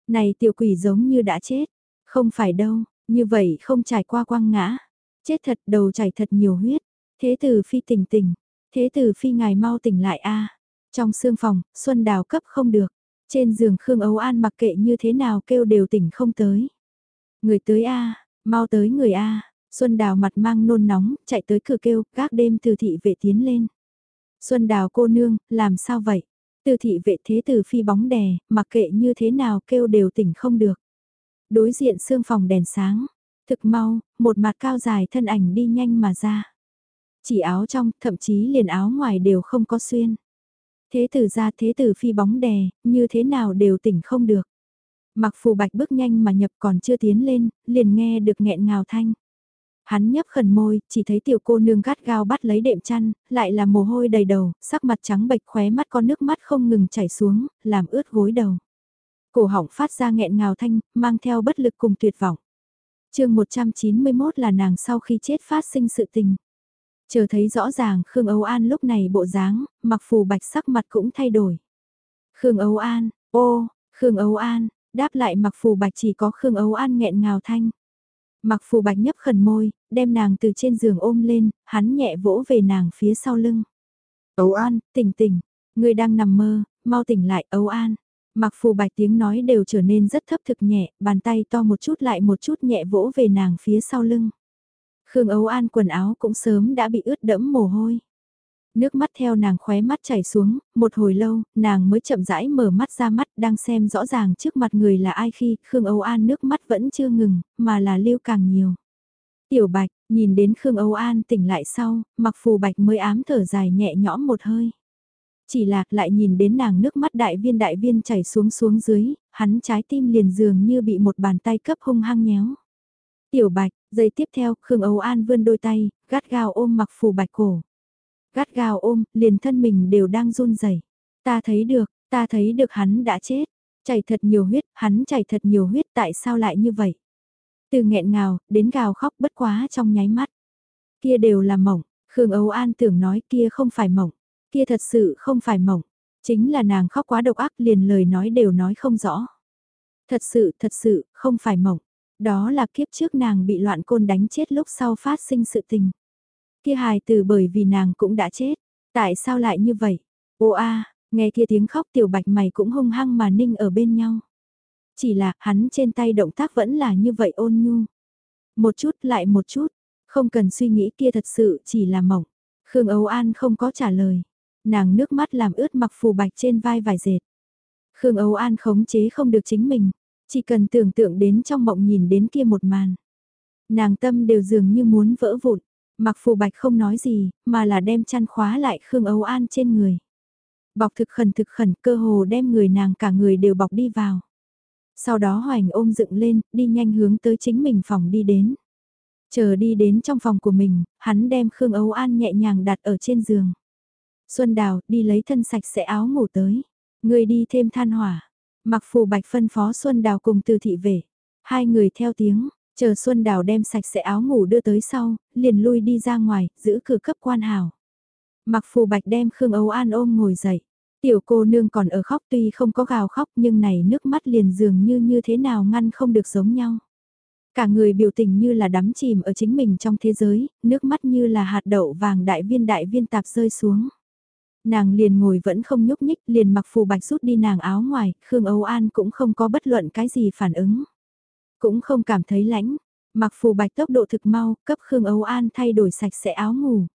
Này tiểu quỷ giống như đã chết. Không phải đâu, như vậy không trải qua quăng ngã. Chết thật đầu chảy thật nhiều huyết. Thế tử phi tỉnh tỉnh. Thế tử phi ngài mau tỉnh lại a Trong xương phòng, Xuân Đào cấp không được. Trên giường Khương Ấu An mặc kệ như thế nào kêu đều tỉnh không tới. Người tới a Mau tới người A, Xuân Đào mặt mang nôn nóng, chạy tới cửa kêu, gác đêm từ thị vệ tiến lên. Xuân Đào cô nương, làm sao vậy? Từ thị vệ thế từ phi bóng đè, mặc kệ như thế nào kêu đều tỉnh không được. Đối diện xương phòng đèn sáng, thực mau, một mặt cao dài thân ảnh đi nhanh mà ra. Chỉ áo trong, thậm chí liền áo ngoài đều không có xuyên. Thế tử ra thế tử phi bóng đè, như thế nào đều tỉnh không được. Mặc phù bạch bước nhanh mà nhập còn chưa tiến lên, liền nghe được nghẹn ngào thanh. Hắn nhấp khẩn môi, chỉ thấy tiểu cô nương gắt gao bắt lấy đệm chăn, lại là mồ hôi đầy đầu, sắc mặt trắng bệch khóe mắt có nước mắt không ngừng chảy xuống, làm ướt gối đầu. Cổ họng phát ra nghẹn ngào thanh, mang theo bất lực cùng tuyệt vọng. chương 191 là nàng sau khi chết phát sinh sự tình. Chờ thấy rõ ràng Khương Âu An lúc này bộ dáng, mặc phù bạch sắc mặt cũng thay đổi. Khương Âu An, ô, Khương Âu An, đáp lại mặc phù bạch chỉ có Khương Âu An nghẹn ngào thanh. Mặc phù bạch nhấp khẩn môi, đem nàng từ trên giường ôm lên, hắn nhẹ vỗ về nàng phía sau lưng. Âu An, tỉnh tỉnh, người đang nằm mơ, mau tỉnh lại Âu An. Mặc phù bạch tiếng nói đều trở nên rất thấp thực nhẹ, bàn tay to một chút lại một chút nhẹ vỗ về nàng phía sau lưng. Khương Âu An quần áo cũng sớm đã bị ướt đẫm mồ hôi. Nước mắt theo nàng khóe mắt chảy xuống, một hồi lâu, nàng mới chậm rãi mở mắt ra mắt đang xem rõ ràng trước mặt người là ai khi Khương Âu An nước mắt vẫn chưa ngừng, mà là lưu càng nhiều. Tiểu Bạch, nhìn đến Khương Âu An tỉnh lại sau, mặc phù Bạch mới ám thở dài nhẹ nhõm một hơi. Chỉ là lại nhìn đến nàng nước mắt đại viên đại viên chảy xuống xuống dưới, hắn trái tim liền dường như bị một bàn tay cấp hung hăng nhéo. Tiểu Bạch, giây tiếp theo, Khương Âu An vươn đôi tay, gắt gao ôm mặc phù Bạch cổ. Gắt gao ôm, liền thân mình đều đang run rẩy. Ta thấy được, ta thấy được hắn đã chết. Chảy thật nhiều huyết, hắn chảy thật nhiều huyết tại sao lại như vậy? Từ nghẹn ngào, đến gào khóc bất quá trong nháy mắt. Kia đều là mỏng Khương Âu An tưởng nói kia không phải mỏng kia thật sự không phải mỏng chính là nàng khóc quá độc ác liền lời nói đều nói không rõ. Thật sự, thật sự, không phải mỏng đó là kiếp trước nàng bị loạn côn đánh chết lúc sau phát sinh sự tình. Kia hài từ bởi vì nàng cũng đã chết, tại sao lại như vậy? Ô a, nghe kia tiếng khóc tiểu bạch mày cũng hung hăng mà ninh ở bên nhau. Chỉ là hắn trên tay động tác vẫn là như vậy ôn nhu. Một chút lại một chút, không cần suy nghĩ kia thật sự chỉ là mộng. Khương Âu An không có trả lời. Nàng nước mắt làm ướt mặc phù bạch trên vai vài dệt. Khương Âu An khống chế không được chính mình. Chỉ cần tưởng tượng đến trong mộng nhìn đến kia một màn. Nàng tâm đều dường như muốn vỡ vụn. Mặc phù bạch không nói gì, mà là đem chăn khóa lại Khương Âu An trên người. Bọc thực khẩn thực khẩn cơ hồ đem người nàng cả người đều bọc đi vào. Sau đó hoành ôm dựng lên, đi nhanh hướng tới chính mình phòng đi đến. Chờ đi đến trong phòng của mình, hắn đem Khương Âu An nhẹ nhàng đặt ở trên giường. Xuân Đào, đi lấy thân sạch sẽ áo ngủ tới. Người đi thêm than hỏa. Mặc phù bạch phân phó Xuân Đào cùng từ thị về. Hai người theo tiếng, chờ Xuân Đào đem sạch sẽ áo ngủ đưa tới sau, liền lui đi ra ngoài, giữ cửa cấp quan hào. Mặc phù bạch đem Khương Âu An ôm ngồi dậy. Tiểu cô nương còn ở khóc tuy không có gào khóc nhưng này nước mắt liền dường như như thế nào ngăn không được giống nhau. Cả người biểu tình như là đắm chìm ở chính mình trong thế giới, nước mắt như là hạt đậu vàng đại viên đại viên tạp rơi xuống. Nàng liền ngồi vẫn không nhúc nhích, liền mặc phù bạch rút đi nàng áo ngoài, Khương Âu An cũng không có bất luận cái gì phản ứng. Cũng không cảm thấy lãnh, mặc phù bạch tốc độ thực mau, cấp Khương Âu An thay đổi sạch sẽ áo ngủ.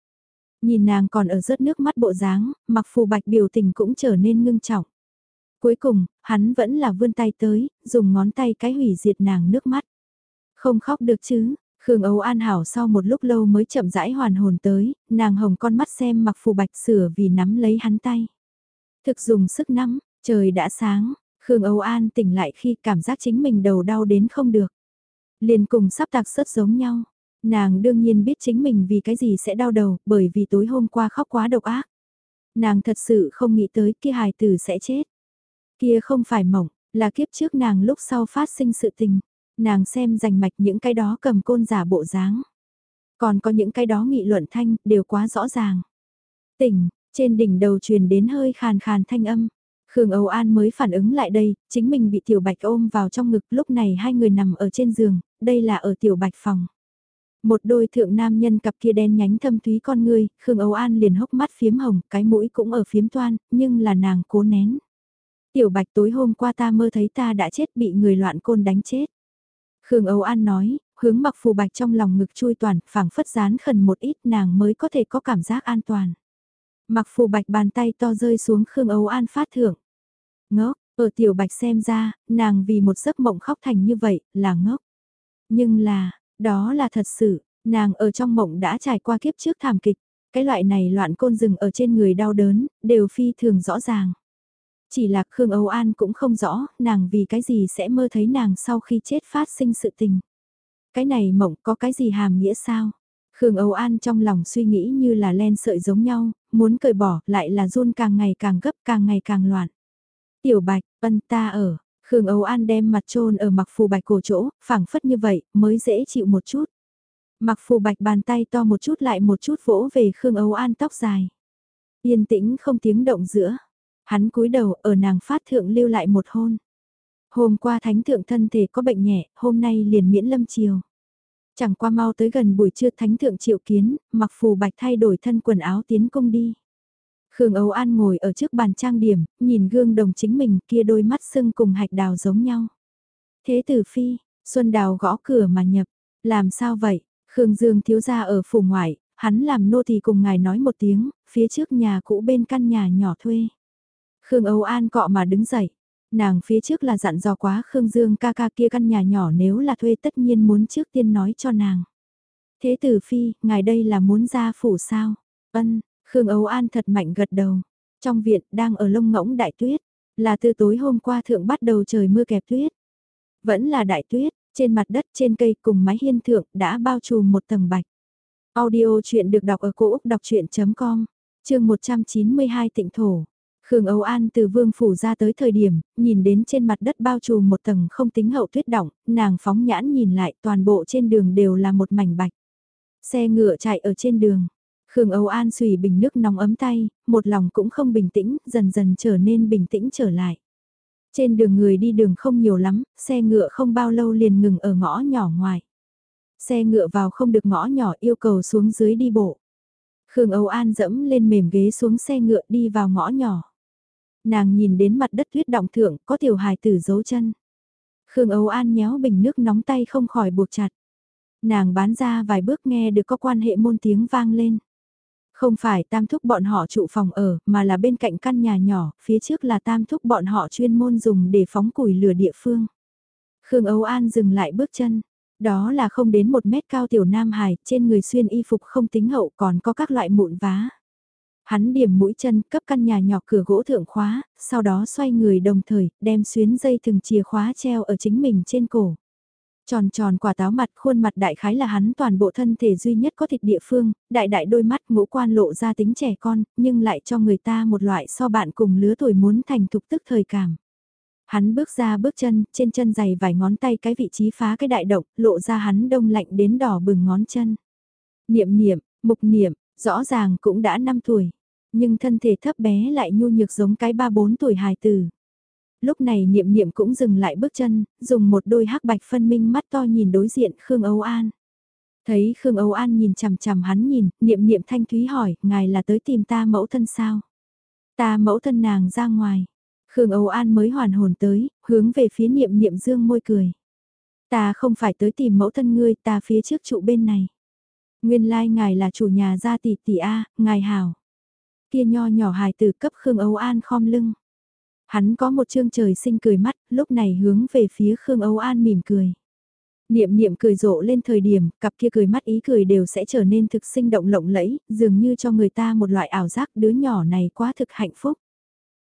Nhìn nàng còn ở rớt nước mắt bộ dáng, mặc phù bạch biểu tình cũng trở nên ngưng trọng. Cuối cùng, hắn vẫn là vươn tay tới, dùng ngón tay cái hủy diệt nàng nước mắt. Không khóc được chứ, Khương Âu An Hảo sau một lúc lâu mới chậm rãi hoàn hồn tới, nàng hồng con mắt xem mặc phù bạch sửa vì nắm lấy hắn tay. Thực dùng sức nắm, trời đã sáng, Khương Âu An tỉnh lại khi cảm giác chính mình đầu đau đến không được. Liền cùng sắp tạc sớt giống nhau. Nàng đương nhiên biết chính mình vì cái gì sẽ đau đầu, bởi vì tối hôm qua khóc quá độc ác. Nàng thật sự không nghĩ tới kia hài tử sẽ chết. Kia không phải mộng, là kiếp trước nàng lúc sau phát sinh sự tình. Nàng xem rành mạch những cái đó cầm côn giả bộ dáng. Còn có những cái đó nghị luận thanh, đều quá rõ ràng. Tỉnh, trên đỉnh đầu truyền đến hơi khàn khàn thanh âm. Khương Âu An mới phản ứng lại đây, chính mình bị Tiểu Bạch ôm vào trong ngực lúc này hai người nằm ở trên giường, đây là ở Tiểu Bạch phòng. Một đôi thượng nam nhân cặp kia đen nhánh thâm thúy con người, Khương Âu An liền hốc mắt phiếm hồng, cái mũi cũng ở phiếm toan, nhưng là nàng cố nén. Tiểu Bạch tối hôm qua ta mơ thấy ta đã chết bị người loạn côn đánh chết. Khương Âu An nói, hướng mặc phù bạch trong lòng ngực chui toàn, phảng phất dán khẩn một ít nàng mới có thể có cảm giác an toàn. Mặc phù bạch bàn tay to rơi xuống Khương Âu An phát thưởng. Ngốc, ở tiểu bạch xem ra, nàng vì một giấc mộng khóc thành như vậy, là ngốc. Nhưng là, đó là thật sự, nàng ở trong mộng đã trải qua kiếp trước thảm kịch, cái loại này loạn côn rừng ở trên người đau đớn, đều phi thường rõ ràng. Chỉ là Khương Âu An cũng không rõ, nàng vì cái gì sẽ mơ thấy nàng sau khi chết phát sinh sự tình. Cái này mộng có cái gì hàm nghĩa sao? Khương Âu An trong lòng suy nghĩ như là len sợi giống nhau, muốn cởi bỏ lại là run càng ngày càng gấp càng ngày càng loạn. Tiểu bạch, ân ta ở, Khương Âu An đem mặt trôn ở mặc phù bạch cổ chỗ, phẳng phất như vậy mới dễ chịu một chút. Mặc phù bạch bàn tay to một chút lại một chút vỗ về Khương Âu An tóc dài. Yên tĩnh không tiếng động giữa. Hắn cúi đầu ở nàng phát thượng lưu lại một hôn. Hôm qua thánh thượng thân thể có bệnh nhẹ, hôm nay liền miễn lâm chiều. Chẳng qua mau tới gần buổi trưa thánh thượng triệu kiến, mặc phù bạch thay đổi thân quần áo tiến công đi. Khương Âu An ngồi ở trước bàn trang điểm, nhìn gương đồng chính mình kia đôi mắt sưng cùng hạch đào giống nhau. Thế tử phi, Xuân Đào gõ cửa mà nhập, làm sao vậy? Khương Dương thiếu gia ở phủ ngoại, hắn làm nô thì cùng ngài nói một tiếng, phía trước nhà cũ bên căn nhà nhỏ thuê. Khương Âu An cọ mà đứng dậy, nàng phía trước là dặn dò quá Khương Dương ca ca kia căn nhà nhỏ nếu là thuê tất nhiên muốn trước tiên nói cho nàng. Thế tử phi, ngài đây là muốn ra phủ sao? Ân, Khương Âu An thật mạnh gật đầu. Trong viện đang ở lông ngỗng đại tuyết, là từ tối hôm qua thượng bắt đầu trời mưa kẹp tuyết. Vẫn là đại tuyết, trên mặt đất trên cây cùng mái hiên thượng đã bao trùm một tầng bạch. Audio chuyện được đọc ở cổ Úc đọc chuyện.com, chương 192 tịnh thổ. Khương Âu An từ vương phủ ra tới thời điểm, nhìn đến trên mặt đất bao trùm một tầng không tính hậu tuyết động, nàng phóng nhãn nhìn lại toàn bộ trên đường đều là một mảnh bạch. Xe ngựa chạy ở trên đường. Khương Âu An xùy bình nước nóng ấm tay, một lòng cũng không bình tĩnh, dần dần trở nên bình tĩnh trở lại. Trên đường người đi đường không nhiều lắm, xe ngựa không bao lâu liền ngừng ở ngõ nhỏ ngoài. Xe ngựa vào không được ngõ nhỏ yêu cầu xuống dưới đi bộ. Khương Âu An dẫm lên mềm ghế xuống xe ngựa đi vào ngõ nhỏ. Nàng nhìn đến mặt đất tuyết động thượng có tiểu hài tử giấu chân. Khương Âu An nhéo bình nước nóng tay không khỏi buộc chặt. Nàng bán ra vài bước nghe được có quan hệ môn tiếng vang lên. Không phải tam thúc bọn họ trụ phòng ở, mà là bên cạnh căn nhà nhỏ, phía trước là tam thúc bọn họ chuyên môn dùng để phóng củi lửa địa phương. Khương Âu An dừng lại bước chân. Đó là không đến một mét cao tiểu nam hài, trên người xuyên y phục không tính hậu còn có các loại mụn vá. Hắn điểm mũi chân cấp căn nhà nhỏ cửa gỗ thượng khóa, sau đó xoay người đồng thời, đem xuyến dây thừng chìa khóa treo ở chính mình trên cổ. Tròn tròn quả táo mặt khuôn mặt đại khái là hắn toàn bộ thân thể duy nhất có thịt địa phương, đại đại đôi mắt ngũ quan lộ ra tính trẻ con, nhưng lại cho người ta một loại so bạn cùng lứa tuổi muốn thành thục tức thời cảm. Hắn bước ra bước chân, trên chân giày vài ngón tay cái vị trí phá cái đại động, lộ ra hắn đông lạnh đến đỏ bừng ngón chân. Niệm niệm, mục niệm, rõ ràng cũng đã 5 tuổi, nhưng thân thể thấp bé lại nhu nhược giống cái 3-4 tuổi hài tử lúc này niệm niệm cũng dừng lại bước chân, dùng một đôi hắc bạch phân minh mắt to nhìn đối diện Khương Âu An. Thấy Khương Âu An nhìn chằm chằm hắn nhìn, niệm niệm thanh thúy hỏi, ngài là tới tìm ta mẫu thân sao? Ta mẫu thân nàng ra ngoài. Khương Âu An mới hoàn hồn tới, hướng về phía niệm niệm dương môi cười. Ta không phải tới tìm mẫu thân ngươi, ta phía trước trụ bên này. Nguyên lai like ngài là chủ nhà gia tỷ tỷ A, ngài hảo. Kia nho nhỏ hài từ cấp Khương Âu An khom lưng. Hắn có một chương trời sinh cười mắt, lúc này hướng về phía Khương Âu An mỉm cười. Niệm niệm cười rộ lên thời điểm, cặp kia cười mắt ý cười đều sẽ trở nên thực sinh động lộng lẫy, dường như cho người ta một loại ảo giác đứa nhỏ này quá thực hạnh phúc.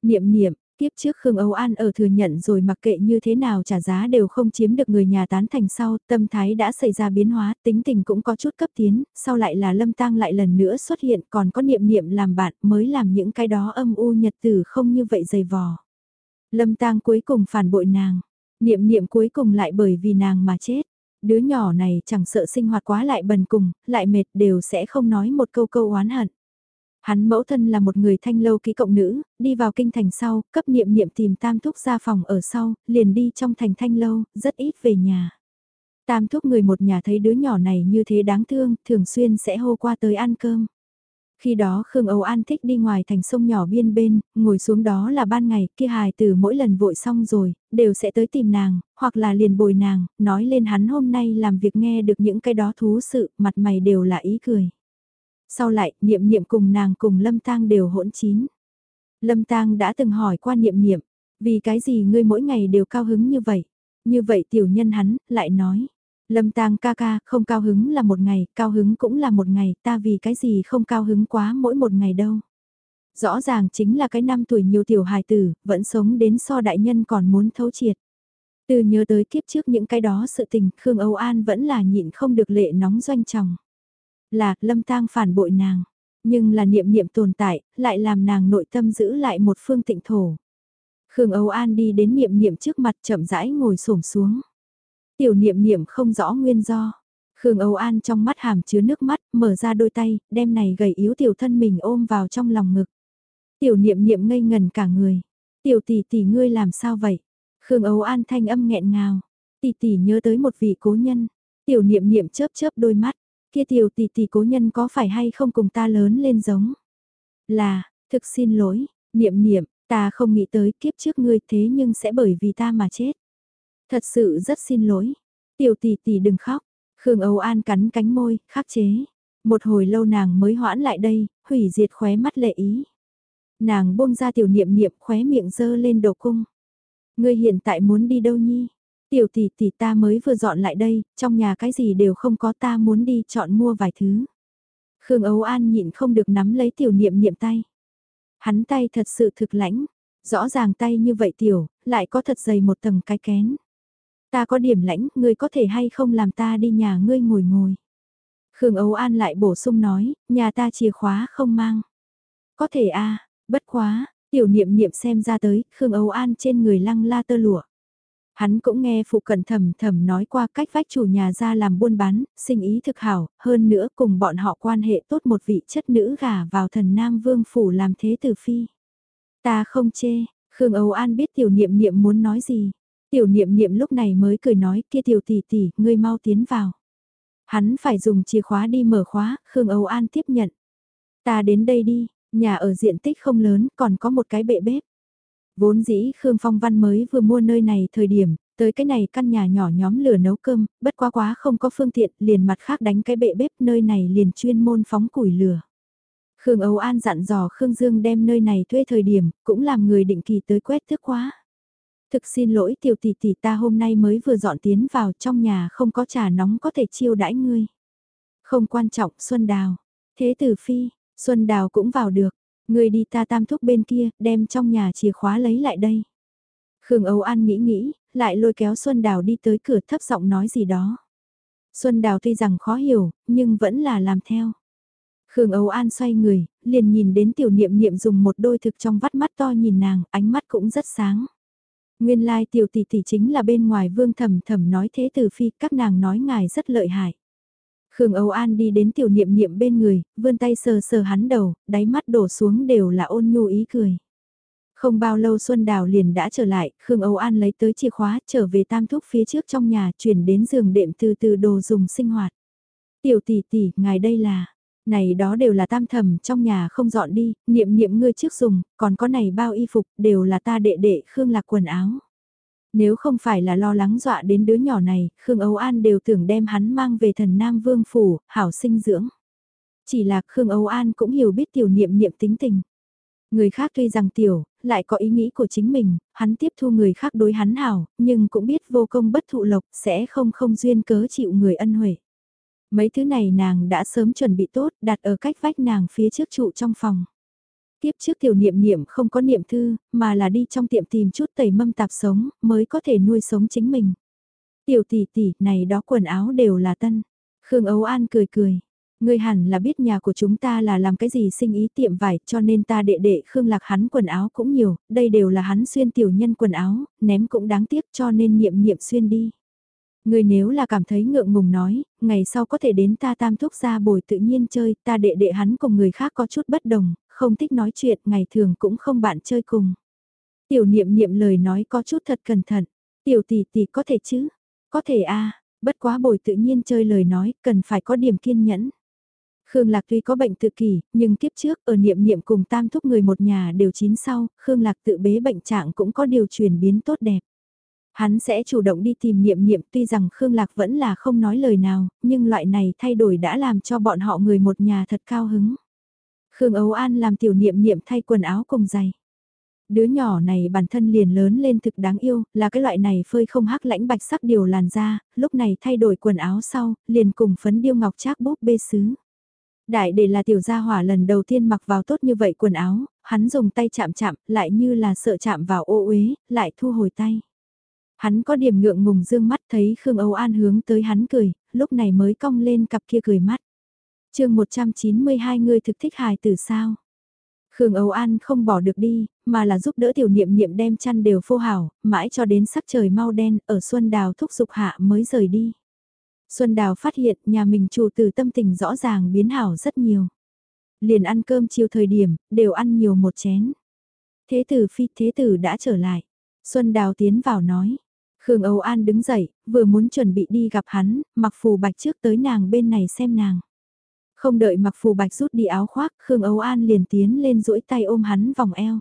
Niệm niệm, tiếp trước Khương Âu An ở thừa nhận rồi mặc kệ như thế nào trả giá đều không chiếm được người nhà tán thành sau, tâm thái đã xảy ra biến hóa, tính tình cũng có chút cấp tiến, sau lại là lâm tang lại lần nữa xuất hiện còn có niệm niệm làm bạn mới làm những cái đó âm u nhật tử không như vậy dày vò. Lâm tang cuối cùng phản bội nàng, niệm niệm cuối cùng lại bởi vì nàng mà chết. Đứa nhỏ này chẳng sợ sinh hoạt quá lại bần cùng, lại mệt đều sẽ không nói một câu câu oán hận. Hắn mẫu thân là một người thanh lâu ký cộng nữ, đi vào kinh thành sau, cấp niệm niệm tìm tam thúc ra phòng ở sau, liền đi trong thành thanh lâu, rất ít về nhà. Tam thúc người một nhà thấy đứa nhỏ này như thế đáng thương, thường xuyên sẽ hô qua tới ăn cơm. Khi đó Khương Âu An thích đi ngoài thành sông nhỏ biên bên, ngồi xuống đó là ban ngày, kia hài từ mỗi lần vội xong rồi, đều sẽ tới tìm nàng, hoặc là liền bồi nàng, nói lên hắn hôm nay làm việc nghe được những cái đó thú sự, mặt mày đều là ý cười. Sau lại, niệm niệm cùng nàng cùng Lâm Tang đều hỗn chín. Lâm Tang đã từng hỏi qua niệm niệm, vì cái gì ngươi mỗi ngày đều cao hứng như vậy? Như vậy tiểu nhân hắn, lại nói, Lâm tang ca ca, không cao hứng là một ngày, cao hứng cũng là một ngày, ta vì cái gì không cao hứng quá mỗi một ngày đâu. Rõ ràng chính là cái năm tuổi nhiều tiểu hài tử, vẫn sống đến so đại nhân còn muốn thấu triệt. Từ nhớ tới kiếp trước những cái đó sự tình, Khương Âu An vẫn là nhịn không được lệ nóng doanh chồng. Là, lâm tang phản bội nàng. Nhưng là niệm niệm tồn tại, lại làm nàng nội tâm giữ lại một phương tịnh thổ. Khương Âu An đi đến niệm niệm trước mặt chậm rãi ngồi xổm xuống. Tiểu niệm niệm không rõ nguyên do. Khương Âu An trong mắt hàm chứa nước mắt, mở ra đôi tay, đem này gầy yếu tiểu thân mình ôm vào trong lòng ngực. Tiểu niệm niệm ngây ngần cả người. Tiểu tỷ tỷ ngươi làm sao vậy? Khương Âu An thanh âm nghẹn ngào. Tỷ tỷ nhớ tới một vị cố nhân. Tiểu niệm niệm chớp chớp đôi mắt. Kia tiểu tỷ tỷ cố nhân có phải hay không cùng ta lớn lên giống? Là, thực xin lỗi, niệm niệm, ta không nghĩ tới kiếp trước ngươi thế nhưng sẽ bởi vì ta mà chết. Thật sự rất xin lỗi. Tiểu tỷ tỷ đừng khóc. Khương Âu An cắn cánh môi, khắc chế. Một hồi lâu nàng mới hoãn lại đây, hủy diệt khóe mắt lệ ý. Nàng buông ra tiểu niệm niệm khóe miệng dơ lên đầu cung. Ngươi hiện tại muốn đi đâu nhi? Tiểu tỷ tỷ ta mới vừa dọn lại đây, trong nhà cái gì đều không có ta muốn đi chọn mua vài thứ. Khương Âu An nhịn không được nắm lấy tiểu niệm niệm tay. Hắn tay thật sự thực lãnh, rõ ràng tay như vậy tiểu, lại có thật dày một tầng cái kén. Ta có điểm lãnh, ngươi có thể hay không làm ta đi nhà ngươi ngồi ngồi. Khương Âu An lại bổ sung nói, nhà ta chìa khóa không mang. Có thể a bất quá, tiểu niệm niệm xem ra tới, Khương Âu An trên người lăng la tơ lụa. Hắn cũng nghe phụ cận thầm thầm nói qua cách vách chủ nhà ra làm buôn bán, sinh ý thực hảo, hơn nữa cùng bọn họ quan hệ tốt một vị chất nữ gả vào thần Nam Vương Phủ làm thế tử phi. Ta không chê, Khương Âu An biết tiểu niệm niệm muốn nói gì. Tiểu niệm niệm lúc này mới cười nói kia tiểu tỷ tỷ, ngươi mau tiến vào. Hắn phải dùng chìa khóa đi mở khóa, Khương Âu An tiếp nhận. Ta đến đây đi, nhà ở diện tích không lớn, còn có một cái bệ bếp. Vốn dĩ Khương Phong Văn mới vừa mua nơi này thời điểm, tới cái này căn nhà nhỏ nhóm lửa nấu cơm, bất quá quá không có phương tiện, liền mặt khác đánh cái bệ bếp nơi này liền chuyên môn phóng củi lửa. Khương Âu An dặn dò Khương Dương đem nơi này thuê thời điểm, cũng làm người định kỳ tới quét thức quá. Thực xin lỗi tiểu tỷ tỷ ta hôm nay mới vừa dọn tiến vào trong nhà không có trà nóng có thể chiêu đãi ngươi. Không quan trọng Xuân Đào. Thế tử phi, Xuân Đào cũng vào được. Ngươi đi ta tam thúc bên kia, đem trong nhà chìa khóa lấy lại đây. Khương Âu An nghĩ nghĩ, lại lôi kéo Xuân Đào đi tới cửa thấp giọng nói gì đó. Xuân Đào tuy rằng khó hiểu, nhưng vẫn là làm theo. Khương Âu An xoay người, liền nhìn đến tiểu niệm niệm dùng một đôi thực trong vắt mắt to nhìn nàng, ánh mắt cũng rất sáng. Nguyên lai tiểu tỷ tỷ chính là bên ngoài vương thầm thầm nói thế từ phi, các nàng nói ngài rất lợi hại. Khương Âu An đi đến tiểu niệm niệm bên người, vươn tay sờ sờ hắn đầu, đáy mắt đổ xuống đều là ôn nhu ý cười. Không bao lâu Xuân Đào liền đã trở lại, Khương Âu An lấy tới chìa khóa trở về tam thúc phía trước trong nhà chuyển đến giường đệm từ từ đồ dùng sinh hoạt. Tiểu tỷ tỷ, ngài đây là, này đó đều là tam thầm trong nhà không dọn đi, niệm niệm ngươi trước dùng, còn có này bao y phục đều là ta đệ đệ Khương lạc quần áo. Nếu không phải là lo lắng dọa đến đứa nhỏ này, Khương Âu An đều tưởng đem hắn mang về thần Nam Vương Phủ, hảo sinh dưỡng. Chỉ là Khương Âu An cũng hiểu biết tiểu niệm niệm tính tình. Người khác tuy rằng tiểu, lại có ý nghĩ của chính mình, hắn tiếp thu người khác đối hắn hảo, nhưng cũng biết vô công bất thụ lộc sẽ không không duyên cớ chịu người ân huệ. Mấy thứ này nàng đã sớm chuẩn bị tốt, đặt ở cách vách nàng phía trước trụ trong phòng. Tiếp trước tiểu niệm niệm không có niệm thư, mà là đi trong tiệm tìm chút tẩy mâm tạp sống, mới có thể nuôi sống chính mình. Tiểu tỷ tỷ, này đó quần áo đều là tân. Khương Ấu An cười cười. Ngươi hẳn là biết nhà của chúng ta là làm cái gì sinh ý tiệm vải cho nên ta đệ đệ Khương Lạc hắn quần áo cũng nhiều, đây đều là hắn xuyên tiểu nhân quần áo, ném cũng đáng tiếc cho nên niệm niệm xuyên đi. Người nếu là cảm thấy ngượng ngùng nói, ngày sau có thể đến ta tam thúc ra bồi tự nhiên chơi, ta đệ đệ hắn cùng người khác có chút bất đồng, không thích nói chuyện, ngày thường cũng không bạn chơi cùng. Tiểu niệm niệm lời nói có chút thật cẩn thận, tiểu tỷ tỷ có thể chứ, có thể a bất quá bồi tự nhiên chơi lời nói, cần phải có điểm kiên nhẫn. Khương Lạc tuy có bệnh tự kỷ, nhưng tiếp trước ở niệm niệm cùng tam thúc người một nhà đều chín sau, Khương Lạc tự bế bệnh trạng cũng có điều chuyển biến tốt đẹp. Hắn sẽ chủ động đi tìm niệm niệm tuy rằng Khương Lạc vẫn là không nói lời nào, nhưng loại này thay đổi đã làm cho bọn họ người một nhà thật cao hứng. Khương Ấu An làm tiểu niệm niệm thay quần áo cùng giày. Đứa nhỏ này bản thân liền lớn lên thực đáng yêu, là cái loại này phơi không hắc lãnh bạch sắc điều làn da, lúc này thay đổi quần áo sau, liền cùng phấn điêu ngọc trác búp bê sứ. Đại để là tiểu gia hỏa lần đầu tiên mặc vào tốt như vậy quần áo, hắn dùng tay chạm chạm, lại như là sợ chạm vào ô uế, lại thu hồi tay. Hắn có điểm ngượng ngùng dương mắt thấy Khương Âu An hướng tới hắn cười, lúc này mới cong lên cặp kia cười mắt. chương 192 người thực thích hài từ sao? Khương Âu An không bỏ được đi, mà là giúp đỡ tiểu niệm niệm đem chăn đều phô hảo, mãi cho đến sắc trời mau đen, ở Xuân Đào thúc dục hạ mới rời đi. Xuân Đào phát hiện nhà mình chủ từ tâm tình rõ ràng biến hảo rất nhiều. Liền ăn cơm chiều thời điểm, đều ăn nhiều một chén. Thế tử phi thế tử đã trở lại. Xuân Đào tiến vào nói. Khương Âu An đứng dậy, vừa muốn chuẩn bị đi gặp hắn, mặc phù bạch trước tới nàng bên này xem nàng. Không đợi mặc phù bạch rút đi áo khoác, Khương Âu An liền tiến lên duỗi tay ôm hắn vòng eo.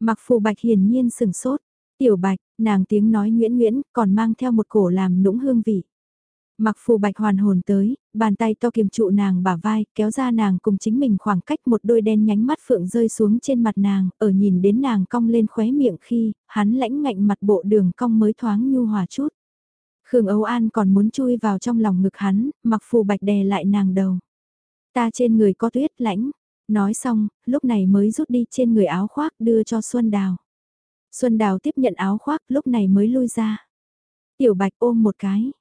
Mặc phù bạch hiển nhiên sừng sốt. Tiểu bạch, nàng tiếng nói nguyễn nguyễn, còn mang theo một cổ làm nũng hương vị. Mặc phù bạch hoàn hồn tới, bàn tay to kiềm trụ nàng bả vai, kéo ra nàng cùng chính mình khoảng cách một đôi đen nhánh mắt phượng rơi xuống trên mặt nàng, ở nhìn đến nàng cong lên khóe miệng khi, hắn lãnh ngạnh mặt bộ đường cong mới thoáng nhu hòa chút. Khương Âu An còn muốn chui vào trong lòng ngực hắn, mặc phù bạch đè lại nàng đầu. Ta trên người có tuyết lãnh, nói xong, lúc này mới rút đi trên người áo khoác đưa cho Xuân Đào. Xuân Đào tiếp nhận áo khoác lúc này mới lui ra. Tiểu bạch ôm một cái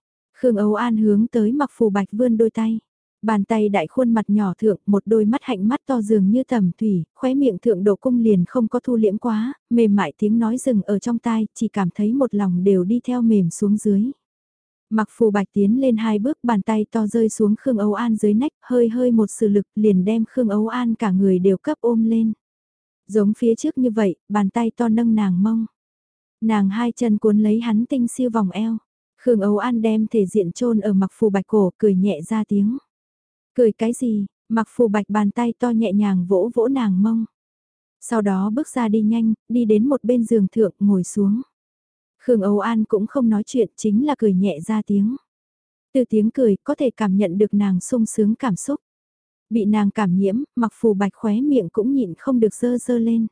Khương Âu An hướng tới mặc phù bạch vươn đôi tay. Bàn tay đại khuôn mặt nhỏ thượng, một đôi mắt hạnh mắt to dường như tầm thủy, khóe miệng thượng độ cung liền không có thu liễm quá, mềm mại tiếng nói rừng ở trong tai, chỉ cảm thấy một lòng đều đi theo mềm xuống dưới. Mặc phù bạch tiến lên hai bước bàn tay to rơi xuống Khương Âu An dưới nách, hơi hơi một sự lực liền đem Khương Âu An cả người đều cấp ôm lên. Giống phía trước như vậy, bàn tay to nâng nàng mông. Nàng hai chân cuốn lấy hắn tinh siêu vòng eo. Khương Âu An đem thể diện trôn ở mặc phù bạch cổ cười nhẹ ra tiếng. Cười cái gì, mặc phù bạch bàn tay to nhẹ nhàng vỗ vỗ nàng mông. Sau đó bước ra đi nhanh, đi đến một bên giường thượng ngồi xuống. Khương Âu An cũng không nói chuyện chính là cười nhẹ ra tiếng. Từ tiếng cười có thể cảm nhận được nàng sung sướng cảm xúc. Bị nàng cảm nhiễm, mặc phù bạch khóe miệng cũng nhịn không được dơ dơ lên.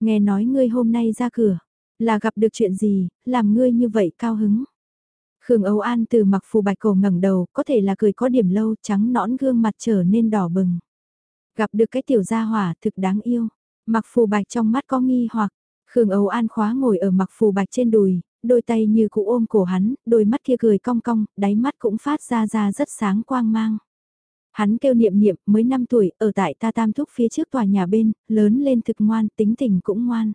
Nghe nói ngươi hôm nay ra cửa, là gặp được chuyện gì, làm ngươi như vậy cao hứng. Khương Âu An từ mặc phù bạch cổ ngẩng đầu, có thể là cười có điểm lâu, trắng nõn gương mặt trở nên đỏ bừng. Gặp được cái tiểu gia hỏa thực đáng yêu. Mặc phù bạch trong mắt có nghi hoặc, Khương Âu An khóa ngồi ở mặc phù bạch trên đùi, đôi tay như cụ ôm cổ hắn, đôi mắt kia cười cong cong, đáy mắt cũng phát ra ra rất sáng quang mang. Hắn kêu niệm niệm, mới 5 tuổi, ở tại ta tam thúc phía trước tòa nhà bên, lớn lên thực ngoan, tính tình cũng ngoan.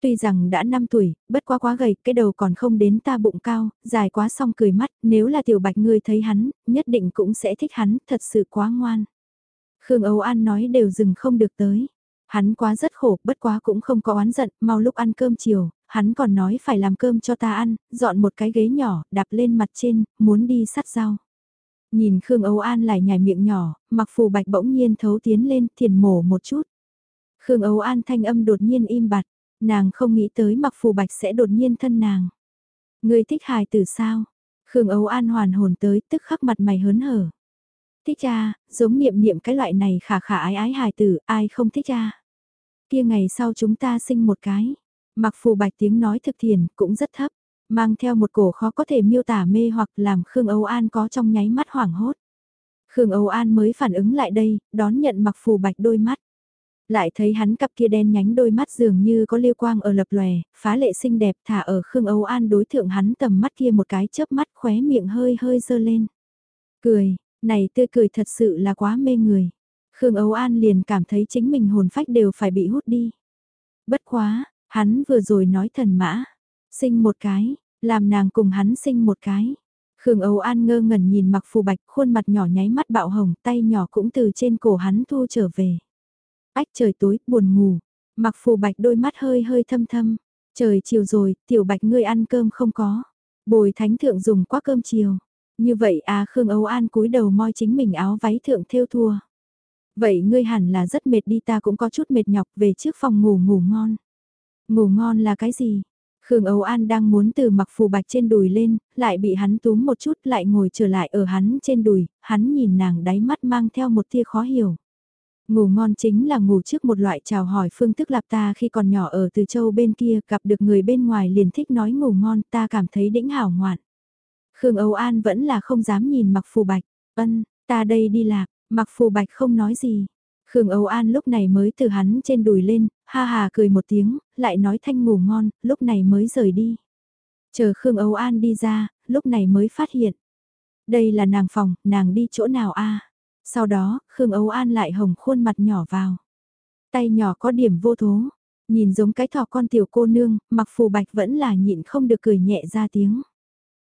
Tuy rằng đã 5 tuổi, bất quá quá gầy, cái đầu còn không đến ta bụng cao, dài quá xong cười mắt, nếu là tiểu bạch ngươi thấy hắn, nhất định cũng sẽ thích hắn, thật sự quá ngoan. Khương Âu An nói đều dừng không được tới. Hắn quá rất khổ, bất quá cũng không có oán giận, mau lúc ăn cơm chiều, hắn còn nói phải làm cơm cho ta ăn, dọn một cái ghế nhỏ, đạp lên mặt trên, muốn đi sắt rau. Nhìn Khương Âu An lại nhảy miệng nhỏ, mặc phù bạch bỗng nhiên thấu tiến lên, thiền mổ một chút. Khương Âu An thanh âm đột nhiên im bặt, Nàng không nghĩ tới mặc phù bạch sẽ đột nhiên thân nàng. Người thích hài từ sao? Khương Âu An hoàn hồn tới tức khắc mặt mày hớn hở. Thích cha, giống niệm niệm cái loại này khả khả ái ái hài tử, ai không thích cha. Kia ngày sau chúng ta sinh một cái. Mặc phù bạch tiếng nói thực thiền cũng rất thấp, mang theo một cổ khó có thể miêu tả mê hoặc làm Khương Âu An có trong nháy mắt hoảng hốt. Khương Âu An mới phản ứng lại đây, đón nhận mặc phù bạch đôi mắt. Lại thấy hắn cặp kia đen nhánh đôi mắt dường như có liêu quang ở lập lòe, phá lệ xinh đẹp thả ở Khương Âu An đối thượng hắn tầm mắt kia một cái chớp mắt khóe miệng hơi hơi dơ lên. Cười, này tươi cười thật sự là quá mê người. Khương Âu An liền cảm thấy chính mình hồn phách đều phải bị hút đi. Bất quá, hắn vừa rồi nói thần mã, sinh một cái, làm nàng cùng hắn sinh một cái. Khương Âu An ngơ ngẩn nhìn mặc phù bạch khuôn mặt nhỏ nháy mắt bạo hồng tay nhỏ cũng từ trên cổ hắn thu trở về. Ách trời tối, buồn ngủ. Mặc phù bạch đôi mắt hơi hơi thâm thâm. Trời chiều rồi, tiểu bạch ngươi ăn cơm không có. Bồi thánh thượng dùng quá cơm chiều. Như vậy à Khương Âu An cúi đầu moi chính mình áo váy thượng theo thua. Vậy ngươi hẳn là rất mệt đi ta cũng có chút mệt nhọc về trước phòng ngủ ngủ ngon. Ngủ ngon là cái gì? Khương Âu An đang muốn từ mặc phù bạch trên đùi lên, lại bị hắn túm một chút lại ngồi trở lại ở hắn trên đùi, hắn nhìn nàng đáy mắt mang theo một tia khó hiểu. Ngủ ngon chính là ngủ trước một loại chào hỏi phương thức lạp ta khi còn nhỏ ở từ châu bên kia gặp được người bên ngoài liền thích nói ngủ ngon ta cảm thấy đĩnh hảo ngoạn. Khương Âu An vẫn là không dám nhìn mặc phù bạch, ân, ta đây đi lạc, mặc phù bạch không nói gì. Khương Âu An lúc này mới từ hắn trên đùi lên, ha hà cười một tiếng, lại nói thanh ngủ ngon, lúc này mới rời đi. Chờ Khương Âu An đi ra, lúc này mới phát hiện. Đây là nàng phòng, nàng đi chỗ nào a? Sau đó, Khương Âu An lại hồng khuôn mặt nhỏ vào. Tay nhỏ có điểm vô thố, nhìn giống cái thỏ con tiểu cô nương, mặc phù bạch vẫn là nhịn không được cười nhẹ ra tiếng.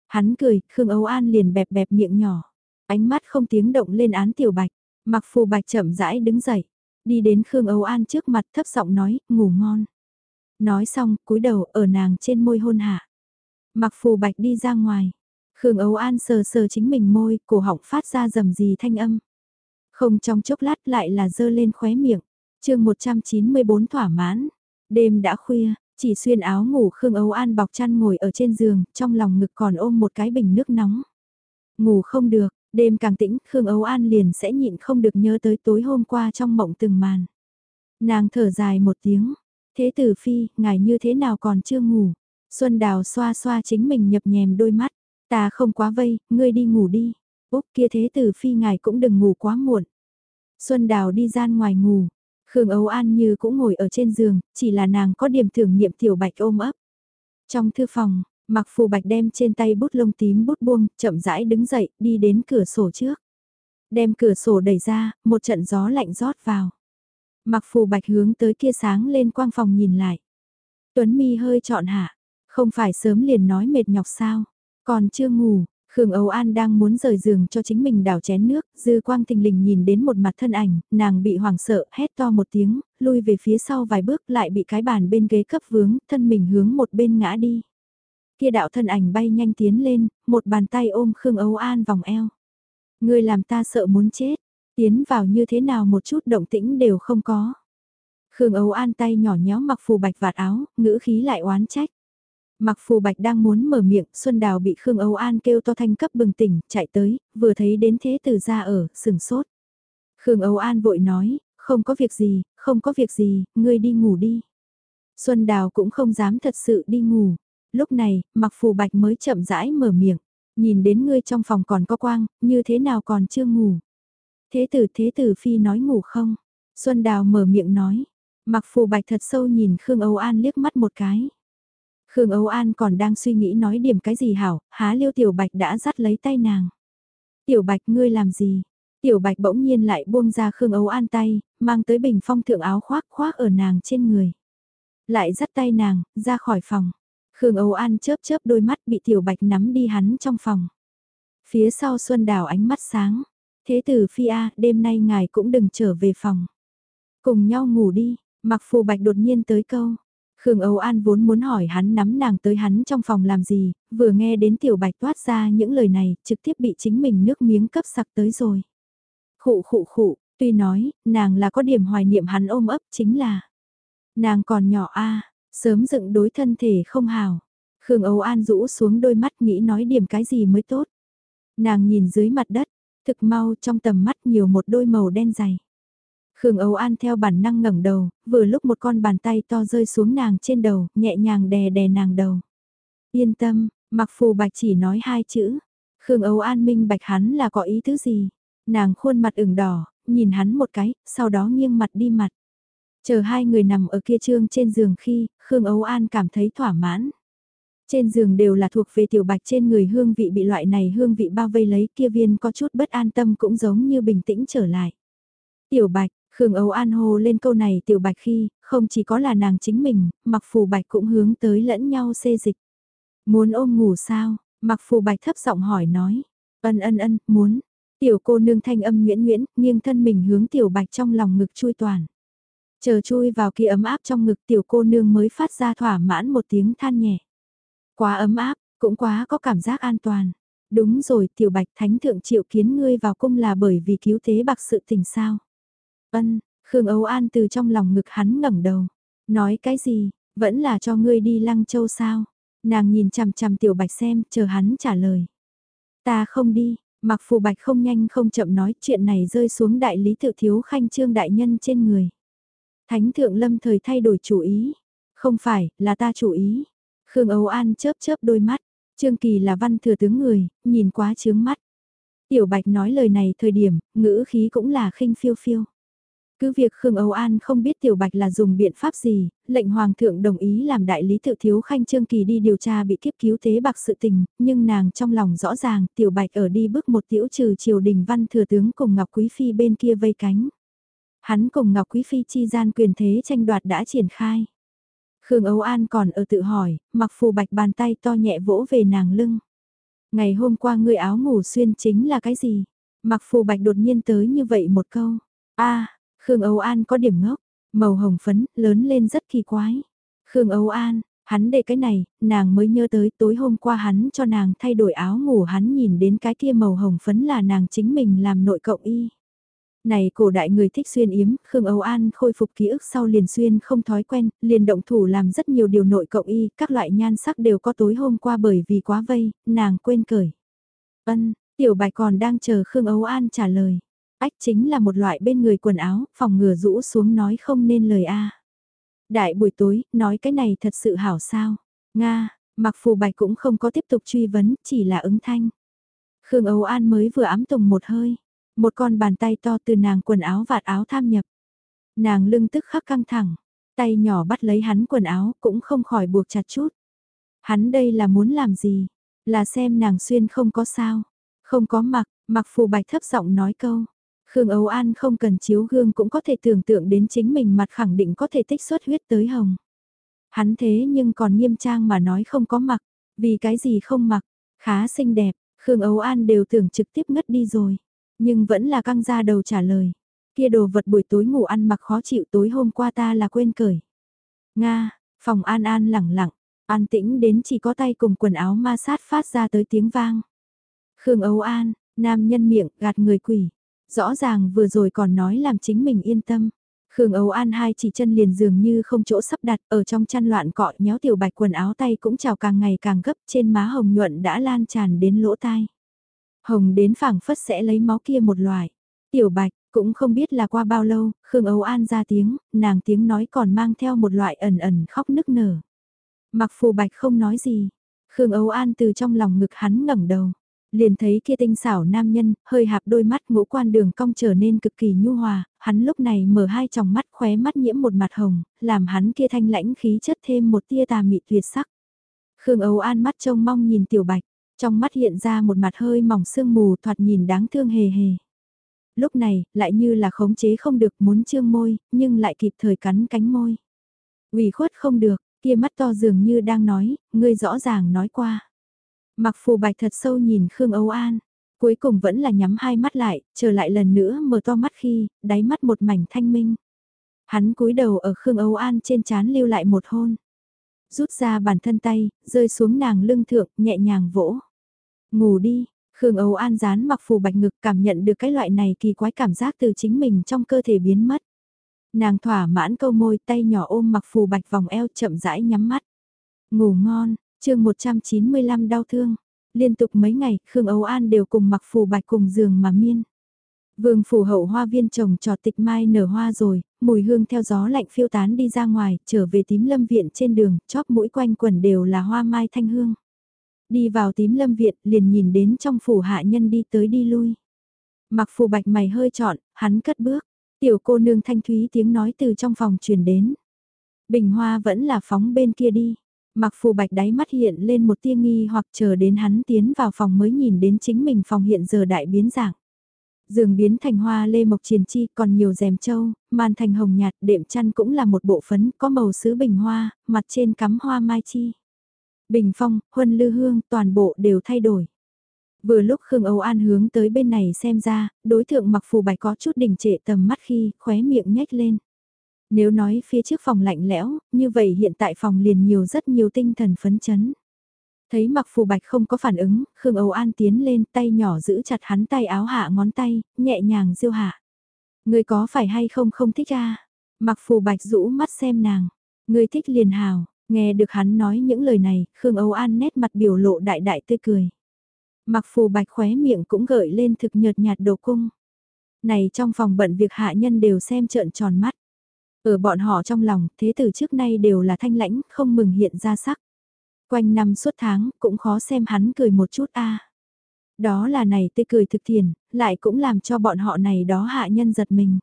Hắn cười, Khương Âu An liền bẹp bẹp miệng nhỏ, ánh mắt không tiếng động lên án tiểu bạch, mặc phù bạch chậm rãi đứng dậy, đi đến Khương Âu An trước mặt thấp giọng nói, ngủ ngon. Nói xong, cúi đầu ở nàng trên môi hôn hạ. Mặc phù bạch đi ra ngoài. Khương Âu An sờ sờ chính mình môi, cổ họng phát ra rầm gì thanh âm. Không trong chốc lát lại là dơ lên khóe miệng. chương 194 thỏa mãn. Đêm đã khuya, chỉ xuyên áo ngủ Khương Âu An bọc chăn ngồi ở trên giường, trong lòng ngực còn ôm một cái bình nước nóng. Ngủ không được, đêm càng tĩnh, Khương Âu An liền sẽ nhịn không được nhớ tới tối hôm qua trong mộng từng màn. Nàng thở dài một tiếng, thế tử phi, ngài như thế nào còn chưa ngủ. Xuân Đào xoa xoa chính mình nhập nhèm đôi mắt, ta không quá vây, ngươi đi ngủ đi. Úc kia thế tử phi ngài cũng đừng ngủ quá muộn. Xuân Đào đi gian ngoài ngủ, Khương Âu An như cũng ngồi ở trên giường, chỉ là nàng có điểm thưởng nghiệm tiểu bạch ôm ấp. Trong thư phòng, mặc phù bạch đem trên tay bút lông tím bút buông, chậm rãi đứng dậy, đi đến cửa sổ trước. Đem cửa sổ đẩy ra, một trận gió lạnh rót vào. Mặc phù bạch hướng tới kia sáng lên quang phòng nhìn lại. Tuấn mi hơi trọn hạ, không phải sớm liền nói mệt nhọc sao, còn chưa ngủ, Khương Âu An đang muốn rời giường cho chính mình đảo chén nước, dư quang tình lình nhìn đến một mặt thân ảnh, nàng bị hoảng sợ, hét to một tiếng, lui về phía sau vài bước lại bị cái bàn bên ghế cấp vướng, thân mình hướng một bên ngã đi. Kia đạo thân ảnh bay nhanh tiến lên, một bàn tay ôm Khương Âu An vòng eo. Người làm ta sợ muốn chết, tiến vào như thế nào một chút động tĩnh đều không có. Khương Âu An tay nhỏ nhéo mặc phù bạch vạt áo, ngữ khí lại oán trách. Mặc phù bạch đang muốn mở miệng, Xuân Đào bị Khương Âu An kêu to thanh cấp bừng tỉnh, chạy tới, vừa thấy đến thế tử ra ở, sừng sốt. Khương Âu An vội nói, không có việc gì, không có việc gì, ngươi đi ngủ đi. Xuân Đào cũng không dám thật sự đi ngủ. Lúc này, mặc phù bạch mới chậm rãi mở miệng, nhìn đến ngươi trong phòng còn có quang, như thế nào còn chưa ngủ. Thế tử thế tử phi nói ngủ không? Xuân Đào mở miệng nói, mặc phù bạch thật sâu nhìn Khương Âu An liếc mắt một cái. Khương Âu An còn đang suy nghĩ nói điểm cái gì hảo, há liêu tiểu bạch đã dắt lấy tay nàng. Tiểu bạch ngươi làm gì? Tiểu bạch bỗng nhiên lại buông ra Khương Âu An tay, mang tới bình phong thượng áo khoác khoác ở nàng trên người. Lại dắt tay nàng, ra khỏi phòng. Khương Âu An chớp chớp đôi mắt bị tiểu bạch nắm đi hắn trong phòng. Phía sau Xuân Đào ánh mắt sáng. Thế tử Phi A, đêm nay ngài cũng đừng trở về phòng. Cùng nhau ngủ đi, mặc phù bạch đột nhiên tới câu. Khương Âu An vốn muốn hỏi hắn nắm nàng tới hắn trong phòng làm gì, vừa nghe đến tiểu bạch toát ra những lời này, trực tiếp bị chính mình nước miếng cấp sặc tới rồi. Khụ khụ khụ, tuy nói, nàng là có điểm hoài niệm hắn ôm ấp chính là. Nàng còn nhỏ a sớm dựng đối thân thể không hào. Khương Âu An rũ xuống đôi mắt nghĩ nói điểm cái gì mới tốt. Nàng nhìn dưới mặt đất, thực mau trong tầm mắt nhiều một đôi màu đen dày. Khương Âu An theo bản năng ngẩng đầu, vừa lúc một con bàn tay to rơi xuống nàng trên đầu, nhẹ nhàng đè đè nàng đầu. Yên tâm, mặc phù bạch chỉ nói hai chữ. Khương Âu An minh bạch hắn là có ý thứ gì. Nàng khuôn mặt ửng đỏ, nhìn hắn một cái, sau đó nghiêng mặt đi mặt. Chờ hai người nằm ở kia trương trên giường khi, Khương Âu An cảm thấy thỏa mãn. Trên giường đều là thuộc về tiểu bạch trên người hương vị bị loại này hương vị bao vây lấy kia viên có chút bất an tâm cũng giống như bình tĩnh trở lại. Tiểu bạch, Khương Âu An hô lên câu này tiểu bạch khi, không chỉ có là nàng chính mình, mặc phù bạch cũng hướng tới lẫn nhau xê dịch. Muốn ôm ngủ sao? Mặc phù bạch thấp giọng hỏi nói. Ân ân ân, muốn. Tiểu cô nương thanh âm nguyễn nguyễn, nghiêng thân mình hướng tiểu bạch trong lòng ngực chui toàn. Chờ chui vào kia ấm áp trong ngực tiểu cô nương mới phát ra thỏa mãn một tiếng than nhẹ. Quá ấm áp, cũng quá có cảm giác an toàn. Đúng rồi tiểu bạch thánh thượng triệu kiến ngươi vào cung là bởi vì cứu thế bạc sự tình sao. Ân, Khương Âu An từ trong lòng ngực hắn ngẩng đầu. Nói cái gì, vẫn là cho ngươi đi lăng châu sao? Nàng nhìn chằm chằm tiểu bạch xem, chờ hắn trả lời. Ta không đi, mặc phù bạch không nhanh không chậm nói chuyện này rơi xuống đại lý tự thiếu khanh trương đại nhân trên người. Thánh thượng lâm thời thay đổi chủ ý. Không phải, là ta chủ ý. Khương Âu An chớp chớp đôi mắt. Trương Kỳ là văn thừa tướng người, nhìn quá chướng mắt. Tiểu Bạch nói lời này thời điểm, ngữ khí cũng là khinh phiêu phiêu. Cứ việc Khương Âu An không biết Tiểu Bạch là dùng biện pháp gì, lệnh Hoàng thượng đồng ý làm đại lý tự thiếu khanh Trương Kỳ đi điều tra bị kiếp cứu tế bạc sự tình, nhưng nàng trong lòng rõ ràng Tiểu Bạch ở đi bước một tiểu trừ triều đình văn thừa tướng cùng Ngọc Quý Phi bên kia vây cánh. Hắn cùng Ngọc Quý Phi chi gian quyền thế tranh đoạt đã triển khai. Khương Âu An còn ở tự hỏi, mặc phù bạch bàn tay to nhẹ vỗ về nàng lưng. Ngày hôm qua người áo ngủ xuyên chính là cái gì? Mặc phù bạch đột nhiên tới như vậy một câu. a Khương Âu An có điểm ngốc, màu hồng phấn, lớn lên rất kỳ quái. Khương Âu An, hắn để cái này, nàng mới nhớ tới tối hôm qua hắn cho nàng thay đổi áo ngủ hắn nhìn đến cái kia màu hồng phấn là nàng chính mình làm nội cộng y. Này cổ đại người thích xuyên yếm, Khương Âu An khôi phục ký ức sau liền xuyên không thói quen, liền động thủ làm rất nhiều điều nội cộng y, các loại nhan sắc đều có tối hôm qua bởi vì quá vây, nàng quên cởi. Ân, tiểu bạch còn đang chờ Khương Âu An trả lời. Ách chính là một loại bên người quần áo, phòng ngừa rũ xuống nói không nên lời a. Đại buổi tối, nói cái này thật sự hảo sao. Nga, mặc phù bạch cũng không có tiếp tục truy vấn, chỉ là ứng thanh. Khương Âu An mới vừa ám tùng một hơi. Một con bàn tay to từ nàng quần áo vạt áo tham nhập. Nàng lưng tức khắc căng thẳng, tay nhỏ bắt lấy hắn quần áo cũng không khỏi buộc chặt chút. Hắn đây là muốn làm gì? Là xem nàng xuyên không có sao. Không có mặc, mặc phù bạch thấp giọng nói câu. Khương Âu An không cần chiếu gương cũng có thể tưởng tượng đến chính mình mặt khẳng định có thể tích xuất huyết tới hồng. Hắn thế nhưng còn nghiêm trang mà nói không có mặc, vì cái gì không mặc, khá xinh đẹp, Khương Âu An đều tưởng trực tiếp ngất đi rồi. Nhưng vẫn là căng ra đầu trả lời. Kia đồ vật buổi tối ngủ ăn mặc khó chịu tối hôm qua ta là quên cởi. Nga, phòng an an lẳng lặng, an tĩnh đến chỉ có tay cùng quần áo ma sát phát ra tới tiếng vang. Khương Âu An, nam nhân miệng gạt người quỷ. Rõ ràng vừa rồi còn nói làm chính mình yên tâm. Khương Âu An hai chỉ chân liền dường như không chỗ sắp đặt ở trong chăn loạn cọ nhéo tiểu bạch quần áo tay cũng trào càng ngày càng gấp trên má hồng nhuận đã lan tràn đến lỗ tai. Hồng đến phảng phất sẽ lấy máu kia một loại. Tiểu bạch, cũng không biết là qua bao lâu, Khương Âu An ra tiếng, nàng tiếng nói còn mang theo một loại ẩn ẩn khóc nức nở. Mặc phù bạch không nói gì. Khương Âu An từ trong lòng ngực hắn ngẩng đầu. Liền thấy kia tinh xảo nam nhân, hơi hạp đôi mắt ngũ quan đường cong trở nên cực kỳ nhu hòa, hắn lúc này mở hai tròng mắt khóe mắt nhiễm một mặt hồng, làm hắn kia thanh lãnh khí chất thêm một tia tà mị tuyệt sắc. Khương Âu An mắt trông mong nhìn tiểu bạch, trong mắt hiện ra một mặt hơi mỏng sương mù thoạt nhìn đáng thương hề hề. Lúc này, lại như là khống chế không được muốn trương môi, nhưng lại kịp thời cắn cánh môi. ủy khuất không được, kia mắt to dường như đang nói, ngươi rõ ràng nói qua. Mặc phù bạch thật sâu nhìn Khương Âu An, cuối cùng vẫn là nhắm hai mắt lại, trở lại lần nữa mở to mắt khi, đáy mắt một mảnh thanh minh. Hắn cúi đầu ở Khương Âu An trên chán lưu lại một hôn. Rút ra bản thân tay, rơi xuống nàng lưng thượng, nhẹ nhàng vỗ. Ngủ đi, Khương Âu An dán mặc phù bạch ngực cảm nhận được cái loại này kỳ quái cảm giác từ chính mình trong cơ thể biến mất. Nàng thỏa mãn câu môi tay nhỏ ôm mặc phù bạch vòng eo chậm rãi nhắm mắt. Ngủ ngon, chương 195 đau thương. Liên tục mấy ngày, Khương Âu An đều cùng mặc phù bạch cùng giường mà miên. Vương phủ hậu hoa viên trồng trọt tịch mai nở hoa rồi, mùi hương theo gió lạnh phiêu tán đi ra ngoài, trở về tím lâm viện trên đường, chóp mũi quanh quần đều là hoa mai thanh hương. Đi vào tím lâm viện, liền nhìn đến trong phủ hạ nhân đi tới đi lui. Mặc phù bạch mày hơi trọn, hắn cất bước. Tiểu cô nương thanh thúy tiếng nói từ trong phòng truyền đến. Bình hoa vẫn là phóng bên kia đi. Mặc phù bạch đáy mắt hiện lên một tia nghi hoặc chờ đến hắn tiến vào phòng mới nhìn đến chính mình phòng hiện giờ đại biến dạng. Giường biến thành hoa lê mộc triền chi còn nhiều rèm châu, màn thành hồng nhạt đệm chăn cũng là một bộ phấn có màu sứ bình hoa, mặt trên cắm hoa mai chi. Bình phong, huân lư hương toàn bộ đều thay đổi. Vừa lúc Khương Âu An hướng tới bên này xem ra, đối tượng mặc phù bạch có chút đình trệ tầm mắt khi khóe miệng nhếch lên. Nếu nói phía trước phòng lạnh lẽo, như vậy hiện tại phòng liền nhiều rất nhiều tinh thần phấn chấn. Thấy mặc phù bạch không có phản ứng, Khương Âu An tiến lên tay nhỏ giữ chặt hắn tay áo hạ ngón tay, nhẹ nhàng diêu hạ. Người có phải hay không không thích à? Mặc phù bạch rũ mắt xem nàng. Người thích liền hào, nghe được hắn nói những lời này, Khương Âu An nét mặt biểu lộ đại đại tươi cười. Mặc phù bạch khóe miệng cũng gợi lên thực nhợt nhạt đồ cung. Này trong phòng bận việc hạ nhân đều xem trợn tròn mắt. Ở bọn họ trong lòng, thế tử trước nay đều là thanh lãnh, không mừng hiện ra sắc. Quanh năm suốt tháng, cũng khó xem hắn cười một chút a. Đó là này tê cười thực thiền, lại cũng làm cho bọn họ này đó hạ nhân giật mình.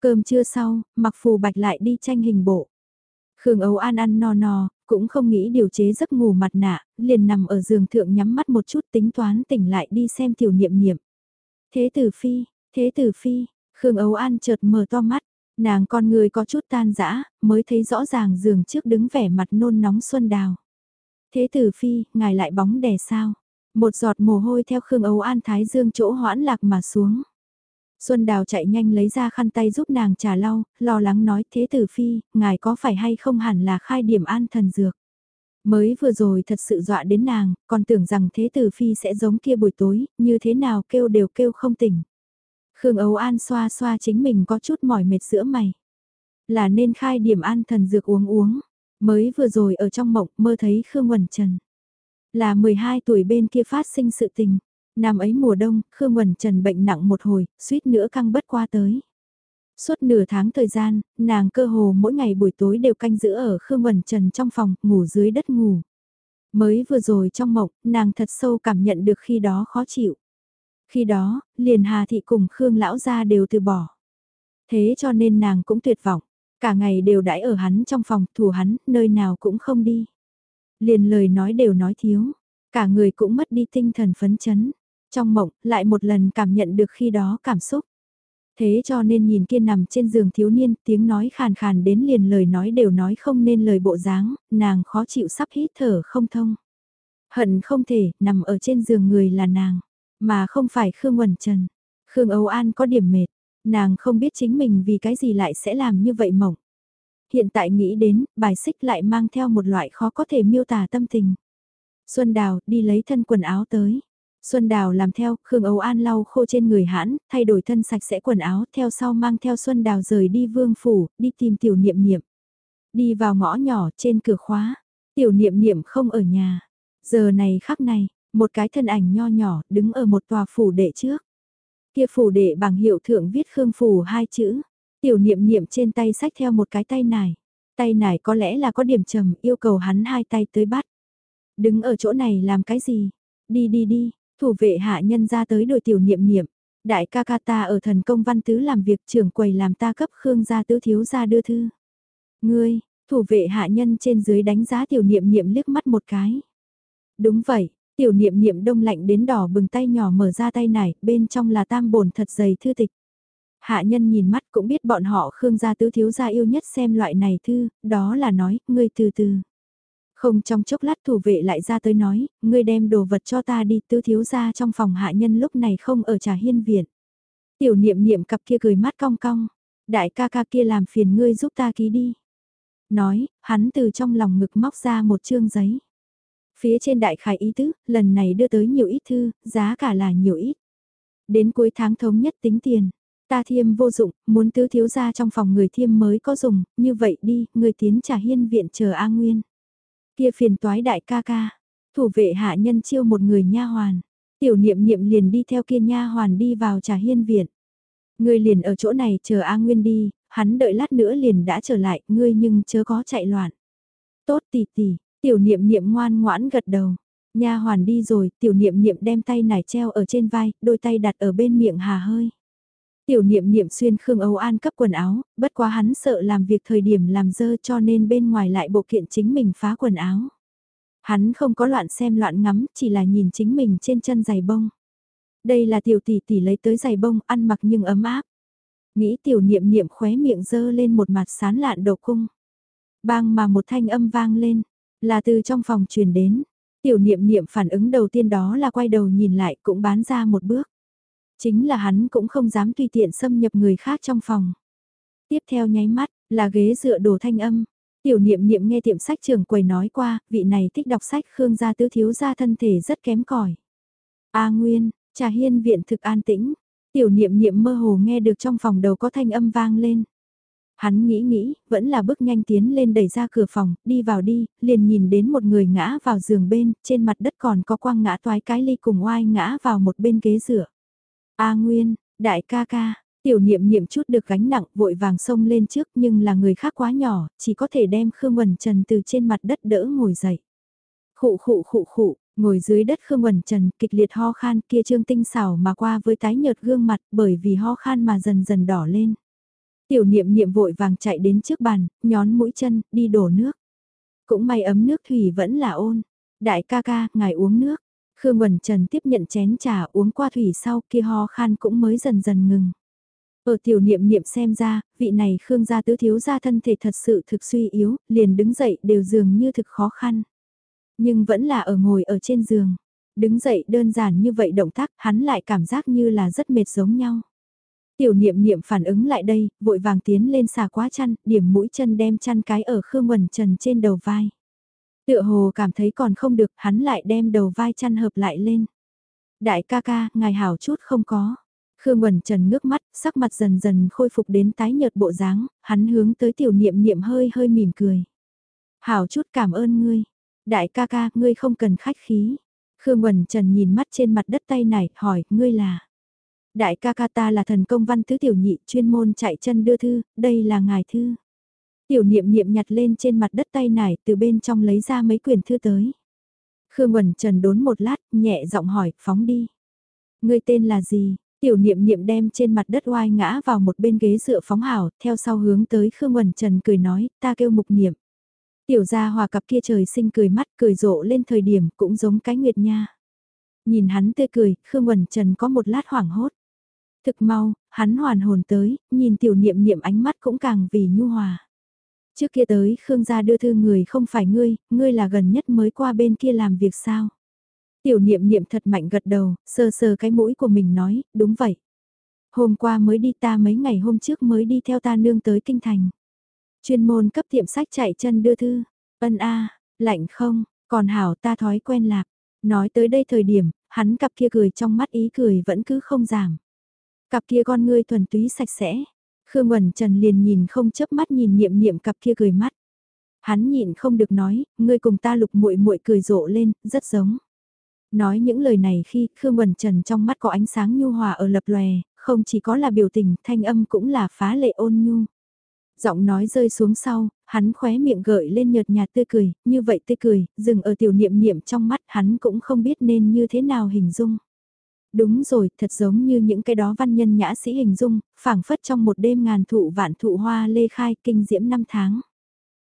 Cơm trưa sau, mặc phù bạch lại đi tranh hình bộ. Khương Âu An ăn no no, cũng không nghĩ điều chế giấc ngủ mặt nạ, liền nằm ở giường thượng nhắm mắt một chút tính toán tỉnh lại đi xem tiểu niệm niệm. Thế tử phi, thế tử phi, Khương Âu An chợt mở to mắt, nàng con người có chút tan dã mới thấy rõ ràng giường trước đứng vẻ mặt nôn nóng Xuân Đào. Thế tử phi, ngài lại bóng đè sao? Một giọt mồ hôi theo Khương Âu An Thái Dương chỗ hoãn lạc mà xuống. Xuân Đào chạy nhanh lấy ra khăn tay giúp nàng trà lau, lo lắng nói thế tử phi, ngài có phải hay không hẳn là khai điểm an thần dược. Mới vừa rồi thật sự dọa đến nàng, còn tưởng rằng thế tử phi sẽ giống kia buổi tối, như thế nào kêu đều kêu không tỉnh. Khương Âu An xoa xoa chính mình có chút mỏi mệt giữa mày. Là nên khai điểm an thần dược uống uống. Mới vừa rồi ở trong mộng mơ thấy Khương Quẩn Trần. Là 12 tuổi bên kia phát sinh sự tình. Năm ấy mùa đông, Khương Quẩn Trần bệnh nặng một hồi, suýt nữa căng bất qua tới. Suốt nửa tháng thời gian, nàng cơ hồ mỗi ngày buổi tối đều canh giữ ở Khương Quẩn Trần trong phòng, ngủ dưới đất ngủ. Mới vừa rồi trong mộng, nàng thật sâu cảm nhận được khi đó khó chịu. Khi đó, liền Hà Thị cùng Khương Lão gia đều từ bỏ. Thế cho nên nàng cũng tuyệt vọng, cả ngày đều đãi ở hắn trong phòng, thủ hắn, nơi nào cũng không đi. Liền lời nói đều nói thiếu, cả người cũng mất đi tinh thần phấn chấn. Trong mộng, lại một lần cảm nhận được khi đó cảm xúc. Thế cho nên nhìn kia nằm trên giường thiếu niên, tiếng nói khàn khàn đến liền lời nói đều nói không nên lời bộ dáng, nàng khó chịu sắp hít thở không thông. Hận không thể, nằm ở trên giường người là nàng. Mà không phải Khương Quẩn Trần. Khương Âu An có điểm mệt, nàng không biết chính mình vì cái gì lại sẽ làm như vậy mỏng. Hiện tại nghĩ đến, bài xích lại mang theo một loại khó có thể miêu tả tâm tình. Xuân Đào, đi lấy thân quần áo tới. Xuân Đào làm theo, Khương Âu An lau khô trên người hãn, thay đổi thân sạch sẽ quần áo, theo sau mang theo Xuân Đào rời đi vương phủ, đi tìm tiểu niệm niệm. Đi vào ngõ nhỏ trên cửa khóa, tiểu niệm niệm không ở nhà. Giờ này khắc này, một cái thân ảnh nho nhỏ đứng ở một tòa phủ đệ trước. Kia phủ đệ bằng hiệu thượng viết Khương Phủ hai chữ. Tiểu niệm niệm trên tay sách theo một cái tay nải. Tay nải có lẽ là có điểm trầm yêu cầu hắn hai tay tới bắt. Đứng ở chỗ này làm cái gì? Đi đi đi, thủ vệ hạ nhân ra tới đội tiểu niệm niệm. Đại ca ca ta ở thần công văn tứ làm việc trưởng quầy làm ta cấp Khương gia tứ thiếu gia đưa thư. Ngươi, thủ vệ hạ nhân trên dưới đánh giá tiểu niệm niệm liếc mắt một cái. Đúng vậy, Tiểu niệm niệm đông lạnh đến đỏ bừng tay nhỏ mở ra tay này, bên trong là tam bổn thật dày thư tịch. Hạ nhân nhìn mắt cũng biết bọn họ Khương gia tứ thiếu gia yêu nhất xem loại này thư, đó là nói, ngươi từ từ. Không trong chốc lát thủ vệ lại ra tới nói, ngươi đem đồ vật cho ta đi tứ thiếu gia trong phòng hạ nhân lúc này không ở trà hiên viện. Tiểu niệm niệm cặp kia cười mắt cong cong, đại ca ca kia làm phiền ngươi giúp ta ký đi. Nói, hắn từ trong lòng ngực móc ra một chương giấy. Phía trên đại khải ý tứ, lần này đưa tới nhiều ít thư, giá cả là nhiều ít. Đến cuối tháng thống nhất tính tiền. Ta thiêm vô dụng, muốn tứ thiếu ra trong phòng người thiêm mới có dùng, như vậy đi, người tiến trả hiên viện chờ A Nguyên. Kia phiền toái đại ca ca, thủ vệ hạ nhân chiêu một người nha hoàn. Tiểu niệm niệm liền đi theo kia nha hoàn đi vào trả hiên viện. Người liền ở chỗ này chờ A Nguyên đi, hắn đợi lát nữa liền đã trở lại, ngươi nhưng chớ có chạy loạn. Tốt tỷ tỷ, Tiểu niệm niệm ngoan ngoãn gật đầu. Nha hoàn đi rồi, tiểu niệm niệm đem tay nải treo ở trên vai, đôi tay đặt ở bên miệng hà hơi. Tiểu niệm niệm xuyên Khương Âu An cấp quần áo, bất quá hắn sợ làm việc thời điểm làm dơ cho nên bên ngoài lại bộ kiện chính mình phá quần áo. Hắn không có loạn xem loạn ngắm, chỉ là nhìn chính mình trên chân giày bông. Đây là tiểu tỷ tỷ lấy tới giày bông, ăn mặc nhưng ấm áp. Nghĩ tiểu niệm niệm khóe miệng dơ lên một mặt sán lạn đầu cung. Bang mà một thanh âm vang lên, là từ trong phòng truyền đến, tiểu niệm niệm phản ứng đầu tiên đó là quay đầu nhìn lại cũng bán ra một bước. Chính là hắn cũng không dám tùy tiện xâm nhập người khác trong phòng. Tiếp theo nháy mắt, là ghế dựa đồ thanh âm. Tiểu niệm niệm nghe tiệm sách trưởng quầy nói qua, vị này thích đọc sách Khương gia tứ thiếu gia thân thể rất kém cỏi. A Nguyên, trà hiên viện thực an tĩnh. Tiểu niệm niệm mơ hồ nghe được trong phòng đầu có thanh âm vang lên. Hắn nghĩ nghĩ, vẫn là bước nhanh tiến lên đẩy ra cửa phòng, đi vào đi, liền nhìn đến một người ngã vào giường bên, trên mặt đất còn có quang ngã toái cái ly cùng oai ngã vào một bên ghế rửa. A Nguyên, đại ca ca, tiểu niệm niệm chút được gánh nặng vội vàng xông lên trước nhưng là người khác quá nhỏ, chỉ có thể đem Khương Quần Trần từ trên mặt đất đỡ ngồi dậy. Khụ khụ khụ khụ, ngồi dưới đất Khương Quần Trần kịch liệt ho khan kia trương tinh xảo mà qua với tái nhợt gương mặt bởi vì ho khan mà dần dần đỏ lên. Tiểu niệm niệm vội vàng chạy đến trước bàn, nhón mũi chân, đi đổ nước. Cũng may ấm nước thủy vẫn là ôn. Đại ca ca, ngài uống nước. Khương Quẩn Trần tiếp nhận chén trà uống qua thủy sau kia ho khan cũng mới dần dần ngừng. Ở tiểu niệm niệm xem ra, vị này Khương gia tứ thiếu gia thân thể thật sự thực suy yếu, liền đứng dậy đều dường như thực khó khăn. Nhưng vẫn là ở ngồi ở trên giường. Đứng dậy đơn giản như vậy động tác, hắn lại cảm giác như là rất mệt giống nhau. Tiểu niệm niệm phản ứng lại đây, vội vàng tiến lên xà quá chăn, điểm mũi chân đem chăn cái ở Khương quần Trần trên đầu vai. Tựa hồ cảm thấy còn không được, hắn lại đem đầu vai chăn hợp lại lên. Đại ca ca, ngài hảo chút không có. Khương Quẩn Trần ngước mắt, sắc mặt dần dần khôi phục đến tái nhợt bộ dáng, hắn hướng tới tiểu niệm niệm hơi hơi mỉm cười. Hảo chút cảm ơn ngươi. Đại ca ca, ngươi không cần khách khí. Khương Quẩn Trần nhìn mắt trên mặt đất tay này, hỏi, ngươi là... Đại ca ca ta là thần công văn tứ tiểu nhị, chuyên môn chạy chân đưa thư, đây là ngài thư. Tiểu niệm niệm nhặt lên trên mặt đất tay nải từ bên trong lấy ra mấy quyển thư tới. Khương Quẩn Trần đốn một lát, nhẹ giọng hỏi, phóng đi. Ngươi tên là gì? Tiểu niệm niệm đem trên mặt đất oai ngã vào một bên ghế dựa phóng hảo, theo sau hướng tới Khương Quẩn Trần cười nói, ta kêu mục niệm. Tiểu gia hòa cặp kia trời sinh cười mắt cười rộ lên thời điểm cũng giống cái nguyệt nha. Nhìn hắn tươi cười, Khương Quẩn Trần có một lát hoảng hốt. Thực mau, hắn hoàn hồn tới, nhìn tiểu niệm niệm ánh mắt cũng càng vì nhu hòa. Trước kia tới Khương gia đưa thư người không phải ngươi, ngươi là gần nhất mới qua bên kia làm việc sao. Tiểu niệm niệm thật mạnh gật đầu, sờ sờ cái mũi của mình nói, đúng vậy. Hôm qua mới đi ta mấy ngày hôm trước mới đi theo ta nương tới kinh thành. Chuyên môn cấp tiệm sách chạy chân đưa thư. Ân a, lạnh không, còn hảo ta thói quen lạc. Nói tới đây thời điểm, hắn cặp kia cười trong mắt ý cười vẫn cứ không giảm. Cặp kia con ngươi thuần túy sạch sẽ. Khương Quẩn Trần liền nhìn không chớp mắt nhìn niệm niệm cặp kia cười mắt. Hắn nhịn không được nói, ngươi cùng ta lục muội muội cười rộ lên, rất giống. Nói những lời này khi Khương Quẩn Trần trong mắt có ánh sáng nhu hòa ở lập lòe, không chỉ có là biểu tình, thanh âm cũng là phá lệ ôn nhu. Giọng nói rơi xuống sau, hắn khóe miệng gợi lên nhợt nhạt tươi cười, như vậy tươi cười, dừng ở tiểu niệm niệm trong mắt hắn cũng không biết nên như thế nào hình dung. Đúng rồi, thật giống như những cái đó văn nhân nhã sĩ hình dung, phảng phất trong một đêm ngàn thụ vạn thụ hoa lê khai kinh diễm năm tháng.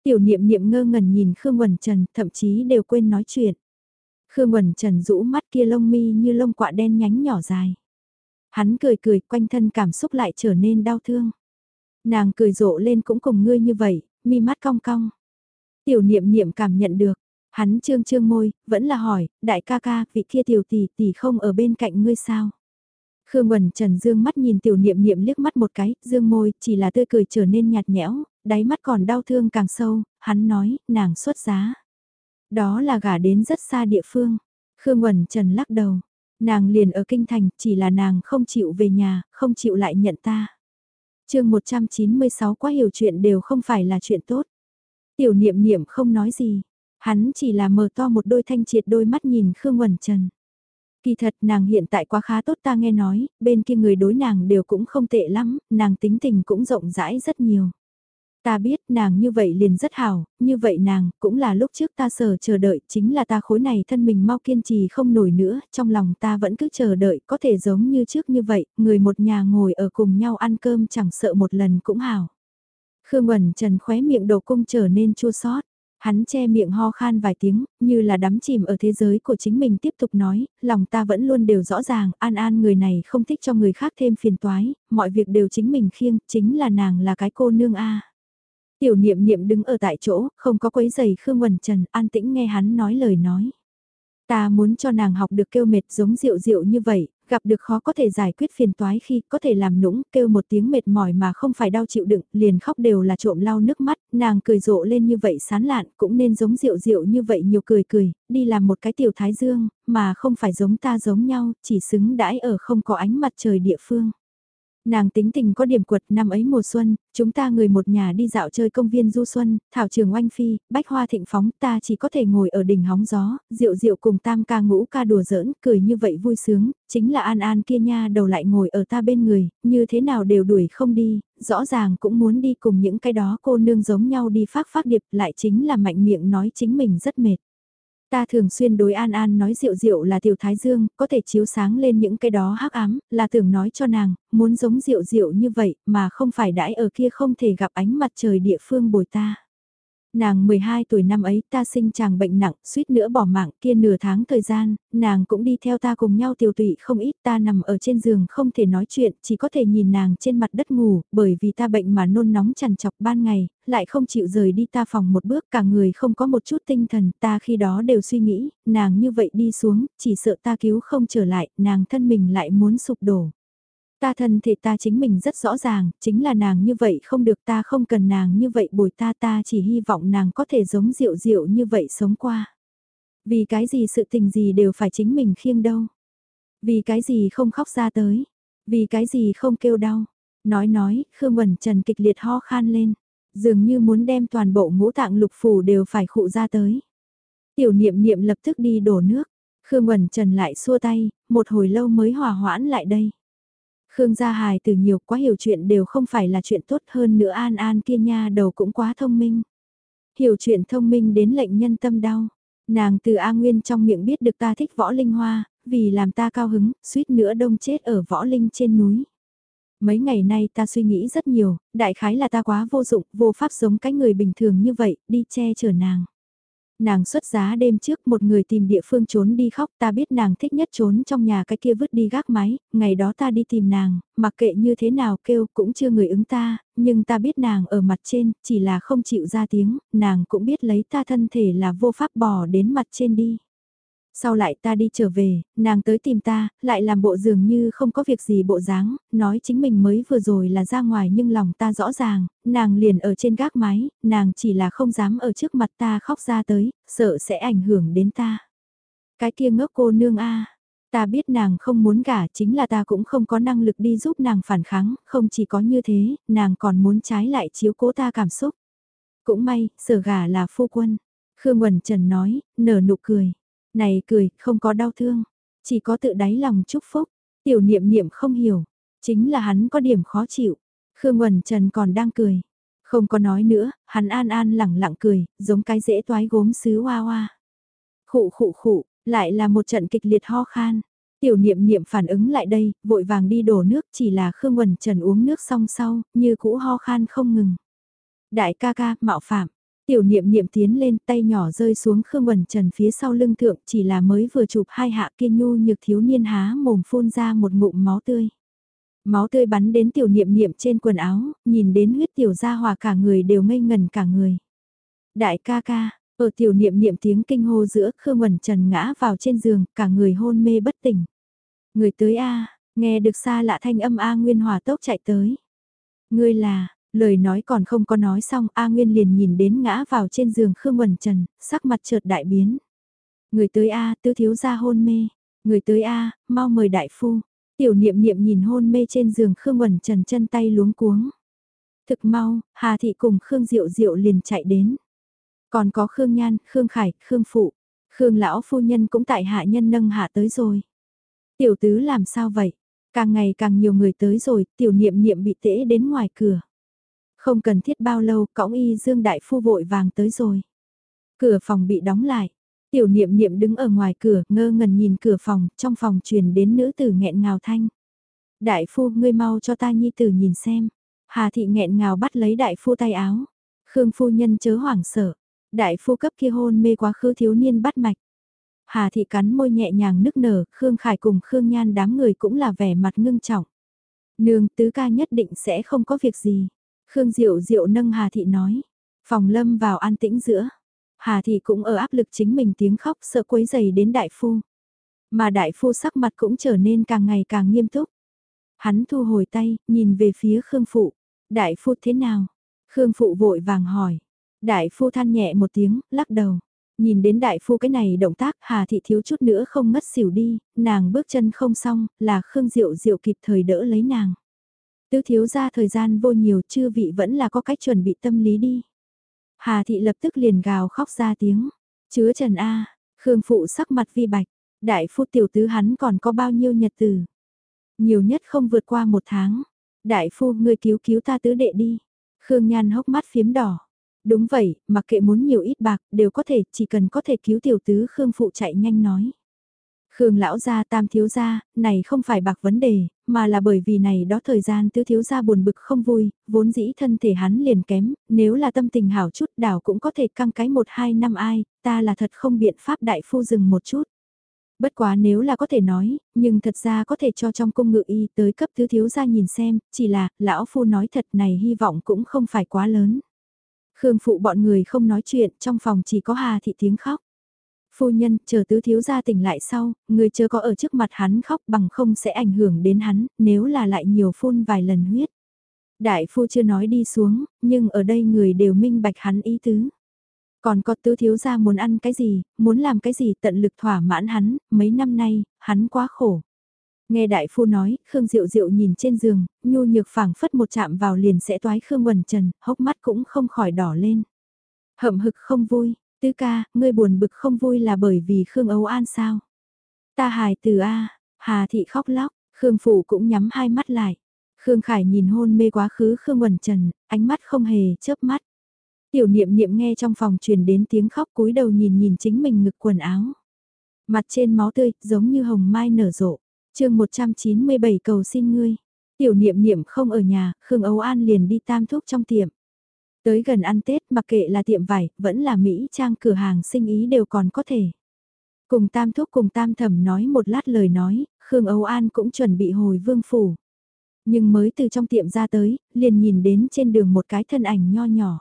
Tiểu niệm niệm ngơ ngẩn nhìn Khương Quẩn Trần, thậm chí đều quên nói chuyện. Khương Quẩn Trần rũ mắt kia lông mi như lông quạ đen nhánh nhỏ dài. Hắn cười cười quanh thân cảm xúc lại trở nên đau thương. Nàng cười rộ lên cũng cùng ngươi như vậy, mi mắt cong cong. Tiểu niệm niệm cảm nhận được, hắn trương trương môi, vẫn là hỏi, đại ca ca, vị kia tiểu tỷ tỷ không ở bên cạnh ngươi sao? Khương quần Trần dương mắt nhìn tiểu niệm niệm liếc mắt một cái, dương môi, chỉ là tươi cười trở nên nhạt nhẽo, đáy mắt còn đau thương càng sâu, hắn nói, nàng xuất giá. Đó là gả đến rất xa địa phương. Khương quần Trần lắc đầu, nàng liền ở kinh thành, chỉ là nàng không chịu về nhà, không chịu lại nhận ta chương 196 quá hiểu chuyện đều không phải là chuyện tốt. Tiểu niệm niệm không nói gì, hắn chỉ là mở to một đôi thanh triệt đôi mắt nhìn Khương Quẩn Trần. Kỳ thật nàng hiện tại quá khá tốt ta nghe nói, bên kia người đối nàng đều cũng không tệ lắm, nàng tính tình cũng rộng rãi rất nhiều. Ta biết nàng như vậy liền rất hảo, như vậy nàng cũng là lúc trước ta sở chờ đợi chính là ta khối này thân mình mau kiên trì không nổi nữa, trong lòng ta vẫn cứ chờ đợi có thể giống như trước như vậy, người một nhà ngồi ở cùng nhau ăn cơm chẳng sợ một lần cũng hảo. Khương Quẩn Trần khóe miệng đầu cung trở nên chua xót Hắn che miệng ho khan vài tiếng, như là đắm chìm ở thế giới của chính mình tiếp tục nói, lòng ta vẫn luôn đều rõ ràng, an an người này không thích cho người khác thêm phiền toái, mọi việc đều chính mình khiêng, chính là nàng là cái cô nương A. Tiểu niệm niệm đứng ở tại chỗ, không có quấy giày Khương Quần Trần, an tĩnh nghe hắn nói lời nói. Ta muốn cho nàng học được kêu mệt giống rượu rượu như vậy, gặp được khó có thể giải quyết phiền toái khi có thể làm nũng, kêu một tiếng mệt mỏi mà không phải đau chịu đựng, liền khóc đều là trộm lau nước mắt, nàng cười rộ lên như vậy sán lạn, cũng nên giống rượu rượu như vậy nhiều cười cười, đi làm một cái tiểu thái dương, mà không phải giống ta giống nhau, chỉ xứng đãi ở không có ánh mặt trời địa phương. Nàng tính tình có điểm quật năm ấy mùa xuân, chúng ta người một nhà đi dạo chơi công viên du xuân, thảo trường oanh phi, bách hoa thịnh phóng ta chỉ có thể ngồi ở đỉnh hóng gió, rượu rượu cùng tam ca ngũ ca đùa giỡn, cười như vậy vui sướng, chính là an an kia nha đầu lại ngồi ở ta bên người, như thế nào đều đuổi không đi, rõ ràng cũng muốn đi cùng những cái đó cô nương giống nhau đi phát phát điệp lại chính là mạnh miệng nói chính mình rất mệt. Ta thường xuyên đối An An nói rượu rượu là tiểu thái dương, có thể chiếu sáng lên những cái đó hắc ám, là tưởng nói cho nàng, muốn giống rượu rượu như vậy mà không phải đãi ở kia không thể gặp ánh mặt trời địa phương bồi ta. Nàng 12 tuổi năm ấy ta sinh chàng bệnh nặng, suýt nữa bỏ mạng kia nửa tháng thời gian, nàng cũng đi theo ta cùng nhau tiêu tụy không ít ta nằm ở trên giường không thể nói chuyện, chỉ có thể nhìn nàng trên mặt đất ngủ, bởi vì ta bệnh mà nôn nóng chằn chọc ban ngày, lại không chịu rời đi ta phòng một bước cả người không có một chút tinh thần, ta khi đó đều suy nghĩ, nàng như vậy đi xuống, chỉ sợ ta cứu không trở lại, nàng thân mình lại muốn sụp đổ. Ta thân thể ta chính mình rất rõ ràng, chính là nàng như vậy không được ta không cần nàng như vậy bồi ta ta chỉ hy vọng nàng có thể giống rượu rượu như vậy sống qua. Vì cái gì sự tình gì đều phải chính mình khiêng đâu. Vì cái gì không khóc ra tới. Vì cái gì không kêu đau. Nói nói, Khương Quẩn Trần kịch liệt ho khan lên. Dường như muốn đem toàn bộ ngũ tạng lục phủ đều phải khụ ra tới. Tiểu niệm niệm lập tức đi đổ nước. Khương Quẩn Trần lại xua tay, một hồi lâu mới hòa hoãn lại đây. Khương gia hài từ nhiều quá hiểu chuyện đều không phải là chuyện tốt hơn nữa an an kia nha đầu cũng quá thông minh. Hiểu chuyện thông minh đến lệnh nhân tâm đau. Nàng từ A Nguyên trong miệng biết được ta thích võ linh hoa, vì làm ta cao hứng, suýt nữa đông chết ở võ linh trên núi. Mấy ngày nay ta suy nghĩ rất nhiều, đại khái là ta quá vô dụng, vô pháp giống cái người bình thường như vậy, đi che chở nàng. Nàng xuất giá đêm trước một người tìm địa phương trốn đi khóc ta biết nàng thích nhất trốn trong nhà cái kia vứt đi gác máy, ngày đó ta đi tìm nàng, mặc kệ như thế nào kêu cũng chưa người ứng ta, nhưng ta biết nàng ở mặt trên, chỉ là không chịu ra tiếng, nàng cũng biết lấy ta thân thể là vô pháp bỏ đến mặt trên đi. Sau lại ta đi trở về, nàng tới tìm ta, lại làm bộ dường như không có việc gì bộ dáng, nói chính mình mới vừa rồi là ra ngoài nhưng lòng ta rõ ràng, nàng liền ở trên gác mái, nàng chỉ là không dám ở trước mặt ta khóc ra tới, sợ sẽ ảnh hưởng đến ta. Cái kia ngốc cô nương a ta biết nàng không muốn gả chính là ta cũng không có năng lực đi giúp nàng phản kháng, không chỉ có như thế, nàng còn muốn trái lại chiếu cố ta cảm xúc. Cũng may, sở gả là phu quân. Khương quần Trần nói, nở nụ cười. Này cười, không có đau thương, chỉ có tự đáy lòng chúc phúc. Tiểu niệm niệm không hiểu, chính là hắn có điểm khó chịu. Khương Quần Trần còn đang cười. Không có nói nữa, hắn an an lẳng lặng cười, giống cái dễ toái gốm sứ hoa hoa. Khụ khụ khụ, lại là một trận kịch liệt ho khan. Tiểu niệm niệm phản ứng lại đây, vội vàng đi đổ nước chỉ là Khương Quần Trần uống nước xong sau, như cũ ho khan không ngừng. Đại ca ca, mạo phạm, Tiểu niệm niệm tiến lên tay nhỏ rơi xuống Khương Quẩn Trần phía sau lưng thượng chỉ là mới vừa chụp hai hạ kiên nhu nhược thiếu niên há mồm phun ra một ngụm máu tươi. Máu tươi bắn đến tiểu niệm niệm trên quần áo, nhìn đến huyết tiểu ra hòa cả người đều ngây ngần cả người. Đại ca ca, ở tiểu niệm niệm tiếng kinh hô giữa Khương Quẩn Trần ngã vào trên giường, cả người hôn mê bất tỉnh. Người tới A, nghe được xa lạ thanh âm A Nguyên Hòa tốc chạy tới. Ngươi là, Lời nói còn không có nói xong, A Nguyên liền nhìn đến ngã vào trên giường Khương Quần Trần, sắc mặt chợt đại biến. Người tới A, tư thiếu ra hôn mê. Người tới A, mau mời đại phu. Tiểu niệm niệm nhìn hôn mê trên giường Khương Quần Trần chân tay luống cuống. Thực mau, Hà Thị cùng Khương Diệu Diệu liền chạy đến. Còn có Khương Nhan, Khương Khải, Khương Phụ. Khương lão phu nhân cũng tại hạ nhân nâng hạ tới rồi. Tiểu tứ làm sao vậy? Càng ngày càng nhiều người tới rồi, tiểu niệm niệm bị tễ đến ngoài cửa. Không cần thiết bao lâu, cõng y dương đại phu vội vàng tới rồi. Cửa phòng bị đóng lại. Tiểu niệm niệm đứng ở ngoài cửa, ngơ ngẩn nhìn cửa phòng, trong phòng truyền đến nữ tử nghẹn ngào thanh. Đại phu, ngươi mau cho ta nhi tử nhìn xem. Hà thị nghẹn ngào bắt lấy đại phu tay áo. Khương phu nhân chớ hoảng sợ. Đại phu cấp kia hôn mê quá khứ thiếu niên bắt mạch. Hà thị cắn môi nhẹ nhàng nức nở, Khương Khải cùng Khương Nhan đám người cũng là vẻ mặt ngưng trọng. Nương tứ ca nhất định sẽ không có việc gì. Khương Diệu Diệu nâng Hà Thị nói. Phòng lâm vào an tĩnh giữa. Hà Thị cũng ở áp lực chính mình tiếng khóc sợ quấy dày đến đại phu. Mà đại phu sắc mặt cũng trở nên càng ngày càng nghiêm túc. Hắn thu hồi tay, nhìn về phía Khương Phụ. Đại phu thế nào? Khương Phụ vội vàng hỏi. Đại phu than nhẹ một tiếng, lắc đầu. Nhìn đến đại phu cái này động tác Hà Thị thiếu chút nữa không ngất xỉu đi, nàng bước chân không xong, là Khương Diệu Diệu kịp thời đỡ lấy nàng. Tứ thiếu ra thời gian vô nhiều chư vị vẫn là có cách chuẩn bị tâm lý đi. Hà thị lập tức liền gào khóc ra tiếng. Chứa Trần A, Khương phụ sắc mặt vi bạch, đại phu tiểu tứ hắn còn có bao nhiêu nhật từ. Nhiều nhất không vượt qua một tháng. Đại phu người cứu cứu ta tứ đệ đi. Khương Nhan hốc mắt phiếm đỏ. Đúng vậy, mặc kệ muốn nhiều ít bạc, đều có thể, chỉ cần có thể cứu tiểu tứ Khương Phụ chạy nhanh nói. Khương lão gia tam thiếu gia, này không phải bạc vấn đề, mà là bởi vì này đó thời gian tứ thiếu gia buồn bực không vui, vốn dĩ thân thể hắn liền kém, nếu là tâm tình hảo chút đảo cũng có thể căng cái một hai năm ai, ta là thật không biện pháp đại phu dừng một chút. Bất quá nếu là có thể nói, nhưng thật ra có thể cho trong cung ngự y tới cấp tứ thiếu gia nhìn xem, chỉ là, lão phu nói thật này hy vọng cũng không phải quá lớn. Khương phụ bọn người không nói chuyện, trong phòng chỉ có Hà thị tiếng khóc. Phu nhân, chờ tứ thiếu gia tỉnh lại sau, người chưa có ở trước mặt hắn khóc bằng không sẽ ảnh hưởng đến hắn, nếu là lại nhiều phun vài lần huyết. Đại phu chưa nói đi xuống, nhưng ở đây người đều minh bạch hắn ý tứ. Còn có tứ thiếu gia muốn ăn cái gì, muốn làm cái gì tận lực thỏa mãn hắn, mấy năm nay, hắn quá khổ. Nghe đại phu nói, Khương Diệu Diệu nhìn trên giường, nhu nhược phảng phất một chạm vào liền sẽ toái Khương Quần Trần, hốc mắt cũng không khỏi đỏ lên. Hậm hực không vui, tứ ca, ngươi buồn bực không vui là bởi vì Khương Âu An sao? Ta hài từ A, Hà Thị khóc lóc, Khương Phụ cũng nhắm hai mắt lại. Khương Khải nhìn hôn mê quá khứ Khương Quẩn Trần, ánh mắt không hề chớp mắt. Tiểu niệm niệm nghe trong phòng truyền đến tiếng khóc cúi đầu nhìn nhìn chính mình ngực quần áo. Mặt trên máu tươi, giống như hồng mai nở rộ. chương 197 cầu xin ngươi. Tiểu niệm niệm không ở nhà, Khương Âu An liền đi tam thuốc trong tiệm. Tới gần ăn Tết mặc kệ là tiệm vải, vẫn là Mỹ trang cửa hàng sinh ý đều còn có thể. Cùng tam thuốc cùng tam thẩm nói một lát lời nói, Khương Âu An cũng chuẩn bị hồi vương phủ. Nhưng mới từ trong tiệm ra tới, liền nhìn đến trên đường một cái thân ảnh nho nhỏ.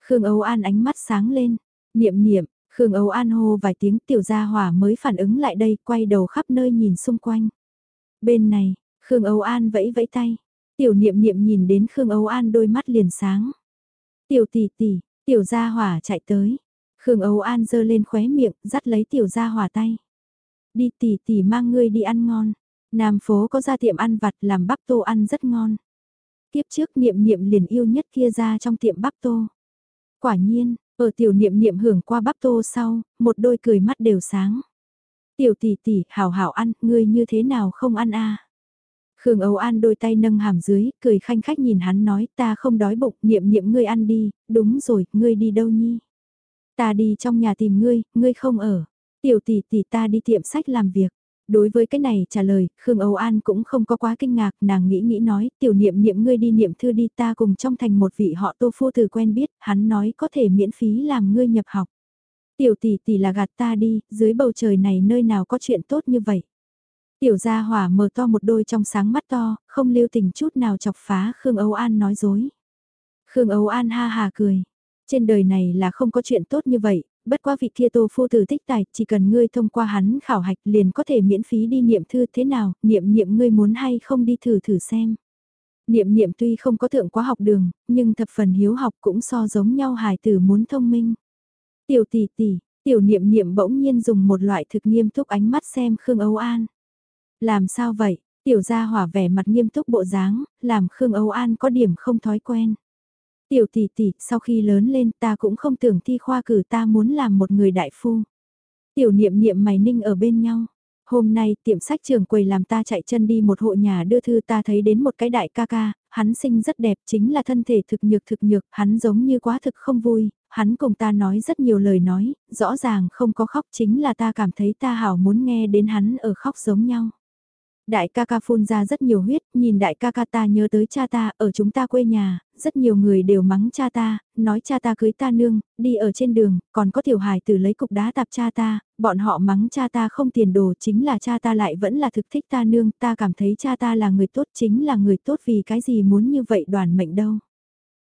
Khương Âu An ánh mắt sáng lên, niệm niệm, Khương Âu An hô vài tiếng tiểu gia hỏa mới phản ứng lại đây, quay đầu khắp nơi nhìn xung quanh. Bên này, Khương Âu An vẫy vẫy tay, tiểu niệm niệm nhìn đến Khương Âu An đôi mắt liền sáng. Tiểu tỷ tỷ, tiểu gia hỏa chạy tới. Khương Âu An dơ lên khóe miệng, dắt lấy tiểu gia hỏa tay. Đi tỷ tỷ mang ngươi đi ăn ngon. Nam phố có ra tiệm ăn vặt làm bắp tô ăn rất ngon. Tiếp trước niệm niệm liền yêu nhất kia ra trong tiệm bắp tô. Quả nhiên, ở tiểu niệm niệm hưởng qua bắp tô sau, một đôi cười mắt đều sáng. Tiểu tỷ tỷ, hảo hảo ăn, ngươi như thế nào không ăn a? Khương Âu An đôi tay nâng hàm dưới, cười khanh khách nhìn hắn nói ta không đói bụng, niệm niệm ngươi ăn đi, đúng rồi, ngươi đi đâu nhi? Ta đi trong nhà tìm ngươi, ngươi không ở. Tiểu tỷ tỷ ta đi tiệm sách làm việc. Đối với cái này trả lời, Khương Âu An cũng không có quá kinh ngạc, nàng nghĩ nghĩ nói, tiểu niệm niệm ngươi đi niệm thư đi ta cùng trong thành một vị họ tô phu từ quen biết, hắn nói có thể miễn phí làm ngươi nhập học. Tiểu tỷ tỷ là gạt ta đi, dưới bầu trời này nơi nào có chuyện tốt như vậy. Tiểu gia hỏa mở to một đôi trong sáng mắt to, không lưu tình chút nào chọc phá Khương Âu An nói dối. Khương Âu An ha hà cười. Trên đời này là không có chuyện tốt như vậy, bất qua vị kia tô phu tử tích tài, chỉ cần ngươi thông qua hắn khảo hạch liền có thể miễn phí đi niệm thư thế nào, niệm niệm ngươi muốn hay không đi thử thử xem. Niệm niệm tuy không có thượng quá học đường, nhưng thập phần hiếu học cũng so giống nhau hài tử muốn thông minh. Tiểu tỷ tỷ, tiểu niệm niệm bỗng nhiên dùng một loại thực nghiêm túc ánh mắt xem Khương Âu An. Làm sao vậy? Tiểu gia hỏa vẻ mặt nghiêm túc bộ dáng, làm Khương Âu An có điểm không thói quen. Tiểu tỷ tỷ, sau khi lớn lên ta cũng không tưởng thi khoa cử ta muốn làm một người đại phu. Tiểu niệm niệm mày ninh ở bên nhau. Hôm nay tiệm sách trường quầy làm ta chạy chân đi một hộ nhà đưa thư ta thấy đến một cái đại ca ca, hắn sinh rất đẹp chính là thân thể thực nhược thực nhược, hắn giống như quá thực không vui, hắn cùng ta nói rất nhiều lời nói, rõ ràng không có khóc chính là ta cảm thấy ta hảo muốn nghe đến hắn ở khóc giống nhau. Đại ca ca phun ra rất nhiều huyết, nhìn đại ca ca ta nhớ tới cha ta, ở chúng ta quê nhà, rất nhiều người đều mắng cha ta, nói cha ta cưới ta nương, đi ở trên đường, còn có tiểu hài tử lấy cục đá tạp cha ta, bọn họ mắng cha ta không tiền đồ chính là cha ta lại vẫn là thực thích ta nương, ta cảm thấy cha ta là người tốt chính là người tốt vì cái gì muốn như vậy đoàn mệnh đâu.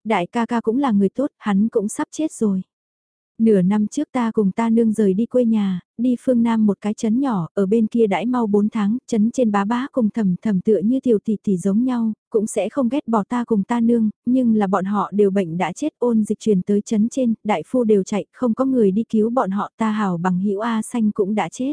Đại ca ca cũng là người tốt, hắn cũng sắp chết rồi. Nửa năm trước ta cùng ta nương rời đi quê nhà, đi phương Nam một cái chấn nhỏ, ở bên kia đãi mau 4 tháng, chấn trên bá bá cùng thầm thầm tựa như tiểu tỷ tỷ giống nhau, cũng sẽ không ghét bỏ ta cùng ta nương, nhưng là bọn họ đều bệnh đã chết ôn dịch truyền tới chấn trên, đại phu đều chạy, không có người đi cứu bọn họ ta hào bằng hữu A xanh cũng đã chết.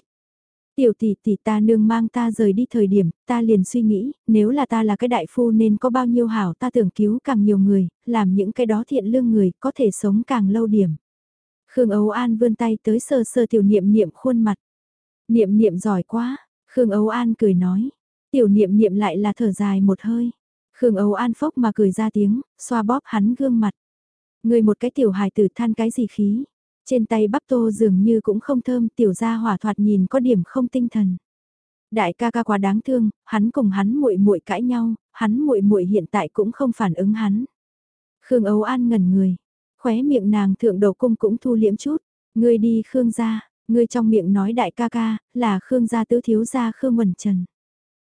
Tiểu tỷ tỷ ta nương mang ta rời đi thời điểm, ta liền suy nghĩ, nếu là ta là cái đại phu nên có bao nhiêu hảo ta tưởng cứu càng nhiều người, làm những cái đó thiện lương người có thể sống càng lâu điểm. Khương Âu An vươn tay tới sờ sờ tiểu niệm niệm khuôn mặt. Niệm niệm giỏi quá, Khương Âu An cười nói. Tiểu niệm niệm lại là thở dài một hơi. Khương Âu An phốc mà cười ra tiếng, xoa bóp hắn gương mặt. Người một cái tiểu hài tử than cái gì khí. Trên tay bắp tô dường như cũng không thơm tiểu ra hỏa thoạt nhìn có điểm không tinh thần. Đại ca ca quá đáng thương, hắn cùng hắn muội muội cãi nhau, hắn muội muội hiện tại cũng không phản ứng hắn. Khương Âu An ngẩn người, khóe miệng nàng thượng đầu cung cũng thu liễm chút, ngươi đi Khương gia, ngươi trong miệng nói đại ca ca, là Khương gia tứ thiếu gia Khương Quần Trần.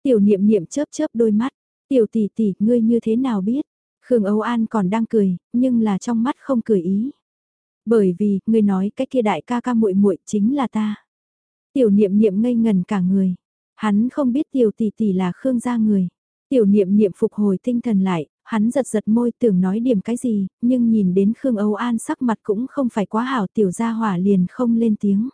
Tiểu niệm niệm chớp chớp đôi mắt, tiểu tỷ tỷ, ngươi như thế nào biết? Khương Âu An còn đang cười, nhưng là trong mắt không cười ý. Bởi vì, ngươi nói cái kia đại ca ca muội muội chính là ta. Tiểu niệm niệm ngây ngần cả người. Hắn không biết tiểu tỷ tỷ là Khương gia người. Tiểu niệm niệm phục hồi tinh thần lại, hắn giật giật môi tưởng nói điểm cái gì, nhưng nhìn đến Khương Âu An sắc mặt cũng không phải quá hảo tiểu gia hỏa liền không lên tiếng.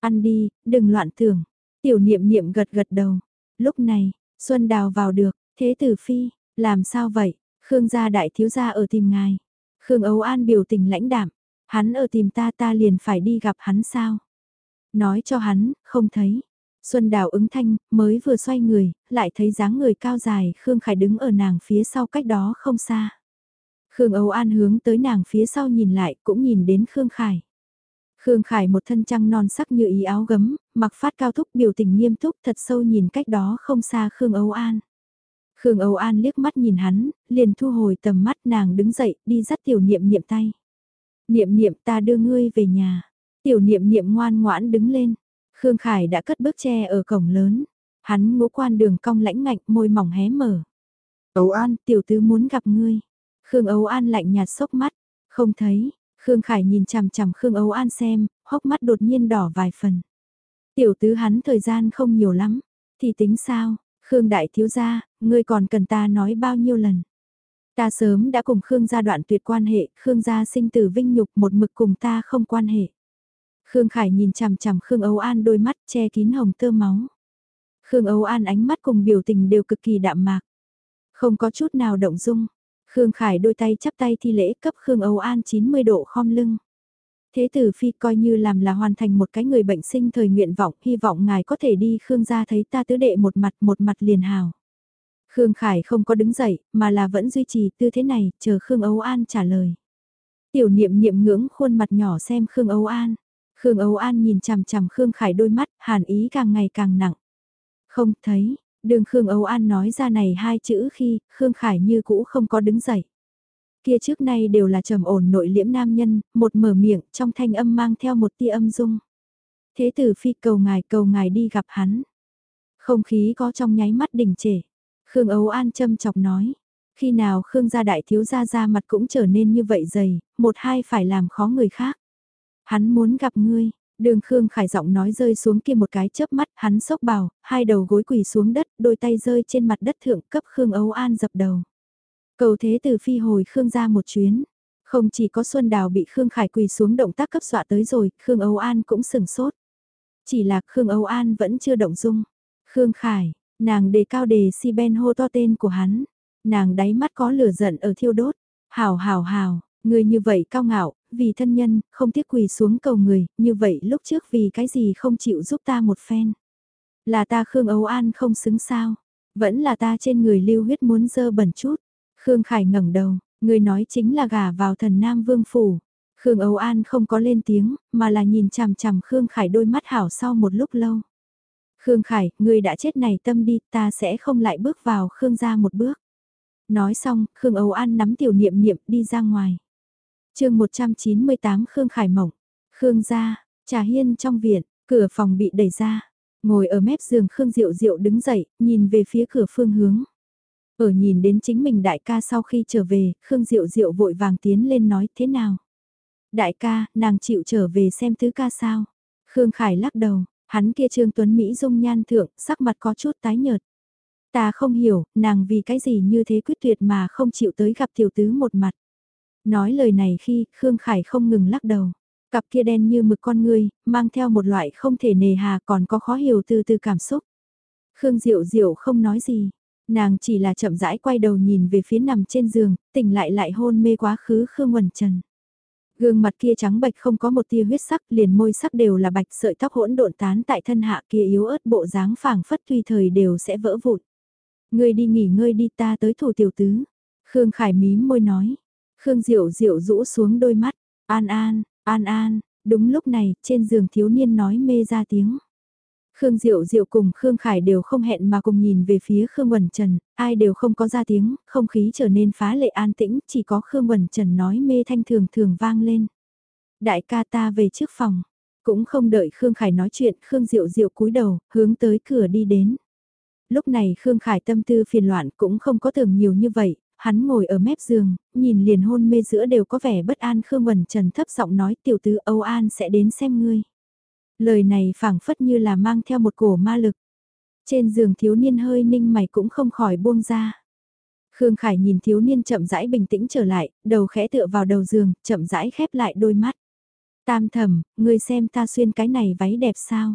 Ăn đi, đừng loạn tưởng. Tiểu niệm niệm gật gật đầu. Lúc này, Xuân Đào vào được, thế tử phi, làm sao vậy? Khương gia đại thiếu gia ở tìm ngài. Khương Âu An biểu tình lãnh đạm, hắn ở tìm ta ta liền phải đi gặp hắn sao? Nói cho hắn, không thấy. Xuân Đào ứng thanh, mới vừa xoay người, lại thấy dáng người cao dài, Khương Khải đứng ở nàng phía sau cách đó không xa. Khương Âu An hướng tới nàng phía sau nhìn lại, cũng nhìn đến Khương Khải. Khương Khải một thân trăng non sắc như ý áo gấm, mặc phát cao thúc biểu tình nghiêm túc thật sâu nhìn cách đó không xa Khương Âu An. Khương Âu An liếc mắt nhìn hắn, liền thu hồi tầm mắt nàng đứng dậy, đi dắt tiểu niệm niệm tay. Niệm niệm ta đưa ngươi về nhà. Tiểu niệm niệm ngoan ngoãn đứng lên. Khương Khải đã cất bước che ở cổng lớn. Hắn ngũ quan đường cong lãnh ngạnh môi mỏng hé mở. Âu An, tiểu tứ muốn gặp ngươi. Khương Âu An lạnh nhạt sốc mắt. Không thấy, Khương Khải nhìn chằm chằm Khương Âu An xem, hốc mắt đột nhiên đỏ vài phần. Tiểu tứ hắn thời gian không nhiều lắm. Thì tính sao, Khương Đại Thiếu Gia, ngươi còn cần ta nói bao nhiêu lần. Ta sớm đã cùng Khương gia đoạn tuyệt quan hệ, Khương gia sinh tử vinh nhục một mực cùng ta không quan hệ. Khương Khải nhìn chằm chằm Khương Âu An đôi mắt che kín hồng tơ máu. Khương Âu An ánh mắt cùng biểu tình đều cực kỳ đạm mạc. Không có chút nào động dung. Khương Khải đôi tay chắp tay thi lễ cấp Khương Âu An 90 độ khom lưng. Thế tử phi coi như làm là hoàn thành một cái người bệnh sinh thời nguyện vọng, hy vọng ngài có thể đi Khương gia thấy ta tứ đệ một mặt một mặt liền hào. Khương Khải không có đứng dậy, mà là vẫn duy trì tư thế này, chờ Khương Âu An trả lời. Tiểu niệm niệm ngưỡng khuôn mặt nhỏ xem Khương Âu An. Khương Âu An nhìn chằm chằm Khương Khải đôi mắt, hàn ý càng ngày càng nặng. Không thấy, đường Khương Âu An nói ra này hai chữ khi, Khương Khải như cũ không có đứng dậy. Kia trước nay đều là trầm ổn nội liễm nam nhân, một mở miệng, trong thanh âm mang theo một tia âm dung. Thế tử phi cầu ngài cầu ngài đi gặp hắn. Không khí có trong nháy mắt đỉnh trệ. Khương Âu An châm chọc nói. Khi nào Khương gia đại thiếu gia ra mặt cũng trở nên như vậy dày, một hai phải làm khó người khác. Hắn muốn gặp ngươi, đường Khương Khải giọng nói rơi xuống kia một cái chớp mắt, hắn sốc bảo hai đầu gối quỳ xuống đất, đôi tay rơi trên mặt đất thượng cấp Khương Âu An dập đầu. Cầu thế từ phi hồi Khương ra một chuyến. Không chỉ có Xuân Đào bị Khương Khải quỳ xuống động tác cấp dọa tới rồi, Khương Âu An cũng sừng sốt. Chỉ là Khương Âu An vẫn chưa động dung. Khương Khải, nàng đề cao đề si ben hô to tên của hắn. Nàng đáy mắt có lửa giận ở thiêu đốt. Hào hào hào, người như vậy cao ngạo, vì thân nhân, không tiếc quỳ xuống cầu người, như vậy lúc trước vì cái gì không chịu giúp ta một phen. Là ta Khương Âu An không xứng sao, vẫn là ta trên người lưu huyết muốn dơ bẩn chút. Khương Khải ngẩng đầu, người nói chính là gả vào thần Nam Vương Phủ. Khương Âu An không có lên tiếng, mà là nhìn chằm chằm Khương Khải đôi mắt hảo sau một lúc lâu. Khương Khải, người đã chết này tâm đi, ta sẽ không lại bước vào Khương ra một bước. Nói xong, Khương Âu An nắm tiểu niệm niệm đi ra ngoài chương 198 Khương Khải Mộng, Khương gia, trà hiên trong viện, cửa phòng bị đẩy ra. Ngồi ở mép giường Khương Diệu Diệu đứng dậy, nhìn về phía cửa phương hướng. Ở nhìn đến chính mình đại ca sau khi trở về, Khương Diệu Diệu vội vàng tiến lên nói thế nào. Đại ca, nàng chịu trở về xem thứ ca sao. Khương Khải lắc đầu, hắn kia Trương Tuấn Mỹ dung nhan thượng, sắc mặt có chút tái nhợt. Ta không hiểu, nàng vì cái gì như thế quyết tuyệt mà không chịu tới gặp tiểu tứ một mặt. Nói lời này khi Khương Khải không ngừng lắc đầu. Cặp kia đen như mực con ngươi, mang theo một loại không thể nề hà còn có khó hiểu từ từ cảm xúc. Khương Diệu Diệu không nói gì. Nàng chỉ là chậm rãi quay đầu nhìn về phía nằm trên giường, tỉnh lại lại hôn mê quá khứ Khương Quần Trần. Gương mặt kia trắng bạch không có một tia huyết sắc, liền môi sắc đều là bạch sợi tóc hỗn độn tán tại thân hạ kia yếu ớt bộ dáng phảng phất tùy thời đều sẽ vỡ vụn. Ngươi đi nghỉ ngơi đi ta tới thủ tiểu tứ. Khương Khải mím môi nói, Khương Diệu Diệu rũ xuống đôi mắt, an an, an an, đúng lúc này, trên giường thiếu niên nói mê ra tiếng. Khương Diệu Diệu cùng Khương Khải đều không hẹn mà cùng nhìn về phía Khương Quẩn Trần, ai đều không có ra tiếng, không khí trở nên phá lệ an tĩnh, chỉ có Khương Quẩn Trần nói mê thanh thường thường vang lên. Đại ca ta về trước phòng, cũng không đợi Khương Khải nói chuyện, Khương Diệu Diệu cúi đầu, hướng tới cửa đi đến. Lúc này Khương Khải tâm tư phiền loạn cũng không có tưởng nhiều như vậy, hắn ngồi ở mép giường, nhìn liền hôn mê giữa đều có vẻ bất an Khương Quẩn Trần thấp giọng nói tiểu tứ Âu An sẽ đến xem ngươi. Lời này phảng phất như là mang theo một cổ ma lực. Trên giường thiếu niên hơi ninh mày cũng không khỏi buông ra. Khương Khải nhìn thiếu niên chậm rãi bình tĩnh trở lại, đầu khẽ tựa vào đầu giường, chậm rãi khép lại đôi mắt. Tam thầm, ngươi xem ta xuyên cái này váy đẹp sao?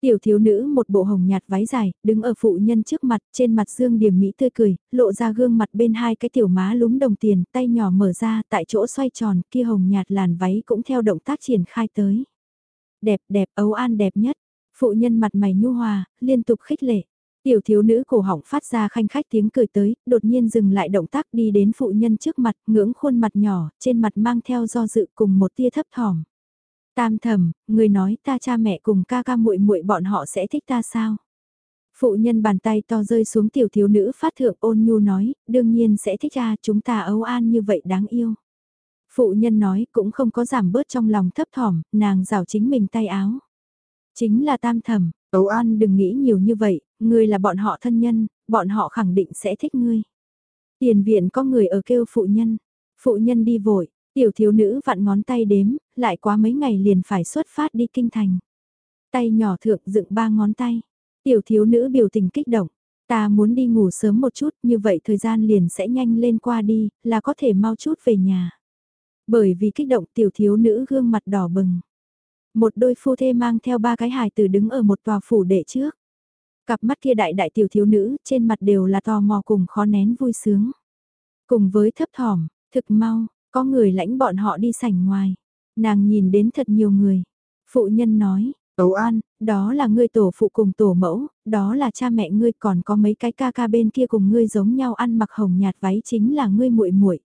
Tiểu thiếu nữ một bộ hồng nhạt váy dài, đứng ở phụ nhân trước mặt, trên mặt dương điểm mỹ tươi cười, lộ ra gương mặt bên hai cái tiểu má lúm đồng tiền, tay nhỏ mở ra, tại chỗ xoay tròn, kia hồng nhạt làn váy cũng theo động tác triển khai tới. Đẹp đẹp ấu an đẹp nhất, phụ nhân mặt mày nhu hòa, liên tục khích lệ. Tiểu thiếu nữ cổ họng phát ra khanh khách tiếng cười tới, đột nhiên dừng lại động tác đi đến phụ nhân trước mặt, ngưỡng khuôn mặt nhỏ, trên mặt mang theo do dự cùng một tia thấp thỏm. Tam thầm, người nói ta cha mẹ cùng ca ca muội muội bọn họ sẽ thích ta sao? Phụ nhân bàn tay to rơi xuống tiểu thiếu nữ phát thượng ôn nhu nói, đương nhiên sẽ thích ra chúng ta ấu an như vậy đáng yêu. Phụ nhân nói cũng không có giảm bớt trong lòng thấp thỏm, nàng rào chính mình tay áo. Chính là tam thầm, ấu an đừng nghĩ nhiều như vậy, ngươi là bọn họ thân nhân, bọn họ khẳng định sẽ thích ngươi. Tiền viện có người ở kêu phụ nhân, phụ nhân đi vội, tiểu thiếu nữ vặn ngón tay đếm, lại quá mấy ngày liền phải xuất phát đi kinh thành. Tay nhỏ thượng dựng ba ngón tay, tiểu thiếu nữ biểu tình kích động. Ta muốn đi ngủ sớm một chút, như vậy thời gian liền sẽ nhanh lên qua đi, là có thể mau chút về nhà. Bởi vì kích động tiểu thiếu nữ gương mặt đỏ bừng. Một đôi phu thê mang theo ba cái hài tử đứng ở một tòa phủ đệ trước. Cặp mắt kia đại đại tiểu thiếu nữ trên mặt đều là tò mò cùng khó nén vui sướng. Cùng với thấp thỏm, thực mau, có người lãnh bọn họ đi sảnh ngoài. Nàng nhìn đến thật nhiều người. Phụ nhân nói, Ấu An, đó là ngươi tổ phụ cùng tổ mẫu, đó là cha mẹ ngươi còn có mấy cái ca ca bên kia cùng ngươi giống nhau ăn mặc hồng nhạt váy chính là ngươi muội muội.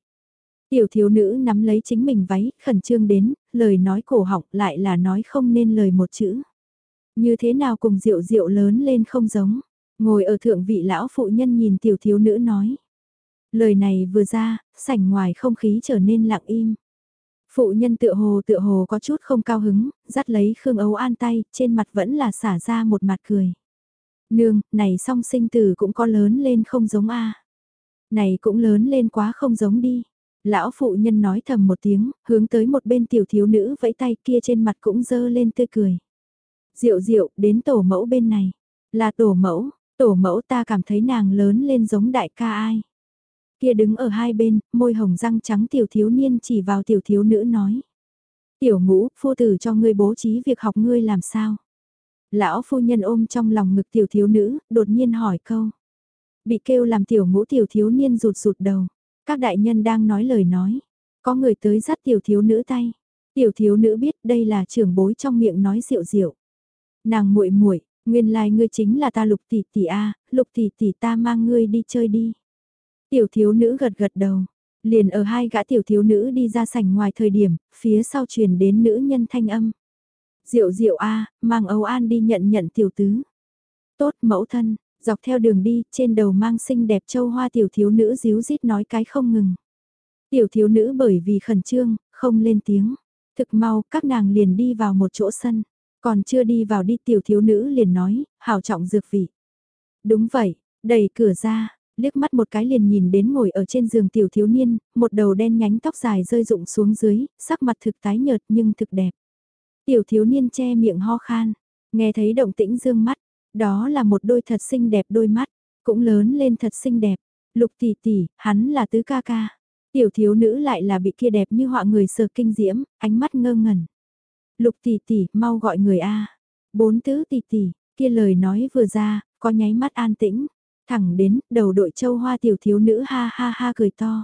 Tiểu thiếu nữ nắm lấy chính mình váy, khẩn trương đến, lời nói cổ họng lại là nói không nên lời một chữ. Như thế nào cùng rượu rượu lớn lên không giống, ngồi ở thượng vị lão phụ nhân nhìn tiểu thiếu nữ nói. Lời này vừa ra, sảnh ngoài không khí trở nên lặng im. Phụ nhân tựa hồ tựa hồ có chút không cao hứng, dắt lấy Khương Ấu An tay, trên mặt vẫn là xả ra một mặt cười. Nương, này song sinh tử cũng có lớn lên không giống a Này cũng lớn lên quá không giống đi. Lão phụ nhân nói thầm một tiếng, hướng tới một bên tiểu thiếu nữ vẫy tay kia trên mặt cũng dơ lên tươi cười. Diệu diệu, đến tổ mẫu bên này. Là tổ mẫu, tổ mẫu ta cảm thấy nàng lớn lên giống đại ca ai. Kia đứng ở hai bên, môi hồng răng trắng tiểu thiếu niên chỉ vào tiểu thiếu nữ nói. Tiểu ngũ, phu tử cho ngươi bố trí việc học ngươi làm sao? Lão phu nhân ôm trong lòng ngực tiểu thiếu nữ, đột nhiên hỏi câu. Bị kêu làm tiểu ngũ tiểu thiếu niên rụt rụt đầu. Các đại nhân đang nói lời nói. Có người tới dắt tiểu thiếu nữ tay. Tiểu thiếu nữ biết đây là trưởng bối trong miệng nói rượu rượu. Nàng muội muội, nguyên lai like ngươi chính là ta lục tỷ tỷ a, lục tỷ tỷ ta mang ngươi đi chơi đi. Tiểu thiếu nữ gật gật đầu, liền ở hai gã tiểu thiếu nữ đi ra sảnh ngoài thời điểm, phía sau truyền đến nữ nhân thanh âm. Diệu diệu a, mang Âu An đi nhận nhận tiểu tứ. Tốt mẫu thân, dọc theo đường đi, trên đầu mang xinh đẹp châu hoa tiểu thiếu nữ díu rít nói cái không ngừng. Tiểu thiếu nữ bởi vì khẩn trương, không lên tiếng. Thực mau, các nàng liền đi vào một chỗ sân. Còn chưa đi vào đi tiểu thiếu nữ liền nói, hào trọng dược vị. Đúng vậy, đẩy cửa ra, liếc mắt một cái liền nhìn đến ngồi ở trên giường tiểu thiếu niên, một đầu đen nhánh tóc dài rơi rụng xuống dưới, sắc mặt thực tái nhợt nhưng thực đẹp. Tiểu thiếu niên che miệng ho khan, nghe thấy động tĩnh dương mắt, đó là một đôi thật xinh đẹp đôi mắt, cũng lớn lên thật xinh đẹp. Lục tỷ tỷ, hắn là tứ ca ca. Tiểu thiếu nữ lại là bị kia đẹp như họa người sờ kinh diễm, ánh mắt ngơ ngẩn. Lục tỷ tỷ, mau gọi người A. Bốn tứ tỷ tỷ, kia lời nói vừa ra, có nháy mắt an tĩnh. Thẳng đến, đầu đội châu hoa tiểu thiếu nữ ha ha ha cười to.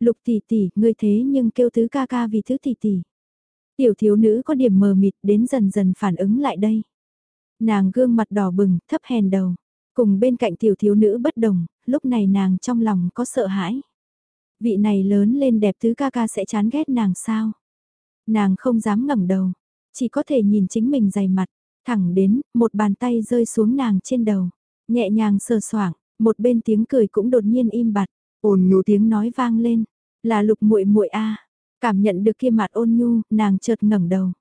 Lục tỷ tỷ, ngươi thế nhưng kêu tứ ca ca vì thứ tỷ tỷ. Tiểu thiếu nữ có điểm mờ mịt đến dần dần phản ứng lại đây. Nàng gương mặt đỏ bừng, thấp hèn đầu. Cùng bên cạnh tiểu thiếu nữ bất đồng, lúc này nàng trong lòng có sợ hãi. Vị này lớn lên đẹp tứ ca ca sẽ chán ghét nàng sao? Nàng không dám ngẩng đầu, chỉ có thể nhìn chính mình dày mặt, thẳng đến, một bàn tay rơi xuống nàng trên đầu, nhẹ nhàng sờ soảng, một bên tiếng cười cũng đột nhiên im bặt, ồn nhu tiếng nói vang lên, là lục muội muội a. Cảm nhận được kia mặt ôn nhu, nàng chợt ngẩng đầu.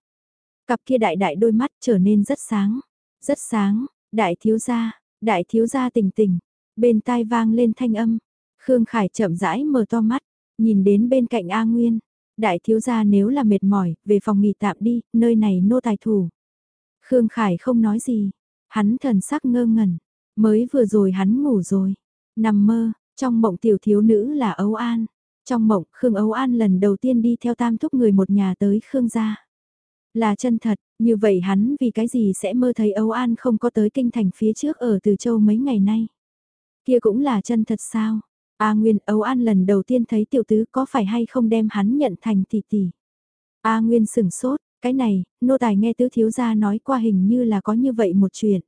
Cặp kia đại đại đôi mắt trở nên rất sáng, rất sáng, đại thiếu gia, đại thiếu gia tỉnh tỉnh, bên tai vang lên thanh âm. Khương Khải chậm rãi mở to mắt, nhìn đến bên cạnh A Nguyên. Đại thiếu gia nếu là mệt mỏi, về phòng nghỉ tạm đi, nơi này nô tài thủ. Khương Khải không nói gì, hắn thần sắc ngơ ngẩn, mới vừa rồi hắn ngủ rồi, nằm mơ, trong mộng tiểu thiếu nữ là Âu An. Trong mộng, Khương Âu An lần đầu tiên đi theo tam thúc người một nhà tới Khương gia. Là chân thật, như vậy hắn vì cái gì sẽ mơ thấy Âu An không có tới kinh thành phía trước ở Từ Châu mấy ngày nay. Kia cũng là chân thật sao? A Nguyên Âu An lần đầu tiên thấy tiểu tứ có phải hay không đem hắn nhận thành tỷ tỷ. A Nguyên sửng sốt, cái này, nô tài nghe tứ thiếu gia nói qua hình như là có như vậy một chuyện.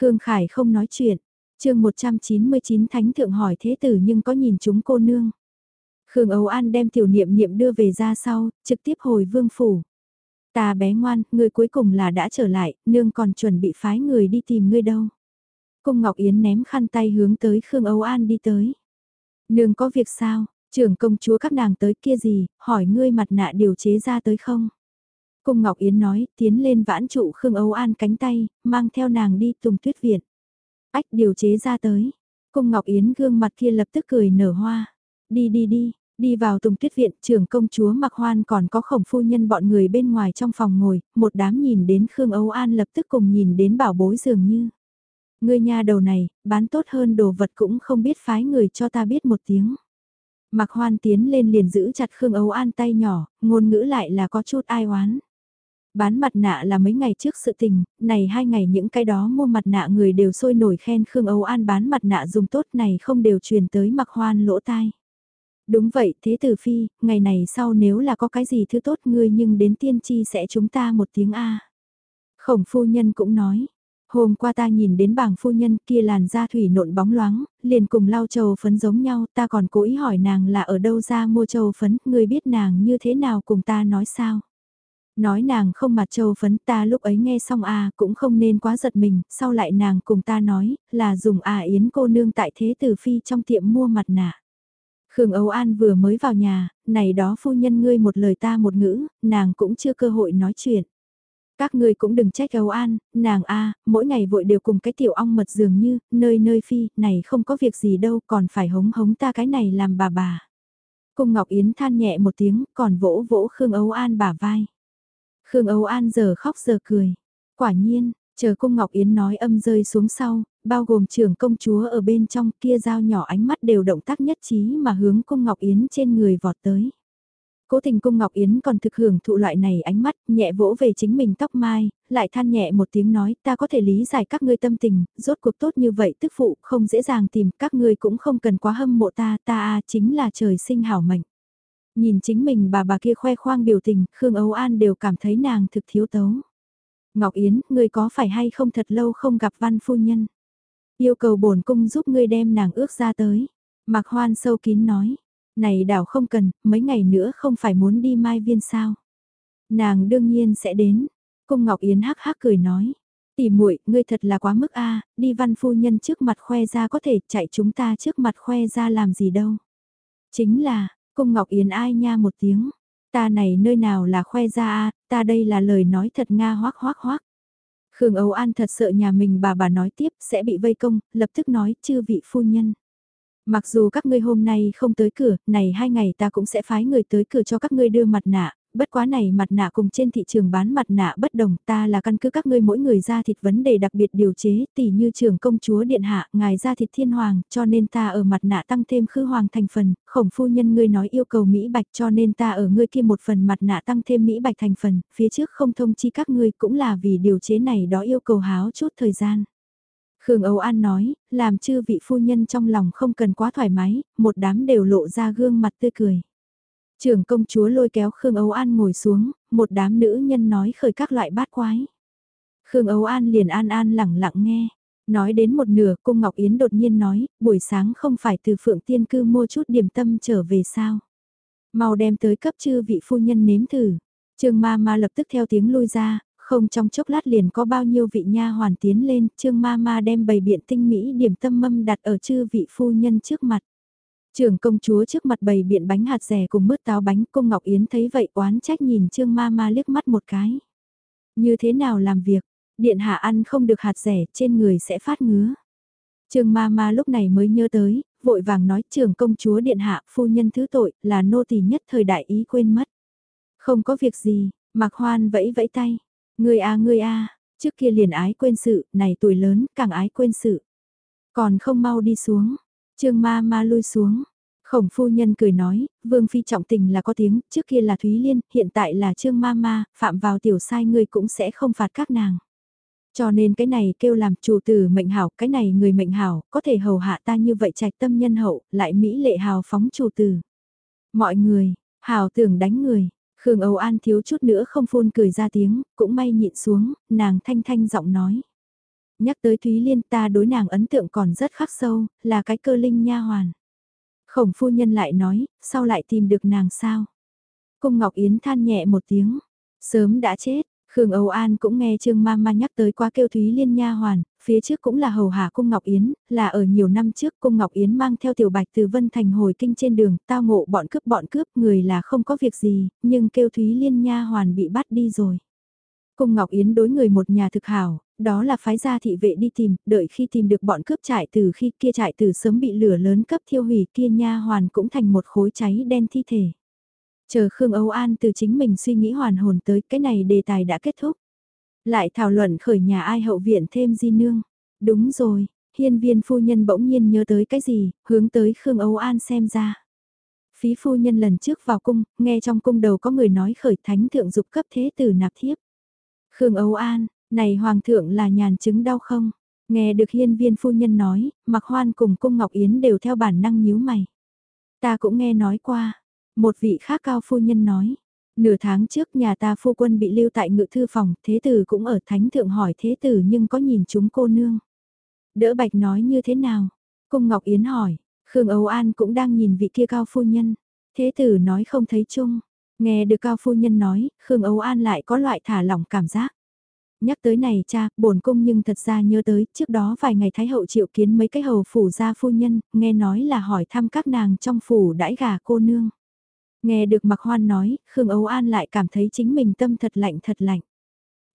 Khương Khải không nói chuyện, chương 199 Thánh Thượng hỏi thế tử nhưng có nhìn chúng cô nương. Khương Âu An đem tiểu niệm niệm đưa về ra sau, trực tiếp hồi vương phủ. Ta bé ngoan, người cuối cùng là đã trở lại, nương còn chuẩn bị phái người đi tìm ngươi đâu. Cung Ngọc Yến ném khăn tay hướng tới Khương Âu An đi tới. Nương có việc sao, trưởng công chúa các nàng tới kia gì, hỏi ngươi mặt nạ điều chế ra tới không? Cung Ngọc Yến nói, tiến lên vãn trụ Khương Âu An cánh tay, mang theo nàng đi tùng tuyết viện. Ách điều chế ra tới. Cung Ngọc Yến gương mặt kia lập tức cười nở hoa. Đi đi đi, đi vào tùng tuyết viện trưởng công chúa mặc hoan còn có khổng phu nhân bọn người bên ngoài trong phòng ngồi, một đám nhìn đến Khương Âu An lập tức cùng nhìn đến bảo bối dường như. Ngươi nhà đầu này, bán tốt hơn đồ vật cũng không biết phái người cho ta biết một tiếng. Mặc hoan tiến lên liền giữ chặt Khương Âu An tay nhỏ, ngôn ngữ lại là có chút ai oán. Bán mặt nạ là mấy ngày trước sự tình, này hai ngày những cái đó mua mặt nạ người đều sôi nổi khen Khương Âu An bán mặt nạ dùng tốt này không đều truyền tới mặc hoan lỗ tai. Đúng vậy, thế tử phi, ngày này sau nếu là có cái gì thứ tốt ngươi nhưng đến tiên tri sẽ chúng ta một tiếng A. Khổng phu nhân cũng nói, Hôm qua ta nhìn đến bảng phu nhân kia làn da thủy nộn bóng loáng, liền cùng lau trầu phấn giống nhau, ta còn cố ý hỏi nàng là ở đâu ra mua trầu phấn, người biết nàng như thế nào cùng ta nói sao. Nói nàng không mặt châu phấn ta lúc ấy nghe xong à cũng không nên quá giật mình, sau lại nàng cùng ta nói là dùng à yến cô nương tại thế tử phi trong tiệm mua mặt nạ. Khương Âu An vừa mới vào nhà, này đó phu nhân ngươi một lời ta một ngữ, nàng cũng chưa cơ hội nói chuyện. Các ngươi cũng đừng trách Âu An, nàng a, mỗi ngày vội đều cùng cái tiểu ong mật dường như, nơi nơi phi, này không có việc gì đâu, còn phải hống hống ta cái này làm bà bà. Cung Ngọc Yến than nhẹ một tiếng, còn vỗ vỗ Khương Âu An bả vai. Khương Âu An giờ khóc giờ cười. Quả nhiên, chờ Cung Ngọc Yến nói âm rơi xuống sau, bao gồm trưởng công chúa ở bên trong kia dao nhỏ ánh mắt đều động tác nhất trí mà hướng Cung Ngọc Yến trên người vọt tới. Cố tình cung Ngọc Yến còn thực hưởng thụ loại này ánh mắt, nhẹ vỗ về chính mình tóc mai, lại than nhẹ một tiếng nói ta có thể lý giải các ngươi tâm tình, rốt cuộc tốt như vậy tức phụ không dễ dàng tìm, các ngươi cũng không cần quá hâm mộ ta, ta a chính là trời sinh hảo mệnh. Nhìn chính mình bà bà kia khoe khoang biểu tình, Khương Âu An đều cảm thấy nàng thực thiếu tấu. Ngọc Yến, ngươi có phải hay không thật lâu không gặp văn phu nhân? Yêu cầu bổn cung giúp ngươi đem nàng ước ra tới. Mạc Hoan sâu kín nói, này đảo không cần, mấy ngày nữa không phải muốn đi mai viên sao. Nàng đương nhiên sẽ đến, cung Ngọc Yến hắc hắc cười nói. Tỷ muội, ngươi thật là quá mức a, đi văn phu nhân trước mặt khoe ra có thể chạy chúng ta trước mặt khoe ra làm gì đâu. Chính là, cung Ngọc Yến ai nha một tiếng, ta này nơi nào là khoe ra a, ta đây là lời nói thật nga hoác hoác hoác. Khương Âu An thật sợ nhà mình bà bà nói tiếp sẽ bị vây công, lập tức nói chư vị phu nhân. Mặc dù các ngươi hôm nay không tới cửa, này hai ngày ta cũng sẽ phái người tới cửa cho các ngươi đưa mặt nạ, bất quá này mặt nạ cùng trên thị trường bán mặt nạ bất đồng ta là căn cứ các ngươi mỗi người ra thịt vấn đề đặc biệt điều chế tỷ như trường công chúa điện hạ ngài ra thịt thiên hoàng cho nên ta ở mặt nạ tăng thêm khư hoàng thành phần khổng phu nhân ngươi nói yêu cầu mỹ bạch cho nên ta ở ngươi kia một phần mặt nạ tăng thêm mỹ bạch thành phần phía trước không thông chi các ngươi cũng là vì điều chế này đó yêu cầu háo chút thời gian. Khương Âu An nói, làm chư vị phu nhân trong lòng không cần quá thoải mái, một đám đều lộ ra gương mặt tươi cười. Trưởng công chúa lôi kéo Khương Âu An ngồi xuống, một đám nữ nhân nói khởi các loại bát quái. Khương Âu An liền an an lẳng lặng nghe. Nói đến một nửa, cung Ngọc Yến đột nhiên nói, buổi sáng không phải từ Phượng Tiên Cư mua chút điểm tâm trở về sao? Mau đem tới cấp chư vị phu nhân nếm thử. Trương ma ma lập tức theo tiếng lui ra, không trong chốc lát liền có bao nhiêu vị nha hoàn tiến lên, Trương ma ma đem bày biện tinh mỹ điểm tâm mâm đặt ở chư vị phu nhân trước mặt. Trưởng công chúa trước mặt bày biện bánh hạt rẻ cùng mứt táo bánh cung Ngọc Yến thấy vậy oán trách nhìn Trương ma ma liếc mắt một cái. Như thế nào làm việc, điện hạ ăn không được hạt rẻ trên người sẽ phát ngứa. Trương ma ma lúc này mới nhớ tới, vội vàng nói trưởng công chúa điện hạ phu nhân thứ tội là nô tỳ nhất thời đại ý quên mất. Không có việc gì, Mạc Hoan vẫy vẫy tay. Người a à, người a, trước kia liền ái quên sự, này tuổi lớn càng ái quên sự. Còn không mau đi xuống. Trương ma ma lui xuống. Khổng phu nhân cười nói, Vương Phi trọng tình là có tiếng, trước kia là Thúy Liên, hiện tại là Trương ma ma, phạm vào tiểu sai người cũng sẽ không phạt các nàng. Cho nên cái này kêu làm chủ tử mệnh hảo, cái này người mệnh hảo, có thể hầu hạ ta như vậy trạch tâm nhân hậu, lại mỹ lệ hào phóng chủ tử. Mọi người, hào tưởng đánh người, Khương Âu An thiếu chút nữa không phun cười ra tiếng, cũng may nhịn xuống, nàng thanh thanh giọng nói. Nhắc tới Thúy Liên ta đối nàng ấn tượng còn rất khắc sâu, là cái cơ linh nha hoàn. Khổng phu nhân lại nói, sao lại tìm được nàng sao? Cung Ngọc Yến than nhẹ một tiếng, sớm đã chết, Khương Âu An cũng nghe Trương Mama nhắc tới qua kêu Thúy Liên nha hoàn, phía trước cũng là hầu hạ cung Ngọc Yến, là ở nhiều năm trước cung Ngọc Yến mang theo tiểu bạch từ Vân Thành hồi kinh trên đường, tao ngộ bọn cướp bọn cướp, người là không có việc gì, nhưng kêu Thúy Liên nha hoàn bị bắt đi rồi. Cung Ngọc Yến đối người một nhà thực hảo, đó là phái gia thị vệ đi tìm, đợi khi tìm được bọn cướp trại từ khi kia trại từ sớm bị lửa lớn cấp thiêu hủy kia nha hoàn cũng thành một khối cháy đen thi thể. Chờ Khương Âu An từ chính mình suy nghĩ hoàn hồn tới cái này đề tài đã kết thúc. Lại thảo luận khởi nhà ai hậu viện thêm di nương. Đúng rồi, hiên viên phu nhân bỗng nhiên nhớ tới cái gì, hướng tới Khương Âu An xem ra. Phí phu nhân lần trước vào cung, nghe trong cung đầu có người nói khởi thánh thượng dục cấp thế tử nạp thiếp. Khương Âu An, này hoàng thượng là nhàn chứng đau không? Nghe được hiên viên phu nhân nói, mặc hoan cùng cung Ngọc Yến đều theo bản năng nhíu mày. Ta cũng nghe nói qua, một vị khác cao phu nhân nói, nửa tháng trước nhà ta phu quân bị lưu tại ngự thư phòng, thế tử cũng ở thánh thượng hỏi thế tử nhưng có nhìn chúng cô nương. Đỡ bạch nói như thế nào? Cung Ngọc Yến hỏi, Khương Âu An cũng đang nhìn vị kia cao phu nhân. Thế tử nói không thấy chung. Nghe được cao phu nhân nói, Khương Âu An lại có loại thả lỏng cảm giác. Nhắc tới này cha, bổn cung nhưng thật ra nhớ tới, trước đó vài ngày Thái Hậu triệu kiến mấy cái hầu phủ gia phu nhân, nghe nói là hỏi thăm các nàng trong phủ đãi gà cô nương. Nghe được Mạc Hoan nói, Khương Âu An lại cảm thấy chính mình tâm thật lạnh thật lạnh.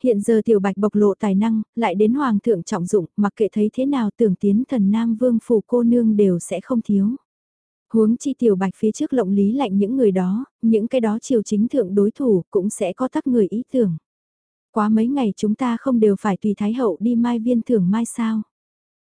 Hiện giờ tiểu bạch bộc lộ tài năng, lại đến hoàng thượng trọng dụng, mặc kệ thấy thế nào tưởng tiến thần nam vương phủ cô nương đều sẽ không thiếu. Huống chi tiểu bạch phía trước lộng lý lạnh những người đó, những cái đó chiều chính thượng đối thủ cũng sẽ có tắc người ý tưởng. Quá mấy ngày chúng ta không đều phải tùy thái hậu đi mai viên thưởng mai sao.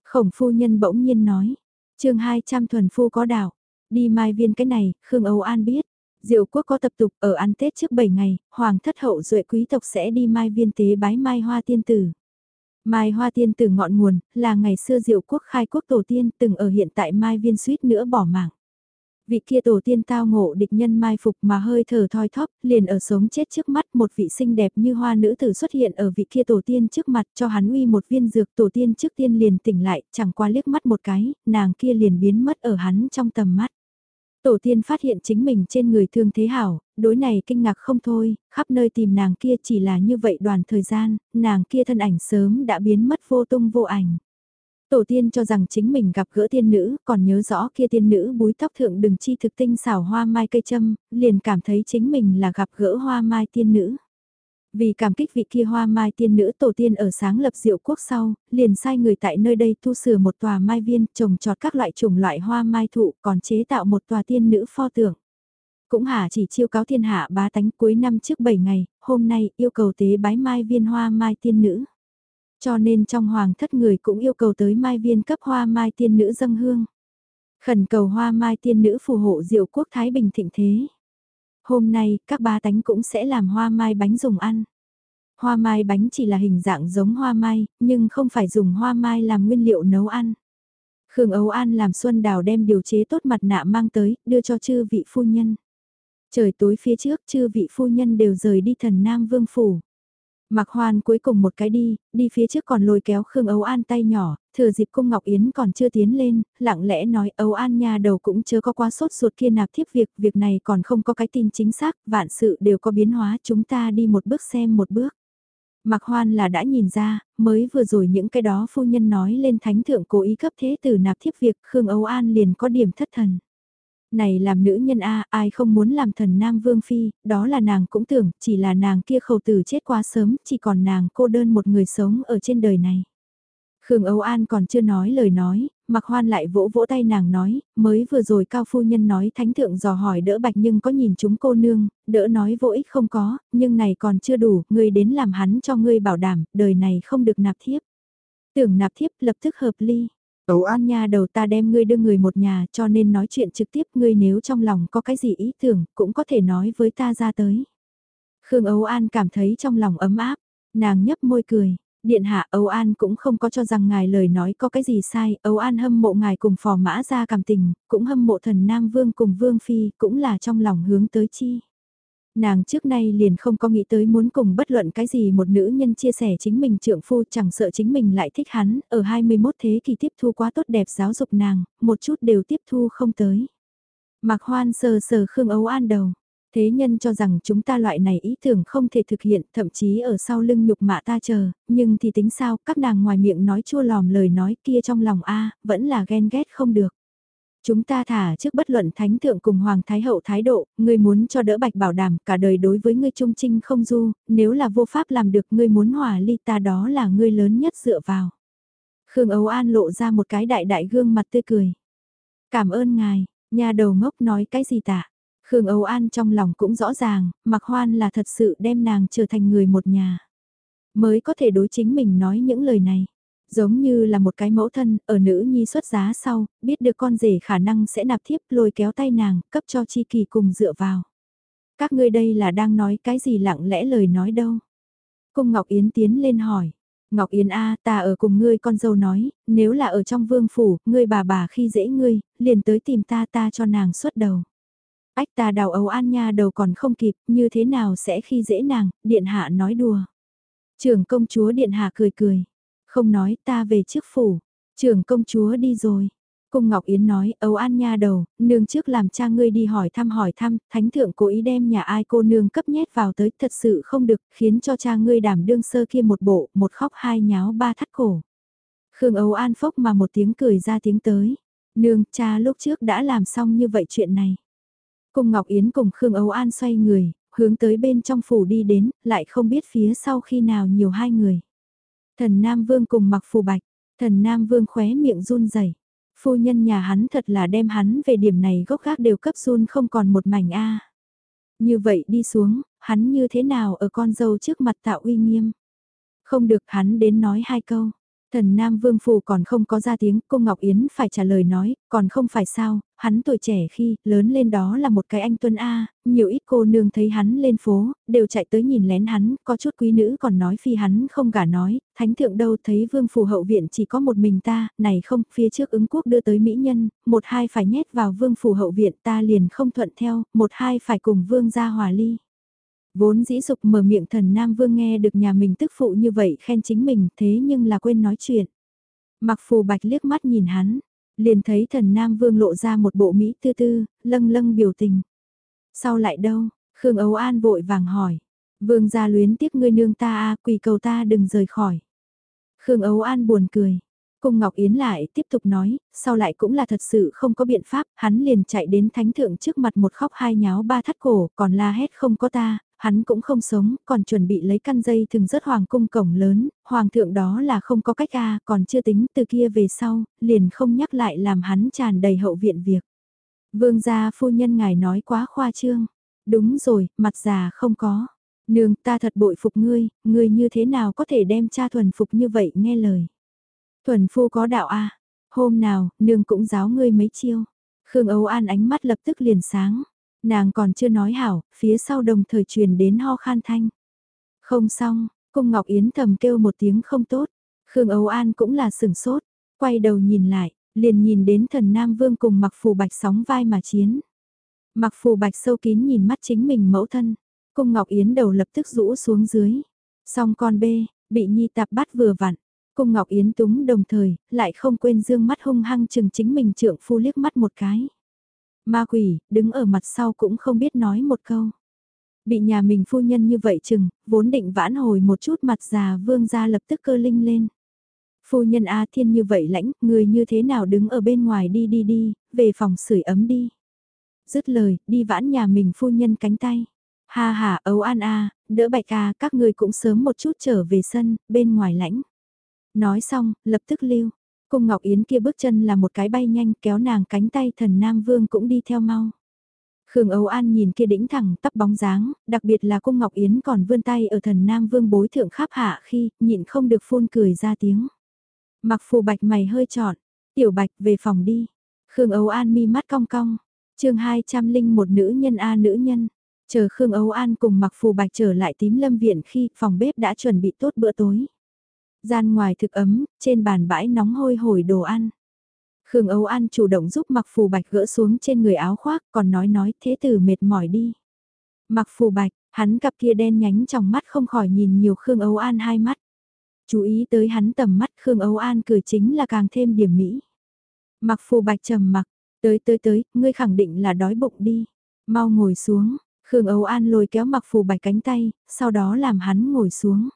Khổng phu nhân bỗng nhiên nói, chương 200 thuần phu có đạo, đi mai viên cái này, Khương Âu An biết. Diệu quốc có tập tục ở ăn Tết trước 7 ngày, hoàng thất hậu duệ quý tộc sẽ đi mai viên tế bái mai hoa tiên tử. Mai hoa tiên tử ngọn nguồn, là ngày xưa diệu quốc khai quốc tổ tiên từng ở hiện tại mai viên suýt nữa bỏ mạng. Vị kia tổ tiên tao ngộ địch nhân mai phục mà hơi thở thoi thóp, liền ở sống chết trước mắt một vị xinh đẹp như hoa nữ tử xuất hiện ở vị kia tổ tiên trước mặt cho hắn uy một viên dược tổ tiên trước tiên liền tỉnh lại, chẳng qua liếc mắt một cái, nàng kia liền biến mất ở hắn trong tầm mắt. Tổ tiên phát hiện chính mình trên người thương thế hảo, đối này kinh ngạc không thôi, khắp nơi tìm nàng kia chỉ là như vậy đoàn thời gian, nàng kia thân ảnh sớm đã biến mất vô tung vô ảnh. Tổ tiên cho rằng chính mình gặp gỡ tiên nữ, còn nhớ rõ kia tiên nữ búi tóc thượng đừng chi thực tinh xảo hoa mai cây châm, liền cảm thấy chính mình là gặp gỡ hoa mai tiên nữ. Vì cảm kích vị kia hoa mai tiên nữ tổ tiên ở sáng lập diệu quốc sau, liền sai người tại nơi đây tu sửa một tòa mai viên trồng trọt các loại chủng loại hoa mai thụ còn chế tạo một tòa tiên nữ pho tượng. Cũng hả chỉ chiêu cáo thiên hạ bá tánh cuối năm trước 7 ngày, hôm nay yêu cầu tế bái mai viên hoa mai tiên nữ. Cho nên trong hoàng thất người cũng yêu cầu tới mai viên cấp hoa mai tiên nữ dâng hương. Khẩn cầu hoa mai tiên nữ phù hộ diệu quốc Thái Bình thịnh thế. Hôm nay, các ba tánh cũng sẽ làm hoa mai bánh dùng ăn. Hoa mai bánh chỉ là hình dạng giống hoa mai, nhưng không phải dùng hoa mai làm nguyên liệu nấu ăn. Khương Ấu An làm Xuân Đào đem điều chế tốt mặt nạ mang tới, đưa cho chư vị phu nhân. Trời tối phía trước chư vị phu nhân đều rời đi thần Nam Vương Phủ. Mạc Hoan cuối cùng một cái đi, đi phía trước còn lôi kéo Khương Âu An tay nhỏ, thừa dịp cung Ngọc Yến còn chưa tiến lên, lặng lẽ nói Âu An nhà đầu cũng chưa có quá sốt ruột kia nạp thiếp việc, việc này còn không có cái tin chính xác, vạn sự đều có biến hóa, chúng ta đi một bước xem một bước. Mạc Hoan là đã nhìn ra, mới vừa rồi những cái đó phu nhân nói lên thánh thượng cố ý cấp thế tử nạp thiếp việc, Khương Âu An liền có điểm thất thần. Này làm nữ nhân A, ai không muốn làm thần Nam Vương Phi, đó là nàng cũng tưởng, chỉ là nàng kia khẩu tử chết quá sớm, chỉ còn nàng cô đơn một người sống ở trên đời này. Khương Âu An còn chưa nói lời nói, Mạc Hoan lại vỗ vỗ tay nàng nói, mới vừa rồi cao phu nhân nói thánh thượng dò hỏi đỡ bạch nhưng có nhìn chúng cô nương, đỡ nói vô ích không có, nhưng này còn chưa đủ, ngươi đến làm hắn cho ngươi bảo đảm, đời này không được nạp thiếp. Tưởng nạp thiếp lập tức hợp ly. Âu An nha đầu ta đem ngươi đưa người một nhà cho nên nói chuyện trực tiếp ngươi nếu trong lòng có cái gì ý tưởng cũng có thể nói với ta ra tới. Khương Âu An cảm thấy trong lòng ấm áp, nàng nhấp môi cười, Điện hạ Âu An cũng không có cho rằng ngài lời nói có cái gì sai, Âu An hâm mộ ngài cùng phò mã ra cảm tình, cũng hâm mộ thần Nam Vương cùng Vương Phi, cũng là trong lòng hướng tới chi. Nàng trước nay liền không có nghĩ tới muốn cùng bất luận cái gì một nữ nhân chia sẻ chính mình trượng phu chẳng sợ chính mình lại thích hắn, ở 21 thế kỷ tiếp thu quá tốt đẹp giáo dục nàng, một chút đều tiếp thu không tới. Mạc Hoan sờ sờ Khương Âu An đầu. Thế nhân cho rằng chúng ta loại này ý tưởng không thể thực hiện, thậm chí ở sau lưng nhục mạ ta chờ, nhưng thì tính sao, các nàng ngoài miệng nói chua lòm lời nói kia trong lòng a vẫn là ghen ghét không được. Chúng ta thả trước bất luận thánh thượng cùng hoàng thái hậu thái độ, ngươi muốn cho đỡ bạch bảo đảm cả đời đối với ngươi trung trinh không du, nếu là vô pháp làm được ngươi muốn hòa ly ta đó là ngươi lớn nhất dựa vào. Khương Âu An lộ ra một cái đại đại gương mặt tươi cười. Cảm ơn ngài, nhà đầu ngốc nói cái gì tạ. Khương Âu An trong lòng cũng rõ ràng, Mạc Hoan là thật sự đem nàng trở thành người một nhà. Mới có thể đối chính mình nói những lời này. Giống như là một cái mẫu thân, ở nữ nhi xuất giá sau, biết được con rể khả năng sẽ nạp thiếp lôi kéo tay nàng, cấp cho chi kỳ cùng dựa vào. Các ngươi đây là đang nói cái gì lặng lẽ lời nói đâu. Cung Ngọc Yến tiến lên hỏi. Ngọc Yến A ta ở cùng ngươi con dâu nói, nếu là ở trong vương phủ, ngươi bà bà khi dễ ngươi, liền tới tìm ta ta cho nàng xuất đầu. Ách ta đào ấu an nha đầu còn không kịp, như thế nào sẽ khi dễ nàng, điện hạ nói đùa. Trưởng công chúa điện hạ cười cười, không nói ta về trước phủ, trưởng công chúa đi rồi. Cung Ngọc Yến nói, ấu an nha đầu, nương trước làm cha ngươi đi hỏi thăm hỏi thăm, thánh thượng cố ý đem nhà ai cô nương cấp nhét vào tới, thật sự không được, khiến cho cha ngươi đảm đương sơ kia một bộ, một khóc hai nháo ba thắt cổ. Khương ấu an phốc mà một tiếng cười ra tiếng tới. Nương, cha lúc trước đã làm xong như vậy chuyện này. Cung Ngọc Yến cùng Khương Âu An xoay người, hướng tới bên trong phủ đi đến, lại không biết phía sau khi nào nhiều hai người. Thần Nam Vương cùng mặc phù bạch, thần Nam Vương khóe miệng run rẩy Phu nhân nhà hắn thật là đem hắn về điểm này gốc gác đều cấp run không còn một mảnh a Như vậy đi xuống, hắn như thế nào ở con dâu trước mặt tạo uy nghiêm. Không được hắn đến nói hai câu. Thần Nam Vương phù còn không có ra tiếng, cô Ngọc Yến phải trả lời nói, còn không phải sao, hắn tuổi trẻ khi, lớn lên đó là một cái anh Tuân A, nhiều ít cô nương thấy hắn lên phố, đều chạy tới nhìn lén hắn, có chút quý nữ còn nói phi hắn không gả nói, thánh thượng đâu thấy Vương phù hậu viện chỉ có một mình ta, này không, phía trước ứng quốc đưa tới Mỹ Nhân, một hai phải nhét vào Vương phù hậu viện ta liền không thuận theo, một hai phải cùng Vương ra hòa ly. Vốn dĩ dục mở miệng thần Nam Vương nghe được nhà mình tức phụ như vậy khen chính mình thế nhưng là quên nói chuyện. Mặc phù bạch liếc mắt nhìn hắn, liền thấy thần Nam Vương lộ ra một bộ Mỹ tư tư, lâng lâng biểu tình. Sau lại đâu, Khương Âu An vội vàng hỏi. Vương gia luyến tiếc ngươi nương ta a quỳ cầu ta đừng rời khỏi. Khương Âu An buồn cười. Cung Ngọc Yến lại tiếp tục nói, sau lại cũng là thật sự không có biện pháp, hắn liền chạy đến thánh thượng trước mặt một khóc hai nháo ba thắt cổ, còn la hét không có ta, hắn cũng không sống, còn chuẩn bị lấy căn dây thường rất hoàng cung cổng lớn, hoàng thượng đó là không có cách a còn chưa tính từ kia về sau, liền không nhắc lại làm hắn tràn đầy hậu viện việc. Vương gia phu nhân ngài nói quá khoa trương, đúng rồi, mặt già không có. Nương ta thật bội phục ngươi, ngươi như thế nào có thể đem cha thuần phục như vậy nghe lời. Thuần phu có đạo a hôm nào, nương cũng giáo ngươi mấy chiêu. Khương Âu An ánh mắt lập tức liền sáng. Nàng còn chưa nói hảo, phía sau đồng thời truyền đến ho khan thanh. Không xong, cung Ngọc Yến thầm kêu một tiếng không tốt. Khương Âu An cũng là sừng sốt, quay đầu nhìn lại, liền nhìn đến thần Nam Vương cùng mặc phù bạch sóng vai mà chiến. Mặc phù bạch sâu kín nhìn mắt chính mình mẫu thân, cung Ngọc Yến đầu lập tức rũ xuống dưới. Xong con bê, bị nhi tạp bắt vừa vặn. Cung Ngọc Yến túng đồng thời, lại không quên dương mắt hung hăng chừng chính mình trượng phu liếc mắt một cái. Ma quỷ, đứng ở mặt sau cũng không biết nói một câu. Bị nhà mình phu nhân như vậy chừng, vốn định vãn hồi một chút mặt già vương ra lập tức cơ linh lên. Phu nhân A Thiên như vậy lãnh, người như thế nào đứng ở bên ngoài đi đi đi, về phòng sưởi ấm đi. Dứt lời, đi vãn nhà mình phu nhân cánh tay. Ha ha, ấu an a, đỡ bạch a, các ngươi cũng sớm một chút trở về sân, bên ngoài lãnh. Nói xong, lập tức lưu. Cung Ngọc Yến kia bước chân là một cái bay nhanh kéo nàng cánh tay thần Nam Vương cũng đi theo mau. Khương Âu An nhìn kia đĩnh thẳng tắp bóng dáng, đặc biệt là cung Ngọc Yến còn vươn tay ở thần Nam Vương bối thượng khắp hạ khi nhịn không được phun cười ra tiếng. Mặc phù bạch mày hơi trọn, tiểu bạch về phòng đi. Khương Âu An mi mắt cong cong, chương 200 linh một nữ nhân A nữ nhân. Chờ Khương Âu An cùng mặc phù bạch trở lại tím lâm viện khi phòng bếp đã chuẩn bị tốt bữa tối. Gian ngoài thực ấm, trên bàn bãi nóng hôi hổi đồ ăn. Khương Âu An chủ động giúp mặc phù bạch gỡ xuống trên người áo khoác còn nói nói thế tử mệt mỏi đi. Mặc phù bạch, hắn cặp kia đen nhánh trong mắt không khỏi nhìn nhiều Khương Âu An hai mắt. Chú ý tới hắn tầm mắt Khương Âu An cười chính là càng thêm điểm mỹ. Mặc phù bạch trầm mặc, tới tới tới, ngươi khẳng định là đói bụng đi. Mau ngồi xuống, Khương Âu An lôi kéo mặc phù bạch cánh tay, sau đó làm hắn ngồi xuống.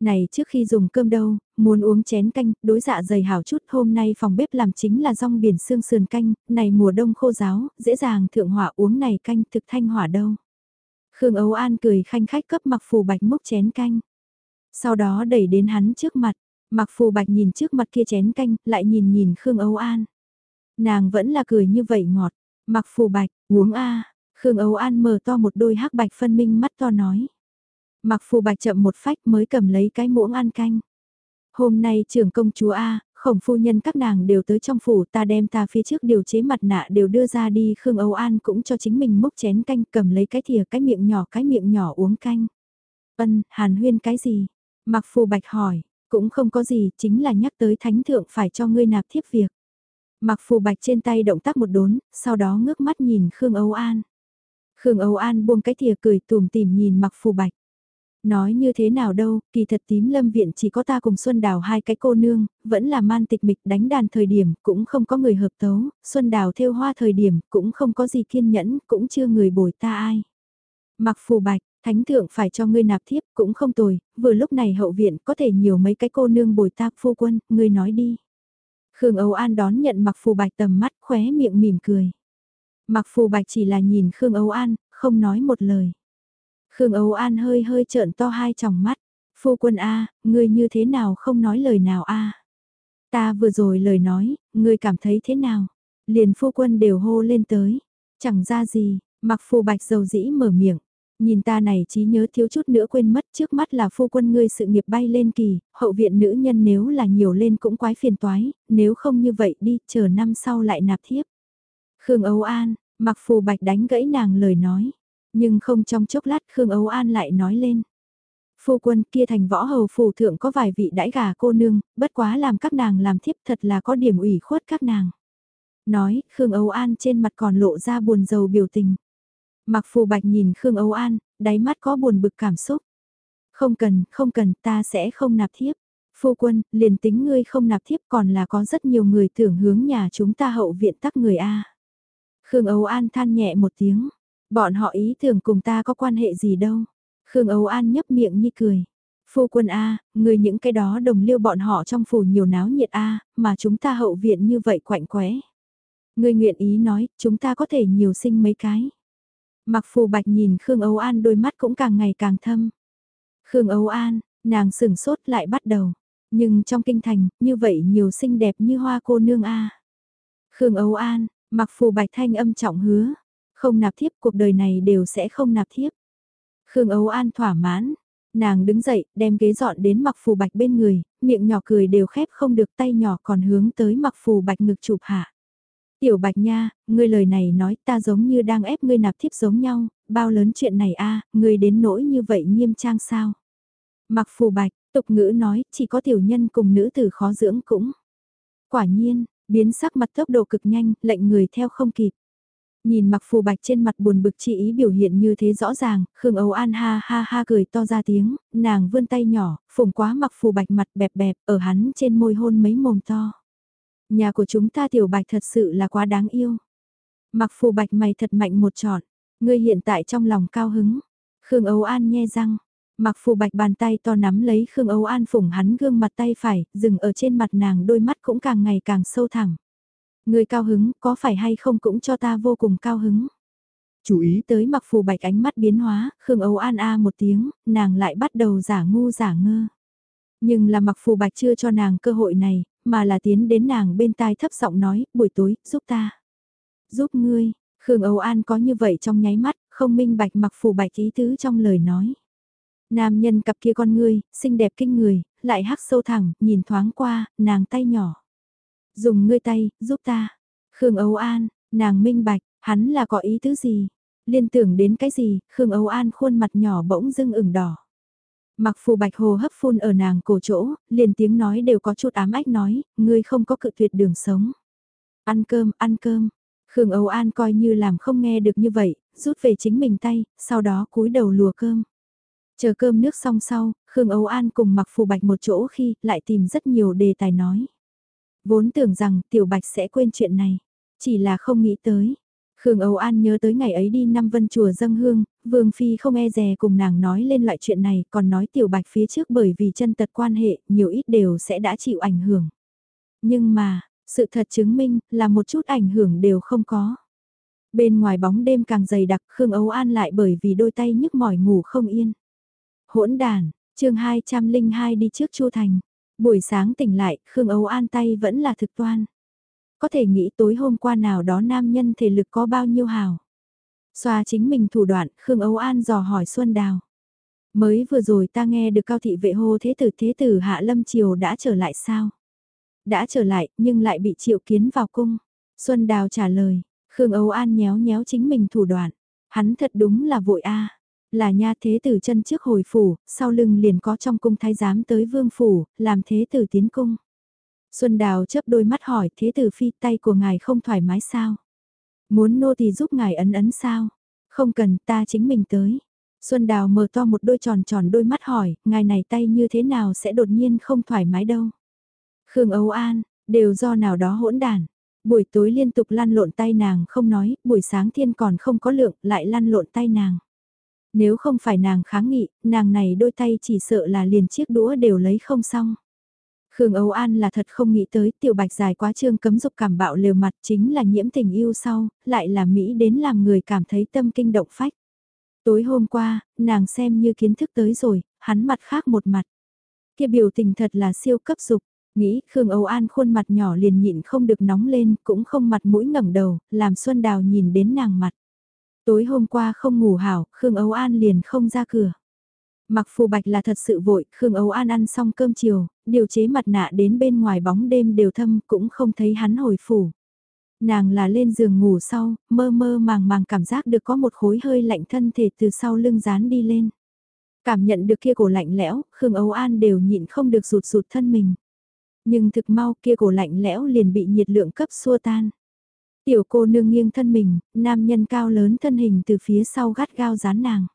Này trước khi dùng cơm đâu, muốn uống chén canh, đối dạ dày hảo chút hôm nay phòng bếp làm chính là rong biển xương sườn canh, này mùa đông khô giáo, dễ dàng thượng hỏa uống này canh thực thanh hỏa đâu. Khương Âu An cười khanh khách cấp mặc phù bạch múc chén canh. Sau đó đẩy đến hắn trước mặt, mặc phù bạch nhìn trước mặt kia chén canh, lại nhìn nhìn Khương Âu An. Nàng vẫn là cười như vậy ngọt, mặc phù bạch, uống a Khương Âu An mở to một đôi hắc bạch phân minh mắt to nói. Mặc phù bạch chậm một phách mới cầm lấy cái muỗng ăn canh. Hôm nay trưởng công chúa A, khổng phu nhân các nàng đều tới trong phủ ta đem ta phía trước điều chế mặt nạ đều đưa ra đi Khương Âu An cũng cho chính mình múc chén canh cầm lấy cái thìa cái miệng nhỏ cái miệng nhỏ uống canh. Ân, hàn huyên cái gì? Mặc phù bạch hỏi, cũng không có gì, chính là nhắc tới thánh thượng phải cho ngươi nạp thiếp việc. Mặc phù bạch trên tay động tác một đốn, sau đó ngước mắt nhìn Khương Âu An. Khương Âu An buông cái thìa cười tùm tìm nhìn mặc phù bạch. Nói như thế nào đâu, kỳ thật tím lâm viện chỉ có ta cùng Xuân Đào hai cái cô nương, vẫn là man tịch mịch đánh đàn thời điểm, cũng không có người hợp tấu, Xuân Đào theo hoa thời điểm, cũng không có gì kiên nhẫn, cũng chưa người bồi ta ai. Mặc phù bạch, thánh thượng phải cho ngươi nạp thiếp, cũng không tồi, vừa lúc này hậu viện có thể nhiều mấy cái cô nương bồi ta phu quân, ngươi nói đi. Khương Âu An đón nhận mặc phù bạch tầm mắt khóe miệng mỉm cười. Mặc phù bạch chỉ là nhìn Khương Âu An, không nói một lời. Khương Âu An hơi hơi trợn to hai tròng mắt. Phu quân A, ngươi như thế nào không nói lời nào A. Ta vừa rồi lời nói, ngươi cảm thấy thế nào? Liền phu quân đều hô lên tới. Chẳng ra gì, mặc phù bạch dầu dĩ mở miệng. Nhìn ta này trí nhớ thiếu chút nữa quên mất trước mắt là phu quân ngươi sự nghiệp bay lên kỳ, hậu viện nữ nhân nếu là nhiều lên cũng quái phiền toái, nếu không như vậy đi, chờ năm sau lại nạp thiếp. Khương Âu An, mặc phù bạch đánh gãy nàng lời nói. Nhưng không trong chốc lát Khương Âu An lại nói lên. Phu quân kia thành võ hầu phủ thượng có vài vị đãi gà cô nương, bất quá làm các nàng làm thiếp thật là có điểm ủy khuất các nàng. Nói, Khương Âu An trên mặt còn lộ ra buồn rầu biểu tình. Mặc phù bạch nhìn Khương Âu An, đáy mắt có buồn bực cảm xúc. Không cần, không cần, ta sẽ không nạp thiếp. Phu quân, liền tính ngươi không nạp thiếp còn là có rất nhiều người tưởng hướng nhà chúng ta hậu viện tắc người A. Khương Âu An than nhẹ một tiếng. Bọn họ ý tưởng cùng ta có quan hệ gì đâu. Khương Âu An nhấp miệng như cười. Phu quân A, người những cái đó đồng liêu bọn họ trong phủ nhiều náo nhiệt A, mà chúng ta hậu viện như vậy quạnh quẽ. Người nguyện ý nói, chúng ta có thể nhiều sinh mấy cái. Mặc phù bạch nhìn Khương Âu An đôi mắt cũng càng ngày càng thâm. Khương Âu An, nàng sửng sốt lại bắt đầu. Nhưng trong kinh thành, như vậy nhiều xinh đẹp như hoa cô nương A. Khương Âu An, mặc phù bạch thanh âm trọng hứa, không nạp thiếp cuộc đời này đều sẽ không nạp thiếp. Khương ấu An thỏa mãn, nàng đứng dậy, đem ghế dọn đến mặc phù bạch bên người, miệng nhỏ cười đều khép không được tay nhỏ còn hướng tới mặc phù bạch ngực chụp hạ. Tiểu bạch nha, ngươi lời này nói ta giống như đang ép ngươi nạp thiếp giống nhau, bao lớn chuyện này a ngươi đến nỗi như vậy nghiêm trang sao. Mặc phù bạch, tục ngữ nói, chỉ có tiểu nhân cùng nữ tử khó dưỡng cũng. Quả nhiên, biến sắc mặt tốc độ cực nhanh, lệnh người theo không kịp. Nhìn mặc phù bạch trên mặt buồn bực chị ý biểu hiện như thế rõ ràng, Khương Âu An ha ha ha cười to ra tiếng, nàng vươn tay nhỏ, phùng quá mặc phù bạch mặt bẹp bẹp, ở hắn trên môi hôn mấy mồm to. Nhà của chúng ta tiểu bạch thật sự là quá đáng yêu. Mặc phù bạch mày thật mạnh một trọn, ngươi hiện tại trong lòng cao hứng. Khương Âu An nhe răng, mặc phù bạch bàn tay to nắm lấy Khương Âu An phủng hắn gương mặt tay phải, dừng ở trên mặt nàng đôi mắt cũng càng ngày càng sâu thẳng. Người cao hứng, có phải hay không cũng cho ta vô cùng cao hứng. Chú ý tới mặc phù bạch ánh mắt biến hóa, Khương Âu An a một tiếng, nàng lại bắt đầu giả ngu giả ngơ. Nhưng là mặc phù bạch chưa cho nàng cơ hội này, mà là tiến đến nàng bên tai thấp giọng nói, buổi tối, giúp ta. Giúp ngươi, Khương Âu An có như vậy trong nháy mắt, không minh bạch mặc phù bạch ý tứ trong lời nói. Nam nhân cặp kia con ngươi, xinh đẹp kinh người, lại hắc sâu thẳng, nhìn thoáng qua, nàng tay nhỏ. Dùng ngươi tay, giúp ta. Khương Âu An, nàng minh bạch, hắn là có ý tứ gì? Liên tưởng đến cái gì, Khương Âu An khuôn mặt nhỏ bỗng dưng ửng đỏ. Mặc phù bạch hồ hấp phun ở nàng cổ chỗ, liền tiếng nói đều có chút ám ách nói, ngươi không có cự tuyệt đường sống. Ăn cơm, ăn cơm. Khương Âu An coi như làm không nghe được như vậy, rút về chính mình tay, sau đó cúi đầu lùa cơm. Chờ cơm nước xong sau, Khương Âu An cùng mặc phù bạch một chỗ khi lại tìm rất nhiều đề tài nói. Vốn tưởng rằng Tiểu Bạch sẽ quên chuyện này, chỉ là không nghĩ tới. Khương Âu An nhớ tới ngày ấy đi năm vân chùa dâng hương, Vương Phi không e dè cùng nàng nói lên loại chuyện này, còn nói Tiểu Bạch phía trước bởi vì chân tật quan hệ, nhiều ít đều sẽ đã chịu ảnh hưởng. Nhưng mà, sự thật chứng minh là một chút ảnh hưởng đều không có. Bên ngoài bóng đêm càng dày đặc Khương Âu An lại bởi vì đôi tay nhức mỏi ngủ không yên. Hỗn đàn, chương 202 đi trước Chu Thành. Buổi sáng tỉnh lại, Khương Âu An tay vẫn là thực toan. Có thể nghĩ tối hôm qua nào đó nam nhân thể lực có bao nhiêu hào. Xoa chính mình thủ đoạn, Khương Âu An dò hỏi Xuân Đào. Mới vừa rồi ta nghe được cao thị vệ hô thế tử thế tử Hạ Lâm Triều đã trở lại sao? Đã trở lại, nhưng lại bị triệu kiến vào cung. Xuân Đào trả lời, Khương Âu An nhéo nhéo chính mình thủ đoạn. Hắn thật đúng là vội a là nha thế tử chân trước hồi phủ, sau lưng liền có trong cung thái giám tới vương phủ, làm thế tử tiến cung. Xuân Đào chớp đôi mắt hỏi thế tử phi tay của ngài không thoải mái sao? Muốn nô thì giúp ngài ấn ấn sao? Không cần ta chính mình tới. Xuân Đào mở to một đôi tròn tròn đôi mắt hỏi, ngài này tay như thế nào sẽ đột nhiên không thoải mái đâu? Khương Âu An, đều do nào đó hỗn đàn. Buổi tối liên tục lăn lộn tay nàng không nói, buổi sáng thiên còn không có lượng, lại lăn lộn tay nàng. Nếu không phải nàng kháng nghị, nàng này đôi tay chỉ sợ là liền chiếc đũa đều lấy không xong. Khương Âu An là thật không nghĩ tới tiểu bạch dài quá trương cấm dục cảm bạo lều mặt chính là nhiễm tình yêu sau, lại là Mỹ đến làm người cảm thấy tâm kinh động phách. Tối hôm qua, nàng xem như kiến thức tới rồi, hắn mặt khác một mặt. kia biểu tình thật là siêu cấp dục, nghĩ Khương Âu An khuôn mặt nhỏ liền nhịn không được nóng lên, cũng không mặt mũi ngẩng đầu, làm Xuân Đào nhìn đến nàng mặt. Tối hôm qua không ngủ hảo, Khương Âu An liền không ra cửa. Mặc phù bạch là thật sự vội, Khương Âu An ăn xong cơm chiều, điều chế mặt nạ đến bên ngoài bóng đêm đều thâm cũng không thấy hắn hồi phủ. Nàng là lên giường ngủ sau, mơ mơ màng màng cảm giác được có một khối hơi lạnh thân thể từ sau lưng dán đi lên. Cảm nhận được kia cổ lạnh lẽo, Khương Âu An đều nhịn không được rụt rụt thân mình. Nhưng thực mau kia cổ lạnh lẽo liền bị nhiệt lượng cấp xua tan. Tiểu cô nương nghiêng thân mình, nam nhân cao lớn thân hình từ phía sau gắt gao dán nàng.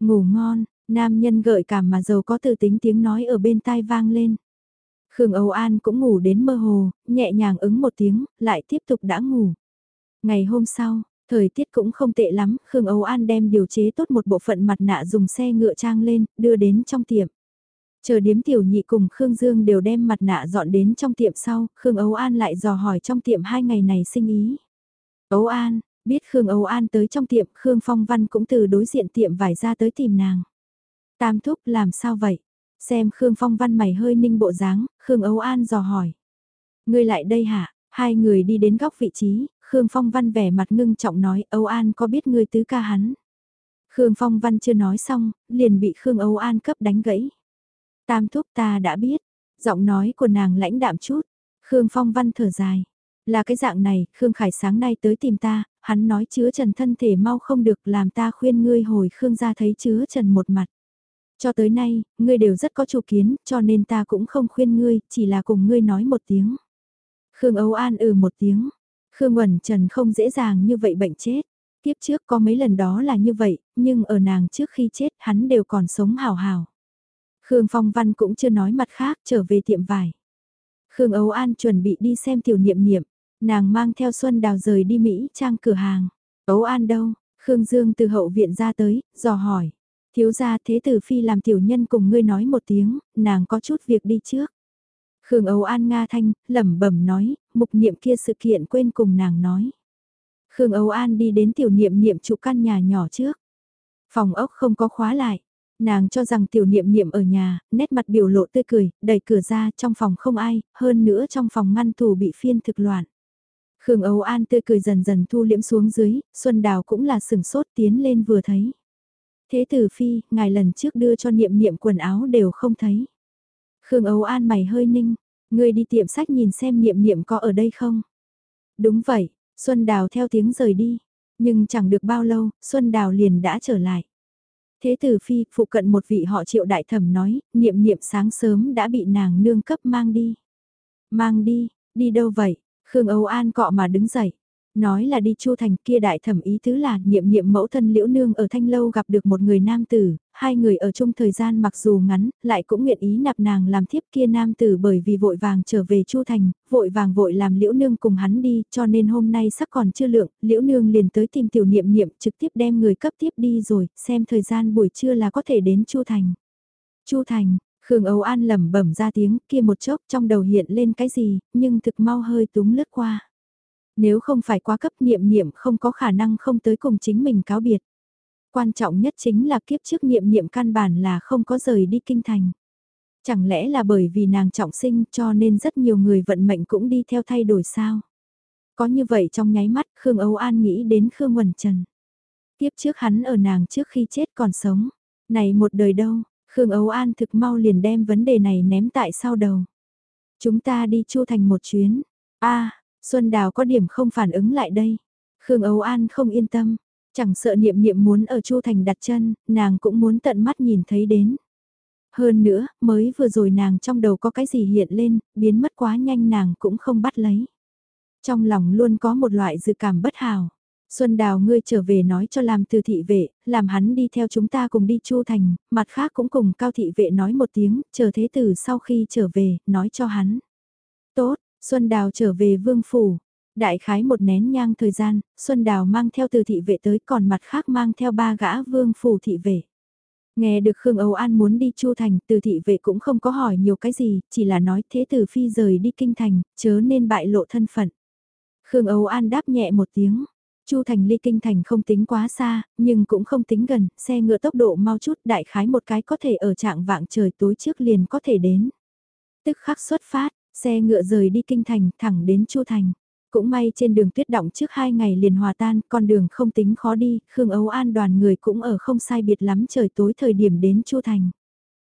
Ngủ ngon, nam nhân gợi cảm mà giàu có từ tính tiếng nói ở bên tai vang lên. Khương Âu An cũng ngủ đến mơ hồ, nhẹ nhàng ứng một tiếng, lại tiếp tục đã ngủ. Ngày hôm sau, thời tiết cũng không tệ lắm, Khương Âu An đem điều chế tốt một bộ phận mặt nạ dùng xe ngựa trang lên, đưa đến trong tiệm. Chờ điếm tiểu nhị cùng Khương Dương đều đem mặt nạ dọn đến trong tiệm sau, Khương Âu An lại dò hỏi trong tiệm hai ngày này sinh ý. Âu An, biết Khương Âu An tới trong tiệm, Khương Phong Văn cũng từ đối diện tiệm vải ra tới tìm nàng. Tam thúc làm sao vậy? Xem Khương Phong Văn mày hơi ninh bộ dáng, Khương Âu An dò hỏi. Ngươi lại đây hả? Hai người đi đến góc vị trí, Khương Phong Văn vẻ mặt ngưng trọng nói Âu An có biết ngươi tứ ca hắn? Khương Phong Văn chưa nói xong, liền bị Khương Âu An cấp đánh gãy. Tam thúc ta đã biết, giọng nói của nàng lãnh đạm chút. Khương Phong Văn thở dài. Là cái dạng này, Khương Khải sáng nay tới tìm ta, hắn nói chứa trần thân thể mau không được làm ta khuyên ngươi hồi Khương ra thấy chứa trần một mặt. Cho tới nay, ngươi đều rất có chủ kiến, cho nên ta cũng không khuyên ngươi, chỉ là cùng ngươi nói một tiếng. Khương Âu An ừ một tiếng. Khương Quẩn Trần không dễ dàng như vậy bệnh chết. Tiếp trước có mấy lần đó là như vậy, nhưng ở nàng trước khi chết hắn đều còn sống hào hào. Khương Phong Văn cũng chưa nói mặt khác trở về tiệm vải. Khương Âu An chuẩn bị đi xem tiểu niệm niệm, nàng mang theo Xuân Đào rời đi Mỹ trang cửa hàng. Âu An đâu? Khương Dương từ hậu viện ra tới, dò hỏi. Thiếu gia thế tử phi làm tiểu nhân cùng ngươi nói một tiếng, nàng có chút việc đi trước. Khương Âu An Nga Thanh, lẩm bẩm nói, mục niệm kia sự kiện quên cùng nàng nói. Khương Âu An đi đến tiểu niệm niệm trụ căn nhà nhỏ trước. Phòng ốc không có khóa lại. Nàng cho rằng tiểu niệm niệm ở nhà, nét mặt biểu lộ tươi cười, đẩy cửa ra, trong phòng không ai, hơn nữa trong phòng ngăn tù bị phiên thực loạn. Khương Âu An tươi cười dần dần thu liễm xuống dưới, Xuân Đào cũng là sừng sốt tiến lên vừa thấy. Thế tử phi, ngài lần trước đưa cho niệm niệm quần áo đều không thấy. Khương Âu An mày hơi ninh, người đi tiệm sách nhìn xem niệm niệm có ở đây không? Đúng vậy, Xuân Đào theo tiếng rời đi, nhưng chẳng được bao lâu, Xuân Đào liền đã trở lại. Thế tử phi, phụ cận một vị họ triệu đại thẩm nói, niệm niệm sáng sớm đã bị nàng nương cấp mang đi. Mang đi, đi đâu vậy? Khương Âu An cọ mà đứng dậy. Nói là đi chu thành kia đại thẩm ý tứ là niệm niệm mẫu thân liễu nương ở thanh lâu gặp được một người nam tử, hai người ở chung thời gian mặc dù ngắn, lại cũng nguyện ý nạp nàng làm thiếp kia nam tử bởi vì vội vàng trở về chu thành, vội vàng vội làm liễu nương cùng hắn đi, cho nên hôm nay sắc còn chưa lượng, liễu nương liền tới tìm tiểu niệm niệm trực tiếp đem người cấp tiếp đi rồi, xem thời gian buổi trưa là có thể đến chu thành. Chu thành, Khương Âu An lẩm bẩm ra tiếng kia một chốc trong đầu hiện lên cái gì, nhưng thực mau hơi túng lướt qua. Nếu không phải quá cấp niệm niệm không có khả năng không tới cùng chính mình cáo biệt. Quan trọng nhất chính là kiếp trước niệm niệm căn bản là không có rời đi kinh thành. Chẳng lẽ là bởi vì nàng trọng sinh cho nên rất nhiều người vận mệnh cũng đi theo thay đổi sao? Có như vậy trong nháy mắt Khương Âu An nghĩ đến Khương Quần Trần. Tiếp trước hắn ở nàng trước khi chết còn sống. Này một đời đâu, Khương Âu An thực mau liền đem vấn đề này ném tại sau đầu. Chúng ta đi chu thành một chuyến. a Xuân Đào có điểm không phản ứng lại đây. Khương Âu An không yên tâm. Chẳng sợ niệm niệm muốn ở Chu Thành đặt chân, nàng cũng muốn tận mắt nhìn thấy đến. Hơn nữa, mới vừa rồi nàng trong đầu có cái gì hiện lên, biến mất quá nhanh nàng cũng không bắt lấy. Trong lòng luôn có một loại dự cảm bất hào. Xuân Đào ngươi trở về nói cho làm từ thị vệ, làm hắn đi theo chúng ta cùng đi Chu Thành, mặt khác cũng cùng cao thị vệ nói một tiếng, chờ thế tử sau khi trở về, nói cho hắn. Xuân Đào trở về vương phủ. Đại khái một nén nhang thời gian, Xuân Đào mang theo từ thị vệ tới còn mặt khác mang theo ba gã vương phủ thị vệ. Nghe được Khương Âu An muốn đi Chu Thành, từ thị vệ cũng không có hỏi nhiều cái gì, chỉ là nói thế tử phi rời đi kinh thành, chớ nên bại lộ thân phận. Khương Âu An đáp nhẹ một tiếng. Chu Thành ly kinh thành không tính quá xa, nhưng cũng không tính gần, xe ngựa tốc độ mau chút đại khái một cái có thể ở trạng vạng trời tối trước liền có thể đến. Tức khắc xuất phát, Xe ngựa rời đi kinh thành thẳng đến Chu Thành. Cũng may trên đường tuyết động trước hai ngày liền hòa tan, con đường không tính khó đi, Khương Âu An đoàn người cũng ở không sai biệt lắm trời tối thời điểm đến Chu Thành.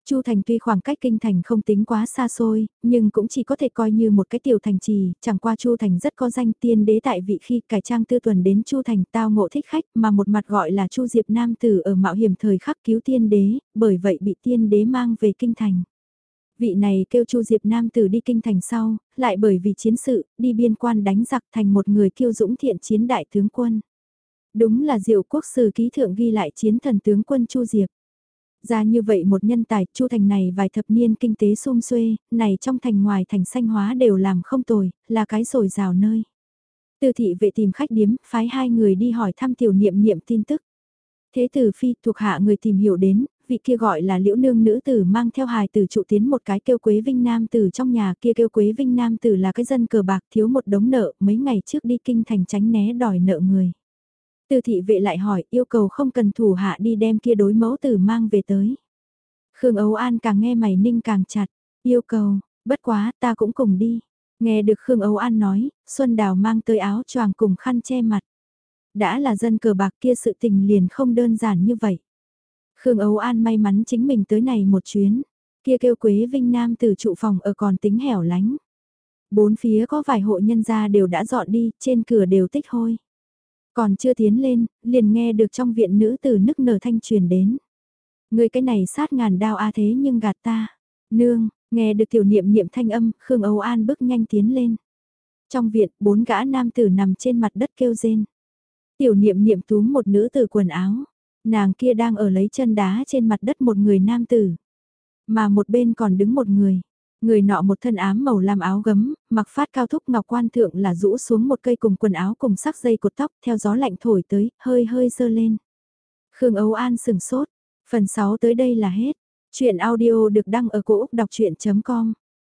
Chu Thành tuy khoảng cách kinh thành không tính quá xa xôi, nhưng cũng chỉ có thể coi như một cái tiểu thành trì, chẳng qua Chu Thành rất có danh tiên đế tại vị khi cải trang tư tuần đến Chu Thành tao ngộ thích khách mà một mặt gọi là Chu Diệp Nam Tử ở mạo hiểm thời khắc cứu tiên đế, bởi vậy bị tiên đế mang về kinh thành vị này kêu Chu Diệp Nam từ đi kinh thành sau, lại bởi vì chiến sự, đi biên quan đánh giặc thành một người kiêu dũng thiện chiến đại tướng quân. Đúng là diệu quốc sử ký thượng ghi lại chiến thần tướng quân Chu Diệp. Ra như vậy một nhân tài, Chu thành này vài thập niên kinh tế xung xuê, này trong thành ngoài thành xanh hóa đều làm không tồi, là cái rồi rào nơi. Từ thị vệ tìm khách điếm, phái hai người đi hỏi thăm tiểu niệm niệm tin tức. Thế tử phi thuộc hạ người tìm hiểu đến, vị kia gọi là liễu nương nữ tử mang theo hài tử trụ tiến một cái kêu quế vinh nam tử trong nhà kia kêu quế vinh nam tử là cái dân cờ bạc thiếu một đống nợ mấy ngày trước đi kinh thành tránh né đòi nợ người. Từ thị vệ lại hỏi yêu cầu không cần thủ hạ đi đem kia đối mẫu tử mang về tới. Khương ấu An càng nghe mày ninh càng chặt, yêu cầu, bất quá ta cũng cùng đi. Nghe được Khương ấu An nói, Xuân Đào mang tới áo choàng cùng khăn che mặt. Đã là dân cờ bạc kia sự tình liền không đơn giản như vậy. Khương Âu An may mắn chính mình tới này một chuyến, kia kêu Quế Vinh Nam từ trụ phòng ở còn tính hẻo lánh. Bốn phía có vài hộ nhân gia đều đã dọn đi, trên cửa đều tích hôi. Còn chưa tiến lên, liền nghe được trong viện nữ từ nức nở thanh truyền đến. Người cái này sát ngàn đao a thế nhưng gạt ta. Nương, nghe được tiểu niệm niệm thanh âm, Khương Âu An bước nhanh tiến lên. Trong viện, bốn gã nam tử nằm trên mặt đất kêu rên. Tiểu niệm niệm túm một nữ tử quần áo. Nàng kia đang ở lấy chân đá trên mặt đất một người nam tử. Mà một bên còn đứng một người. Người nọ một thân ám màu lam áo gấm, mặc phát cao thúc ngọc quan thượng là rũ xuống một cây cùng quần áo cùng sắc dây cột tóc theo gió lạnh thổi tới, hơi hơi dơ lên. Khương Âu An sừng sốt. Phần 6 tới đây là hết. Chuyện audio được đăng ở cổ Úc đọc chuyện.com